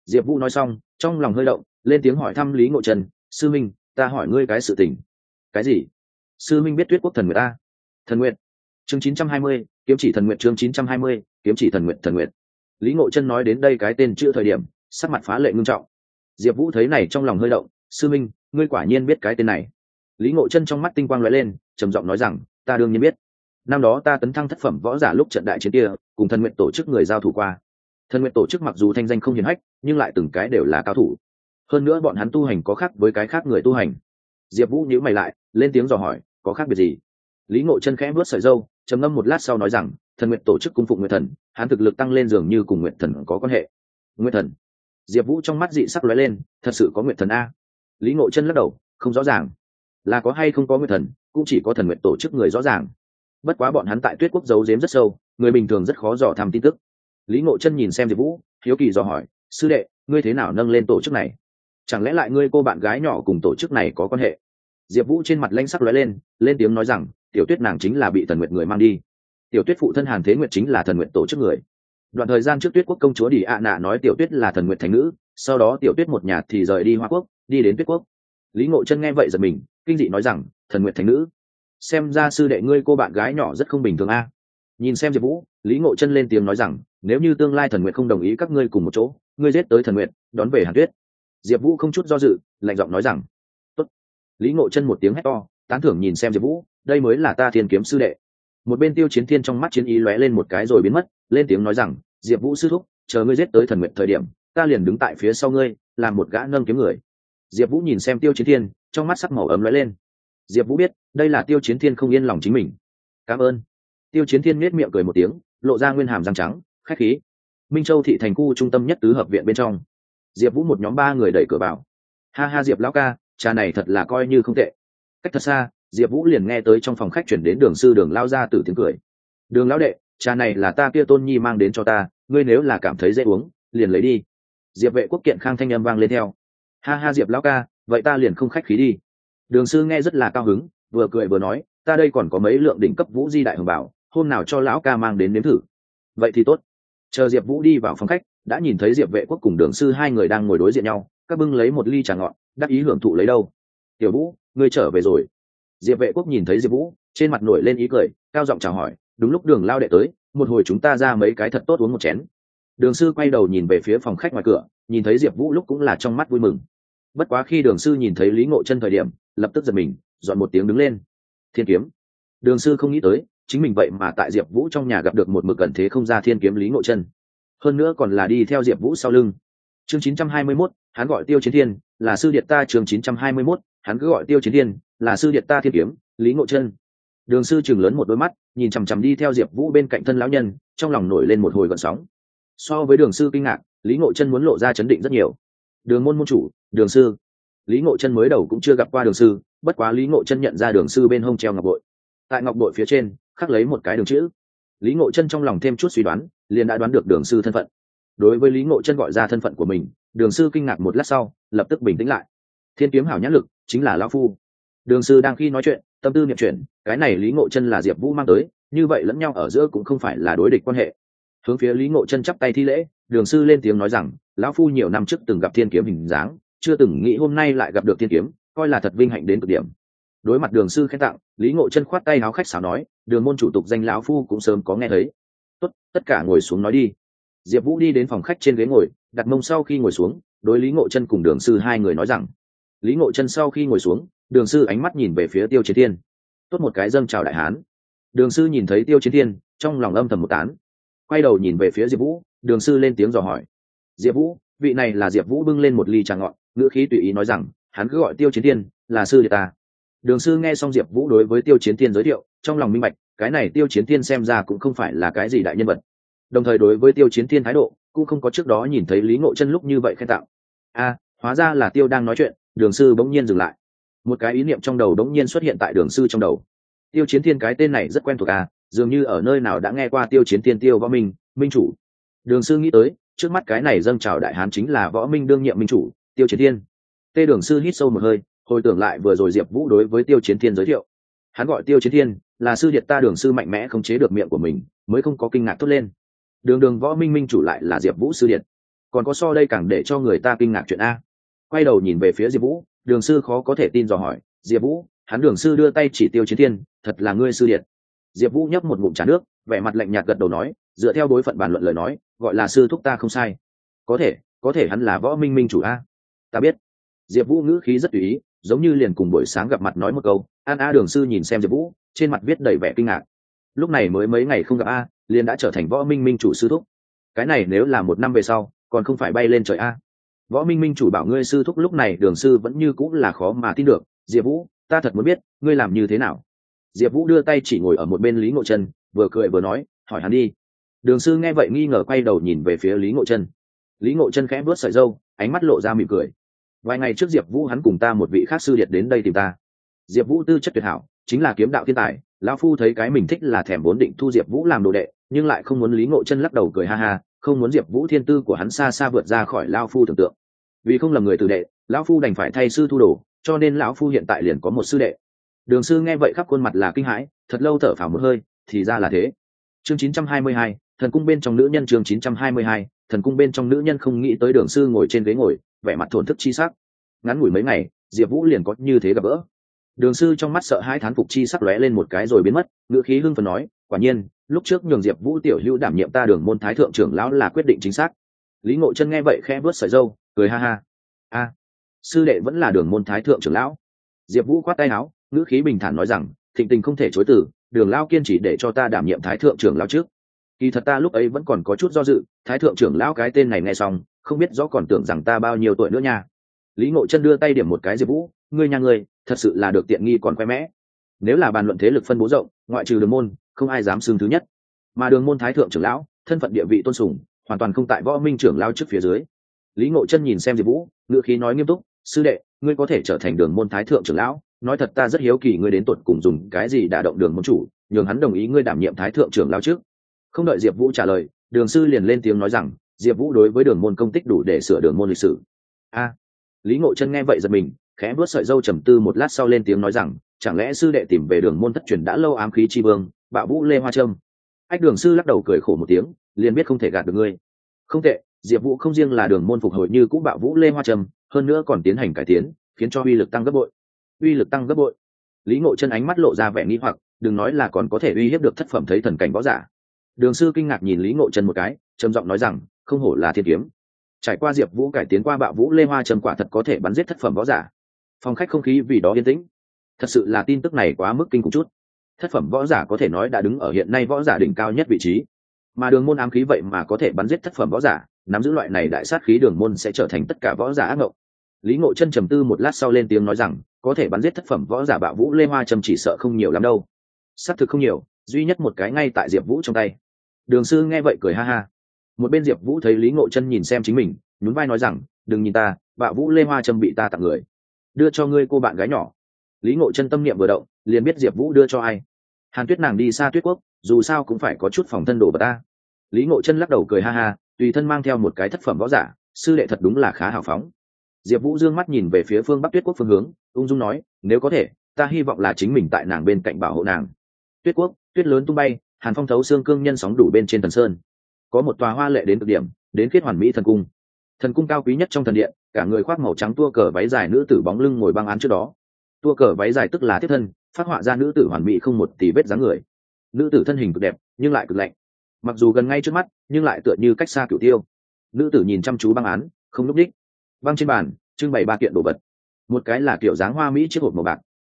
[SPEAKER 1] Diệp vũ nói xong, trong lòng hơi động, lên tiếng hỏi thăm lý ngộ trần sư minh, ta hỏi ngươi cái sự tình. Cái gì? Sư minh biết tuyết quốc thần nguyệt ta thần nguyệt. Chương chín trăm hai mươi, kiếm chỉ thần nguyệt chương chín trăm hai mươi kiếm chỉ thần nguyện thần nguyện. Lý ngộ chân nói đến đây cái tên chưa thời điểm, sắc mặt phá lệ ngưng trọng. Diệp vũ thấy này trong lòng hơi động, sư minh, ngươi quả nhiên biết cái tên này. Lý ngộ chân trong mắt tinh quang l ó e lên, trầm giọng nói rằng, ta đương nhiên biết. Năm đó ta tấn thăng thất phẩm võ giả lúc trận đại chiến kia, cùng thần nguyện tổ chức người giao thủ qua. Thần nguyện tổ chức mặc dù thanh danh không hiền hách, nhưng lại từng cái đều là cao thủ. Hơn nữa bọn hắn tu hành có khác với cái khác người tu hành. Diệp vũ nhíu mày lại, lên tiếng dò hỏi, có khác biệt gì? Lý ngộ chân khẽ vớt sợi dâu, trầm ngâm một lát sau nói rằng thần nguyện tổ chức cung phụng nguyện thần hắn thực lực tăng lên dường như cùng nguyện thần có quan hệ. Nguyện thần. Diệp vũ trong mắt dị sắc lóe lên, thật sự có nguyện thần a. Lý ngộ chân lắc đầu, không rõ ràng. Là có hay không có nguyện thần, cũng chỉ có thần nguyện tổ chức người rõ ràng. Bất quá bọn hắn tại tuyết quốc giấu giếm rất sâu, người bình thường rất khó dò thăm tin tức. Lý ngộ chân nhìn xem diệp vũ, hiếu kỳ dò hỏi, sư đệ, ngươi thế nào nâng lên tổ chức này? Chẳng lẽ lại ngươi cô bạn gái nhỏ cùng tổ chức này có quan hệ? Diệp vũ trên mặt lanh sắc lóe lên lên tiếng nói rằng, tiểu tuyết nàng chính là bị thần nguyệt người mang đi tiểu tuyết phụ thân hàn thế nguyệt chính là thần nguyện tổ chức người. Đoạn thời gian trước tuyết quốc công chúa đi ạ nạ nói tiểu tuyết là thần nguyện thành nữ, sau đó tiểu tuyết một nhà thì rời đi hoa quốc, đi đến tuyết quốc. Lý ngộ chân nghe vậy giật mình, kinh dị nói rằng, thần nguyện thành nữ, xem ra sư đệ ngươi cô bạn gái nhỏ rất không bình thường a. Nhìn xem diệp vũ, lý ngộ chân lên tiếng nói rằng, nếu như tương lai thần nguyện không đồng ý các ngươi cùng một chỗ, ngươi giết tới thần nguyện, đón về hàn tuyết. Diệp vũ không chút do dự, lạnh giọng nói rằng, Tốt. lý ngộ chân một tiếng hét to, tán thưởng nhìn xem diệp vũ, đây mới là ta thiên kiếm sư đệ một bên tiêu chiến thiên trong mắt chiến ý lóe lên một cái rồi biến mất, lên tiếng nói rằng, diệp vũ sư thúc, chờ ngươi giết tới thần nguyện thời điểm, ta liền đứng tại phía sau ngươi, làm một gã nâng kiếm người. Diệp vũ nhìn xem tiêu chiến thiên, trong mắt sắc màu ấm lóe lên. Diệp vũ biết, đây là tiêu chiến thiên không yên lòng chính mình. Cảm ơn. Tiêu chiến thiên nết miệng cười một tiếng, lộ ra nguyên hàm răng trắng, khách khí. Minh châu thị thành khu trung tâm nhất tứ hợp viện bên trong. Diệp vũ một nhóm ba người đẩy cửa vào. Ha ha diệp lão ca, trà này thật là coi như không tệ. Cách thật xa diệp vũ liền nghe tới trong phòng khách chuyển đến đường sư đường lao ra từ tiếng cười. Đường lão đệ, trà này là ta kia tôn nhi mang đến cho ta, ngươi nếu là cảm thấy dễ uống, liền lấy đi. Diệp vệ quốc kiện khang thanh â m vang lên theo. Ha ha diệp lão ca, vậy ta liền không khách khí đi. Đường sư nghe rất là cao hứng, vừa cười vừa nói, ta đây còn có mấy lượng đỉnh cấp vũ di đại hồng bảo, hôm nào cho lão ca mang đến nếm thử. Vậy thì tốt. Chờ diệp vũ đi vào phòng khách, đã nhìn thấy diệp vệ quốc cùng đường sư hai người đang ngồi đối diện nhau, các bưng lấy một ly trà ngọn đắc ý hưởng thụ lấy đâu. Tiểu vũ, ngươi trở về rồi diệp vệ quốc nhìn thấy diệp vũ trên mặt nổi lên ý cười cao giọng chào hỏi đúng lúc đường lao đệ tới một hồi chúng ta ra mấy cái thật tốt uống một chén. Đường sư quay đầu nhìn về phía phòng khách ngoài cửa nhìn thấy diệp vũ lúc cũng là trong mắt vui mừng. Bất quá khi đường sư nhìn thấy lý ngộ chân thời điểm lập tức giật mình dọn một tiếng đứng lên. Thiên kiếm. Đường sư không nghĩ tới chính mình vậy mà tại diệp vũ trong nhà gặp được một mực cẩn thế không ra thiên kiếm lý ngộ chân. Hơn nữa còn là đi theo diệp vũ sau lưng. Chương 921, hắn gọi tiêu chiến thiên là sư điện ta chương 921, hắn cứ gọi tiêu chiến thiên là sư điện ta thiên kiếm, lý ngộ chân. Đường sư chừng lớn một đôi mắt, nhìn chằm chằm đi theo diệp vũ bên cạnh thân lão nhân, trong lòng nổi lên một hồi gợn sóng. So với đường sư kinh ngạc, lý ngộ chân muốn lộ ra chấn định rất nhiều. Đường môn môn chủ, đường sư. Lý ngộ chân mới đầu cũng chưa gặp qua đường sư, bất quá lý ngộ chân nhận ra đường sư bên hông treo ngọc bội. Tại ngọc bội phía trên, khắc lấy một cái đường chữ. Lý ngộ chân trong lòng thêm chút suy đoán, liền đã đoán được đường sư thân phận. Đối với lý ngộ chân gọi ra thân phận của mình, đường sư kinh ngạc một lát sau, lập tức bình tĩnh lại. Thiên kiếm hảo nhãn lực, chính là lão phu đường sư đang khi nói chuyện, tâm tư niệm chuyển, cái này lý ngộ chân là diệp vũ mang tới, như vậy lẫn nhau ở giữa cũng không phải là đối địch quan hệ. Hướng phía lý ngộ chân chắp tay thi lễ, đường sư lên tiếng nói rằng, lão phu nhiều năm trước từng gặp thiên kiếm hình dáng, chưa từng nghĩ hôm nay lại gặp được thiên kiếm, coi là thật vinh hạnh đến cực điểm. Đối mặt đường sư khen tặng, lý ngộ chân khoát tay háo khách xảo nói, đường môn chủ tục danh lão phu cũng sớm có nghe thấy. Tốt, tất cả ngồi xuống nói đi. Diệp vũ đi đến phòng khách trên ghế ngồi, đặt mông sau khi ngồi xuống, đối lý ngộ chân cùng đường sư hai người nói rằng, lý ngộ chân sau khi ngồi xuống đường sư ánh mắt nhìn về phía tiêu chiến thiên. Tốt một cái dâng chào đại hán. Đường sư nhìn thấy tiêu chiến thiên, trong lòng âm thầm một tán. Quay đầu nhìn về phía diệp vũ, đường sư lên tiếng dò hỏi. Diệp vũ, vị này là diệp vũ bưng lên một ly trà ngọn ngữ khí tùy ý nói rằng, hắn cứ gọi tiêu chiến thiên, là sư đệ ta. Đường sư nghe xong diệp vũ đối với tiêu chiến thiên giới thiệu, trong lòng minh bạch, cái này tiêu chiến thiên xem ra cũng không phải là cái gì đại nhân vật. Đồng thời đối với tiêu chiến thiên thái độ, cũng không có trước đó nhìn thấy lý ngộ chân lúc như vậy khen tạo. A hóa ra là tiêu đang nói chuyện, đường sư bỗng nhiên dừng lại một cái ý niệm trong đầu đống nhiên xuất hiện tại đường sư trong đầu. Tiêu chiến thiên cái tên này rất quen thuộc à dường như ở nơi nào đã nghe qua tiêu chiến thiên tiêu võ minh minh chủ. Đường sư nghĩ tới, trước mắt cái này dâng trào đại hán chính là võ minh đương nhiệm minh chủ, tiêu chiến thiên. Tê đường sư hít sâu một hơi, hồi tưởng lại vừa rồi diệp vũ đối với tiêu chiến thiên giới thiệu. Hắn gọi tiêu chiến thiên, là sư điệt ta đường sư mạnh mẽ không chế được miệng của mình, mới không có kinh ngạc thốt lên. Đường đường võ minh minh chủ lại là diệp vũ sư điệt. Còn có so đây càng để cho người ta kinh ngạc chuyện a. Quay đầu nhìn về phía diệp vũ đường sư khó có thể tin dò hỏi, diệp vũ, hắn đường sư đưa tay chỉ tiêu chiến thiên, thật là ngươi sư điện. Diệp vũ nhấp một ngụm trà nước, vẻ mặt lạnh nhạt gật đầu nói, dựa theo đối phận bàn luận lời nói, gọi là sư thúc ta không sai. Có thể có thể hắn là võ minh minh chủ a. Ta biết. Diệp vũ ngữ khí rất tùy ý, giống như liền cùng buổi sáng gặp mặt nói một câu, an a đường sư nhìn xem diệp vũ, trên mặt viết đầy vẻ kinh ngạc. Lúc này mới mấy ngày không gặp a, liền đã trở thành võ minh minh chủ sư thúc. Cái này nếu là một năm về sau, còn không phải bay lên trời a võ minh minh chủ bảo ngươi sư thúc lúc này đường sư vẫn như cũng là khó mà tin được, diệp vũ, ta thật muốn biết, ngươi làm như thế nào? Diệp vũ đưa tay chỉ ngồi ở một bên lý ngộ chân vừa cười vừa nói, hỏi hắn đi. Đường sư nghe vậy nghi ngờ quay đầu nhìn về phía lý ngộ chân lý ngộ chân khẽ vớt sợi dâu ánh mắt lộ ra mỉm cười. Vài ngày trước diệp vũ hắn cùng ta một vị khác sư điệt đến đây tìm ta. Diệp vũ tư chất tuyệt hảo, chính là kiếm đạo thiên tài, lão phu thấy cái mình thích là thèm vốn định thu diệp vũ làm đồ đệ, nhưng lại không muốn lý ngộ chân lắc đầu cười ha ha không muốn diệp vũ thiên tư của hắn xa xa vượt ra khỏi lao phu tưởng tượng. Vì không là người tử đệ lão phu đành phải thay sư thu đồ cho nên lão phu hiện tại liền có một sư đệ. Đường sư nghe vậy khắp khuôn mặt là kinh hãi thật lâu thở phào một hơi thì ra là thế. Chương 922, thần cung bên trong nữ nhân chương 922, thần cung bên trong nữ nhân không nghĩ tới đường sư ngồi trên ghế ngồi vẻ mặt thổn thức chi sắc. Ngắn ngủi mấy ngày diệp vũ liền có như thế gặp gỡ. Đường sư trong mắt sợ hai thán phục chi sắc lóe lên một cái rồi biến mất ngữ khí hưng phần nói quả nhiên lúc trước nhường diệp vũ tiểu hữu đảm nhiệm ta đường môn thái thượng trưởng lão là quyết định chính xác. Lý ngộ chân nghe vậy khe vớt sợi dâu, cười ha ha. A, sư đệ vẫn là đường môn thái thượng trưởng lão. Diệp vũ khoát tay áo, ngữ khí bình thản nói rằng, thịnh tình không thể chối từ, đường lao kiên chỉ để cho ta đảm nhiệm thái thượng trưởng lao trước. Kỳ thật ta lúc ấy vẫn còn có chút do dự, thái thượng trưởng lão cái tên này nghe xong, không biết rõ còn tưởng rằng ta bao nhiêu tuổi nữa nha. Lý ngộ chân đưa tay điểm một cái diệp vũ, ngươi nhà ngươi, thật sự là được tiện nghi còn khoe mẽ. Nếu là bàn luận thế lực phân bố rộng, ngoại trừ đường môn không ai dám xưng thứ nhất. Mà đường môn thái thượng trưởng lão, thân phận địa vị tôn sùng, hoàn toàn không tại võ minh trưởng lao trước phía dưới. Lý ngộ chân nhìn xem diệp vũ, ngữ khí nói nghiêm túc, sư đệ, ngươi có thể trở thành đường môn thái thượng trưởng lão, nói thật ta rất hiếu kỳ ngươi đến tột cùng dùng cái gì đả động đường môn chủ, nhường hắn đồng ý ngươi đảm nhiệm thái thượng trưởng lão trước. Không đợi diệp vũ trả lời, đường sư liền lên tiếng nói rằng, diệp vũ đối với đường môn công tích đủ để sửa đường môn lịch sử. A. Lý ngộ chân nghe vậy giật mình, khẽ vuốt sợi dâu trầm tư một lát sau lên tiếng nói rằng, chẳng lẽ sư đệ tìm về đường môn thất truyền đã lâu ám khí tri vương bạo vũ lê hoa trâm. Ách đường sư lắc đầu cười khổ một tiếng, liền biết không thể gạt được ngươi. Không tệ, diệp vũ không riêng là đường môn phục hồi như cũng bạo vũ lê hoa trâm, hơn nữa còn tiến hành cải tiến, khiến cho uy lực tăng gấp bội. Uy lực tăng gấp bội. Lý ngộ chân ánh mắt lộ ra vẻ nghĩ hoặc, đừng nói là còn có thể uy hiếp được thất phẩm thấy thần cảnh võ giả. Đường sư kinh ngạc nhìn lý ngộ chân một cái, trầm giọng nói rằng, không hổ là thiên kiếm. Trải qua diệp vũ cải tiến qua bạo vũ lê hoa trầm quả thật có thể bắn giết thất phẩm võ giả. Phòng khách không khí vì đó yên tĩnh. Thật sự là tin tức này quá mức kinh khủng chút thất phẩm võ giả có thể nói đã đứng ở hiện nay võ giả đỉnh cao nhất vị trí. Mà đường môn ám khí vậy mà có thể bắn giết thất phẩm võ giả, nắm giữ loại này đại sát khí đường môn sẽ trở thành tất cả võ giả ác mộng lý ngộ chân trầm tư một lát sau lên tiếng nói rằng, có thể bắn giết thất phẩm võ giả bạo vũ lê hoa trầm chỉ sợ không nhiều lắm đâu. Xác thực không nhiều, duy nhất một cái ngay tại diệp vũ trong tay. Đường sư nghe vậy cười ha ha. Một bên diệp vũ thấy lý ngộ chân nhìn xem chính mình, nhún vai nói rằng, đừng nhìn ta, bạo vũ lê hoa trầm bị ta tặng người. Đưa cho ngươi cô bạn gái nhỏ. Lý ngộ chân tâm niệm vừa động liền biết diệp vũ đưa cho ai. Hàn tuyết nàng đi xa tuyết quốc, dù sao cũng phải có chút phòng thân đồ vào ta. Lý ngộ chân lắc đầu cười ha ha, tùy thân mang theo một cái thất phẩm võ giả, sư đệ thật đúng là khá hào phóng. Diệp vũ d ư ơ n g mắt nhìn về phía phương bắc tuyết quốc phương hướng, ung dung nói, nếu có thể, ta hy vọng là chính mình tại nàng bên cạnh bảo hộ nàng. Tuyết quốc, tuyết lớn tung bay, hàn phong thấu xương cương nhân sóng đủ bên trên thần sơn. Có một tòa hoa lệ đến cực điểm, đến kết hoàn mỹ thần cung. Thần cung cao quý nhất trong thần điện, cả người khoác màu trắng tua cờ váy dài nữ tử bóng lưng ngồi băng án trước đó. Tua cờ váy dài tức là thiết thân phát họa ra nữ tử hoàn mỹ không một tỷ vết dáng người. Nữ tử thân hình cực đẹp nhưng lại cực lạnh. Mặc dù gần ngay trước mắt nhưng lại tựa như cách xa cửu tiêu. Nữ tử nhìn chăm chú băng án không núp đích băng trên bàn trưng bày ba kiện đồ vật. Một cái là kiểu dáng hoa mỹ chiếc hộp màu bạc.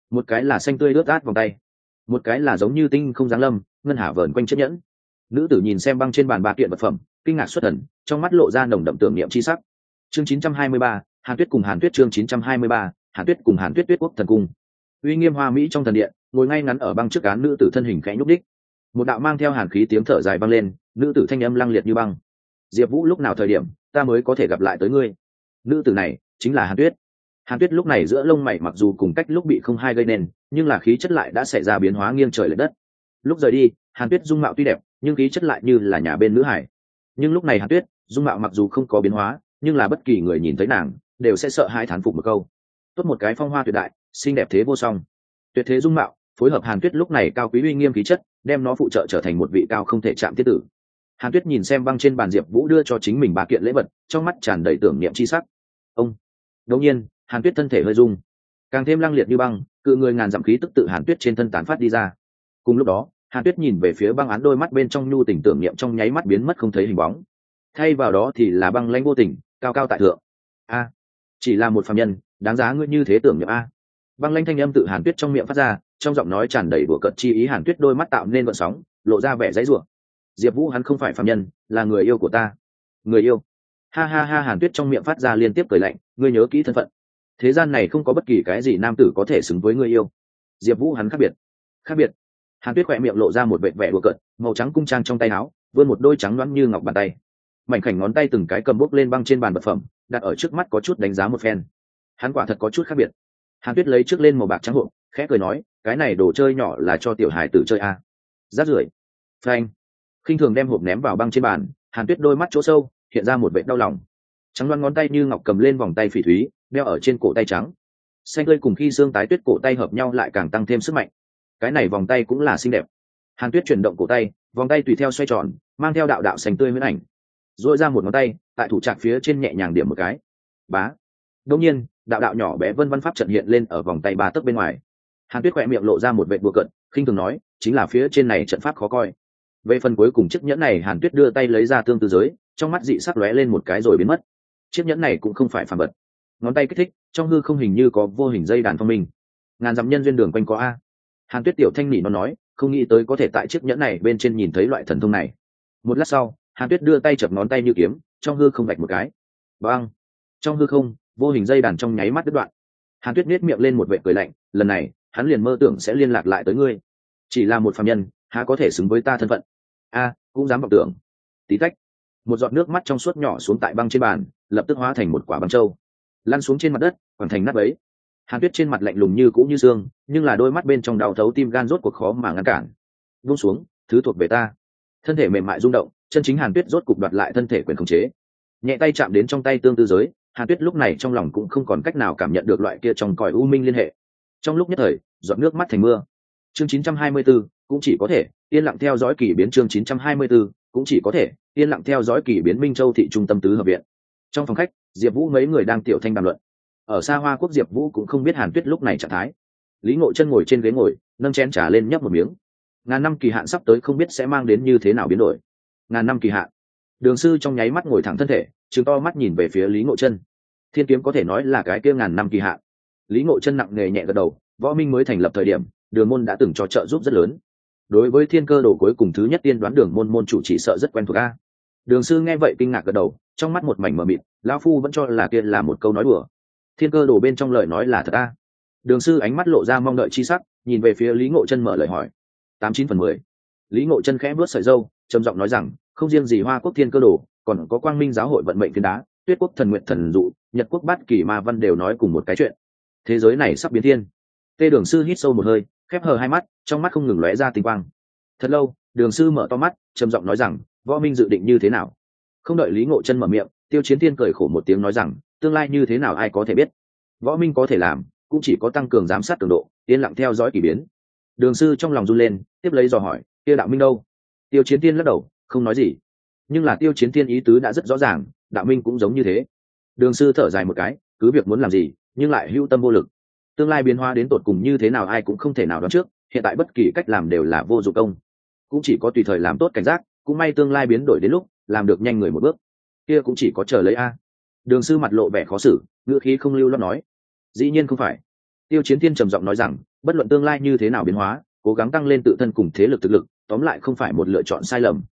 [SPEAKER 1] Một cái là xanh tươi ướt át vòng tay. Một cái là giống như tinh không giáng lâm ngân hà vờn quanh chiếc nhẫn. Nữ tử nhìn xem băng trên bàn ba kiện vật phẩm kinh ngạc xuất thần trong mắt lộ ra nồng đậm tưởng niệm c h i sắc chương 923, hàn tuyết cùng hàn tuyết chương 923, hàn tuyết cùng hàn tuyết tuyết quốc thần cung uy nghiêm hoa mỹ trong thần điện, ngồi ngay ngắn ở băng trước cán nữ tử thân hình khẽ nhúc đích một đạo mang theo hàn khí tiếng thở dài băng lên, nữ tử thanh âm lăng liệt như băng. Diệp vũ, lúc nào thời điểm ta mới có thể gặp lại tới ngươi? Nữ tử này chính là hàn tuyết. Hàn tuyết lúc này giữa lông mày mặc dù cùng cách lúc bị không hai gây nên, nhưng là khí chất lại đã xảy ra biến hóa nghiêng trời l ệ đất. Lúc rời đi, hàn tuyết dung mạo tuy đẹp, nhưng khí chất lại như là nhà bên nữ hải. Nhưng lúc này hàn tuyết, dung mạo mặc dù không có biến hóa, nhưng là bất kỳ người nhìn thấy nàng, đều sẽ sợ hai thán phục một câu. Tốt một cái phong hoa tuyệt đại xinh đẹp thế vô song. Tuyệt thế dung mạo, phối hợp hàn tuyết lúc này cao quý uy nghiêm khí chất, đem nó phụ trợ trở thành một vị cao không thể chạm tiết tử. Hàn tuyết nhìn xem băng trên bàn diệp vũ đưa cho chính mình ba kiện lễ vật, trong mắt tràn đầy tưởng niệm c h i sắc. Ông. Đột nhiên, hàn tuyết thân thể hơi rung. Càng thêm lăng liệt như băng, cự người ngàn dặm khí tức tự hàn tuyết trên thân tán phát đi ra. Cùng lúc đó, hàn tuyết nhìn về phía băng án đôi mắt bên trong nhu tình tưởng niệm trong nháy mắt biến mất không thấy hình bóng. Thay vào đó thì là băng lãnh vô tình, cao cao tại thượng. A, chỉ là một phạm nhân, đáng giá ngươi như thế tưởng niệm a băng lanh thanh âm tự hàn tuyết trong miệng phát ra, trong giọng nói tràn đầy bữa cận chi ý hàn tuyết đôi mắt tạo nên vận sóng, lộ ra vẻ dãy rủa. Diệp vũ hắn không phải phạm nhân, là người yêu của ta. Người yêu? Ha ha ha, hàn tuyết trong miệng phát ra liên tiếp cười lạnh, ngươi nhớ kỹ thân phận. Thế gian này không có bất kỳ cái gì nam tử có thể xứng với người yêu. Diệp vũ hắn khác biệt. Khác biệt. Hàn tuyết khỏe miệng lộ ra một vệ vẻ đùa cợt, màu trắng cung trang trong tay áo, vươn một đôi trắng loãng như ngọc bàn tay. Mảnh khảnh ngón tay từng cái cầm bốc lên băng trên bàn vật phẩm, đặt ở trước mắt có chút đánh giá một phen. Hắn quả thật có chút khác biệt hàn tuyết lấy trước lên màu bạc trắng hộp, khẽ cười nói, cái này đồ chơi nhỏ là cho tiểu hài tử chơi à. rát rưởi. Phanh. Khinh thường đem hộp ném vào băng trên bàn, hàn tuyết đôi mắt chỗ sâu, hiện ra một vệ đau lòng. Trắng loan ngón tay như ngọc cầm lên vòng tay phỉ thúy, đeo ở trên cổ tay trắng. Xanh tươi cùng khi xương tái tuyết cổ tay hợp nhau lại càng tăng thêm sức mạnh. Cái này vòng tay cũng là xinh đẹp. Hàn tuyết chuyển động cổ tay, vòng tay tùy theo xoay tròn, mang theo đạo đạo xanh tươi huyễn ảnh. Dội ra một ngón tay, tại thủ trạc phía trên nhẹ nhàng điểm một cái. Bá đông nhiên, đạo đạo nhỏ bé vân văn pháp trận hiện lên ở vòng tay ba tấc bên ngoài. Hàn tuyết khỏe miệng lộ ra một vệ bùa cận khinh thường nói, chính là phía trên này trận pháp khó coi. Về phần cuối cùng chiếc nhẫn này, hàn tuyết đưa tay lấy ra tương tư giới, trong mắt dị sắc lóe lên một cái rồi biến mất. Chiếc nhẫn này cũng không phải phản vật. Ngón tay kích thích, trong hư không hình như có vô hình dây đàn phong minh. Ngàn dặm nhân duyên đường quanh có a. Hàn tuyết tiểu thanh nỉ nó nói, không nghĩ tới có thể tại chiếc nhẫn này bên trên nhìn thấy loại thần thông này. Một lát sau, hàn tuyết đưa tay chập ngón tay như kiếm, trong hư không gạch một cái. Băng trong hư không vô hình dây đàn trong nháy mắt đứt đoạn. Hàn tuyết nết miệng lên một vệ cười lạnh, lần này, hắn liền mơ tưởng sẽ liên lạc lại tới ngươi. Chỉ là một phạm nhân, há có thể xứng với ta thân phận? A, cũng dám vọng tưởng. Tí tách, một giọt nước mắt trong suốt nhỏ xuống tại băng trên bàn, lập tức hóa thành một quả băng trâu lăn xuống trên mặt đất còn thành nắp ấy hàn tuyết trên mặt lạnh lùng như cũ như xương, nhưng là đôi mắt bên trong đau thấu tim gan rốt cuộc khó mà ngăn cản. Vung xuống, thứ thuộc về ta. Thân thể mềm mại rung động, chân chính hàn tuyết rốt cục đoạt lại thân thể quyền khống chế. Nhẹ tay chạm đến trong tay tương tư giới hàn tuyết lúc này trong lòng cũng không còn cách nào cảm nhận được loại kia trong còi u minh liên hệ. Trong lúc nhất thời giọt nước mắt thành mưa. Chương 924, cũng chỉ có thể yên lặng theo dõi kỳ biến chương 924, cũng chỉ có thể yên lặng theo dõi kỳ biến minh châu thị trung tâm tứ hợp viện. Trong phòng khách diệp vũ mấy người đang tiểu thanh đàm luận. Ở xa hoa quốc diệp vũ cũng không biết hàn tuyết lúc này trạng thái. Lý ngộ chân ngồi trên ghế ngồi nâng chén trả lên nhấp một miếng. Ngàn năm kỳ hạn sắp tới không biết sẽ mang đến như thế nào biến đổi. Ngàn năm kỳ hạn. Đường sư trong nháy mắt ngồi thẳng thân thể chứng to mắt nhìn về phía lý ngộ chân. Thiên kiếm có thể nói là cái kia ngàn năm kỳ hạn. Lý ngộ chân nặng nề nhẹ gật đầu, võ minh mới thành lập thời điểm, đường môn đã từng cho trợ giúp rất lớn. Đối với thiên cơ đồ cuối cùng thứ nhất tiên đoán đường môn môn chủ chỉ sợ rất quen thuộc a. Đường sư nghe vậy kinh ngạc gật đầu, trong mắt một mảnh mờ mịt, lão phu vẫn cho là kia là một câu nói đùa. Thiên cơ đồ bên trong lời nói là thật a. Đường sư ánh mắt lộ ra mong đợi chi sắc, nhìn về phía lý ngộ chân mở lời hỏi. Tám chín phần mười. Lý ngộ chân khẽ bước sợi dâu, trầm giọng nói rằng, không riêng gì hoa quốc thiên cơ đồ còn có quang minh giáo hội vận mệnh thiên đá, tuyết quốc thần nguyện thần dụ, nhật quốc bát kỳ ma văn đều nói cùng một cái chuyện. Thế giới này sắp biến thiên. Tê đường sư hít sâu một hơi, khép hờ hai mắt, trong mắt không ngừng lóe ra tinh quang. Thật lâu, đường sư mở to mắt, trầm giọng nói rằng, võ minh dự định như thế nào? Không đợi lý ngộ chân mở miệng, tiêu chiến thiên cười khổ một tiếng nói rằng, tương lai như thế nào ai có thể biết? Võ minh có thể làm, cũng chỉ có tăng cường giám sát cường độ, yên lặng theo dõi k ỳ biến. Đường sư trong lòng run lên, tiếp lấy dò hỏi, tiêu đạo minh đâu? Tiêu chiến thiên lắc đầu, không nói gì nhưng là tiêu chiến thiên ý tứ đã rất rõ ràng, đạo minh cũng giống như thế. Đường sư thở dài một cái, cứ việc muốn làm gì, nhưng lại hưu tâm vô lực. Tương lai biến hóa đến tột cùng như thế nào ai cũng không thể nào đoán trước, hiện tại bất kỳ cách làm đều là vô dụng công. Cũng chỉ có tùy thời làm tốt cảnh giác, cũng may tương lai biến đổi đến lúc, làm được nhanh người một bước. Kia cũng chỉ có chờ lấy a. Đường sư mặt lộ vẻ khó xử, ngữ khí không lưu lót nói. Dĩ nhiên không phải. Tiêu chiến thiên trầm giọng nói rằng, bất luận tương lai như thế nào biến hóa, cố gắng tăng lên tự thân cùng thế lực thực lực, tóm lại không phải một lựa chọn sai lầm.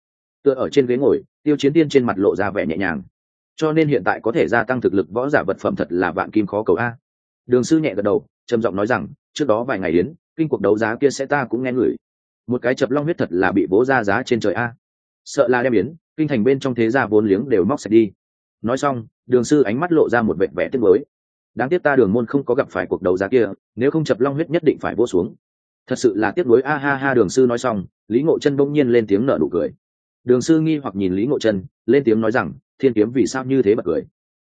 [SPEAKER 1] Tựa ở trên ghế ngồi tiêu chiến tiên trên mặt lộ ra vẻ nhẹ nhàng. Cho nên hiện tại có thể gia tăng thực lực võ giả vật phẩm thật là vạn kim khó cầu a. Đường sư nhẹ gật đầu, trầm giọng nói rằng, trước đó vài ngày đến kinh cuộc đấu giá kia sẽ ta cũng nghe ngửi. Một cái chập long huyết thật là bị bố ra giá trên trời a. Sợ là đem biến kinh thành bên trong thế gia vốn liếng đều móc sạch đi. Nói xong, đường sư ánh mắt lộ ra một vẻ vẻ tiếc mới đáng tiếc ta đường môn không có gặp phải cuộc đấu giá kia, nếu không chập long huyết nhất định phải vô xuống. Thật sự là tiếc nuối a ha ha, đường sư nói xong, lý ngộ chân bỗng nhiên lên tiếng nở nụ cười đường sư nghi hoặc nhìn lý ngộ chân lên tiếng nói rằng, thiên kiếm vì sao như thế bật cười?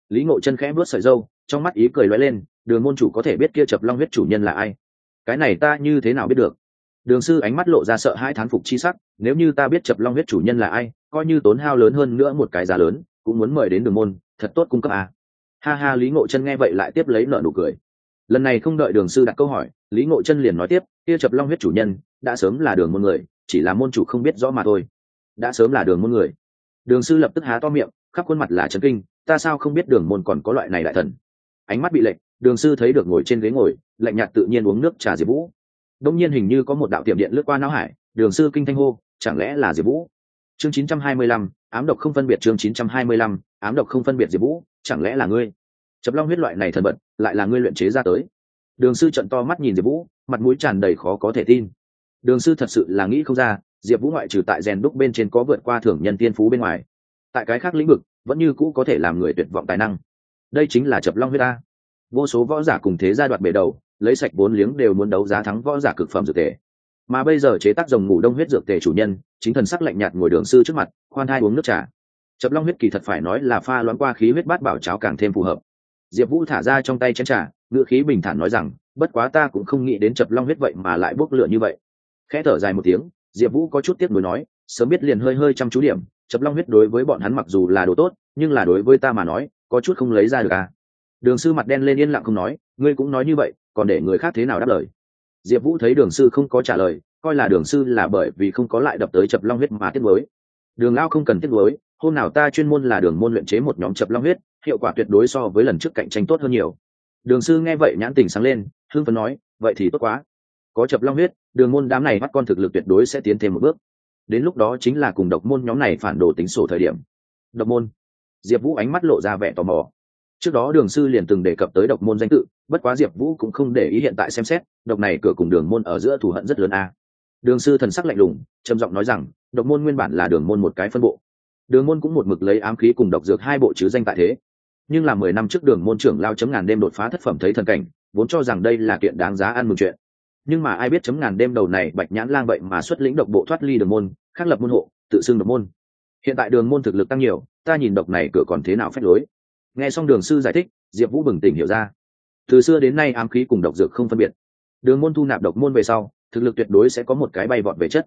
[SPEAKER 1] Lý ngộ chân khẽ bước sợi dâu trong mắt ý cười lóe lên, đường môn chủ có thể biết kia chập long huyết chủ nhân là ai? Cái này ta như thế nào biết được? Đường sư ánh mắt lộ ra sợ hai thán phục chi sắc, nếu như ta biết chập long huyết chủ nhân là ai, coi như tốn hao lớn hơn nữa một cái giá lớn, cũng muốn mời đến đường môn, thật tốt cung cấp à. ha ha, lý ngộ chân nghe vậy lại tiếp lấy nợ nụ cười. Lần này không đợi đường sư đặt câu hỏi, lý ngộ chân liền nói tiếp, kia chập long huyết chủ nhân, đã sớm là đường môn người, chỉ là môn chủ không biết rõ mà thôi đã sớm là đường môn người. Đường sư lập tức há to miệng khắp khuôn mặt là trấn kinh ta sao không biết đường môn còn có loại này đại thần? Ánh mắt bị lệnh đường sư thấy được ngồi trên ghế ngồi lạnh nhạt tự nhiên uống nước trà diệp vũ. Đông nhiên hình như có một đạo tiệm điện lướt qua não hải đường sư kinh thanh hô chẳng lẽ là diệp vũ? Chương 925, ám độc không phân biệt chương 925, ám độc không phân biệt diệp vũ chẳng lẽ là ngươi? Chập long huyết loại này thần bật lại là ngươi luyện chế ra tới. Đường sư trận to mắt nhìn diệp vũ mặt mũi tràn đầy khó có thể tin. Đường sư thật sự là nghĩ không ra diệp vũ ngoại trừ tại rèn đúc bên trên có vượt qua thưởng nhân tiên phú bên ngoài. Tại cái khác lĩnh vực, vẫn như cũ có thể làm người tuyệt vọng tài năng. Đây chính là chập long huyết ta vô số võ giả cùng thế gia đoạt bể đầu, lấy sạch bốn liếng đều muốn đấu giá thắng võ giả cực phẩm dược tề. Mà bây giờ chế tác dòng ngủ đông huyết dược tề chủ nhân, chính thần sắc lạnh nhạt ngồi đường sư trước mặt, khoan hai uống nước trà. Chập long huyết kỳ thật phải nói là pha loãng qua khí huyết bát bảo cháo càng thêm phù hợp. Diệp vũ thả ra trong tay chén trà, ngữ khí bình thản nói rằng, bất quá ta cũng không nghĩ đến chập long huyết vậy mà lại bốc lửa như vậy. Khẽ thở dài một tiếng diệp vũ có chút tiếc nuối nói, sớm biết liền hơi hơi chăm chú điểm, chập long huyết đối với bọn hắn mặc dù là đồ tốt, nhưng là đối với ta mà nói, có chút không lấy ra được à. Đường sư mặt đen lên yên lặng không nói, ngươi cũng nói như vậy, còn để người khác thế nào đáp lời? Diệp vũ thấy đường sư không có trả lời, coi là đường sư là bởi vì không có lại đập tới chập long huyết mà tiết mới đường lao không cần tiết mới hôm nào ta chuyên môn là đường môn luyện chế một nhóm chập long huyết, hiệu quả tuyệt đối so với lần trước cạnh tranh tốt hơn nhiều. Đường sư nghe vậy nhãn tình sáng lên hương phấn nói, vậy thì tốt quá. Có chập long huyết đường môn đám này bắt con thực lực tuyệt đối sẽ tiến thêm một bước. Đến lúc đó chính là cùng độc môn nhóm này phản đồ tính sổ thời điểm. Độc môn. Diệp vũ ánh mắt lộ ra vẻ tò mò. Trước đó đường sư liền từng đề cập tới độc môn danh tự, bất quá diệp vũ cũng không để ý hiện tại xem xét, độc này cửa cùng đường môn ở giữa thù hận rất lớn a. Đường sư thần sắc lạnh lùng, trầm giọng nói rằng, độc môn nguyên bản là đường môn một cái phân bộ. Đường môn cũng một mực lấy ám khí cùng độc dược hai bộ chứ danh tại thế. Nhưng là mười năm trước đường môn trưởng lao chấm ngàn đêm đột phá thất phẩm thấy thần cảnh, vốn cho rằng đây là kiện đáng giá ăn mừng chuyện nhưng mà ai biết chấm ngàn đêm đầu này bạch nhãn lang vậy mà xuất lĩnh độc bộ thoát ly đường môn khắc lập môn hộ, tự xưng độc môn. Hiện tại đường môn thực lực tăng nhiều, ta nhìn độc này cửa còn thế nào phép lối. Nghe xong đường sư giải thích, diệp vũ bừng tỉnh hiểu ra. Từ xưa đến nay ám khí cùng độc dược không phân biệt. Đường môn thu nạp độc môn về sau, thực lực tuyệt đối sẽ có một cái bay vọt về chất.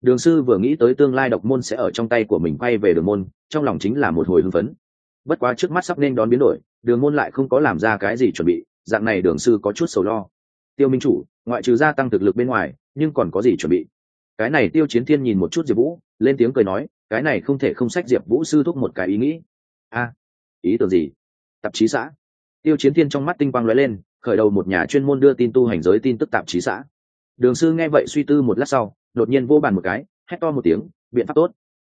[SPEAKER 1] Đường sư vừa nghĩ tới tương lai độc môn sẽ ở trong tay của mình quay về đường môn, trong lòng chính là một hồi hưng phấn. Bất quá trước mắt sắp nên đón biến đổi, đường môn lại không có làm ra cái gì chuẩn bị, dạng này đường sư có chút sầu lo tiêu minh chủ, ngoại trừ gia tăng thực lực bên ngoài, nhưng còn có gì chuẩn bị? Cái này tiêu chiến thiên nhìn một chút diệp vũ, lên tiếng cười nói, cái này không thể không sách diệp vũ sư thúc một cái ý nghĩ. A, ý tưởng gì? Tạp chí xã. Tiêu chiến thiên trong mắt tinh quang lóe lên, khởi đầu một nhà chuyên môn đưa tin tu hành giới tin tức tạp chí xã. Đường sư nghe vậy suy tư một lát sau, đột nhiên vô bàn một cái, hét to một tiếng, biện pháp tốt.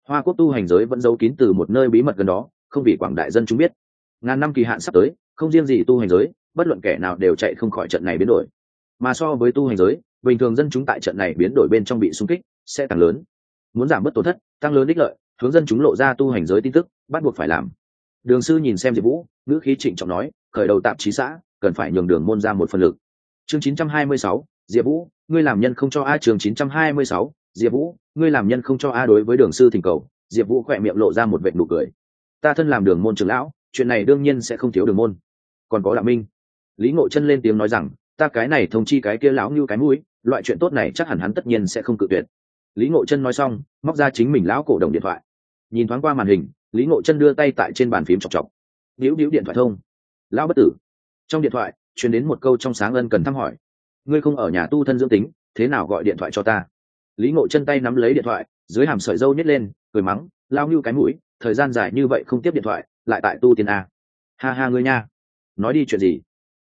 [SPEAKER 1] Hoa quốc tu hành giới vẫn giấu kín từ một nơi bí mật gần đó, không vì quảng đại dân chúng biết. Ngàn năm kỳ hạn sắp tới, không riêng gì tu hành giới, bất luận kẻ nào đều chạy không khỏi trận này biến đổi mà so với tu hành giới bình thường dân chúng tại trận này biến đổi bên trong bị xung kích sẽ càng lớn. Muốn giảm bớt tổn thất tăng lớn ích lợi hướng dân chúng lộ ra tu hành giới tin tức bắt buộc phải làm. Đường sư nhìn xem diệp vũ ngữ khí trịnh trọng nói khởi đầu tạp chí xã cần phải nhường đường môn ra một phần lực. Chương 926, diệp vũ ngươi làm nhân không cho a chương 926, diệp vũ ngươi làm nhân không cho a đối với đường sư thỉnh cầu. Diệp vũ khỏe miệng lộ ra một vệ nụ cười. Ta thân làm đường môn trưởng lão chuyện này đương nhiên sẽ không thiếu đường môn. Còn có đạo minh. Lý ngộ chân lên tiếng nói rằng ta cái này thông chi cái kia lão như cái mũi, loại chuyện tốt này chắc hẳn hắn tất nhiên sẽ không cự tuyệt. Lý ngộ chân nói xong, móc ra chính mình lão cổ đồng điện thoại. Nhìn thoáng qua màn hình, lý ngộ chân đưa tay tại trên bàn phím chọc chọc. Níu níu điện thoại thông. Lão bất tử. Trong điện thoại, truyền đến một câu trong sáng ân cần thăm hỏi. Ngươi không ở nhà tu thân dưỡng tính, thế nào gọi điện thoại cho ta? Lý ngộ chân tay nắm lấy điện thoại, dưới hàm sợi dâu nhét lên, cười mắng lao như cái mũi, thời gian dài như vậy không tiếp điện thoại, lại tại tu tiên a. Ha ha ngươi nha. Nói đi chuyện gì?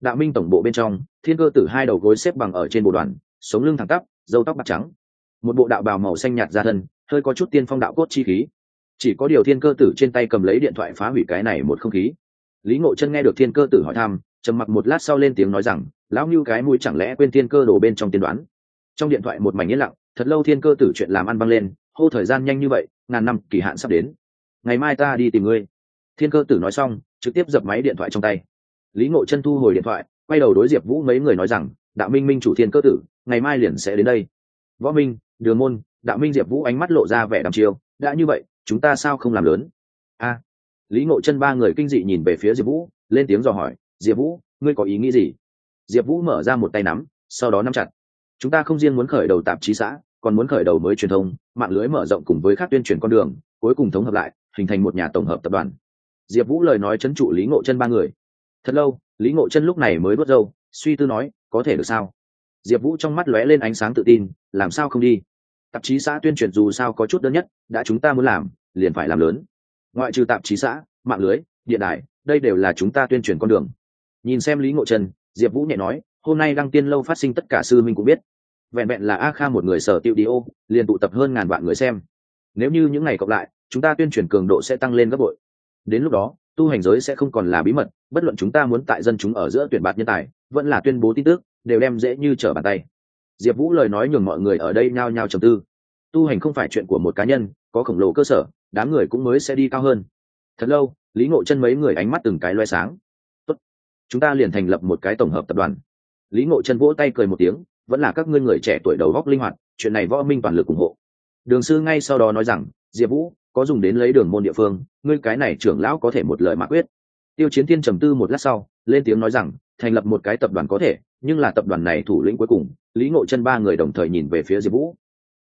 [SPEAKER 1] Đạo minh tổng bộ bên trong, thiên cơ tử hai đầu gối xếp bằng ở trên bộ đoàn, sống lưng thẳng tắp dâu tóc bạc trắng. Một bộ đạo bào màu xanh nhạt ra thân, hơi có chút tiên phong đạo cốt chi khí. Chỉ có điều thiên cơ tử trên tay cầm lấy điện thoại phá hủy cái này một không khí. Lý ngộ chân nghe được thiên cơ tử hỏi thăm, trầm mặc một lát sau lên tiếng nói rằng, lão như cái mũi chẳng lẽ quên thiên cơ đồ bên trong tiên đoán? Trong điện thoại một mảnh yên lặng, thật lâu thiên cơ tử chuyện làm ăn băng lên, hô thời gian nhanh như vậy, ngàn năm kỳ hạn sắp đến. Ngày mai ta đi tìm ngươi. Thiên cơ tử nói xong, trực tiếp dập máy điện thoại trong tay lý ngộ chân thu hồi điện thoại, quay đầu đối diệp vũ mấy người nói rằng, đạo minh minh chủ thiên cơ tử, ngày mai liền sẽ đến đây. Võ minh, đường môn, đạo minh diệp vũ ánh mắt lộ ra vẻ đăm chiêu, đã như vậy, chúng ta sao không làm lớn? A. Lý ngộ chân ba người kinh dị nhìn về phía diệp vũ, lên tiếng dò hỏi, diệp vũ, ngươi có ý nghĩ gì? Diệp vũ mở ra một tay nắm, sau đó nắm chặt. Chúng ta không riêng muốn khởi đầu tạp chí xã, còn muốn khởi đầu mới truyền thông, mạng lưới mở rộng cùng với các tuyên truyền con đường, cuối cùng thống hợp lại, hình thành một nhà tổng hợp tập đoàn. Diệp vũ lời nói c h ấ n trụ lý ngộ chân ba người thật lâu, lý ngộ chân lúc này mới đốt râu, suy tư nói, có thể được sao? Diệp vũ trong mắt lóe lên ánh sáng tự tin, làm sao không đi? Tạp chí xã tuyên truyền dù sao có chút đơn nhất, đã chúng ta muốn làm, liền phải làm lớn. Ngoại trừ tạp chí xã, mạng lưới, điện đài, đây đều là chúng ta tuyên truyền con đường. Nhìn xem lý ngộ trần diệp vũ nhẹ nói, hôm nay đăng tiên lâu phát sinh tất cả sư minh cũng biết. Vẹn vẹn là a kha một người sở tiệu đi ô, liền tụ tập hơn ngàn vạn người xem. Nếu như những ngày cộng lại, chúng ta tuyên truyền cường độ sẽ tăng lên gấp bội. Đến lúc đó, tu hành giới sẽ không còn là bí mật bất luận chúng ta muốn tại dân chúng ở giữa tuyển bạt nhân tài, vẫn là tuyên bố tin tức, đều đem dễ như trở bàn tay. Diệp vũ lời nói nhường mọi người ở đây nhao nhao trầm tư. Tu hành không phải chuyện của một cá nhân, có khổng lồ cơ sở, đám người cũng mới sẽ đi cao hơn. Thật lâu, lý ngộ chân mấy người ánh mắt từng cái loe sáng. Tốt. chúng ta liền thành lập một cái tổng hợp tập đoàn. Lý ngộ chân vỗ tay cười một tiếng, vẫn là các ngươi người trẻ tuổi đầu góc linh hoạt, chuyện này võ minh toàn lực ủng hộ. Đường sư ngay sau đó nói rằng, diệp vũ, có dùng đến lấy đường môn địa phương, ngươi cái này trưởng lão có thể một lời mã quyết tiêu chiến thiên trầm tư một lát sau lên tiếng nói rằng thành lập một cái tập đoàn có thể nhưng là tập đoàn này thủ lĩnh cuối cùng lý ngộ chân ba người đồng thời nhìn về phía diệp vũ.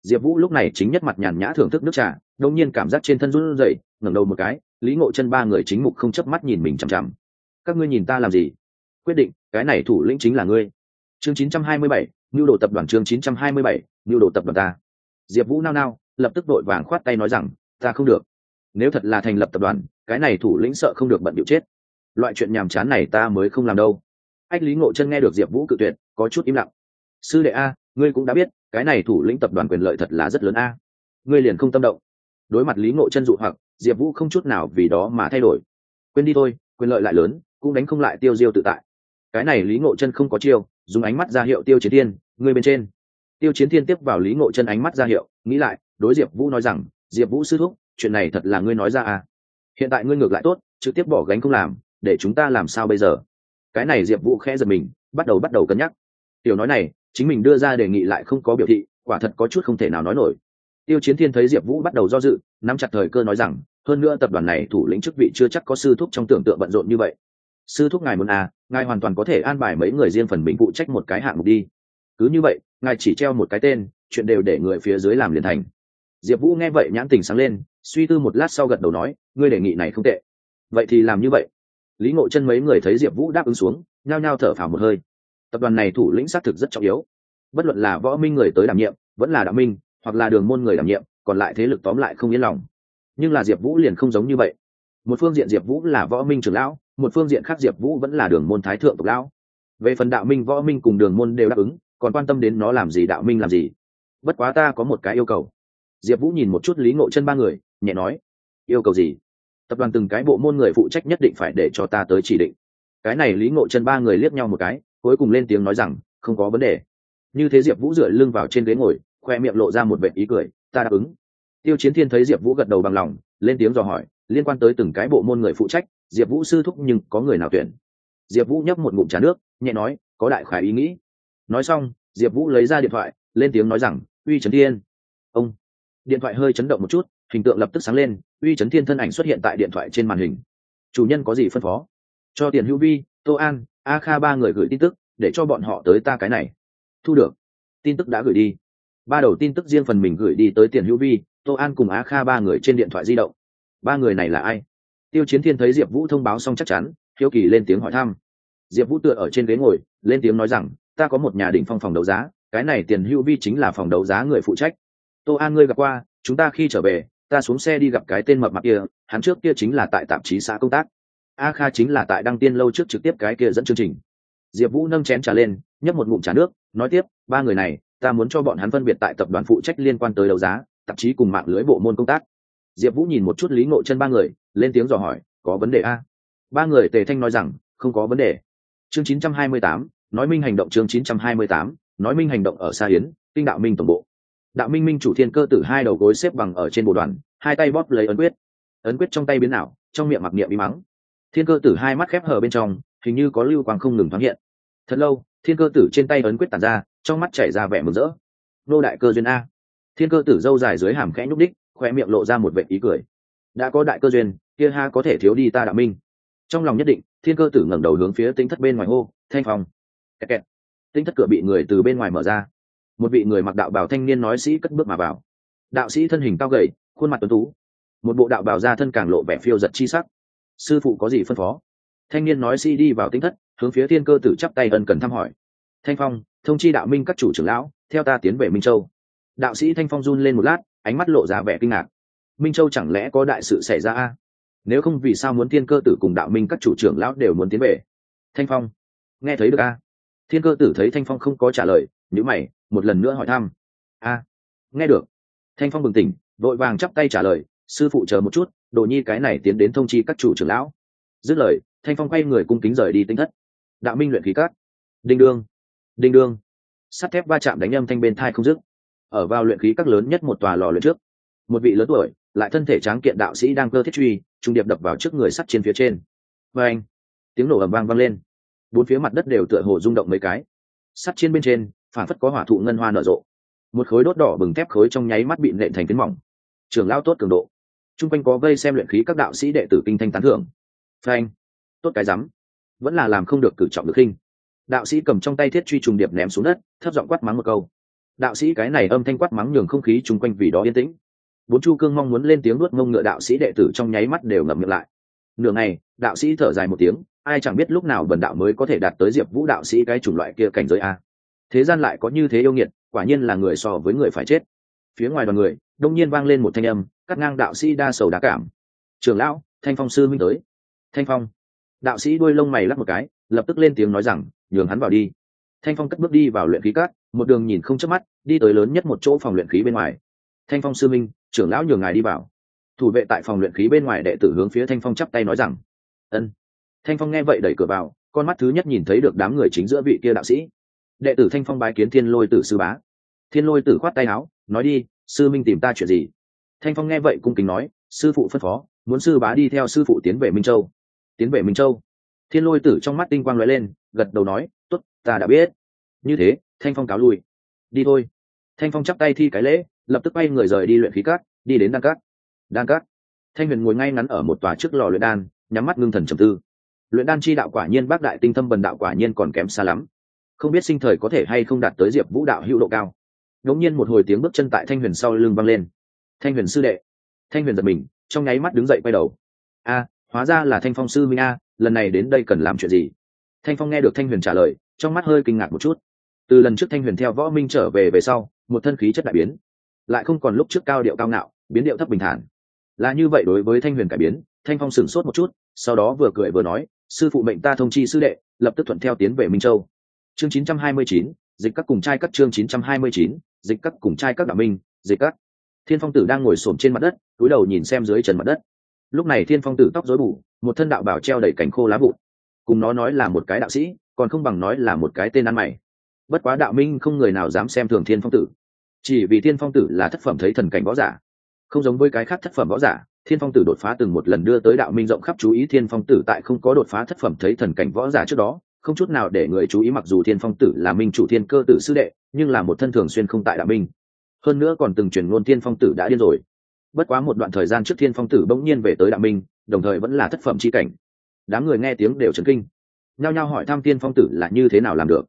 [SPEAKER 1] Diệp vũ lúc này chính nhất mặt nhàn nhã thưởng thức nước trà đông nhiên cảm giác trên thân run rẩy ngẩng đầu một cái lý ngộ chân ba người chính mục không chớp mắt nhìn mình chằm chằm. Các ngươi nhìn ta làm gì? Quyết định cái này thủ lĩnh chính là ngươi. Chương 927, nhu đồ tập đoàn chương 927, nhu đồ tập đoàn ta. Diệp vũ nao nao lập tức đội vàng khoát tay nói rằng ta không được. Nếu thật là thành lập tập đoàn cái này thủ lĩnh sợ không được bận điệu chết loại chuyện nhàm chán này ta mới không làm đâu. Ách lý ngộ chân nghe được diệp vũ cự tuyệt, có chút im lặng. Sư đệ a, ngươi cũng đã biết, cái này thủ lĩnh tập đoàn quyền lợi thật là rất lớn a. Ngươi liền không tâm động. Đối mặt lý ngộ chân dụ hoặc, diệp vũ không chút nào vì đó mà thay đổi. Quên đi thôi, quyền lợi lại lớn, cũng đánh không lại tiêu diêu tự tại. Cái này lý ngộ chân không có chiêu, dùng ánh mắt ra hiệu tiêu chiến thiên, ngươi bên trên. Tiêu chiến thiên tiếp vào lý ngộ chân ánh mắt ra hiệu, nghĩ lại, đối diệp vũ nói rằng, diệp vũ sư thúc, chuyện này thật là ngươi nói ra à hiện tại ngươi ngược lại tốt, trực tiếp bỏ gánh không làm để chúng ta làm sao bây giờ? Cái này diệp vũ khẽ giật mình, bắt đầu bắt đầu cân nhắc. Tiểu nói này, chính mình đưa ra đề nghị lại không có biểu thị, quả thật có chút không thể nào nói nổi. Tiêu chiến thiên thấy diệp vũ bắt đầu do dự, nắm chặt thời cơ nói rằng, hơn nữa tập đoàn này thủ lĩnh chức vị chưa chắc có sư thúc trong tưởng tượng bận rộn như vậy. Sư thúc ngài muốn à ngài hoàn toàn có thể an bài mấy người riêng phần mình phụ trách một cái hạng mục đi. Cứ như vậy, ngài chỉ treo một cái tên, chuyện đều để người phía dưới làm liền thành. Diệp vũ nghe vậy nhãn tình sáng lên, suy tư một lát sau gật đầu nói, ngươi đề nghị này không tệ. Vậy thì làm như vậy lý ngộ chân mấy người thấy diệp vũ đáp ứng xuống, nhao nhao thở phào một hơi. Tập đoàn này thủ lĩnh xác thực rất trọng yếu. Bất luận là võ minh người tới đảm nhiệm, vẫn là đạo minh, hoặc là đường môn người đảm nhiệm, còn lại thế lực tóm lại không yên lòng. Nhưng là diệp vũ liền không giống như vậy. Một phương diện diệp vũ là võ minh trưởng lão, một phương diện khác diệp vũ vẫn là đường môn thái thượng tộc lão. Về phần đạo minh, võ minh cùng đường môn đều đáp ứng, còn quan tâm đến nó làm gì, đạo minh làm gì. Bất quá ta có một cái yêu cầu. Diệp vũ nhìn một chút lý ngộ chân ba người, nhẹ nói, yêu cầu gì? Tập đoàn từng cái bộ môn người phụ trách nhất định phải để cho ta tới chỉ định. Cái này lý ngộ chân ba người liếc nhau một cái, cuối cùng lên tiếng nói rằng, không có vấn đề. Như thế diệp vũ dựa lưng vào trên ghế ngồi, khoe miệng lộ ra một vệ ý cười, ta đáp ứng. Tiêu chiến thiên thấy diệp vũ gật đầu bằng lòng, lên tiếng dò hỏi, liên quan tới từng cái bộ môn người phụ trách, diệp vũ sư thúc nhưng có người nào tuyển? Diệp vũ nhấp một ngụm trà nước, nhẹ nói, có đại khải ý nghĩ. Nói xong, diệp vũ lấy ra điện thoại, lên tiếng nói rằng, uy trấn thiên. Ông. Điện thoại hơi chấn động một chút hình tượng lập tức sáng lên, uy chấn thiên thân ảnh xuất hiện tại điện thoại trên màn hình. Chủ nhân có gì phân phó? Cho tiền hữu vi, tô an, a kha ba người gửi tin tức, để cho bọn họ tới ta cái này. Thu được. Tin tức đã gửi đi. Ba đầu tin tức riêng phần mình gửi đi tới tiền hữu vi, tô an cùng a kha ba người trên điện thoại di động. Ba người này là ai? Tiêu chiến thiên thấy diệp vũ thông báo xong chắc chắn, hiếu kỳ lên tiếng hỏi thăm. Diệp vũ tựa ở trên ghế ngồi, lên tiếng nói rằng, ta có một nhà đỉnh phong phòng đấu giá, cái này tiền hữu vi chính là phòng đấu giá người phụ trách. Tô an, ngươi gặp qua, chúng ta khi trở về ta xuống xe đi gặp cái tên mập mạp kia hắn trước kia chính là tại tạp chí xã công tác. A kha chính là tại đăng tiên lâu trước trực tiếp cái kia dẫn chương trình. Diệp vũ nâng chén trà lên nhấp một ngụm trà nước nói tiếp ba người này ta muốn cho bọn hắn phân biệt tại tập đoàn phụ trách liên quan tới đấu giá tạp chí cùng mạng lưới bộ môn công tác. Diệp vũ nhìn một chút lý ngộ chân ba người lên tiếng dò hỏi có vấn đề a? Ba người tề thanh nói rằng không có vấn đề. Chương 928, nói minh hành động chương 928, nói minh hành động ở xa hiến kinh đạo minh tổng bộ đạo minh minh chủ thiên cơ tử hai đầu gối xếp bằng ở trên bộ đoàn, hai tay bóp lấy ấn quyết. Ấn quyết trong tay biến ảo, trong miệng mặc niệm bí mắng. Thiên cơ tử hai mắt khép hờ bên trong, hình như có lưu quang không ngừng thoáng hiện. Thật lâu, thiên cơ tử trên tay ấn quyết tàn ra, trong mắt chảy ra vẻ mừng rỡ. Nô đại cơ duyên a. Thiên cơ tử dâu dài dưới hàm khẽ nhúc đích khoe miệng lộ ra một vệ ý cười. Đã có đại cơ duyên, kia ha có thể thiếu đi ta đạo minh. Trong lòng nhất định, thiên cơ tử ngẩng đầu hướng phía tính thất bên ngoài hô, thanh phòng kẹt kẹt. Tính thất cửa bị người từ bên ngoài mở ra một vị người mặc đạo bào thanh niên nói sĩ cất bước mà vào. Đạo sĩ thân hình cao gầy, khuôn mặt tuấn tú. Một bộ đạo bào ra thân càng lộ vẻ phiêu giật chi sắc. Sư phụ có gì phân phó? Thanh niên nói sĩ đi vào tính thất, hướng phía thiên cơ tử chắp tay ân cần thăm hỏi. Thanh phong, thông chi đạo minh các chủ trưởng lão, theo ta tiến về minh châu. Đạo sĩ thanh phong run lên một lát, ánh mắt lộ ra vẻ kinh ngạc. Minh châu chẳng lẽ có đại sự xảy ra a? Nếu không vì sao muốn thiên cơ tử cùng đạo minh các chủ trưởng lão đều muốn tiến về? Thanh phong, nghe thấy được a? Thiên cơ tử thấy thanh phong không có trả lời nhữ mày một lần nữa hỏi thăm. A nghe được. Thanh phong bừng tỉnh, vội vàng chắp tay trả lời, sư phụ chờ một chút, đồ nhi cái này tiến đến thông chi các chủ trưởng lão. Dứt lời, thanh phong quay người cung kính rời đi tinh thất. Đạo minh luyện khí cát đinh đương. Đinh đương. Sắt thép va chạm đánh âm thanh bên thai không dứt. Ở vào luyện khí các lớn nhất một tòa lò luyện trước. Một vị lớn tuổi, lại thân thể tráng kiện đạo sĩ đang cơ thiết truy, trung điệp đập vào trước người sắt trên phía trên. Và anh, tiếng nổ ầm vang vang lên. Bốn phía mặt đất đều tựa hồ rung động mấy cái. Sắt trên bên trên phản phất có hỏa thụ ngân hoa nở rộ. Một khối đốt đỏ bừng thép khối trong nháy mắt bị nện thành phiến mỏng. Trường lao tốt cường độ. T r u n g quanh có vây xem luyện khí các đạo sĩ đệ tử kinh thanh tán thưởng. Phanh. Tốt cái rắm. Vẫn là làm không được cử trọng được khinh đạo sĩ cầm trong tay thiết truy trùng điệp ném xuống đất, thấp giọng quát mắng một câu. Đạo sĩ cái này âm thanh quát mắng nhường không khí chung quanh vì đó yên tĩnh. Bốn chu cương mong muốn lên tiếng nuốt mông ngựa đạo sĩ đệ tử trong nháy mắt đều ngậm miệng lại. Nửa ngày, đạo sĩ thở dài một tiếng, ai chẳng biết lúc nào bần đạo mới có thể đạt tới diệp vũ đạo sĩ cái chủng loại kia cảnh giới a thế gian lại có như thế yêu nghiệt, quả nhiên là người so với người phải chết. Phía ngoài đoàn người, đông nhiên vang lên một thanh âm, cắt ngang đạo sĩ đa sầu đá cảm. Trường lão, thanh phong sư minh tới. Thanh phong. Đạo sĩ đuôi lông mày lắc một cái, lập tức lên tiếng nói rằng, nhường hắn vào đi. Thanh phong cất bước đi vào luyện khí cát, một đường nhìn không chớp mắt, đi tới lớn nhất một chỗ phòng luyện khí bên ngoài. Thanh phong sư minh, trưởng lão nhường ngài đi vào. Thủ vệ tại phòng luyện khí bên ngoài đệ tử hướng phía thanh phong chắp tay nói rằng, ân. Thanh phong nghe vậy đẩy cửa vào, con mắt thứ nhất nhìn thấy được đám người chính giữa vị kia đạo sĩ đệ tử thanh phong bái kiến thiên lôi tử sư bá. Thiên lôi tử khoát tay áo, nói đi, sư minh tìm ta chuyện gì? Thanh phong nghe vậy cung kính nói, sư phụ phân phó, muốn sư bá đi theo sư phụ tiến về minh châu. Tiến về minh châu. Thiên lôi tử trong mắt tinh quang lóe lên, gật đầu nói t ố t ta đã biết. Như thế, thanh phong cáo lui. Đi thôi. Thanh phong chắp tay thi cái lễ, lập tức bay người rời đi luyện khí cát đi đến đan cát đan cát thanh huyền ngồi ngay ngắn ở một tòa trước lò luyện đan, nhắm mắt ngưng thần trầm tư. Luyện đan chi đạo quả nhiên bác đại tinh thâm, bần đạo quả nhiên còn kém xa lắm không biết sinh thời có thể hay không đạt tới diệp vũ đạo hữu độ cao. Ngẫu nhiên một hồi tiếng bước chân tại thanh huyền sau lưng vang lên. Thanh huyền sư đệ. Thanh huyền giật mình, trong nháy mắt đứng dậy quay đầu. A, hóa ra là thanh phong sư minh a, lần này đến đây cần làm chuyện gì? Thanh phong nghe được thanh huyền trả lời, trong mắt hơi kinh ngạc một chút. Từ lần trước thanh huyền theo võ minh trở về về sau, một thân khí chất đại biến. Lại không còn lúc trước cao điệu cao ngạo, biến điệu thấp bình thản. Là như vậy đối với thanh huyền cải biến, thanh phong sửng sốt một chút, sau đó vừa cười vừa nói, sư phụ mệnh ta thông chi sư đệ, lập tức thuận theo tiến về minh châu chương 929, dịch các cùng trai các chương 929, dịch các cùng trai các đạo minh dịch các. Thiên phong tử đang ngồi xổm trên mặt đất túi đầu nhìn xem dưới trần mặt đất. Lúc này thiên phong tử tóc rối bù một thân đạo bảo treo đầy cảnh khô lá vụn. Cùng nó nói là một cái đạo sĩ còn không bằng nói là một cái tên ăn mày. Bất quá đạo minh không người nào dám xem thường thiên phong tử. Chỉ vì thiên phong tử là thất phẩm thấy thần cảnh võ giả. Không giống với cái khác thất phẩm võ giả thiên phong tử đột phá từng một lần đưa tới đạo minh rộng khắp chú ý thiên phong tử tại không có đột phá thất phẩm thấy thần cảnh võ giả trước đó không chút nào để người chú ý mặc dù thiên phong tử là minh chủ thiên cơ tử sư đệ, nhưng là một thân thường xuyên không tại đạo minh. Hơn nữa còn từng truyền ngôn thiên phong tử đã điên rồi. Bất quá một đoạn thời gian trước thiên phong tử bỗng nhiên về tới đạo minh, đồng thời vẫn là thất phẩm c h i cảnh. Đám người nghe tiếng đều chấn kinh. Nhao nhao hỏi thăm thiên phong tử là như thế nào làm được.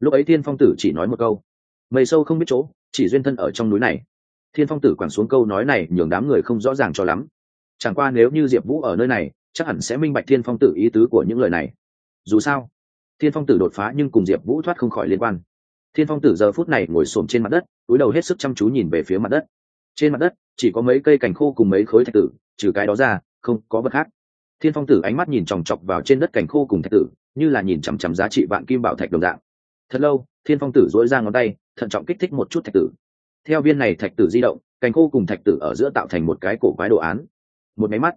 [SPEAKER 1] Lúc ấy thiên phong tử chỉ nói một câu. Mây sâu không biết chỗ, chỉ duyên thân ở trong núi này. Thiên phong tử quẳng xuống câu nói này, nhường đám người không rõ ràng cho lắm. Chẳng qua nếu như diệp vũ ở nơi này, chắc hẳn sẽ minh bạch thiên phong tử ý tứ của những lời này. Dù sao thiên phong tử đột phá nhưng cùng diệp vũ thoát không khỏi liên quan. Thiên phong tử giờ phút này ngồi xổm trên mặt đất, túi đầu hết sức chăm chú nhìn về phía mặt đất. Trên mặt đất, chỉ có mấy cây cành khô cùng mấy khối thạch tử, trừ cái đó ra, không có vật khác. Thiên phong tử ánh mắt nhìn chòng chọc vào trên đất cành khô cùng thạch tử, như là nhìn chằm chằm giá trị vạn kim bảo thạch đồng dạng. Thật lâu, thiên phong tử dối ra ngón tay, thận trọng kích thích một chút thạch tử. Theo viên này thạch tử di động, cành khô cùng thạch tử ở giữa tạo thành một cái cổ quái đồ án. Một máy mắt,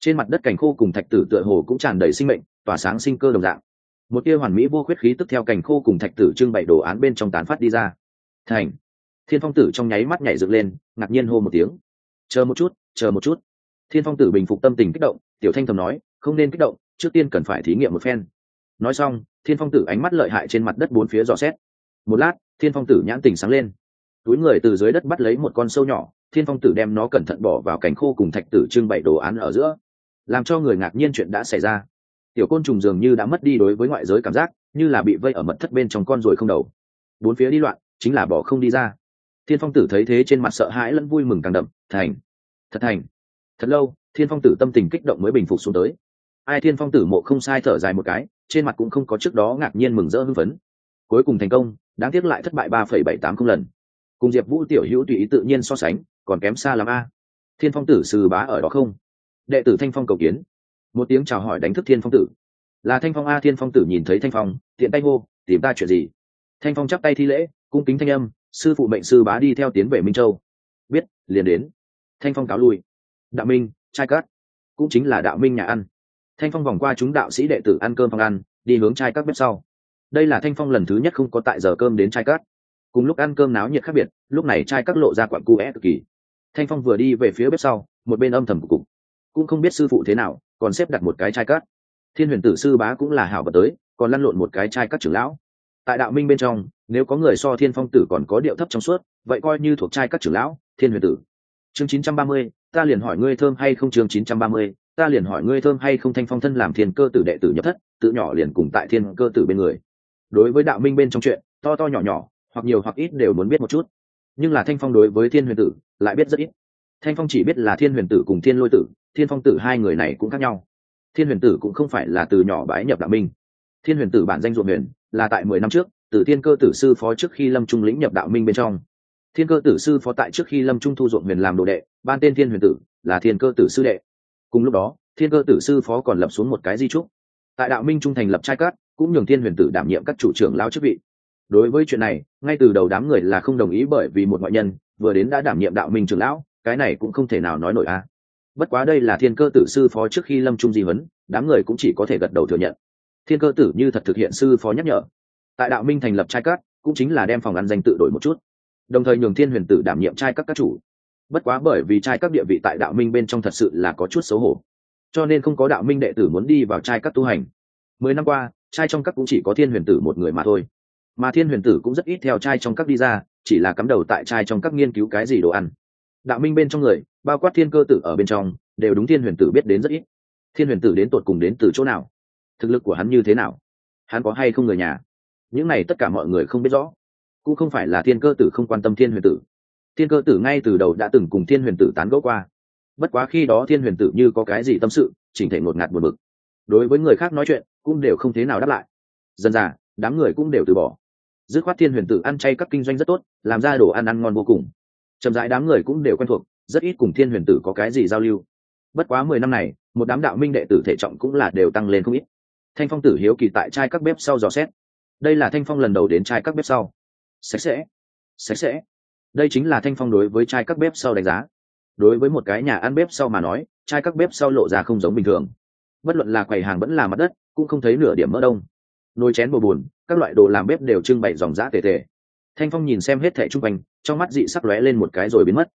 [SPEAKER 1] trên mặt đất cành khô cùng thạch tử tựa hồ cũng tràn đầy sinh mệnh, tỏa sáng sinh cơ đồng dạng một tia hoàn mỹ vô khuyết khí tức theo cành khô cùng thạch tử trưng bày đồ án bên trong tán phát đi ra. Thành. Thiên phong tử trong nháy mắt nhảy dựng lên, ngạc nhiên hô một tiếng. Chờ một chút, chờ một chút. Thiên phong tử bình phục tâm tình kích động, tiểu thanh thầm nói, không nên kích động, trước tiên cần phải thí nghiệm một phen. Nói xong, thiên phong tử ánh mắt lợi hại trên mặt đất bốn phía dò xét. Một lát, thiên phong tử nhãn tình sáng lên. Túi người từ dưới đất bắt lấy một con sâu nhỏ, thiên phong tử đem nó cẩn thận bỏ vào cành khô cùng thạch tử trưng bày đồ án ở giữa. Làm cho người ngạc nhiên chuyện đã xảy ra tiểu côn trùng dường như đã mất đi đối với ngoại giới cảm giác, như là bị vây ở mật thất bên trong con rồi không đầu. Bốn phía đi loạn, chính là bỏ không đi ra. Thiên phong tử thấy thế trên mặt sợ hãi lẫn vui mừng càng đậm, thành, thật thành. Thật lâu, thiên phong tử tâm tình kích động mới bình phục xuống tới. Ai thiên phong tử mộ không sai thở dài một cái, trên mặt cũng không có trước đó ngạc nhiên mừng rỡ hưng phấn. Cuối cùng thành công, đáng tiếc lại thất bại ba phẩy bảy tám không lần. Cùng diệp vũ tiểu hữu tùy ý tự nhiên so sánh, còn kém xa l a. Thiên phong tử sư bá ở đó không? Đệ tử thanh phong cầu kiến một tiếng chào hỏi đánh thức thiên phong tử. Là thanh phong a, thiên phong tử nhìn thấy thanh phong, tiện tay hô, tìm ta chuyện gì? Thanh phong chắp tay thi lễ, cung kính thanh âm, sư phụ mệnh sư bá đi theo tiến về minh châu. Biết, liền đến. Thanh phong cáo lui. Đạo minh, trai cát cũng chính là đạo minh nhà ăn. Thanh phong vòng qua chúng đạo sĩ đệ tử ăn cơm phòng ăn, đi hướng trai các bếp sau. Đây là thanh phong lần thứ nhất không có tại giờ cơm đến trai cát cùng lúc ăn cơm náo nhiệt khác biệt, lúc này trai các lộ ra quặn cu é cực kỳ. Thanh phong vừa đi về phía bếp sau, một bên âm thầm của cục cũng không biết sư phụ thế nào, còn xếp đặt một cái trai cát. Thiên huyền tử sư bá cũng là hảo vật tới, còn lăn lộn một cái trai cát trưởng lão. Tại đạo minh bên trong, nếu có người so thiên phong tử còn có điệu thấp trong suốt, vậy coi như thuộc trai các trưởng lão, thiên huyền tử. Chương chín trăm ba mươi, ta liền hỏi ngươi thơm hay không chương chín trăm ba mươi, ta liền hỏi ngươi thơm hay không thanh phong thân làm thiên cơ tử đệ tử nhập thất, tự nhỏ liền cùng tại thiên cơ tử bên người. Đối với đạo minh bên trong chuyện, to to nhỏ nhỏ, hoặc nhiều hoặc ít đều muốn biết một chút. Nhưng là thanh phong đối với thiên huyền tử, lại biết rất ít thanh phong chỉ biết là thiên huyền tử cùng thiên lôi tử, thiên phong tử hai người này cũng khác nhau. Thiên huyền tử cũng không phải là từ nhỏ bái nhập đạo minh. Thiên huyền tử bản danh ruộng huyền, là tại mười năm trước tử thiên cơ tử sư phó trước khi lâm trung lĩnh nhập đạo minh bên trong. Thiên cơ tử sư phó tại trước khi lâm trung thu ruộng huyền làm đồ đệ, ban tên thiên huyền tử, là thiên cơ tử sư đệ. Cùng lúc đó, thiên cơ tử sư phó còn lập xuống một cái di trúc. Tại đạo minh trung thành lập trai cát cũng nhường thiên huyền tử đảm nhiệm các chủ trưởng lao chức vị. Đối với chuyện này, ngay từ đầu đám người là không đồng ý bởi vì một ngoại nhân vừa đến đã đảm nhiệm đạo minh trưởng lão cái này cũng không thể nào nói nổi a. Bất quá đây là thiên cơ tử sư phó trước khi lâm trung di vấn, đám người cũng chỉ có thể gật đầu thừa nhận. Thiên cơ tử như thật thực hiện sư phó nhắc nhở. Tại đạo minh thành lập trai cát cũng chính là đem phòng ăn danh tự đổi một chút. Đồng thời nhường thiên huyền tử đảm nhiệm trai các các chủ. Bất quá bởi vì trai các địa vị tại đạo minh bên trong thật sự là có chút xấu hổ cho nên không có đạo minh đệ tử muốn đi vào trai các tu hành. Mười năm qua trai trong các cũng chỉ có thiên huyền tử một người mà thôi. Mà thiên huyền tử cũng rất ít theo trai trong các đi ra chỉ là cắm đầu tại trai trong các nghiên cứu cái gì đồ ăn đạo minh bên trong người, bao quát thiên cơ tử ở bên trong, đều đúng thiên huyền tử biết đến rất ít. Thiên huyền tử đến tột cùng đến từ chỗ nào? Thực lực của hắn như thế nào? Hắn có hay không người nhà? Những này tất cả mọi người không biết rõ. Cũng không phải là thiên cơ tử không quan tâm thiên huyền tử. Thiên cơ tử ngay từ đầu đã từng cùng thiên huyền tử tán gẫu qua. Bất quá khi đó thiên huyền tử như có cái gì tâm sự, chỉnh thể ngột ngạt buồn bực. Đối với người khác nói chuyện, cũng đều không thế nào đáp lại. Dần dà, đám người cũng đều từ bỏ. Dứt khoát thiên huyền tử ăn chay các kinh doanh rất tốt, làm ra đồ ăn ăn ngon vô cùng chậm rãi đám người cũng đều quen thuộc, rất ít cùng thiên huyền tử có cái gì giao lưu. Bất quá mười năm này, một đám đạo minh đệ tử thể trọng cũng là đều tăng lên không ít. Thanh phong tử hiếu kỳ tại trai các bếp sau dò xét. Đây là thanh phong lần đầu đến trai các bếp sau. Sạch sẽ. Sạch sẽ. Đây chính là thanh phong đối với trai các bếp sau đánh giá. Đối với một cái nhà ăn bếp sau mà nói, trai các bếp sau lộ ra không giống bình thường. Bất luận là quầy hàng vẫn là mặt đất, cũng không thấy nửa điểm mỡ đông. Nồi chén bồ bùn, các loại đồ làm bếp đều trưng bày dòng giã tề tề thanh phong nhìn xem hết thẻ chung quanh, trong mắt dị sắc lóe lên một cái rồi biến mất.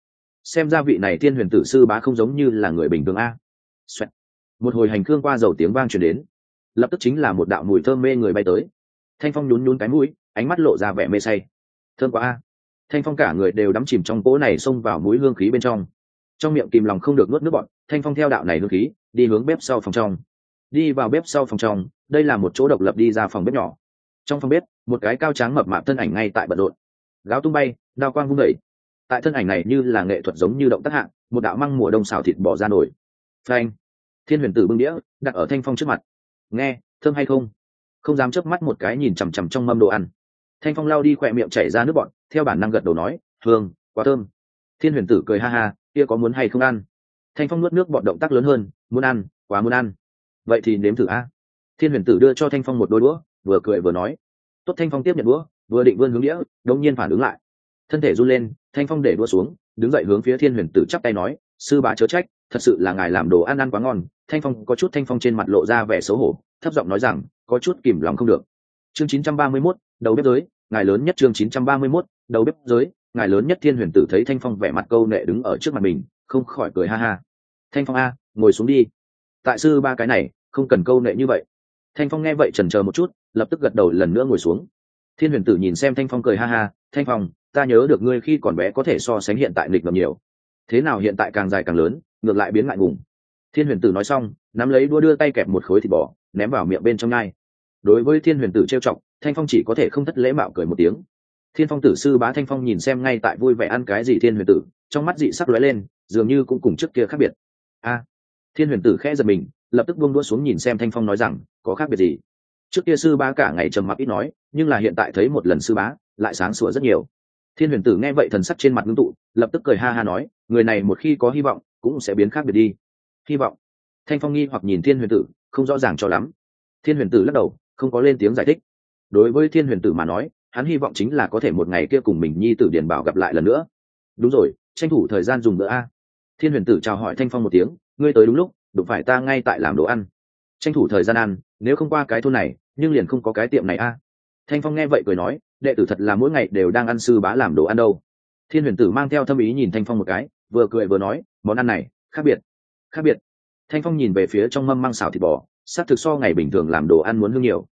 [SPEAKER 1] Xem ra vị này thiên huyền tử sư bá không giống như là người bình thường a. Xoẹt. một hồi hành khương qua dầu tiếng vang truyền đến. Lập tức chính là một đạo mùi thơm mê người bay tới. Thanh phong nhún nhún cái mũi, ánh mắt lộ ra vẻ mê say. Thơm quá a. Thanh phong cả người đều đắm chìm trong cỗ này xông vào mũi hương khí bên trong. Trong miệng kìm lòng không được nuốt nước bọn thanh phong theo đạo này hương khí, đi hướng bếp sau phòng trong. Đi vào bếp sau phòng trong, đây là một chỗ độc lập đi ra phòng bếp nhỏ. Trong phòng bếp một cái cao tráng mập mạp thân ảnh ngay tại bận rộn. Gáo tung bay, đao quang vung đẩy tại thân ảnh này như là nghệ thuật giống như động tác hạng, một đạo măng mùa đông xào thịt bỏ ra nổi. Phanh! Thiên huyền tử bưng đĩa, đặt ở thanh phong trước mặt. Nghe, thơm hay không? Không dám chớp mắt một cái nhìn chằm chằm trong mâm đồ ăn. Thanh phong lao đi khỏe miệng chảy ra nước bọn theo bản năng gật đầu nói, hương, quá thơm. Thiên huyền tử cười ha ha, kia có muốn hay không ăn? Thanh phong nuốt nước bọn động tác lớn hơn, muốn ăn, quá muốn ăn. Vậy thì nếm thử a. Thiên huyền tử đưa cho thanh phong một đôi đũa, vừa cười vừa nói tốt thanh phong tiếp nhận đũa vừa định vươn hướng đĩa đông nhiên phản ứng lại. Thân thể run lên thanh phong để đũa xuống đứng dậy hướng phía thiên huyền tử chắp tay nói sư bá chớ trách thật sự là ngài làm đồ ăn ăn quá ngon. Thanh phong có chút thanh phong trên mặt lộ ra vẻ xấu hổ thấp giọng nói rằng có chút kìm lòng không được. Chương 931, đầu bếp giới ngài lớn nhất chương 931, đầu bếp giới ngài lớn nhất thiên huyền tử thấy thanh phong vẻ mặt câu nệ đứng ở trước mặt mình không khỏi cười ha ha. Thanh phong a ngồi xuống đi. Tại sư ba cái này không cần câu nệ như vậy. Thanh phong nghe vậy trần chờ một chút lập tức gật đầu lần nữa ngồi xuống. Thiên huyền tử nhìn xem thanh phong cười ha ha, thanh phong, ta nhớ được ngươi khi còn bé có thể so sánh hiện tại nghịch ngầm nhiều. Thế nào hiện tại càng dài càng lớn, ngược lại biến ngại ngùng. Thiên huyền tử nói xong, nắm lấy đua đưa tay kẹp một khối thịt bò, ném vào miệng bên trong ngai đối với thiên huyền tử trêu chọc, thanh phong chỉ có thể không thất lễ mạo cười một tiếng. Thiên phong tử sư bá thanh phong nhìn xem ngay tại vui vẻ ăn cái gì thiên huyền tử, trong mắt dị sắc lóe lên, dường như cũng cùng trước kia khác biệt. A. Thiên huyền tử khẽ giật mình, lập tức buông đũa xuống nhìn xem thanh phong nói rằng, có khác biệt gì? Trước kia sư bá cả ngày trầm mặc ít nói, nhưng là hiện tại thấy một lần sư bá, lại sáng sủa rất nhiều. Thiên huyền tử nghe vậy thần sắc trên mặt ngưng tụ, lập tức cười ha ha nói, người này một khi có hy vọng, cũng sẽ biến khác biệt đi. Hy vọng. Thanh phong nghi hoặc nhìn thiên huyền tử, không rõ ràng cho lắm. Thiên huyền tử lắc đầu, không có lên tiếng giải thích. Đối với thiên huyền tử mà nói, hắn hy vọng chính là có thể một ngày kia cùng mình nhi tử điền bảo gặp lại lần nữa. Đúng rồi, tranh thủ thời gian dùng bữa a. Thiên huyền tử chào hỏi thanh phong một tiếng, ngươi tới đúng lúc, đụng phải ta ngay tại làm đồ ăn. Tranh thủ thời gian ăn nếu không qua cái thôn này, nhưng liền không có cái tiệm này a. Thanh phong nghe vậy cười nói, đệ tử thật là mỗi ngày đều đang ăn sư bá làm đồ ăn đâu. Thiên huyền tử mang theo thâm ý nhìn thanh phong một cái, vừa cười vừa nói, món ăn này, khác biệt khác biệt. Thanh phong nhìn về phía trong mâm măng xào thịt bò s á c thực so ngày bình thường làm đồ ăn muốn hương nhiều.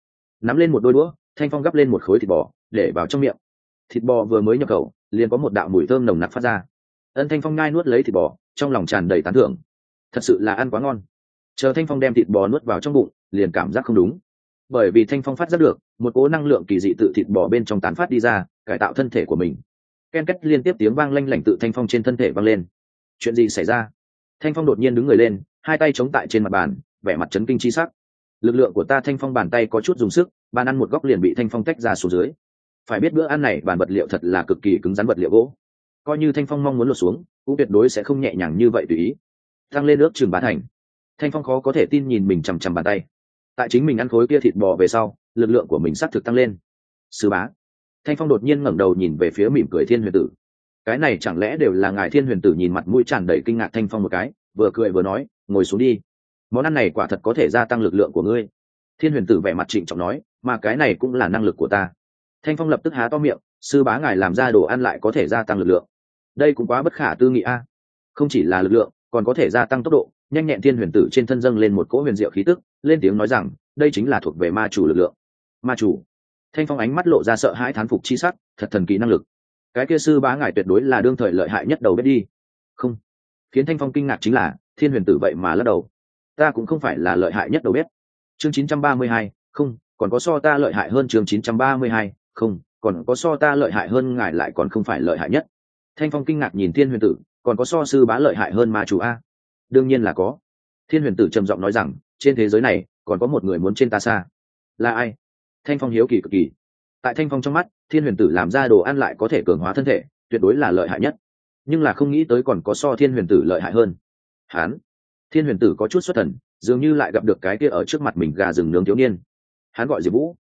[SPEAKER 1] Nắm lên một đôi đũa, thanh phong gắp lên một khối thịt bò, để vào trong miệng. Thịt bò vừa mới nhập khẩu, liền có một đạo mùi thơm nồng nặc phát ra. Ân thanh phong ngai nuốt lấy thịt bò, trong lòng tràn đầy tán thưởng. Thật sự là ăn quá ngon chờ thanh phong đem thịt bò nuốt vào trong bụng, liền cảm giác không đúng. Bởi vì thanh phong phát giác được, một cố năng lượng kỳ dị tự thịt bò bên trong tán phát đi ra, cải tạo thân thể của mình. Ken kết liên tiếp tiếng vang lanh lảnh tự thanh phong trên thân thể vang lên. Chuyện gì xảy ra? Thanh phong đột nhiên đứng người lên, hai tay chống tại trên mặt bàn, vẻ mặt chấn kinh chi sắc. Lực lượng của ta thanh phong bàn tay có chút dùng sức, bàn ăn một góc liền bị thanh phong tách ra xuống dưới. Phải biết bữa ăn này bàn vật liệu thật là cực kỳ cứng rắn vật liệu gỗ. Coi như thanh phong mong muốn lột xuống, cũng tuyệt đối sẽ không nhẹ nhàng như vậy tùy ý. Tăng lên ước trường bá thành thanh phong khó có thể tin nhìn mình chằm chằm bàn tay. Tại chính mình ăn khối kia thịt bò về sau, lực lượng của mình xác thực tăng lên. Sư bá. Thanh phong đột nhiên ngẩng đầu nhìn về phía mỉm cười thiên huyền tử. Cái này chẳng lẽ đều là ngài thiên huyền tử nhìn mặt mũi tràn đầy kinh ngạc thanh phong một cái, vừa cười vừa nói, ngồi xuống đi. Món ăn này quả thật có thể gia tăng lực lượng của ngươi. Thiên huyền tử vẻ mặt trịnh trọng nói, mà cái này cũng là năng lực của ta. Thanh phong lập tức há to miệng, sư bá ngài làm ra đồ ăn lại có thể gia tăng lực lượng. Đây cũng quá bất khả tư nghị a. Không chỉ là lực lượng, còn có thể gia tăng tốc độ nhanh nhẹn thiên huyền tử trên thân dâng lên một cỗ huyền diệu khí tức lên tiếng nói rằng đây chính là thuộc về ma chủ lực lượng. Ma chủ. Thanh phong ánh mắt lộ ra sợ hãi thán phục chi sắc thật thần kỳ năng lực. Cái kia sư bá ngài tuyệt đối là đương thời lợi hại nhất đầu bếp đi. Không. Khiến thanh phong kinh ngạc chính là thiên huyền tử vậy mà lắc đầu. Ta cũng không phải là lợi hại nhất đầu bếp. Chương 932, không còn có so ta lợi hại hơn chương 932, không còn có so ta lợi hại hơn ngài lại còn không phải lợi hại nhất. Thanh phong kinh ngạc nhìn thiên huyền tử còn có so sư bá lợi hại hơn ma chủ a đương nhiên là có. Thiên huyền tử trầm giọng nói rằng, trên thế giới này, còn có một người muốn trên ta xa. Là ai? Thanh phong hiếu kỳ cực kỳ. Tại thanh phong trong mắt, thiên huyền tử làm ra đồ ăn lại có thể cường hóa thân thể, tuyệt đối là lợi hại nhất. Nhưng là không nghĩ tới còn có so thiên huyền tử lợi hại hơn. Hán. Thiên huyền tử có chút xuất thần, dường như lại gặp được cái kia ở trước mặt mình gà rừng nướng thiếu niên. Hắn gọi diệp vũ.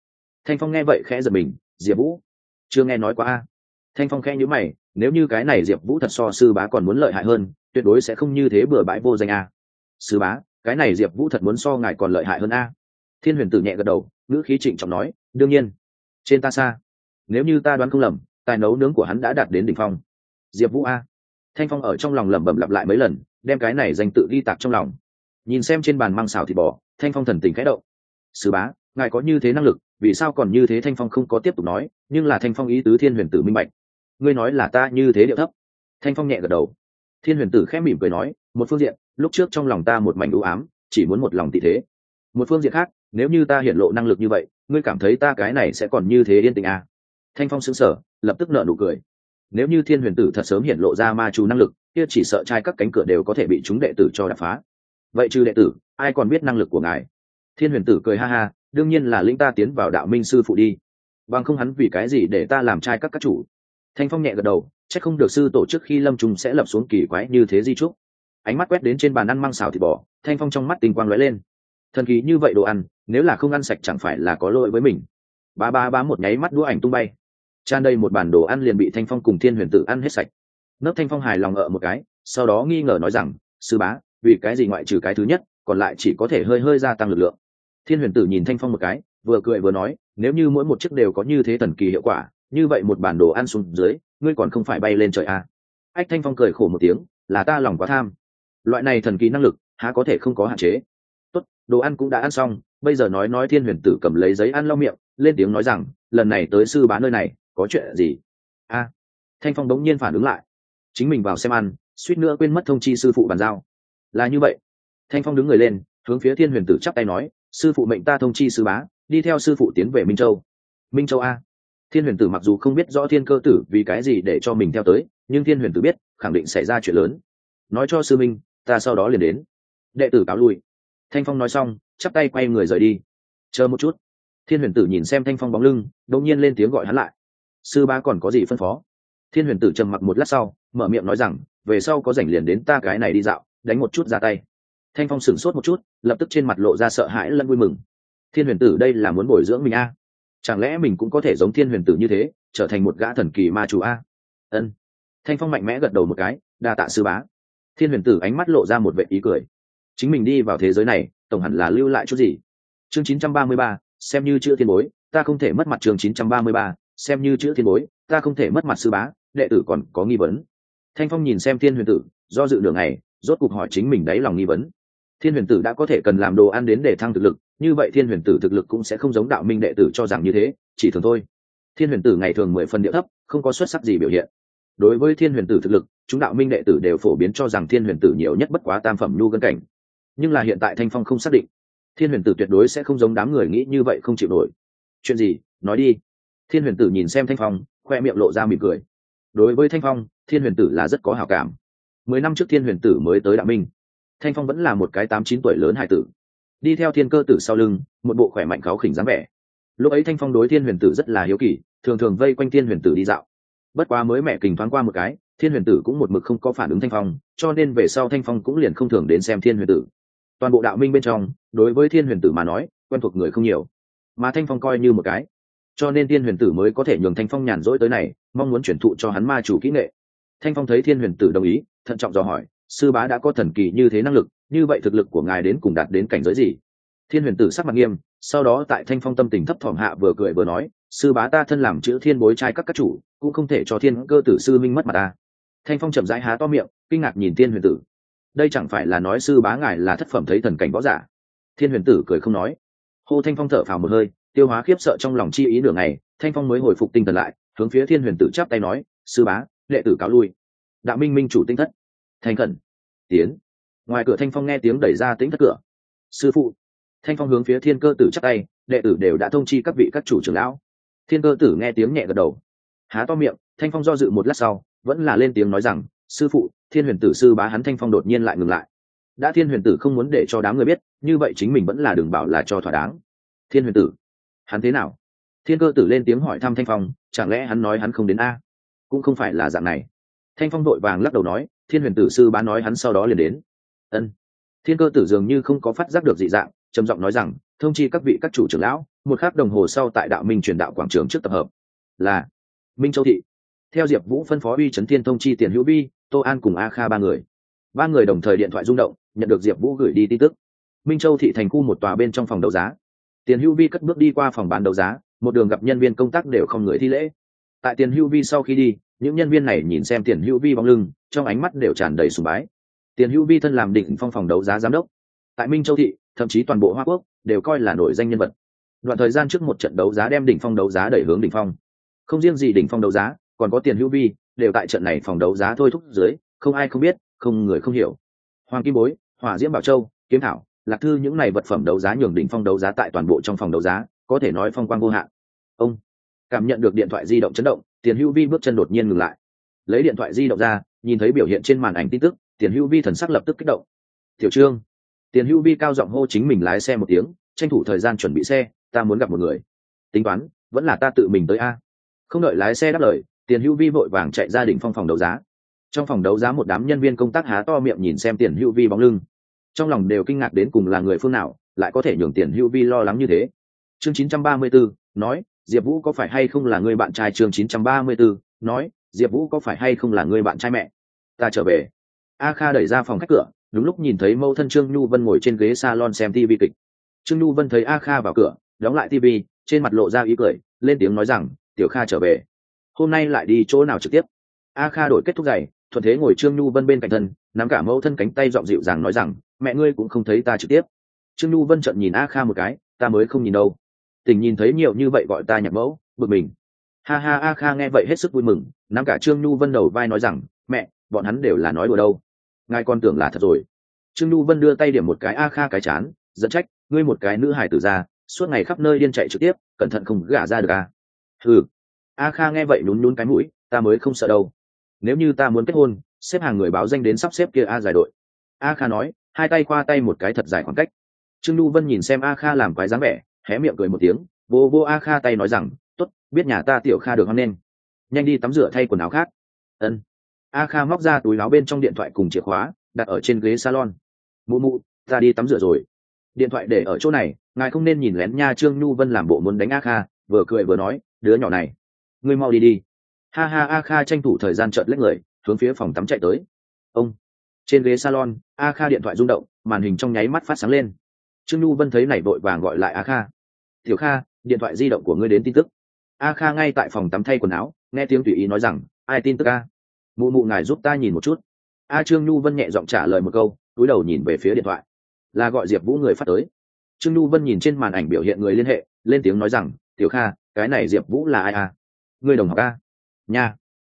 [SPEAKER 1] Thanh phong nghe vậy khẽ giật mình, diệp vũ, chưa nghe nói qua a. Thanh phong khẽ nhữ mày, nếu như cái này diệp vũ thật so sư bá còn muốn lợi hại hơn tuyệt đối sẽ không như thế bừa bãi vô danh a. Sư bá, cái này diệp vũ thật muốn so ngài còn lợi hại hơn a. Thiên huyền tử nhẹ gật đầu, ngữ khí trịnh trọng nói, đương nhiên. Trên ta xa. Nếu như ta đoán không lầm, tài nấu nướng của hắn đã đạt đến đỉnh phong. Diệp vũ a. Thanh phong ở trong lòng lẩm bẩm lặp lại mấy lần, đem cái này danh tự ghi tạc trong lòng. Nhìn xem trên bàn măng xào thịt bò, thanh phong thần tình khẽ động. Sứ bá, ngài có như thế năng lực, vì sao còn như thế? Thanh phong không có tiếp tục nói, nhưng là thanh phong ý tứ thiên huyền tử minh bạch. Ngươi nói là ta như thế điệu thấp. Thanh phong nhẹ gật đầu thiên huyền tử khẽ mỉm cười nói, một phương diện, lúc trước trong lòng ta một mảnh ưu ám, chỉ muốn một lòng tị thế. Một phương diện khác, nếu như ta hiện lộ năng lực như vậy, ngươi cảm thấy ta cái này sẽ còn như thế yên tình à? thanh phong xứng sở lập tức nợ nụ cười. Nếu như thiên huyền tử thật sớm hiện lộ ra ma chú năng lực, kia chỉ sợ trai các cánh cửa đều có thể bị chúng đệ tử cho đập phá. Vậy trừ đệ tử, ai còn biết năng lực của ngài? Thiên huyền tử cười ha ha, đương nhiên là linh ta tiến vào đạo minh sư phụ đi. Bằng không hắn vì cái gì để ta làm trai các các chủ? Thanh phong nhẹ gật đầu chắc không được sư tổ trước khi lâm trùng sẽ lập xuống kỳ quái như thế di trúc. Ánh mắt quét đến trên bàn ăn măng xào thịt bò, thanh phong trong mắt tình quang lóe lên. Thần kỳ như vậy đồ ăn, nếu là không ăn sạch chẳng phải là có lỗi với mình. Ba ba ba một nháy mắt đũa ảnh tung bay. Tràn đầy một bản đồ ăn liền bị thanh phong cùng thiên huyền tử ăn hết sạch. Nấc thanh phong hài lòng ở một cái, sau đó nghi ngờ nói rằng, sư bá, vì cái gì ngoại trừ cái thứ nhất, còn lại chỉ có thể hơi hơi gia tăng lực lượng? Thiên huyền tử nhìn thanh phong một cái, vừa cười vừa nói, nếu như mỗi một chiếc đều có như thế thần kỳ hiệu quả, như vậy một bản đồ ăn xuống dưới ngươi còn không phải bay lên trời à. ách, thanh phong cười khổ một tiếng, là ta lòng quá tham. Loại này thần kỳ năng lực, há có thể không có hạn chế. Tốt, đồ ăn cũng đã ăn xong, bây giờ nói nói thiên huyền tử cầm lấy giấy ăn lau miệng, lên tiếng nói rằng, lần này tới sư bá nơi này, có chuyện gì? A, thanh phong đống nhiên phản ứng lại. Chính mình vào xem ăn, suýt nữa quên mất thông chi sư phụ bàn giao. Là như vậy. Thanh phong đứng người lên, hướng phía thiên huyền tử chắp tay nói, sư phụ mệnh ta thông chi sư bá, đi theo sư phụ tiến về minh châu. Minh châu a thiên huyền tử mặc dù không biết rõ thiên cơ tử vì cái gì để cho mình theo tới, nhưng thiên huyền tử biết, khẳng định xảy ra chuyện lớn. Nói cho sư minh, ta sau đó liền đến. Đệ tử cáo lui. Thanh phong nói xong, chắp tay quay người rời đi. Chờ một chút. Thiên huyền tử nhìn xem thanh phong bóng lưng, đột nhiên lên tiếng gọi hắn lại. Sư ba còn có gì phân phó? Thiên huyền tử trầm mặc một lát sau, mở miệng nói rằng, về sau có rảnh liền đến ta cái này đi dạo, đánh một chút ra tay. Thanh phong sửng sốt một chút, lập tức trên mặt lộ ra sợ hãi lẫn vui mừng. Thiên huyền tử đây là muốn bồi dưỡng mình a chẳng lẽ mình cũng có thể giống thiên huyền tử như thế trở thành một gã thần kỳ ma chủ a? Ân. Thanh phong mạnh mẽ gật đầu một cái đa tạ sư bá. Thiên huyền tử ánh mắt lộ ra một vệ ý cười. Chính mình đi vào thế giới này tổng hẳn là lưu lại chút gì? Chương 933, xem như chữ thiên bối ta không thể mất mặt chương 933, xem như chữ thiên bối ta không thể mất mặt sư bá đệ tử còn có nghi vấn. Thanh phong nhìn xem thiên huyền tử do dự đường này rốt cuộc hỏi chính mình đáy lòng nghi vấn. Thiên huyền tử đã có thể cần làm đồ ăn đến để thăng thực lực như vậy thiên huyền tử thực lực cũng sẽ không giống đạo minh đệ tử cho rằng như thế, chỉ thường thôi. Thiên huyền tử ngày thường mười phần địa thấp, không có xuất sắc gì biểu hiện. Đối với thiên huyền tử thực lực, chúng đạo minh đệ tử đều phổ biến cho rằng thiên huyền tử nhiều nhất bất quá tam phẩm nhu gân cảnh. Nhưng là hiện tại thanh phong không xác định, thiên huyền tử tuyệt đối sẽ không giống đám người nghĩ như vậy không chịu nổi. Chuyện gì? Nói đi. Thiên huyền tử nhìn xem thanh phong, khoe miệng lộ ra mỉm cười. Đối với thanh phong, thiên huyền tử là rất có hảo cảm. Mười năm trước thiên huyền tử mới tới đạo minh. Thanh phong vẫn là một cái tám chín tuổi lớn hải tử đi theo thiên cơ tử sau lưng, một bộ khỏe mạnh kháo khỉnh dáng vẻ. Lúc ấy thanh phong đối thiên huyền tử rất là hiếu kỳ, thường thường vây quanh thiên huyền tử đi dạo. Bất quá mới mẹ kình thoáng qua một cái, thiên huyền tử cũng một mực không có phản ứng thanh phong, cho nên về sau thanh phong cũng liền không thường đến xem thiên huyền tử. Toàn bộ đạo minh bên trong, đối với thiên huyền tử mà nói, quen thuộc người không nhiều. Mà thanh phong coi như một cái. Cho nên thiên huyền tử mới có thể nhường thanh phong nhàn rỗi tới này, mong muốn chuyển thụ cho hắn ma chủ kỹ nghệ. Thanh phong thấy thiên huyền tử đồng ý, thận trọng dò hỏi, sư bá đã có thần kỳ như thế năng lực như vậy thực lực của ngài đến cùng đạt đến cảnh giới gì? Thiên huyền tử sắc mặt nghiêm, sau đó tại thanh phong tâm tình thấp thỏm hạ vừa cười vừa nói, sư bá ta thân làm chữ thiên bối trai các các chủ, cũng không thể cho thiên cơ tử sư minh mất mặt ta. Thanh phong chậm rãi há to miệng, kinh ngạc nhìn thiên huyền tử. Đây chẳng phải là nói sư bá ngài là thất phẩm thấy thần cảnh võ giả? Thiên huyền tử cười không nói. Hô thanh phong thở phào một hơi, tiêu hóa khiếp sợ trong lòng chi ý nửa ngày, thanh phong mới hồi phục tinh thần lại, hướng phía thiên huyền tử chắp tay nói, sư bá, đệ tử cáo lui. Đạo minh minh chủ tinh thất. Thanh khẩn. Tiến ngoài cửa thanh phong nghe tiếng đẩy ra tính thất cửa. Sư phụ. Thanh phong hướng phía thiên cơ tử chắc tay, đệ tử đều đã thông chi các vị các chủ trưởng lão. Thiên cơ tử nghe tiếng nhẹ gật đầu. Há to miệng, thanh phong do dự một lát sau, vẫn là lên tiếng nói rằng, sư phụ, thiên huyền tử sư bá hắn thanh phong đột nhiên lại ngừng lại. Đã thiên huyền tử không muốn để cho đám người biết, như vậy chính mình vẫn là đừng bảo là cho thỏa đáng. Thiên huyền tử. Hắn thế nào? Thiên cơ tử lên tiếng hỏi thăm thanh phong, chẳng lẽ hắn nói hắn không đến a? Cũng không phải là dạng này. Thanh phong đội vàng lắc đầu nói, thiên huyền tử sư bá nói hắn sau đó liền đến ân. Thiên cơ tử dường như không có phát giác được dị dạng, trầm giọng nói rằng, thông chi các vị các chủ trưởng lão, một khắc đồng hồ sau tại đạo minh truyền đạo quảng trường trước tập hợp. Là minh châu thị. Theo diệp vũ phân phó uy trấn thiên thông chi tiền hữu vi, tô an cùng a kha ba người. Ba người đồng thời điện thoại rung động, nhận được diệp vũ gửi đi tin tức. Minh châu thị thành khu một tòa bên trong phòng đấu giá. Tiền hữu vi cất bước đi qua phòng bán đấu giá, một đường gặp nhân viên công tác đều không người thi lễ. Tại tiền hữu vi sau khi đi, những nhân viên này nhìn xem tiền hữu vi bóng lưng, trong ánh mắt đều tràn đầy sùng bái tiền hữu vi thân làm định phong phòng đấu giá giám đốc. Tại minh châu thị, thậm chí toàn bộ hoa quốc đều coi là nổi danh nhân vật. Đoạn thời gian trước một trận đấu giá đem đỉnh phong đấu giá đẩy hướng đỉnh phong. Không riêng gì đỉnh phong đấu giá, còn có tiền hữu vi, đều tại trận này phòng đấu giá thôi thúc dưới, không ai không biết, không người không hiểu. Hoàng kim bối, hỏa diễm bảo châu, kiếm thảo, lạc thư những này vật phẩm đấu giá nhường đỉnh phong đấu giá tại toàn bộ trong phòng đấu giá, có thể nói phong quang vô hạn. Ông cảm nhận được điện thoại di động chấn động, tiền hữu vi bước chân đột nhiên ngừng lại. Lấy điện thoại di động ra, nhìn thấy biểu hiện trên màn ảnh tin tức tiền hữu vi thần sắc lập tức kích động. Tiểu trương. Tiền hữu vi cao giọng hô chính mình lái xe một tiếng tranh thủ thời gian chuẩn bị xe ta muốn gặp một người. Tính toán vẫn là ta tự mình tới a. Không đợi lái xe đáp lời tiền hữu vi vội vàng chạy ra đỉnh phong phòng đấu giá. Trong phòng đấu giá một đám nhân viên công tác há to miệng nhìn xem tiền hữu vi bóng lưng. Trong lòng đều kinh ngạc đến cùng là người phương nào lại có thể nhường tiền hữu vi lo lắng như thế. Chương 934, nói diệp vũ có phải hay không là người bạn trai? Chương 934, nói diệp vũ có phải hay không là người bạn trai mẹ? Ta trở về a kha đẩy ra phòng khách cửa, đúng lúc nhìn thấy mẫu thân trương nhu vân ngồi trên ghế salon xem tv kịch. Trương nhu vân thấy a kha vào cửa, đóng lại tv trên mặt lộ ra ý cười, lên tiếng nói rằng, tiểu kha trở về. Hôm nay lại đi chỗ nào trực tiếp? A kha đổi kết thúc giày, thuận thế ngồi trương nhu vân bên cạnh thân, nắm cả mẫu thân cánh tay dọn dịu dàng nói rằng, mẹ ngươi cũng không thấy ta trực tiếp. Trương nhu vân trận nhìn a kha một cái, ta mới không nhìn đâu. Tình nhìn thấy nhiều như vậy gọi ta nhạc mẫu, bực mình. Ha ha, a kha nghe vậy hết sức vui mừng, nắm cả trương nhu vân đầu vai nói rằng, mẹ, bọn hắn đều là nói đùa đâu ngài còn tưởng là thật rồi. Trương nhu vân đưa tay điểm một cái a kha cái chán dẫn trách, ngươi một cái nữ hải tử ra, suốt ngày khắp nơi điên chạy trực tiếp, cẩn thận không gả ra được à? a ừ a kha nghe vậy nhún nhún cái mũi, ta mới không sợ đâu. Nếu như ta muốn kết hôn, xếp hàng người báo danh đến sắp xếp kia a giải đội. A kha nói, hai tay qua tay một cái thật dài khoảng cách. Trương nhu vân nhìn xem a kha làm quái dáng vẻ, hé miệng cười một tiếng, vô vô a kha tay nói rằng t ố t biết nhà ta tiểu kha được hăng lên nhanh đi tắm rửa thay quần áo khác. Ân a kha móc ra túi áo bên trong điện thoại cùng chìa khóa, đặt ở trên ghế salon. Mụ mụ, ta đi tắm rửa rồi. Điện thoại để ở chỗ này, ngài không nên nhìn lén nha trương nhu vân làm bộ muốn đánh a kha, vừa cười vừa nói, đứa nhỏ này, ngươi mau đi đi. Ha ha, a kha tranh thủ thời gian trợt lấy người, hướng phía phòng tắm chạy tới. Ông. Trên ghế salon, a kha điện thoại rung động, màn hình trong nháy mắt phát sáng lên. Trương nhu vân thấy này vội vàng gọi lại a kha. Tiểu kha, điện thoại di động của ngươi đến tin tức. A kha ngay tại phòng tắm thay quần áo, nghe tiếng tùy ý nói rằng, ai tin tức a? Mụ mụ ngài giúp ta nhìn một chút. A trương nhu vân nhẹ giọng trả lời một câu, túi đầu nhìn về phía điện thoại. Là gọi diệp vũ người phát tới. Trương nhu vân nhìn trên màn ảnh biểu hiện người liên hệ, lên tiếng nói rằng, tiểu kha, cái này diệp vũ là ai a người đồng học a. Nha.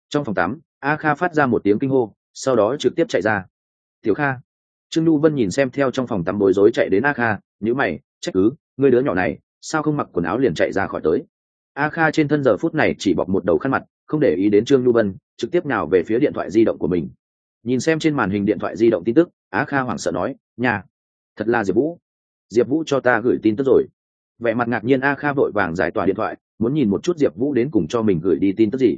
[SPEAKER 1] Trong phòng tắm, a kha phát ra một tiếng kinh hô, sau đó trực tiếp chạy ra. Tiểu kha. Trương nhu vân nhìn xem theo trong phòng tắm bối rối chạy đến a kha, nhữ mày, trách cứ, người đứa nhỏ này, sao không mặc quần áo liền chạy ra khỏi tới? A kha trên thân giờ phút này chỉ bọc một đầu khăn mặt không để ý đến trương nhu vân, trực tiếp nào về phía điện thoại di động của mình. Nhìn xem trên màn hình điện thoại di động tin tức, á kha hoảng sợ nói nhà thật là diệp vũ. Diệp vũ cho ta gửi tin tức rồi. Vẻ mặt ngạc nhiên a kha vội vàng giải tỏa điện thoại, muốn nhìn một chút diệp vũ đến cùng cho mình gửi đi tin tức gì.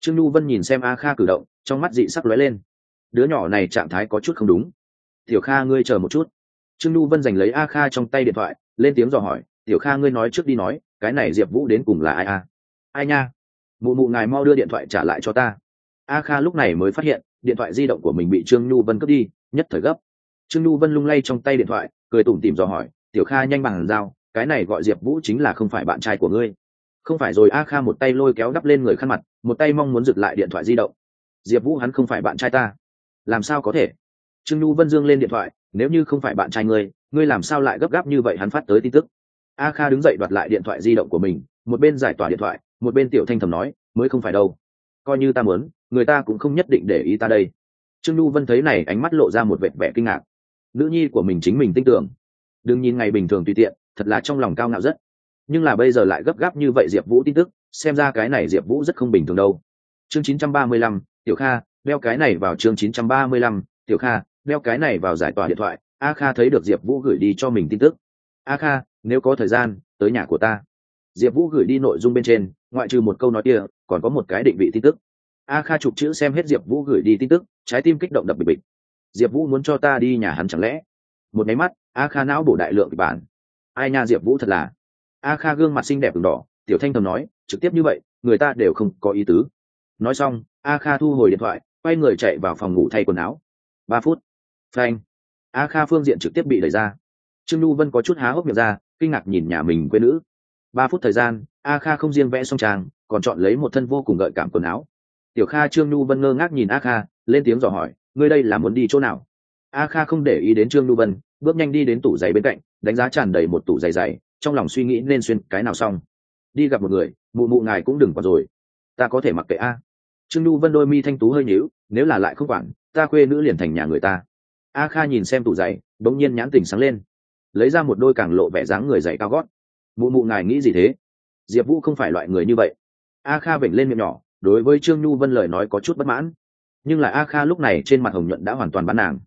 [SPEAKER 1] Trương nhu vân nhìn xem a kha cử động, trong mắt dị sắc lóe lên. Đứa nhỏ này trạng thái có chút không đúng. Tiểu kha ngươi chờ một chút. Trương nhu vân giành lấy a kha trong tay điện thoại, lên tiếng dò hỏi, tiểu kha ngươi nói trước đi nói, cái này diệp vũ đến cùng là ai a ai nha mụ mụ ngài mau đưa điện thoại trả lại cho ta. A kha lúc này mới phát hiện, điện thoại di động của mình bị trương nhu vân cướp đi, nhất thời gấp. Trương nhu vân lung lay trong tay điện thoại, cười tủm tỉm dò hỏi, tiểu kha nhanh bằng dao, cái này gọi diệp vũ chính là không phải bạn trai của ngươi. Không phải rồi. A kha một tay lôi kéo đắp lên người khăn mặt, một tay mong muốn giựt lại điện thoại di động. Diệp vũ hắn không phải bạn trai ta. Làm sao có thể? Trương nhu vân dương lên điện thoại, nếu như không phải bạn trai ngươi ngươi làm sao lại gấp gáp như vậy? Hắn phát tới tin tức. A kha đứng dậy đoạt lại điện thoại di động của mình một bên giải tỏa điện thoại một bên tiểu thanh thầm nói mới không phải đâu. Coi như ta muốn người ta cũng không nhất định để ý ta đây. Trương nhu vân thấy này ánh mắt lộ ra một vẻ vẻ kinh ngạc. Nữ nhi của mình chính mình tin tưởng. Đừng nhìn ngày bình thường tùy tiện thật là trong lòng cao ngạo rất. Nhưng là bây giờ lại gấp gáp như vậy diệp vũ tin tức xem ra cái này diệp vũ rất không bình thường đâu. Chương 935, tiểu kha đeo cái này vào chương 935, tiểu kha đeo cái này vào giải tỏa điện thoại. A kha thấy được diệp vũ gửi đi cho mình tin tức. A kha nếu có thời gian tới nhà của ta diệp vũ gửi đi nội dung bên trên, ngoại trừ một câu nói kia, còn có một cái định vị tin tức. A kha chụp chữ xem hết diệp vũ gửi đi tin tức, trái tim kích động đập bịch bịch. Diệp vũ muốn cho ta đi nhà hắn chẳng lẽ? Một máy mắt, a kha não bổ đại lượng kịch bản. Ai nha diệp vũ thật là. A kha gương mặt xinh đẹp đường đỏ, tiểu thanh thầm nói, trực tiếp như vậy, người ta đều không có ý tứ. Nói xong, a kha thu hồi điện thoại, quay người chạy vào phòng ngủ thay quần áo. Ba phút. Phanh. A kha phương diện trực tiếp bị đẩy ra. Trương nhu vân có chút há hốc miệng ra, kinh ngạc nhìn nhà mình quê nữ ba phút thời gian, a kha không riêng vẽ xong trang, còn chọn lấy một thân vô cùng gợi cảm quần áo. Tiểu kha trương nhu vân ngơ ngác nhìn a kha, lên tiếng dò hỏi, ngươi đây là muốn đi chỗ nào? A kha không để ý đến trương nhu vân, bước nhanh đi đến tủ giày bên cạnh, đánh giá tràn đầy một tủ giày giày trong lòng suy nghĩ nên xuyên cái nào xong. Đi gặp một người, mụ mụ ngài cũng đừng còn rồi. Ta có thể mặc kệ a. Trương nhu vân đôi mi thanh tú hơi nhíu, nếu là lại không quản, ta khuê nữ liền thành nhà người ta. A kha nhìn xem tủ giày, bỗng nhiên nhãn tình sáng lên. Lấy ra một đôi càng lộ vẻ dáng người dày cao gót mụ mụ ngài nghĩ gì thế? Diệp vũ không phải loại người như vậy. A kha vểnh lên miệng nhỏ, đối với trương nhu vân lời nói có chút bất mãn. Nhưng là a kha lúc này trên mặt hồng nhuận đã hoàn toàn bán nàng.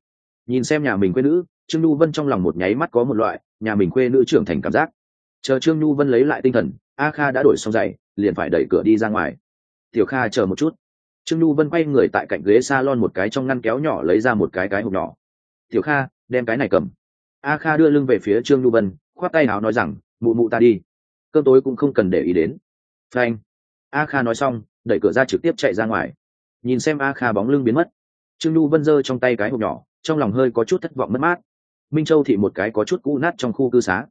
[SPEAKER 1] Nhìn xem nhà mình quê nữ, trương nhu vân trong lòng một nháy mắt có một loại, nhà mình quê nữ trưởng thành cảm giác. Chờ trương nhu vân lấy lại tinh thần, a kha đã đổi xong giày, liền phải đẩy cửa đi ra ngoài. Tiểu kha chờ một chút. Trương nhu vân quay người tại cạnh ghế s a lon một cái trong ngăn kéo nhỏ lấy ra một cái cái hộp nhỏ. Tiểu kha, đem cái này cầm. A kha đưa lưng về phía trương nhu vân, khoát tay áo nói rằng mụ mụ ta đi. Cơm tối cũng không cần để ý đến. Frank a kha nói xong, đẩy cửa ra trực tiếp chạy ra ngoài. Nhìn xem a kha bóng lưng biến mất. Trương nhu vân giơ trong tay cái hộp nhỏ, trong lòng hơi có chút thất vọng mất mát. Minh châu thị một cái có chút cũ nát trong khu cư xá.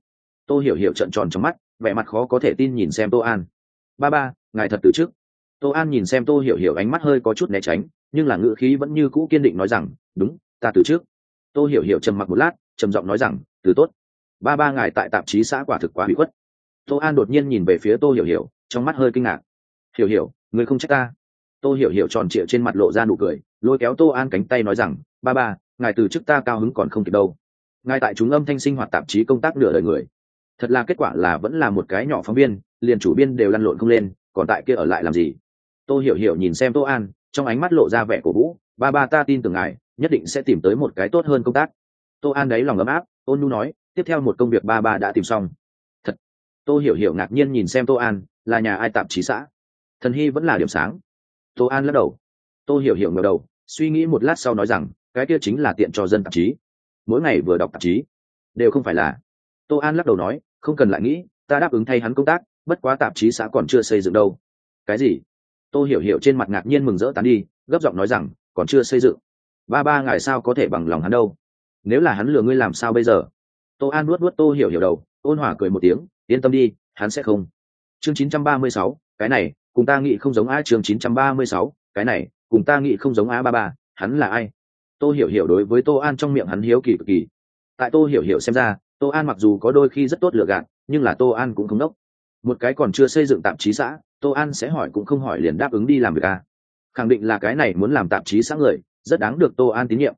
[SPEAKER 1] Tô hiểu hiểu trận tròn trong mắt, vẻ mặt khó có thể tin nhìn xem tô an. Ba ba, ngài thật từ trước tô an nhìn xem tô hiểu hiểu ánh mắt hơi có chút né tránh, nhưng là ngữ khí vẫn như cũ kiên định nói rằng, đúng, ta từ trước tô hiểu hiểu trầm mặc một lát, trầm giọng nói rằng, từ tốt ba ba ngài tại tạp chí xã quả thực quá bị khuất. Tô an đột nhiên nhìn về phía tô hiểu hiểu, trong mắt hơi kinh ngạc. Hiểu hiểu người không trách ta. Tô hiểu hiểu tròn trịa trên mặt lộ ra nụ cười, lôi kéo tô an cánh tay nói rằng, ba ba, ngài từ chức ta cao hứng còn không kịp đâu. Ngài tại chúng âm thanh sinh hoạt tạp chí công tác nửa đời người. Thật là kết quả là vẫn là một cái nhỏ phóng viên, liền chủ biên đều lăn lộn không lên, còn tại kia ở lại làm gì? Tô hiểu hiểu nhìn xem tô an, trong ánh mắt lộ ra vẻ cổ vũ, ba ba, ta tin tưởng ngài, nhất định sẽ tìm tới một cái tốt hơn công tác. Tô an đấy lòng ấm áp, ôn nu nói tiếp theo một công việc ba ba đã tìm xong. Thật, tô hiểu hiểu ngạc nhiên nhìn xem tô an, là nhà ai tạp chí xã? Thần hy vẫn là điểm sáng. Tô an lắc đầu. Tô hiểu hiểu ngờ đầu, suy nghĩ một lát sau nói rằng, cái kia chính là tiện cho dân tạp chí. Mỗi ngày vừa đọc tạp chí, đều không phải là. Tô an lắc đầu nói, không cần lại nghĩ, ta đáp ứng thay hắn công tác, bất quá tạp chí xã còn chưa xây dựng đâu. Cái gì? Tô hiểu hiểu trên mặt ngạc nhiên mừng rỡ tán đi, gấp giọng nói rằng, còn chưa xây dựng. Ba ba ngài sao có thể bằng lòng hắn đâu? Nếu là hắn lừa ngươi làm sao bây giờ? Tô an nuốt nuốt tô hiểu hiểu đầu ôn hòa cười một tiếng yên tâm đi hắn sẽ không. Chương 936, cái này cùng ta nghĩ không giống a chương 936, cái này cùng ta nghĩ không giống a ba ba hắn là ai? Tô hiểu hiểu đối với tô an trong miệng hắn hiếu kỳ cực kỳ. Tại tô hiểu hiểu xem ra tô an mặc dù có đôi khi rất tốt lựa gạt nhưng là tô an cũng không đốc. Một cái còn chưa xây dựng tạp chí xã tô an sẽ hỏi cũng không hỏi liền đáp ứng đi làm việc a khẳng định là cái này muốn làm tạp chí xã người rất đáng được tô an tín nhiệm.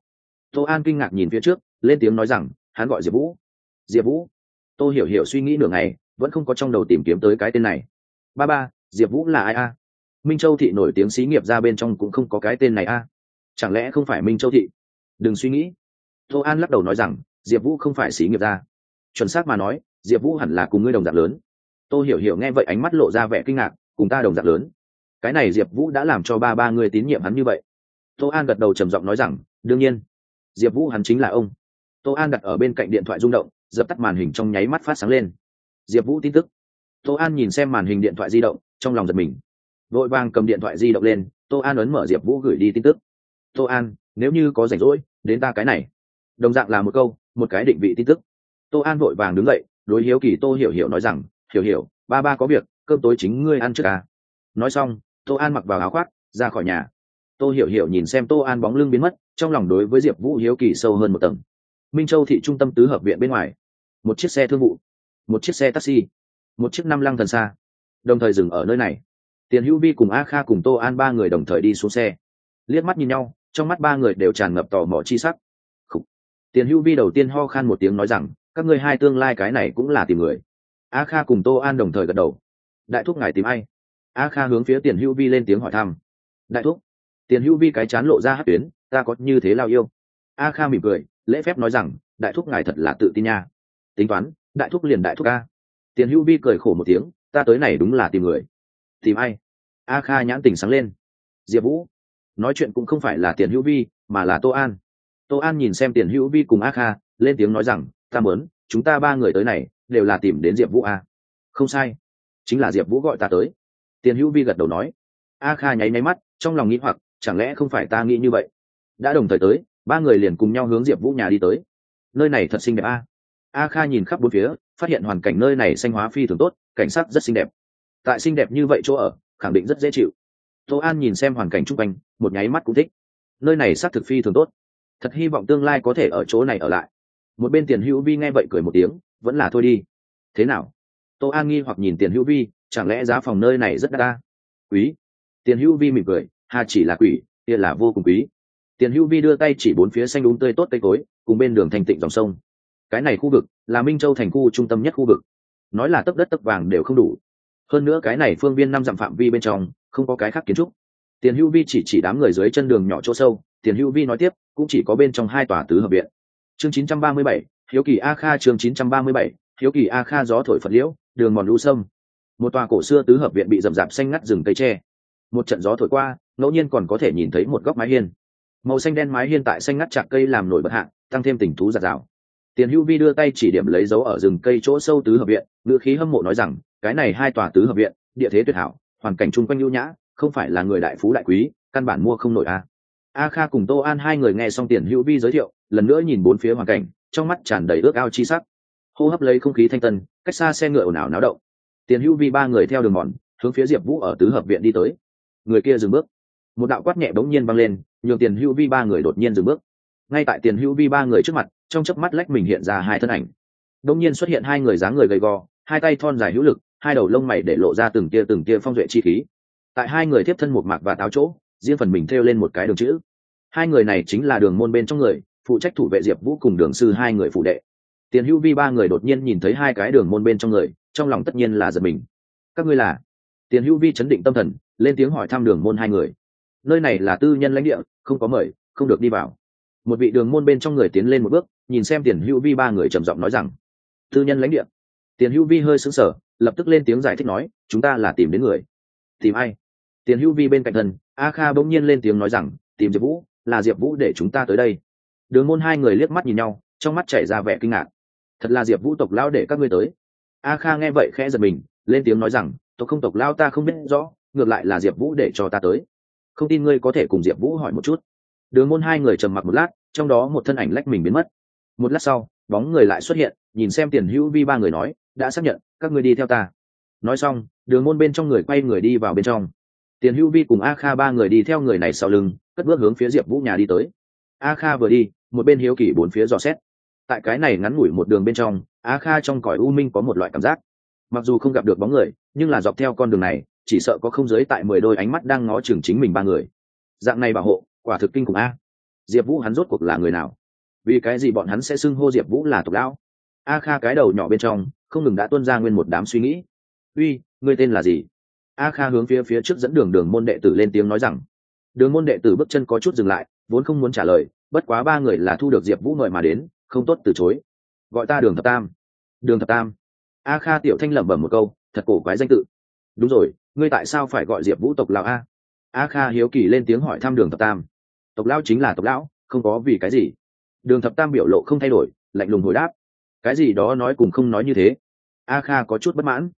[SPEAKER 1] Tô an kinh ngạc nhìn phía trước lên tiếng nói rằng hắn gọi diệp vũ diệp vũ, tôi hiểu hiểu suy nghĩ nửa ngày, vẫn không có trong đầu tìm kiếm tới cái tên này. Ba ba, diệp vũ là ai a? Minh châu thị nổi tiếng xí nghiệp ra bên trong cũng không có cái tên này a. Chẳng lẽ không phải minh châu thị? Đừng suy nghĩ. Tô an lắc đầu nói rằng, diệp vũ không phải xí nghiệp ra. Chuẩn xác mà nói, diệp vũ hẳn là cùng ngươi đồng dạng lớn. Tôi hiểu hiểu nghe vậy ánh mắt lộ ra vẻ kinh ngạc, cùng ta đồng dạng lớn. Cái này diệp vũ đã làm cho ba ba người tín nhiệm hắn như vậy. Tô an gật đầu trầm giọng nói rằng, đương nhiên. Diệp vũ hắn chính là ông. Tô an đặt ở bên cạnh điện thoại rung động dập tắt màn hình trong nháy mắt phát sáng lên. Diệp vũ tin tức. Tô an nhìn xem màn hình điện thoại di động, trong lòng giật mình. Vội vàng cầm điện thoại di động lên, tô an ấn mở diệp vũ gửi đi tin tức. Tô an, nếu như có rảnh rỗi, đến ta cái này. Đồng dạng là một câu, một cái định vị tin tức. Tô an vội vàng đứng dậy, đối hiếu kỳ tô hiểu hiểu nói rằng, hiểu hiểu, ba ba có việc, cơm tối chính ngươi ăn trước à. nói xong, tô an mặc vào áo khoác, ra khỏi nhà. Tô hiểu hiểu nhìn xem tô an bóng lưng biến mất, trong lòng đối với diệp vũ hiếu kỳ sâu hơn một tầng minh châu thị trung tâm tứ hợp viện bên ngoài. Một chiếc xe thương vụ, một chiếc xe taxi, một chiếc năm lăng thần xa. Đồng thời dừng ở nơi này. Tiền hữu vi cùng a kha cùng tô an ba người đồng thời đi xuống xe. Liếc mắt nhìn nhau, trong mắt ba người đều tràn ngập tò mò chi sắc. Khủ. tiền hữu vi đầu tiên ho khan một tiếng nói rằng, các ngươi hai tương lai cái này cũng là tìm người. A kha cùng tô an đồng thời gật đầu. Đại thúc ngài tìm ai? A kha hướng phía tiền hữu vi lên tiếng hỏi thăm. Đại thúc. Tiền hữu vi cái chán lộ ra hát tuyến, ta có như thế lao yêu a kha mỉm cười, lễ phép nói rằng, đại thúc ngài thật là tự tin nha. Tính toán, đại thúc liền đại thúc a. Tiền hữu vi cười khổ một tiếng, ta tới này đúng là tìm người. Tìm ai? A kha nhãn tình sáng lên. Diệp vũ. Nói chuyện cũng không phải là tiền hữu vi, mà là tô an. Tô an nhìn xem tiền hữu vi cùng a kha, lên tiếng nói rằng, ta mớn chúng ta ba người tới này, đều là tìm đến diệp vũ a. Không sai, chính là diệp vũ gọi ta tới. Tiền hữu vi gật đầu nói. A kha nháy nháy mắt, trong lòng nghĩ hoặc, chẳng lẽ không phải ta nghĩ như vậy? Đã đồng thời tới ba người liền cùng nhau hướng diệp vũ nhà đi tới nơi này thật xinh đẹp a a kha nhìn khắp bốn phía phát hiện hoàn cảnh nơi này xanh hóa phi thường tốt cảnh sắc rất xinh đẹp tại xinh đẹp như vậy chỗ ở khẳng định rất dễ chịu tô an nhìn xem hoàn cảnh chung quanh một nháy mắt cũng thích nơi này xác thực phi thường tốt thật hy vọng tương lai có thể ở chỗ này ở lại một bên tiền hữu vi nghe vậy cười một tiếng vẫn là thôi đi thế nào tô an nghi hoặc nhìn tiền hữu vi chẳng lẽ giá phòng nơi này rất đắt ta quý tiền hữu vi mỉm cười hà chỉ là quỷ kia là vô cùng quý tiền hữu vi đưa tay chỉ bốn phía xanh đúng tươi tốt cây cối cùng bên đường thành tịnh dòng sông. Cái này khu vực là minh châu thành khu trung tâm nhất khu vực. Nói là tấc đất tấc vàng đều không đủ. Hơn nữa cái này phương viên năm dặm phạm vi bên trong không có cái khác kiến trúc. Tiền hữu vi chỉ chỉ đám người dưới chân đường nhỏ chỗ sâu tiền hữu vi nói tiếp cũng chỉ có bên trong hai tòa tứ hợp viện. Chương 937, hiếu kỳ a kha chương 937, hiếu kỳ a kha gió thổi phật liễu đường mòn lũ sông. Một tòa cổ xưa tứ hợp viện bị rậm rạp xanh ngắt rừng cây tre. Một trận gió thổi qua ngẫu nhiên còn có thể nhìn thấy một góc mái hiên màu xanh đen mái hiên tại xanh ngắt chạc cây làm nổi bật hạng, tăng thêm tình thú giạt rào. Tiền hữu vi đưa tay chỉ điểm lấy dấu ở rừng cây chỗ sâu tứ hợp viện, ngữ khí hâm mộ nói rằng, cái này hai tòa tứ hợp viện, địa thế tuyệt hảo, hoàn cảnh chung quanh ưu nhã, không phải là người đại phú đại quý, căn bản mua không nổi a. A kha cùng tô an hai người nghe xong tiền hữu vi giới thiệu, lần nữa nhìn bốn phía hoàn cảnh, trong mắt tràn đầy ước ao chi sắc. Hô hấp lấy không khí thanh tân, cách xa xe ngựa ồn ào náo động. Tiền hữu vi ba người theo đường mòn, hướng phía diệp vũ ở tứ hợp viện đi tới. Người kia dừng bước một đạo quát nhẹ bỗng nhiên vang lên, nhường tiền hữu vi ba người đột nhiên dừng bước. Ngay tại tiền hữu vi ba người trước mặt, trong chớp mắt lách mình hiện ra hai thân ảnh. Bỗng nhiên xuất hiện hai người dáng người gầy gò, hai tay thon dài hữu lực, hai đầu lông mày để lộ ra từng tia từng tia phong duệ chi khí. Tại hai người tiếp thân một mạc và táo chỗ, riêng phần mình thêu lên một cái đường chữ. Hai người này chính là đường môn bên trong người, phụ trách thủ vệ diệp vũ cùng đường sư hai người phụ đệ. Tiền hữu vi ba người đột nhiên nhìn thấy hai cái đường môn bên trong người, trong lòng tất nhiên là giật mình. Các ngươi là? Tiền hữu vi chấn định tâm thần, lên tiếng hỏi thăm đường môn hai người nơi này là tư nhân lãnh địa, không có mời, không được đi vào. Một vị đường môn bên trong người tiến lên một bước, nhìn xem tiền hữu vi ba người trầm giọng nói rằng, tư nhân lãnh địa. Tiền hữu vi hơi sững sờ, lập tức lên tiếng giải thích nói, chúng ta là tìm đến người. Tìm ai? Tiền hữu vi bên cạnh thân a kha bỗng nhiên lên tiếng nói rằng, tìm diệp vũ, là diệp vũ để chúng ta tới đây. Đường môn hai người liếc mắt nhìn nhau, trong mắt chảy ra vẻ kinh ngạc. Thật là diệp vũ tộc lao để các ngươi tới. A kha nghe vậy khẽ giật mình, lên tiếng nói rằng, tộc không tộc lao ta không biết rõ, ngược lại là diệp vũ để cho ta tới không tin ngươi có thể cùng diệp vũ hỏi một chút. Đường môn hai người trầm mặc một lát, trong đó một thân ảnh lách mình biến mất. Một lát sau, bóng người lại xuất hiện, nhìn xem tiền hữu vi ba người nói, đã xác nhận, các ngươi đi theo ta. Nói xong, đường môn bên trong người quay người đi vào bên trong. Tiền hữu vi cùng a kha ba người đi theo người này sau lưng, cất bước hướng phía diệp vũ nhà đi tới. A kha vừa đi, một bên hiếu kỳ bốn phía dò xét. Tại cái này ngắn ngủi một đường bên trong, a kha trong cõi u minh có một loại cảm giác. Mặc dù không gặp được bóng người, nhưng là dọc theo con đường này chỉ sợ có không giới tại mười đôi ánh mắt đang ngó chừng chính mình ba người. Dạng này bảo hộ, quả thực kinh khủng a. Diệp vũ hắn rốt cuộc là người nào? Vì cái gì bọn hắn sẽ xưng hô diệp vũ là tộc lão? A kha cái đầu nhỏ bên trong, không ngừng đã tuân ra nguyên một đám suy nghĩ. Uy, ngươi tên là gì? A kha hướng phía phía trước dẫn đường đường môn đệ tử lên tiếng nói rằng. Đường môn đệ tử bước chân có chút dừng lại, vốn không muốn trả lời, bất quá ba người là thu được diệp vũ mời mà đến, không tốt từ chối. Gọi ta đường thập tam. Đường thập tam? A kha tiểu thanh lẩm bẩm một câu, thật cổ quái danh tự. Đúng rồi ngươi tại sao phải gọi diệp vũ tộc lão a? A kha hiếu kỳ lên tiếng hỏi thăm đường thập tam. Tộc lão chính là tộc lão không có vì cái gì. Đường thập tam biểu lộ không thay đổi lạnh lùng hồi đáp. Cái gì đó nói cùng không nói như thế. A kha có chút bất mãn.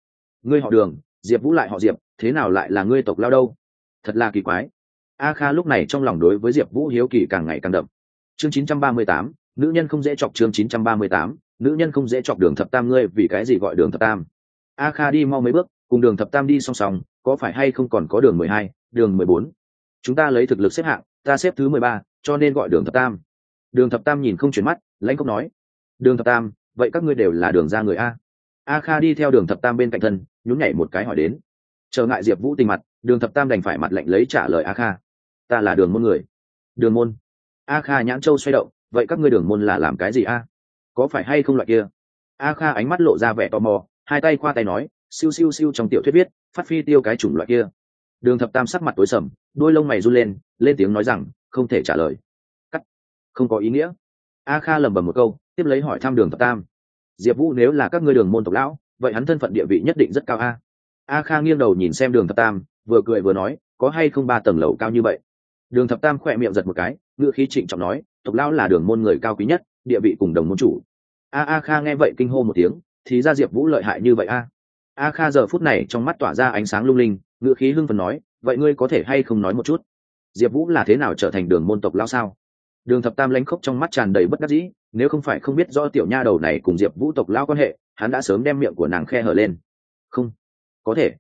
[SPEAKER 1] Ngươi họ đường diệp vũ lại họ diệp thế nào lại là ngươi tộc lao đâu? Thật là kỳ quái. A kha lúc này trong lòng đối với diệp vũ hiếu kỳ càng ngày càng đậm. Chương 938, nữ nhân không dễ chọc chương 938, nữ nhân không dễ chọc đường thập tam ngươi vì cái gì gọi đường thập tam? A kha đi mau mấy bước cùng đường thập tam đi song song, có phải hay không còn có đường mười hai, đường mười bốn? Chúng ta lấy thực lực xếp hạng, ta xếp thứ mười ba, cho nên gọi đường thập tam. Đường thập tam nhìn không chuyển mắt, lãnh cốc nói, đường thập tam, vậy các ngươi đều là đường ra người a. A kha đi theo đường thập tam bên cạnh thân, nhún nhảy một cái hỏi đến trở ngại diệp vũ tình mặt, đường thập tam đành phải mặt lạnh lấy trả lời a kha, ta là đường môn người. Đường môn? A kha nhãn châu xoay động, vậy các ngươi đường môn là làm cái gì a? Có phải hay không loại kia? A kha ánh mắt lộ ra vẻ tò mò, hai tay khoa tay nói siêu siêu siêu trong tiểu thuyết viết, phát phi tiêu cái chủng loại kia. Đường thập tam sắc mặt tối sầm, đôi lông mày run lên lên tiếng nói rằng, không thể trả lời. Cắt. Không có ý nghĩa. A kha lẩm bẩm một câu, tiếp lấy hỏi thăm đường thập tam. Diệp vũ nếu là các ngươi đường môn tộc lão, vậy hắn thân phận địa vị nhất định rất cao a. A kha nghiêng đầu nhìn xem đường thập tam, vừa cười vừa nói, có hay không ba tầng lầu cao như vậy? Đường thập tam khỏe miệng giật một cái ngựa khí trịnh trọng nói, tộc lão là đường môn người cao quý nhất, địa vị cùng đồng môn chủ. A a kha nghe vậy kinh hô một tiếng, thì ra diệp vũ lợi hại như vậy a a kha giờ phút này trong mắt tỏa ra ánh sáng lung linh ngựa khí hưng phần nói, vậy ngươi có thể hay không nói một chút? Diệp vũ là thế nào trở thành đường môn tộc lao sao? Đường thập tam lén khốc trong mắt tràn đầy bất đắc dĩ, nếu không phải không biết do tiểu nha đầu này cùng diệp vũ tộc lao quan hệ, hắn đã sớm đem miệng của nàng khe hở lên. Không, có thể.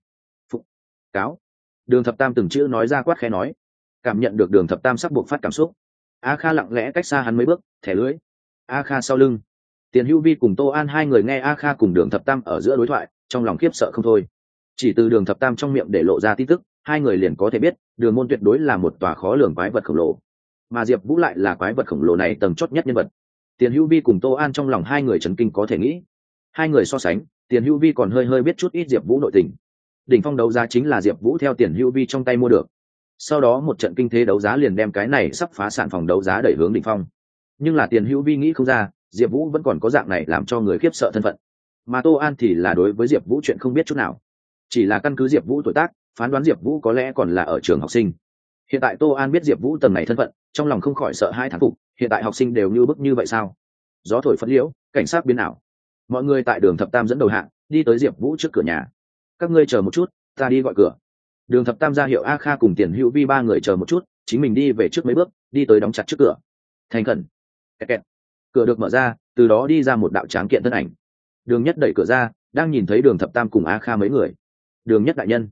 [SPEAKER 1] Phụ cáo. Đường thập tam từng chữ nói ra quát khe nói. Cảm nhận được đường thập tam sắp buộc phát cảm xúc, a kha lặng lẽ cách xa hắn mấy bước, thẻ lưới a kha sau lưng. Tiền hữu vi cùng tô an hai người nghe a kha cùng đường thập tam ở giữa đối thoại trong lòng khiếp sợ không thôi. Chỉ từ đường thập tam trong miệng để lộ ra tin tức, hai người liền có thể biết, đường môn tuyệt đối là một tòa khó lường quái vật khổng lồ. Mà diệp vũ lại là quái vật khổng lồ này tầng chót nhất nhân vật. Tiền hữu vi cùng tô an trong lòng hai người chấn kinh có thể nghĩ. Hai người so sánh, tiền hữu vi còn hơi hơi biết chút ít diệp vũ nội tình. Đỉnh phong đấu giá chính là diệp vũ theo tiền hữu vi trong tay mua được. Sau đó một trận kinh thế đấu giá liền đem cái này sắp phá sản phòng đấu giá đẩy hướng đỉnh phong. Nhưng là tiền hữu vi nghĩ không ra, diệp vũ vẫn còn có dạng này làm cho người khiếp sợ thân phận mà tô an thì là đối với diệp vũ chuyện không biết chút nào. Chỉ là căn cứ diệp vũ tuổi tác, phán đoán diệp vũ có lẽ còn là ở trường học sinh. Hiện tại tô an biết diệp vũ tầng này thân phận, trong lòng không khỏi sợ hai thán phục, hiện tại học sinh đều như bức như vậy sao? Gió thổi phất liễu, cảnh sát biến ảo. Mọi người tại đường thập tam dẫn đầu hạng đi tới diệp vũ trước cửa nhà. Các ngươi chờ một chút, ta đi gọi cửa. Đường thập tam ra hiệu a kha cùng tiền hữu vi ba người chờ một chút, chính mình đi về trước mấy bước, đi tới đóng chặt trước cửa. Thành khẩn. Kẹt kẹt. cửa được mở ra, từ đó đi ra một đạo tráng kiện thân ảnh đường nhất đẩy cửa ra đang nhìn thấy đường thập tam cùng a kha mấy người. Đường nhất đại nhân.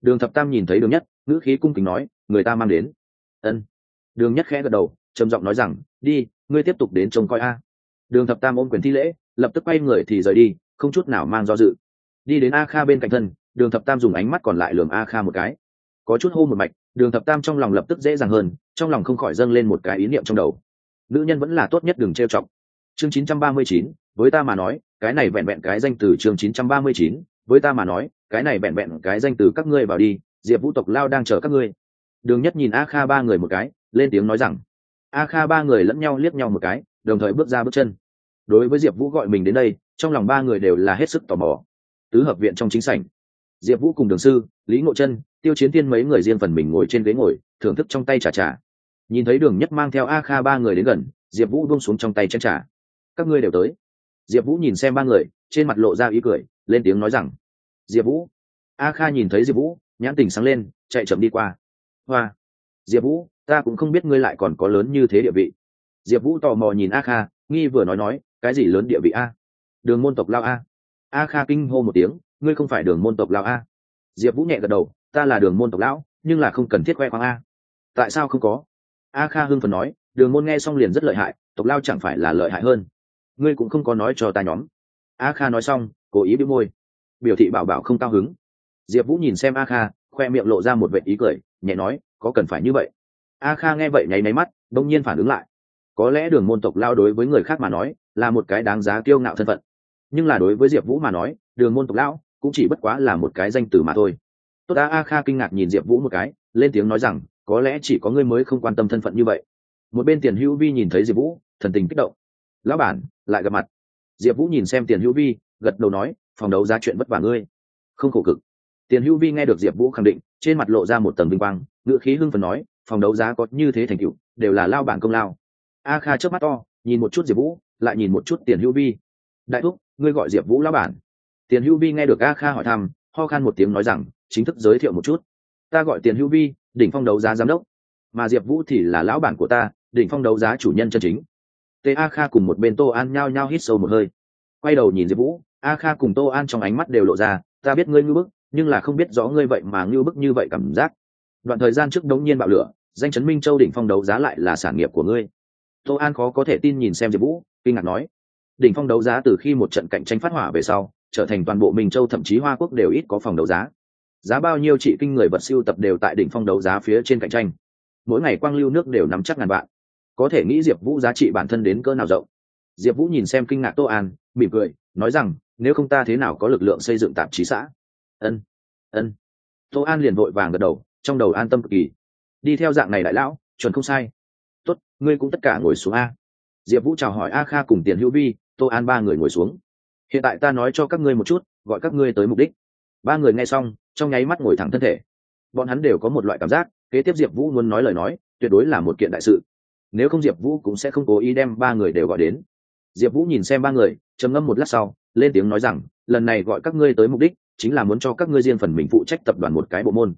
[SPEAKER 1] Đường thập tam nhìn thấy đường nhất ngữ khí cung kính nói người ta mang đến. Ân. Đường nhất khẽ gật đầu trầm giọng nói rằng đi ngươi tiếp tục đến trông coi a. Đường thập tam ôm quyền thi lễ lập tức quay người thì rời đi không chút nào mang do dự. Đi đến a kha bên cạnh thân đường thập tam dùng ánh mắt còn lại lường a kha một cái. Có chút hô một mạch đường thập tam trong lòng lập tức dễ dàng hơn trong lòng không khỏi dâng lên một cái ý niệm trong đầu. Nữ nhân vẫn là tốt nhất đừng trêu chọc. Chương 939, với ta mà nói cái này vẹn vẹn cái danh từ chương 939, với ta mà nói cái này vẹn vẹn cái danh từ các ngươi vào đi diệp vũ tộc lao đang chờ các ngươi. Đường nhất nhìn a kha ba người một cái lên tiếng nói rằng a kha ba người lẫn nhau liếc nhau một cái đồng thời bước ra bước chân. Đối với diệp vũ gọi mình đến đây trong lòng ba người đều là hết sức tò mò. Tứ hợp viện trong chính sảnh diệp vũ cùng đường sư lý ngộ chân tiêu chiến tiên mấy người riêng phần mình ngồi trên ghế ngồi thưởng thức trong tay trà trà. Nhìn thấy đường nhất mang theo a kha ba người đến gần diệp vũ buông xuống trong tay chén trà. Các ngươi đều tới diệp vũ nhìn xem ba người, trên mặt lộ ra ý cười, lên tiếng nói rằng, diệp vũ. A kha nhìn thấy diệp vũ, nhãn tình sáng lên, chạy chậm đi qua. Hoa. Diệp vũ, ta cũng không biết ngươi lại còn có lớn như thế địa vị. Diệp vũ tò mò nhìn a kha, nghi vừa nói nói, cái gì lớn địa vị a? Đường môn tộc lao a. A kha kinh hô một tiếng, ngươi không phải đường môn tộc lao a? Diệp vũ nhẹ gật đầu, ta là đường môn tộc lão, nhưng là không cần thiết khoe khoang a. Tại sao không có? A kha hưng phần nói, đường môn nghe xong liền rất lợi hại, tộc lao chẳng phải là lợi hại hơn ngươi cũng không có nói cho ta nhóm. A kha nói xong, cố ý bĩu môi. Biểu thị bảo bảo không cao hứng. Diệp vũ nhìn xem a kha, khoe miệng lộ ra một vệ ý cười, nhẹ nói, có cần phải như vậy? A kha nghe vậy nháy máy mắt, đông nhiên phản ứng lại. Có lẽ đường môn tộc lao đối với người khác mà nói, là một cái đáng giá kiêu ngạo thân phận. Nhưng là đối với diệp vũ mà nói, đường môn tộc lão cũng chỉ bất quá là một cái danh từ mà thôi. Tốt đã, a kha kinh ngạc nhìn diệp vũ một cái, lên tiếng nói rằng, có lẽ chỉ có ngươi mới không quan tâm thân phận như vậy. Một bên tiền hữu vi nhìn thấy diệp vũ, thần tình kích động lão bản, lại gặp mặt. Diệp vũ nhìn xem tiền hữu vi, gật đầu nói, phòng đấu ra chuyện vất vả ngươi. Không khổ cực. Tiền hữu vi nghe được diệp vũ khẳng định, trên mặt lộ ra một tầng vinh quang, ngữ khí hưng phần nói, phòng đấu giá có như thế thành tựu, đều là lao bản công lao. A kha trước mắt to, nhìn một chút diệp vũ, lại nhìn một chút tiền hữu vi. Đại thúc, ngươi gọi diệp vũ lao bản. Tiền hữu vi nghe được a kha hỏi thăm, ho khan một tiếng nói rằng, chính thức giới thiệu một chút. Ta gọi tiền hữu vi, đỉnh phong đấu giá giám đốc. Mà diệp vũ thì là lão bản của ta, đỉnh phong đấu giá chủ nhân chân chính tê a kha cùng một bên tô an nhao nhao hít sâu một hơi. Quay đầu nhìn diệp vũ, a kha cùng tô an trong ánh mắt đều lộ ra, ta biết ngươi ngưu bức, nhưng là không biết rõ ngươi vậy mà ngưu bức như vậy cảm giác. Đoạn thời gian trước đống nhiên bạo lửa, danh chấn minh châu đỉnh phong đấu giá lại là sản nghiệp của ngươi. Tô an khó có thể tin nhìn xem diệp vũ, kinh ngạc nói, đỉnh phong đấu giá từ khi một trận cạnh tranh phát hỏa về sau, trở thành toàn bộ minh châu thậm chí hoa quốc đều ít có phòng đấu giá. Giá bao nhiêu trị kinh người vật siêu tập đều tại đỉnh phong đấu giá phía trên cạnh tranh. Mỗi ngày quang lưu nước đều nắm chắc ngàn vạn có thể nghĩ diệp vũ giá trị bản thân đến cỡ nào rộng. Diệp vũ nhìn xem kinh ngạc tô an, mỉm cười, nói rằng, nếu không ta thế nào có lực lượng xây dựng tạp chí xã? Ân ân. Tô an liền vội vàng gật đầu, trong đầu an tâm cực kỳ. Đi theo dạng này đại lão, chuẩn không sai. Tốt, ngươi cũng tất cả ngồi xuống a. Diệp vũ chào hỏi a kha cùng tiền hữu vi, tô an ba người ngồi xuống. Hiện tại ta nói cho các ngươi một chút, gọi các ngươi tới mục đích. Ba người nghe xong, trong nháy mắt ngồi thẳng thân thể. Bọn hắn đều có một loại cảm giác, kế tiếp diệp vũ muốn nói lời nói, tuyệt đối là một kiện đại sự nếu không diệp vũ cũng sẽ không cố ý đem ba người đều gọi đến. Diệp vũ nhìn xem ba người, trầm ngâm một lát sau, lên tiếng nói rằng, lần này gọi các ngươi tới mục đích chính là muốn cho các ngươi riêng phần mình phụ trách tập đoàn một cái bộ môn.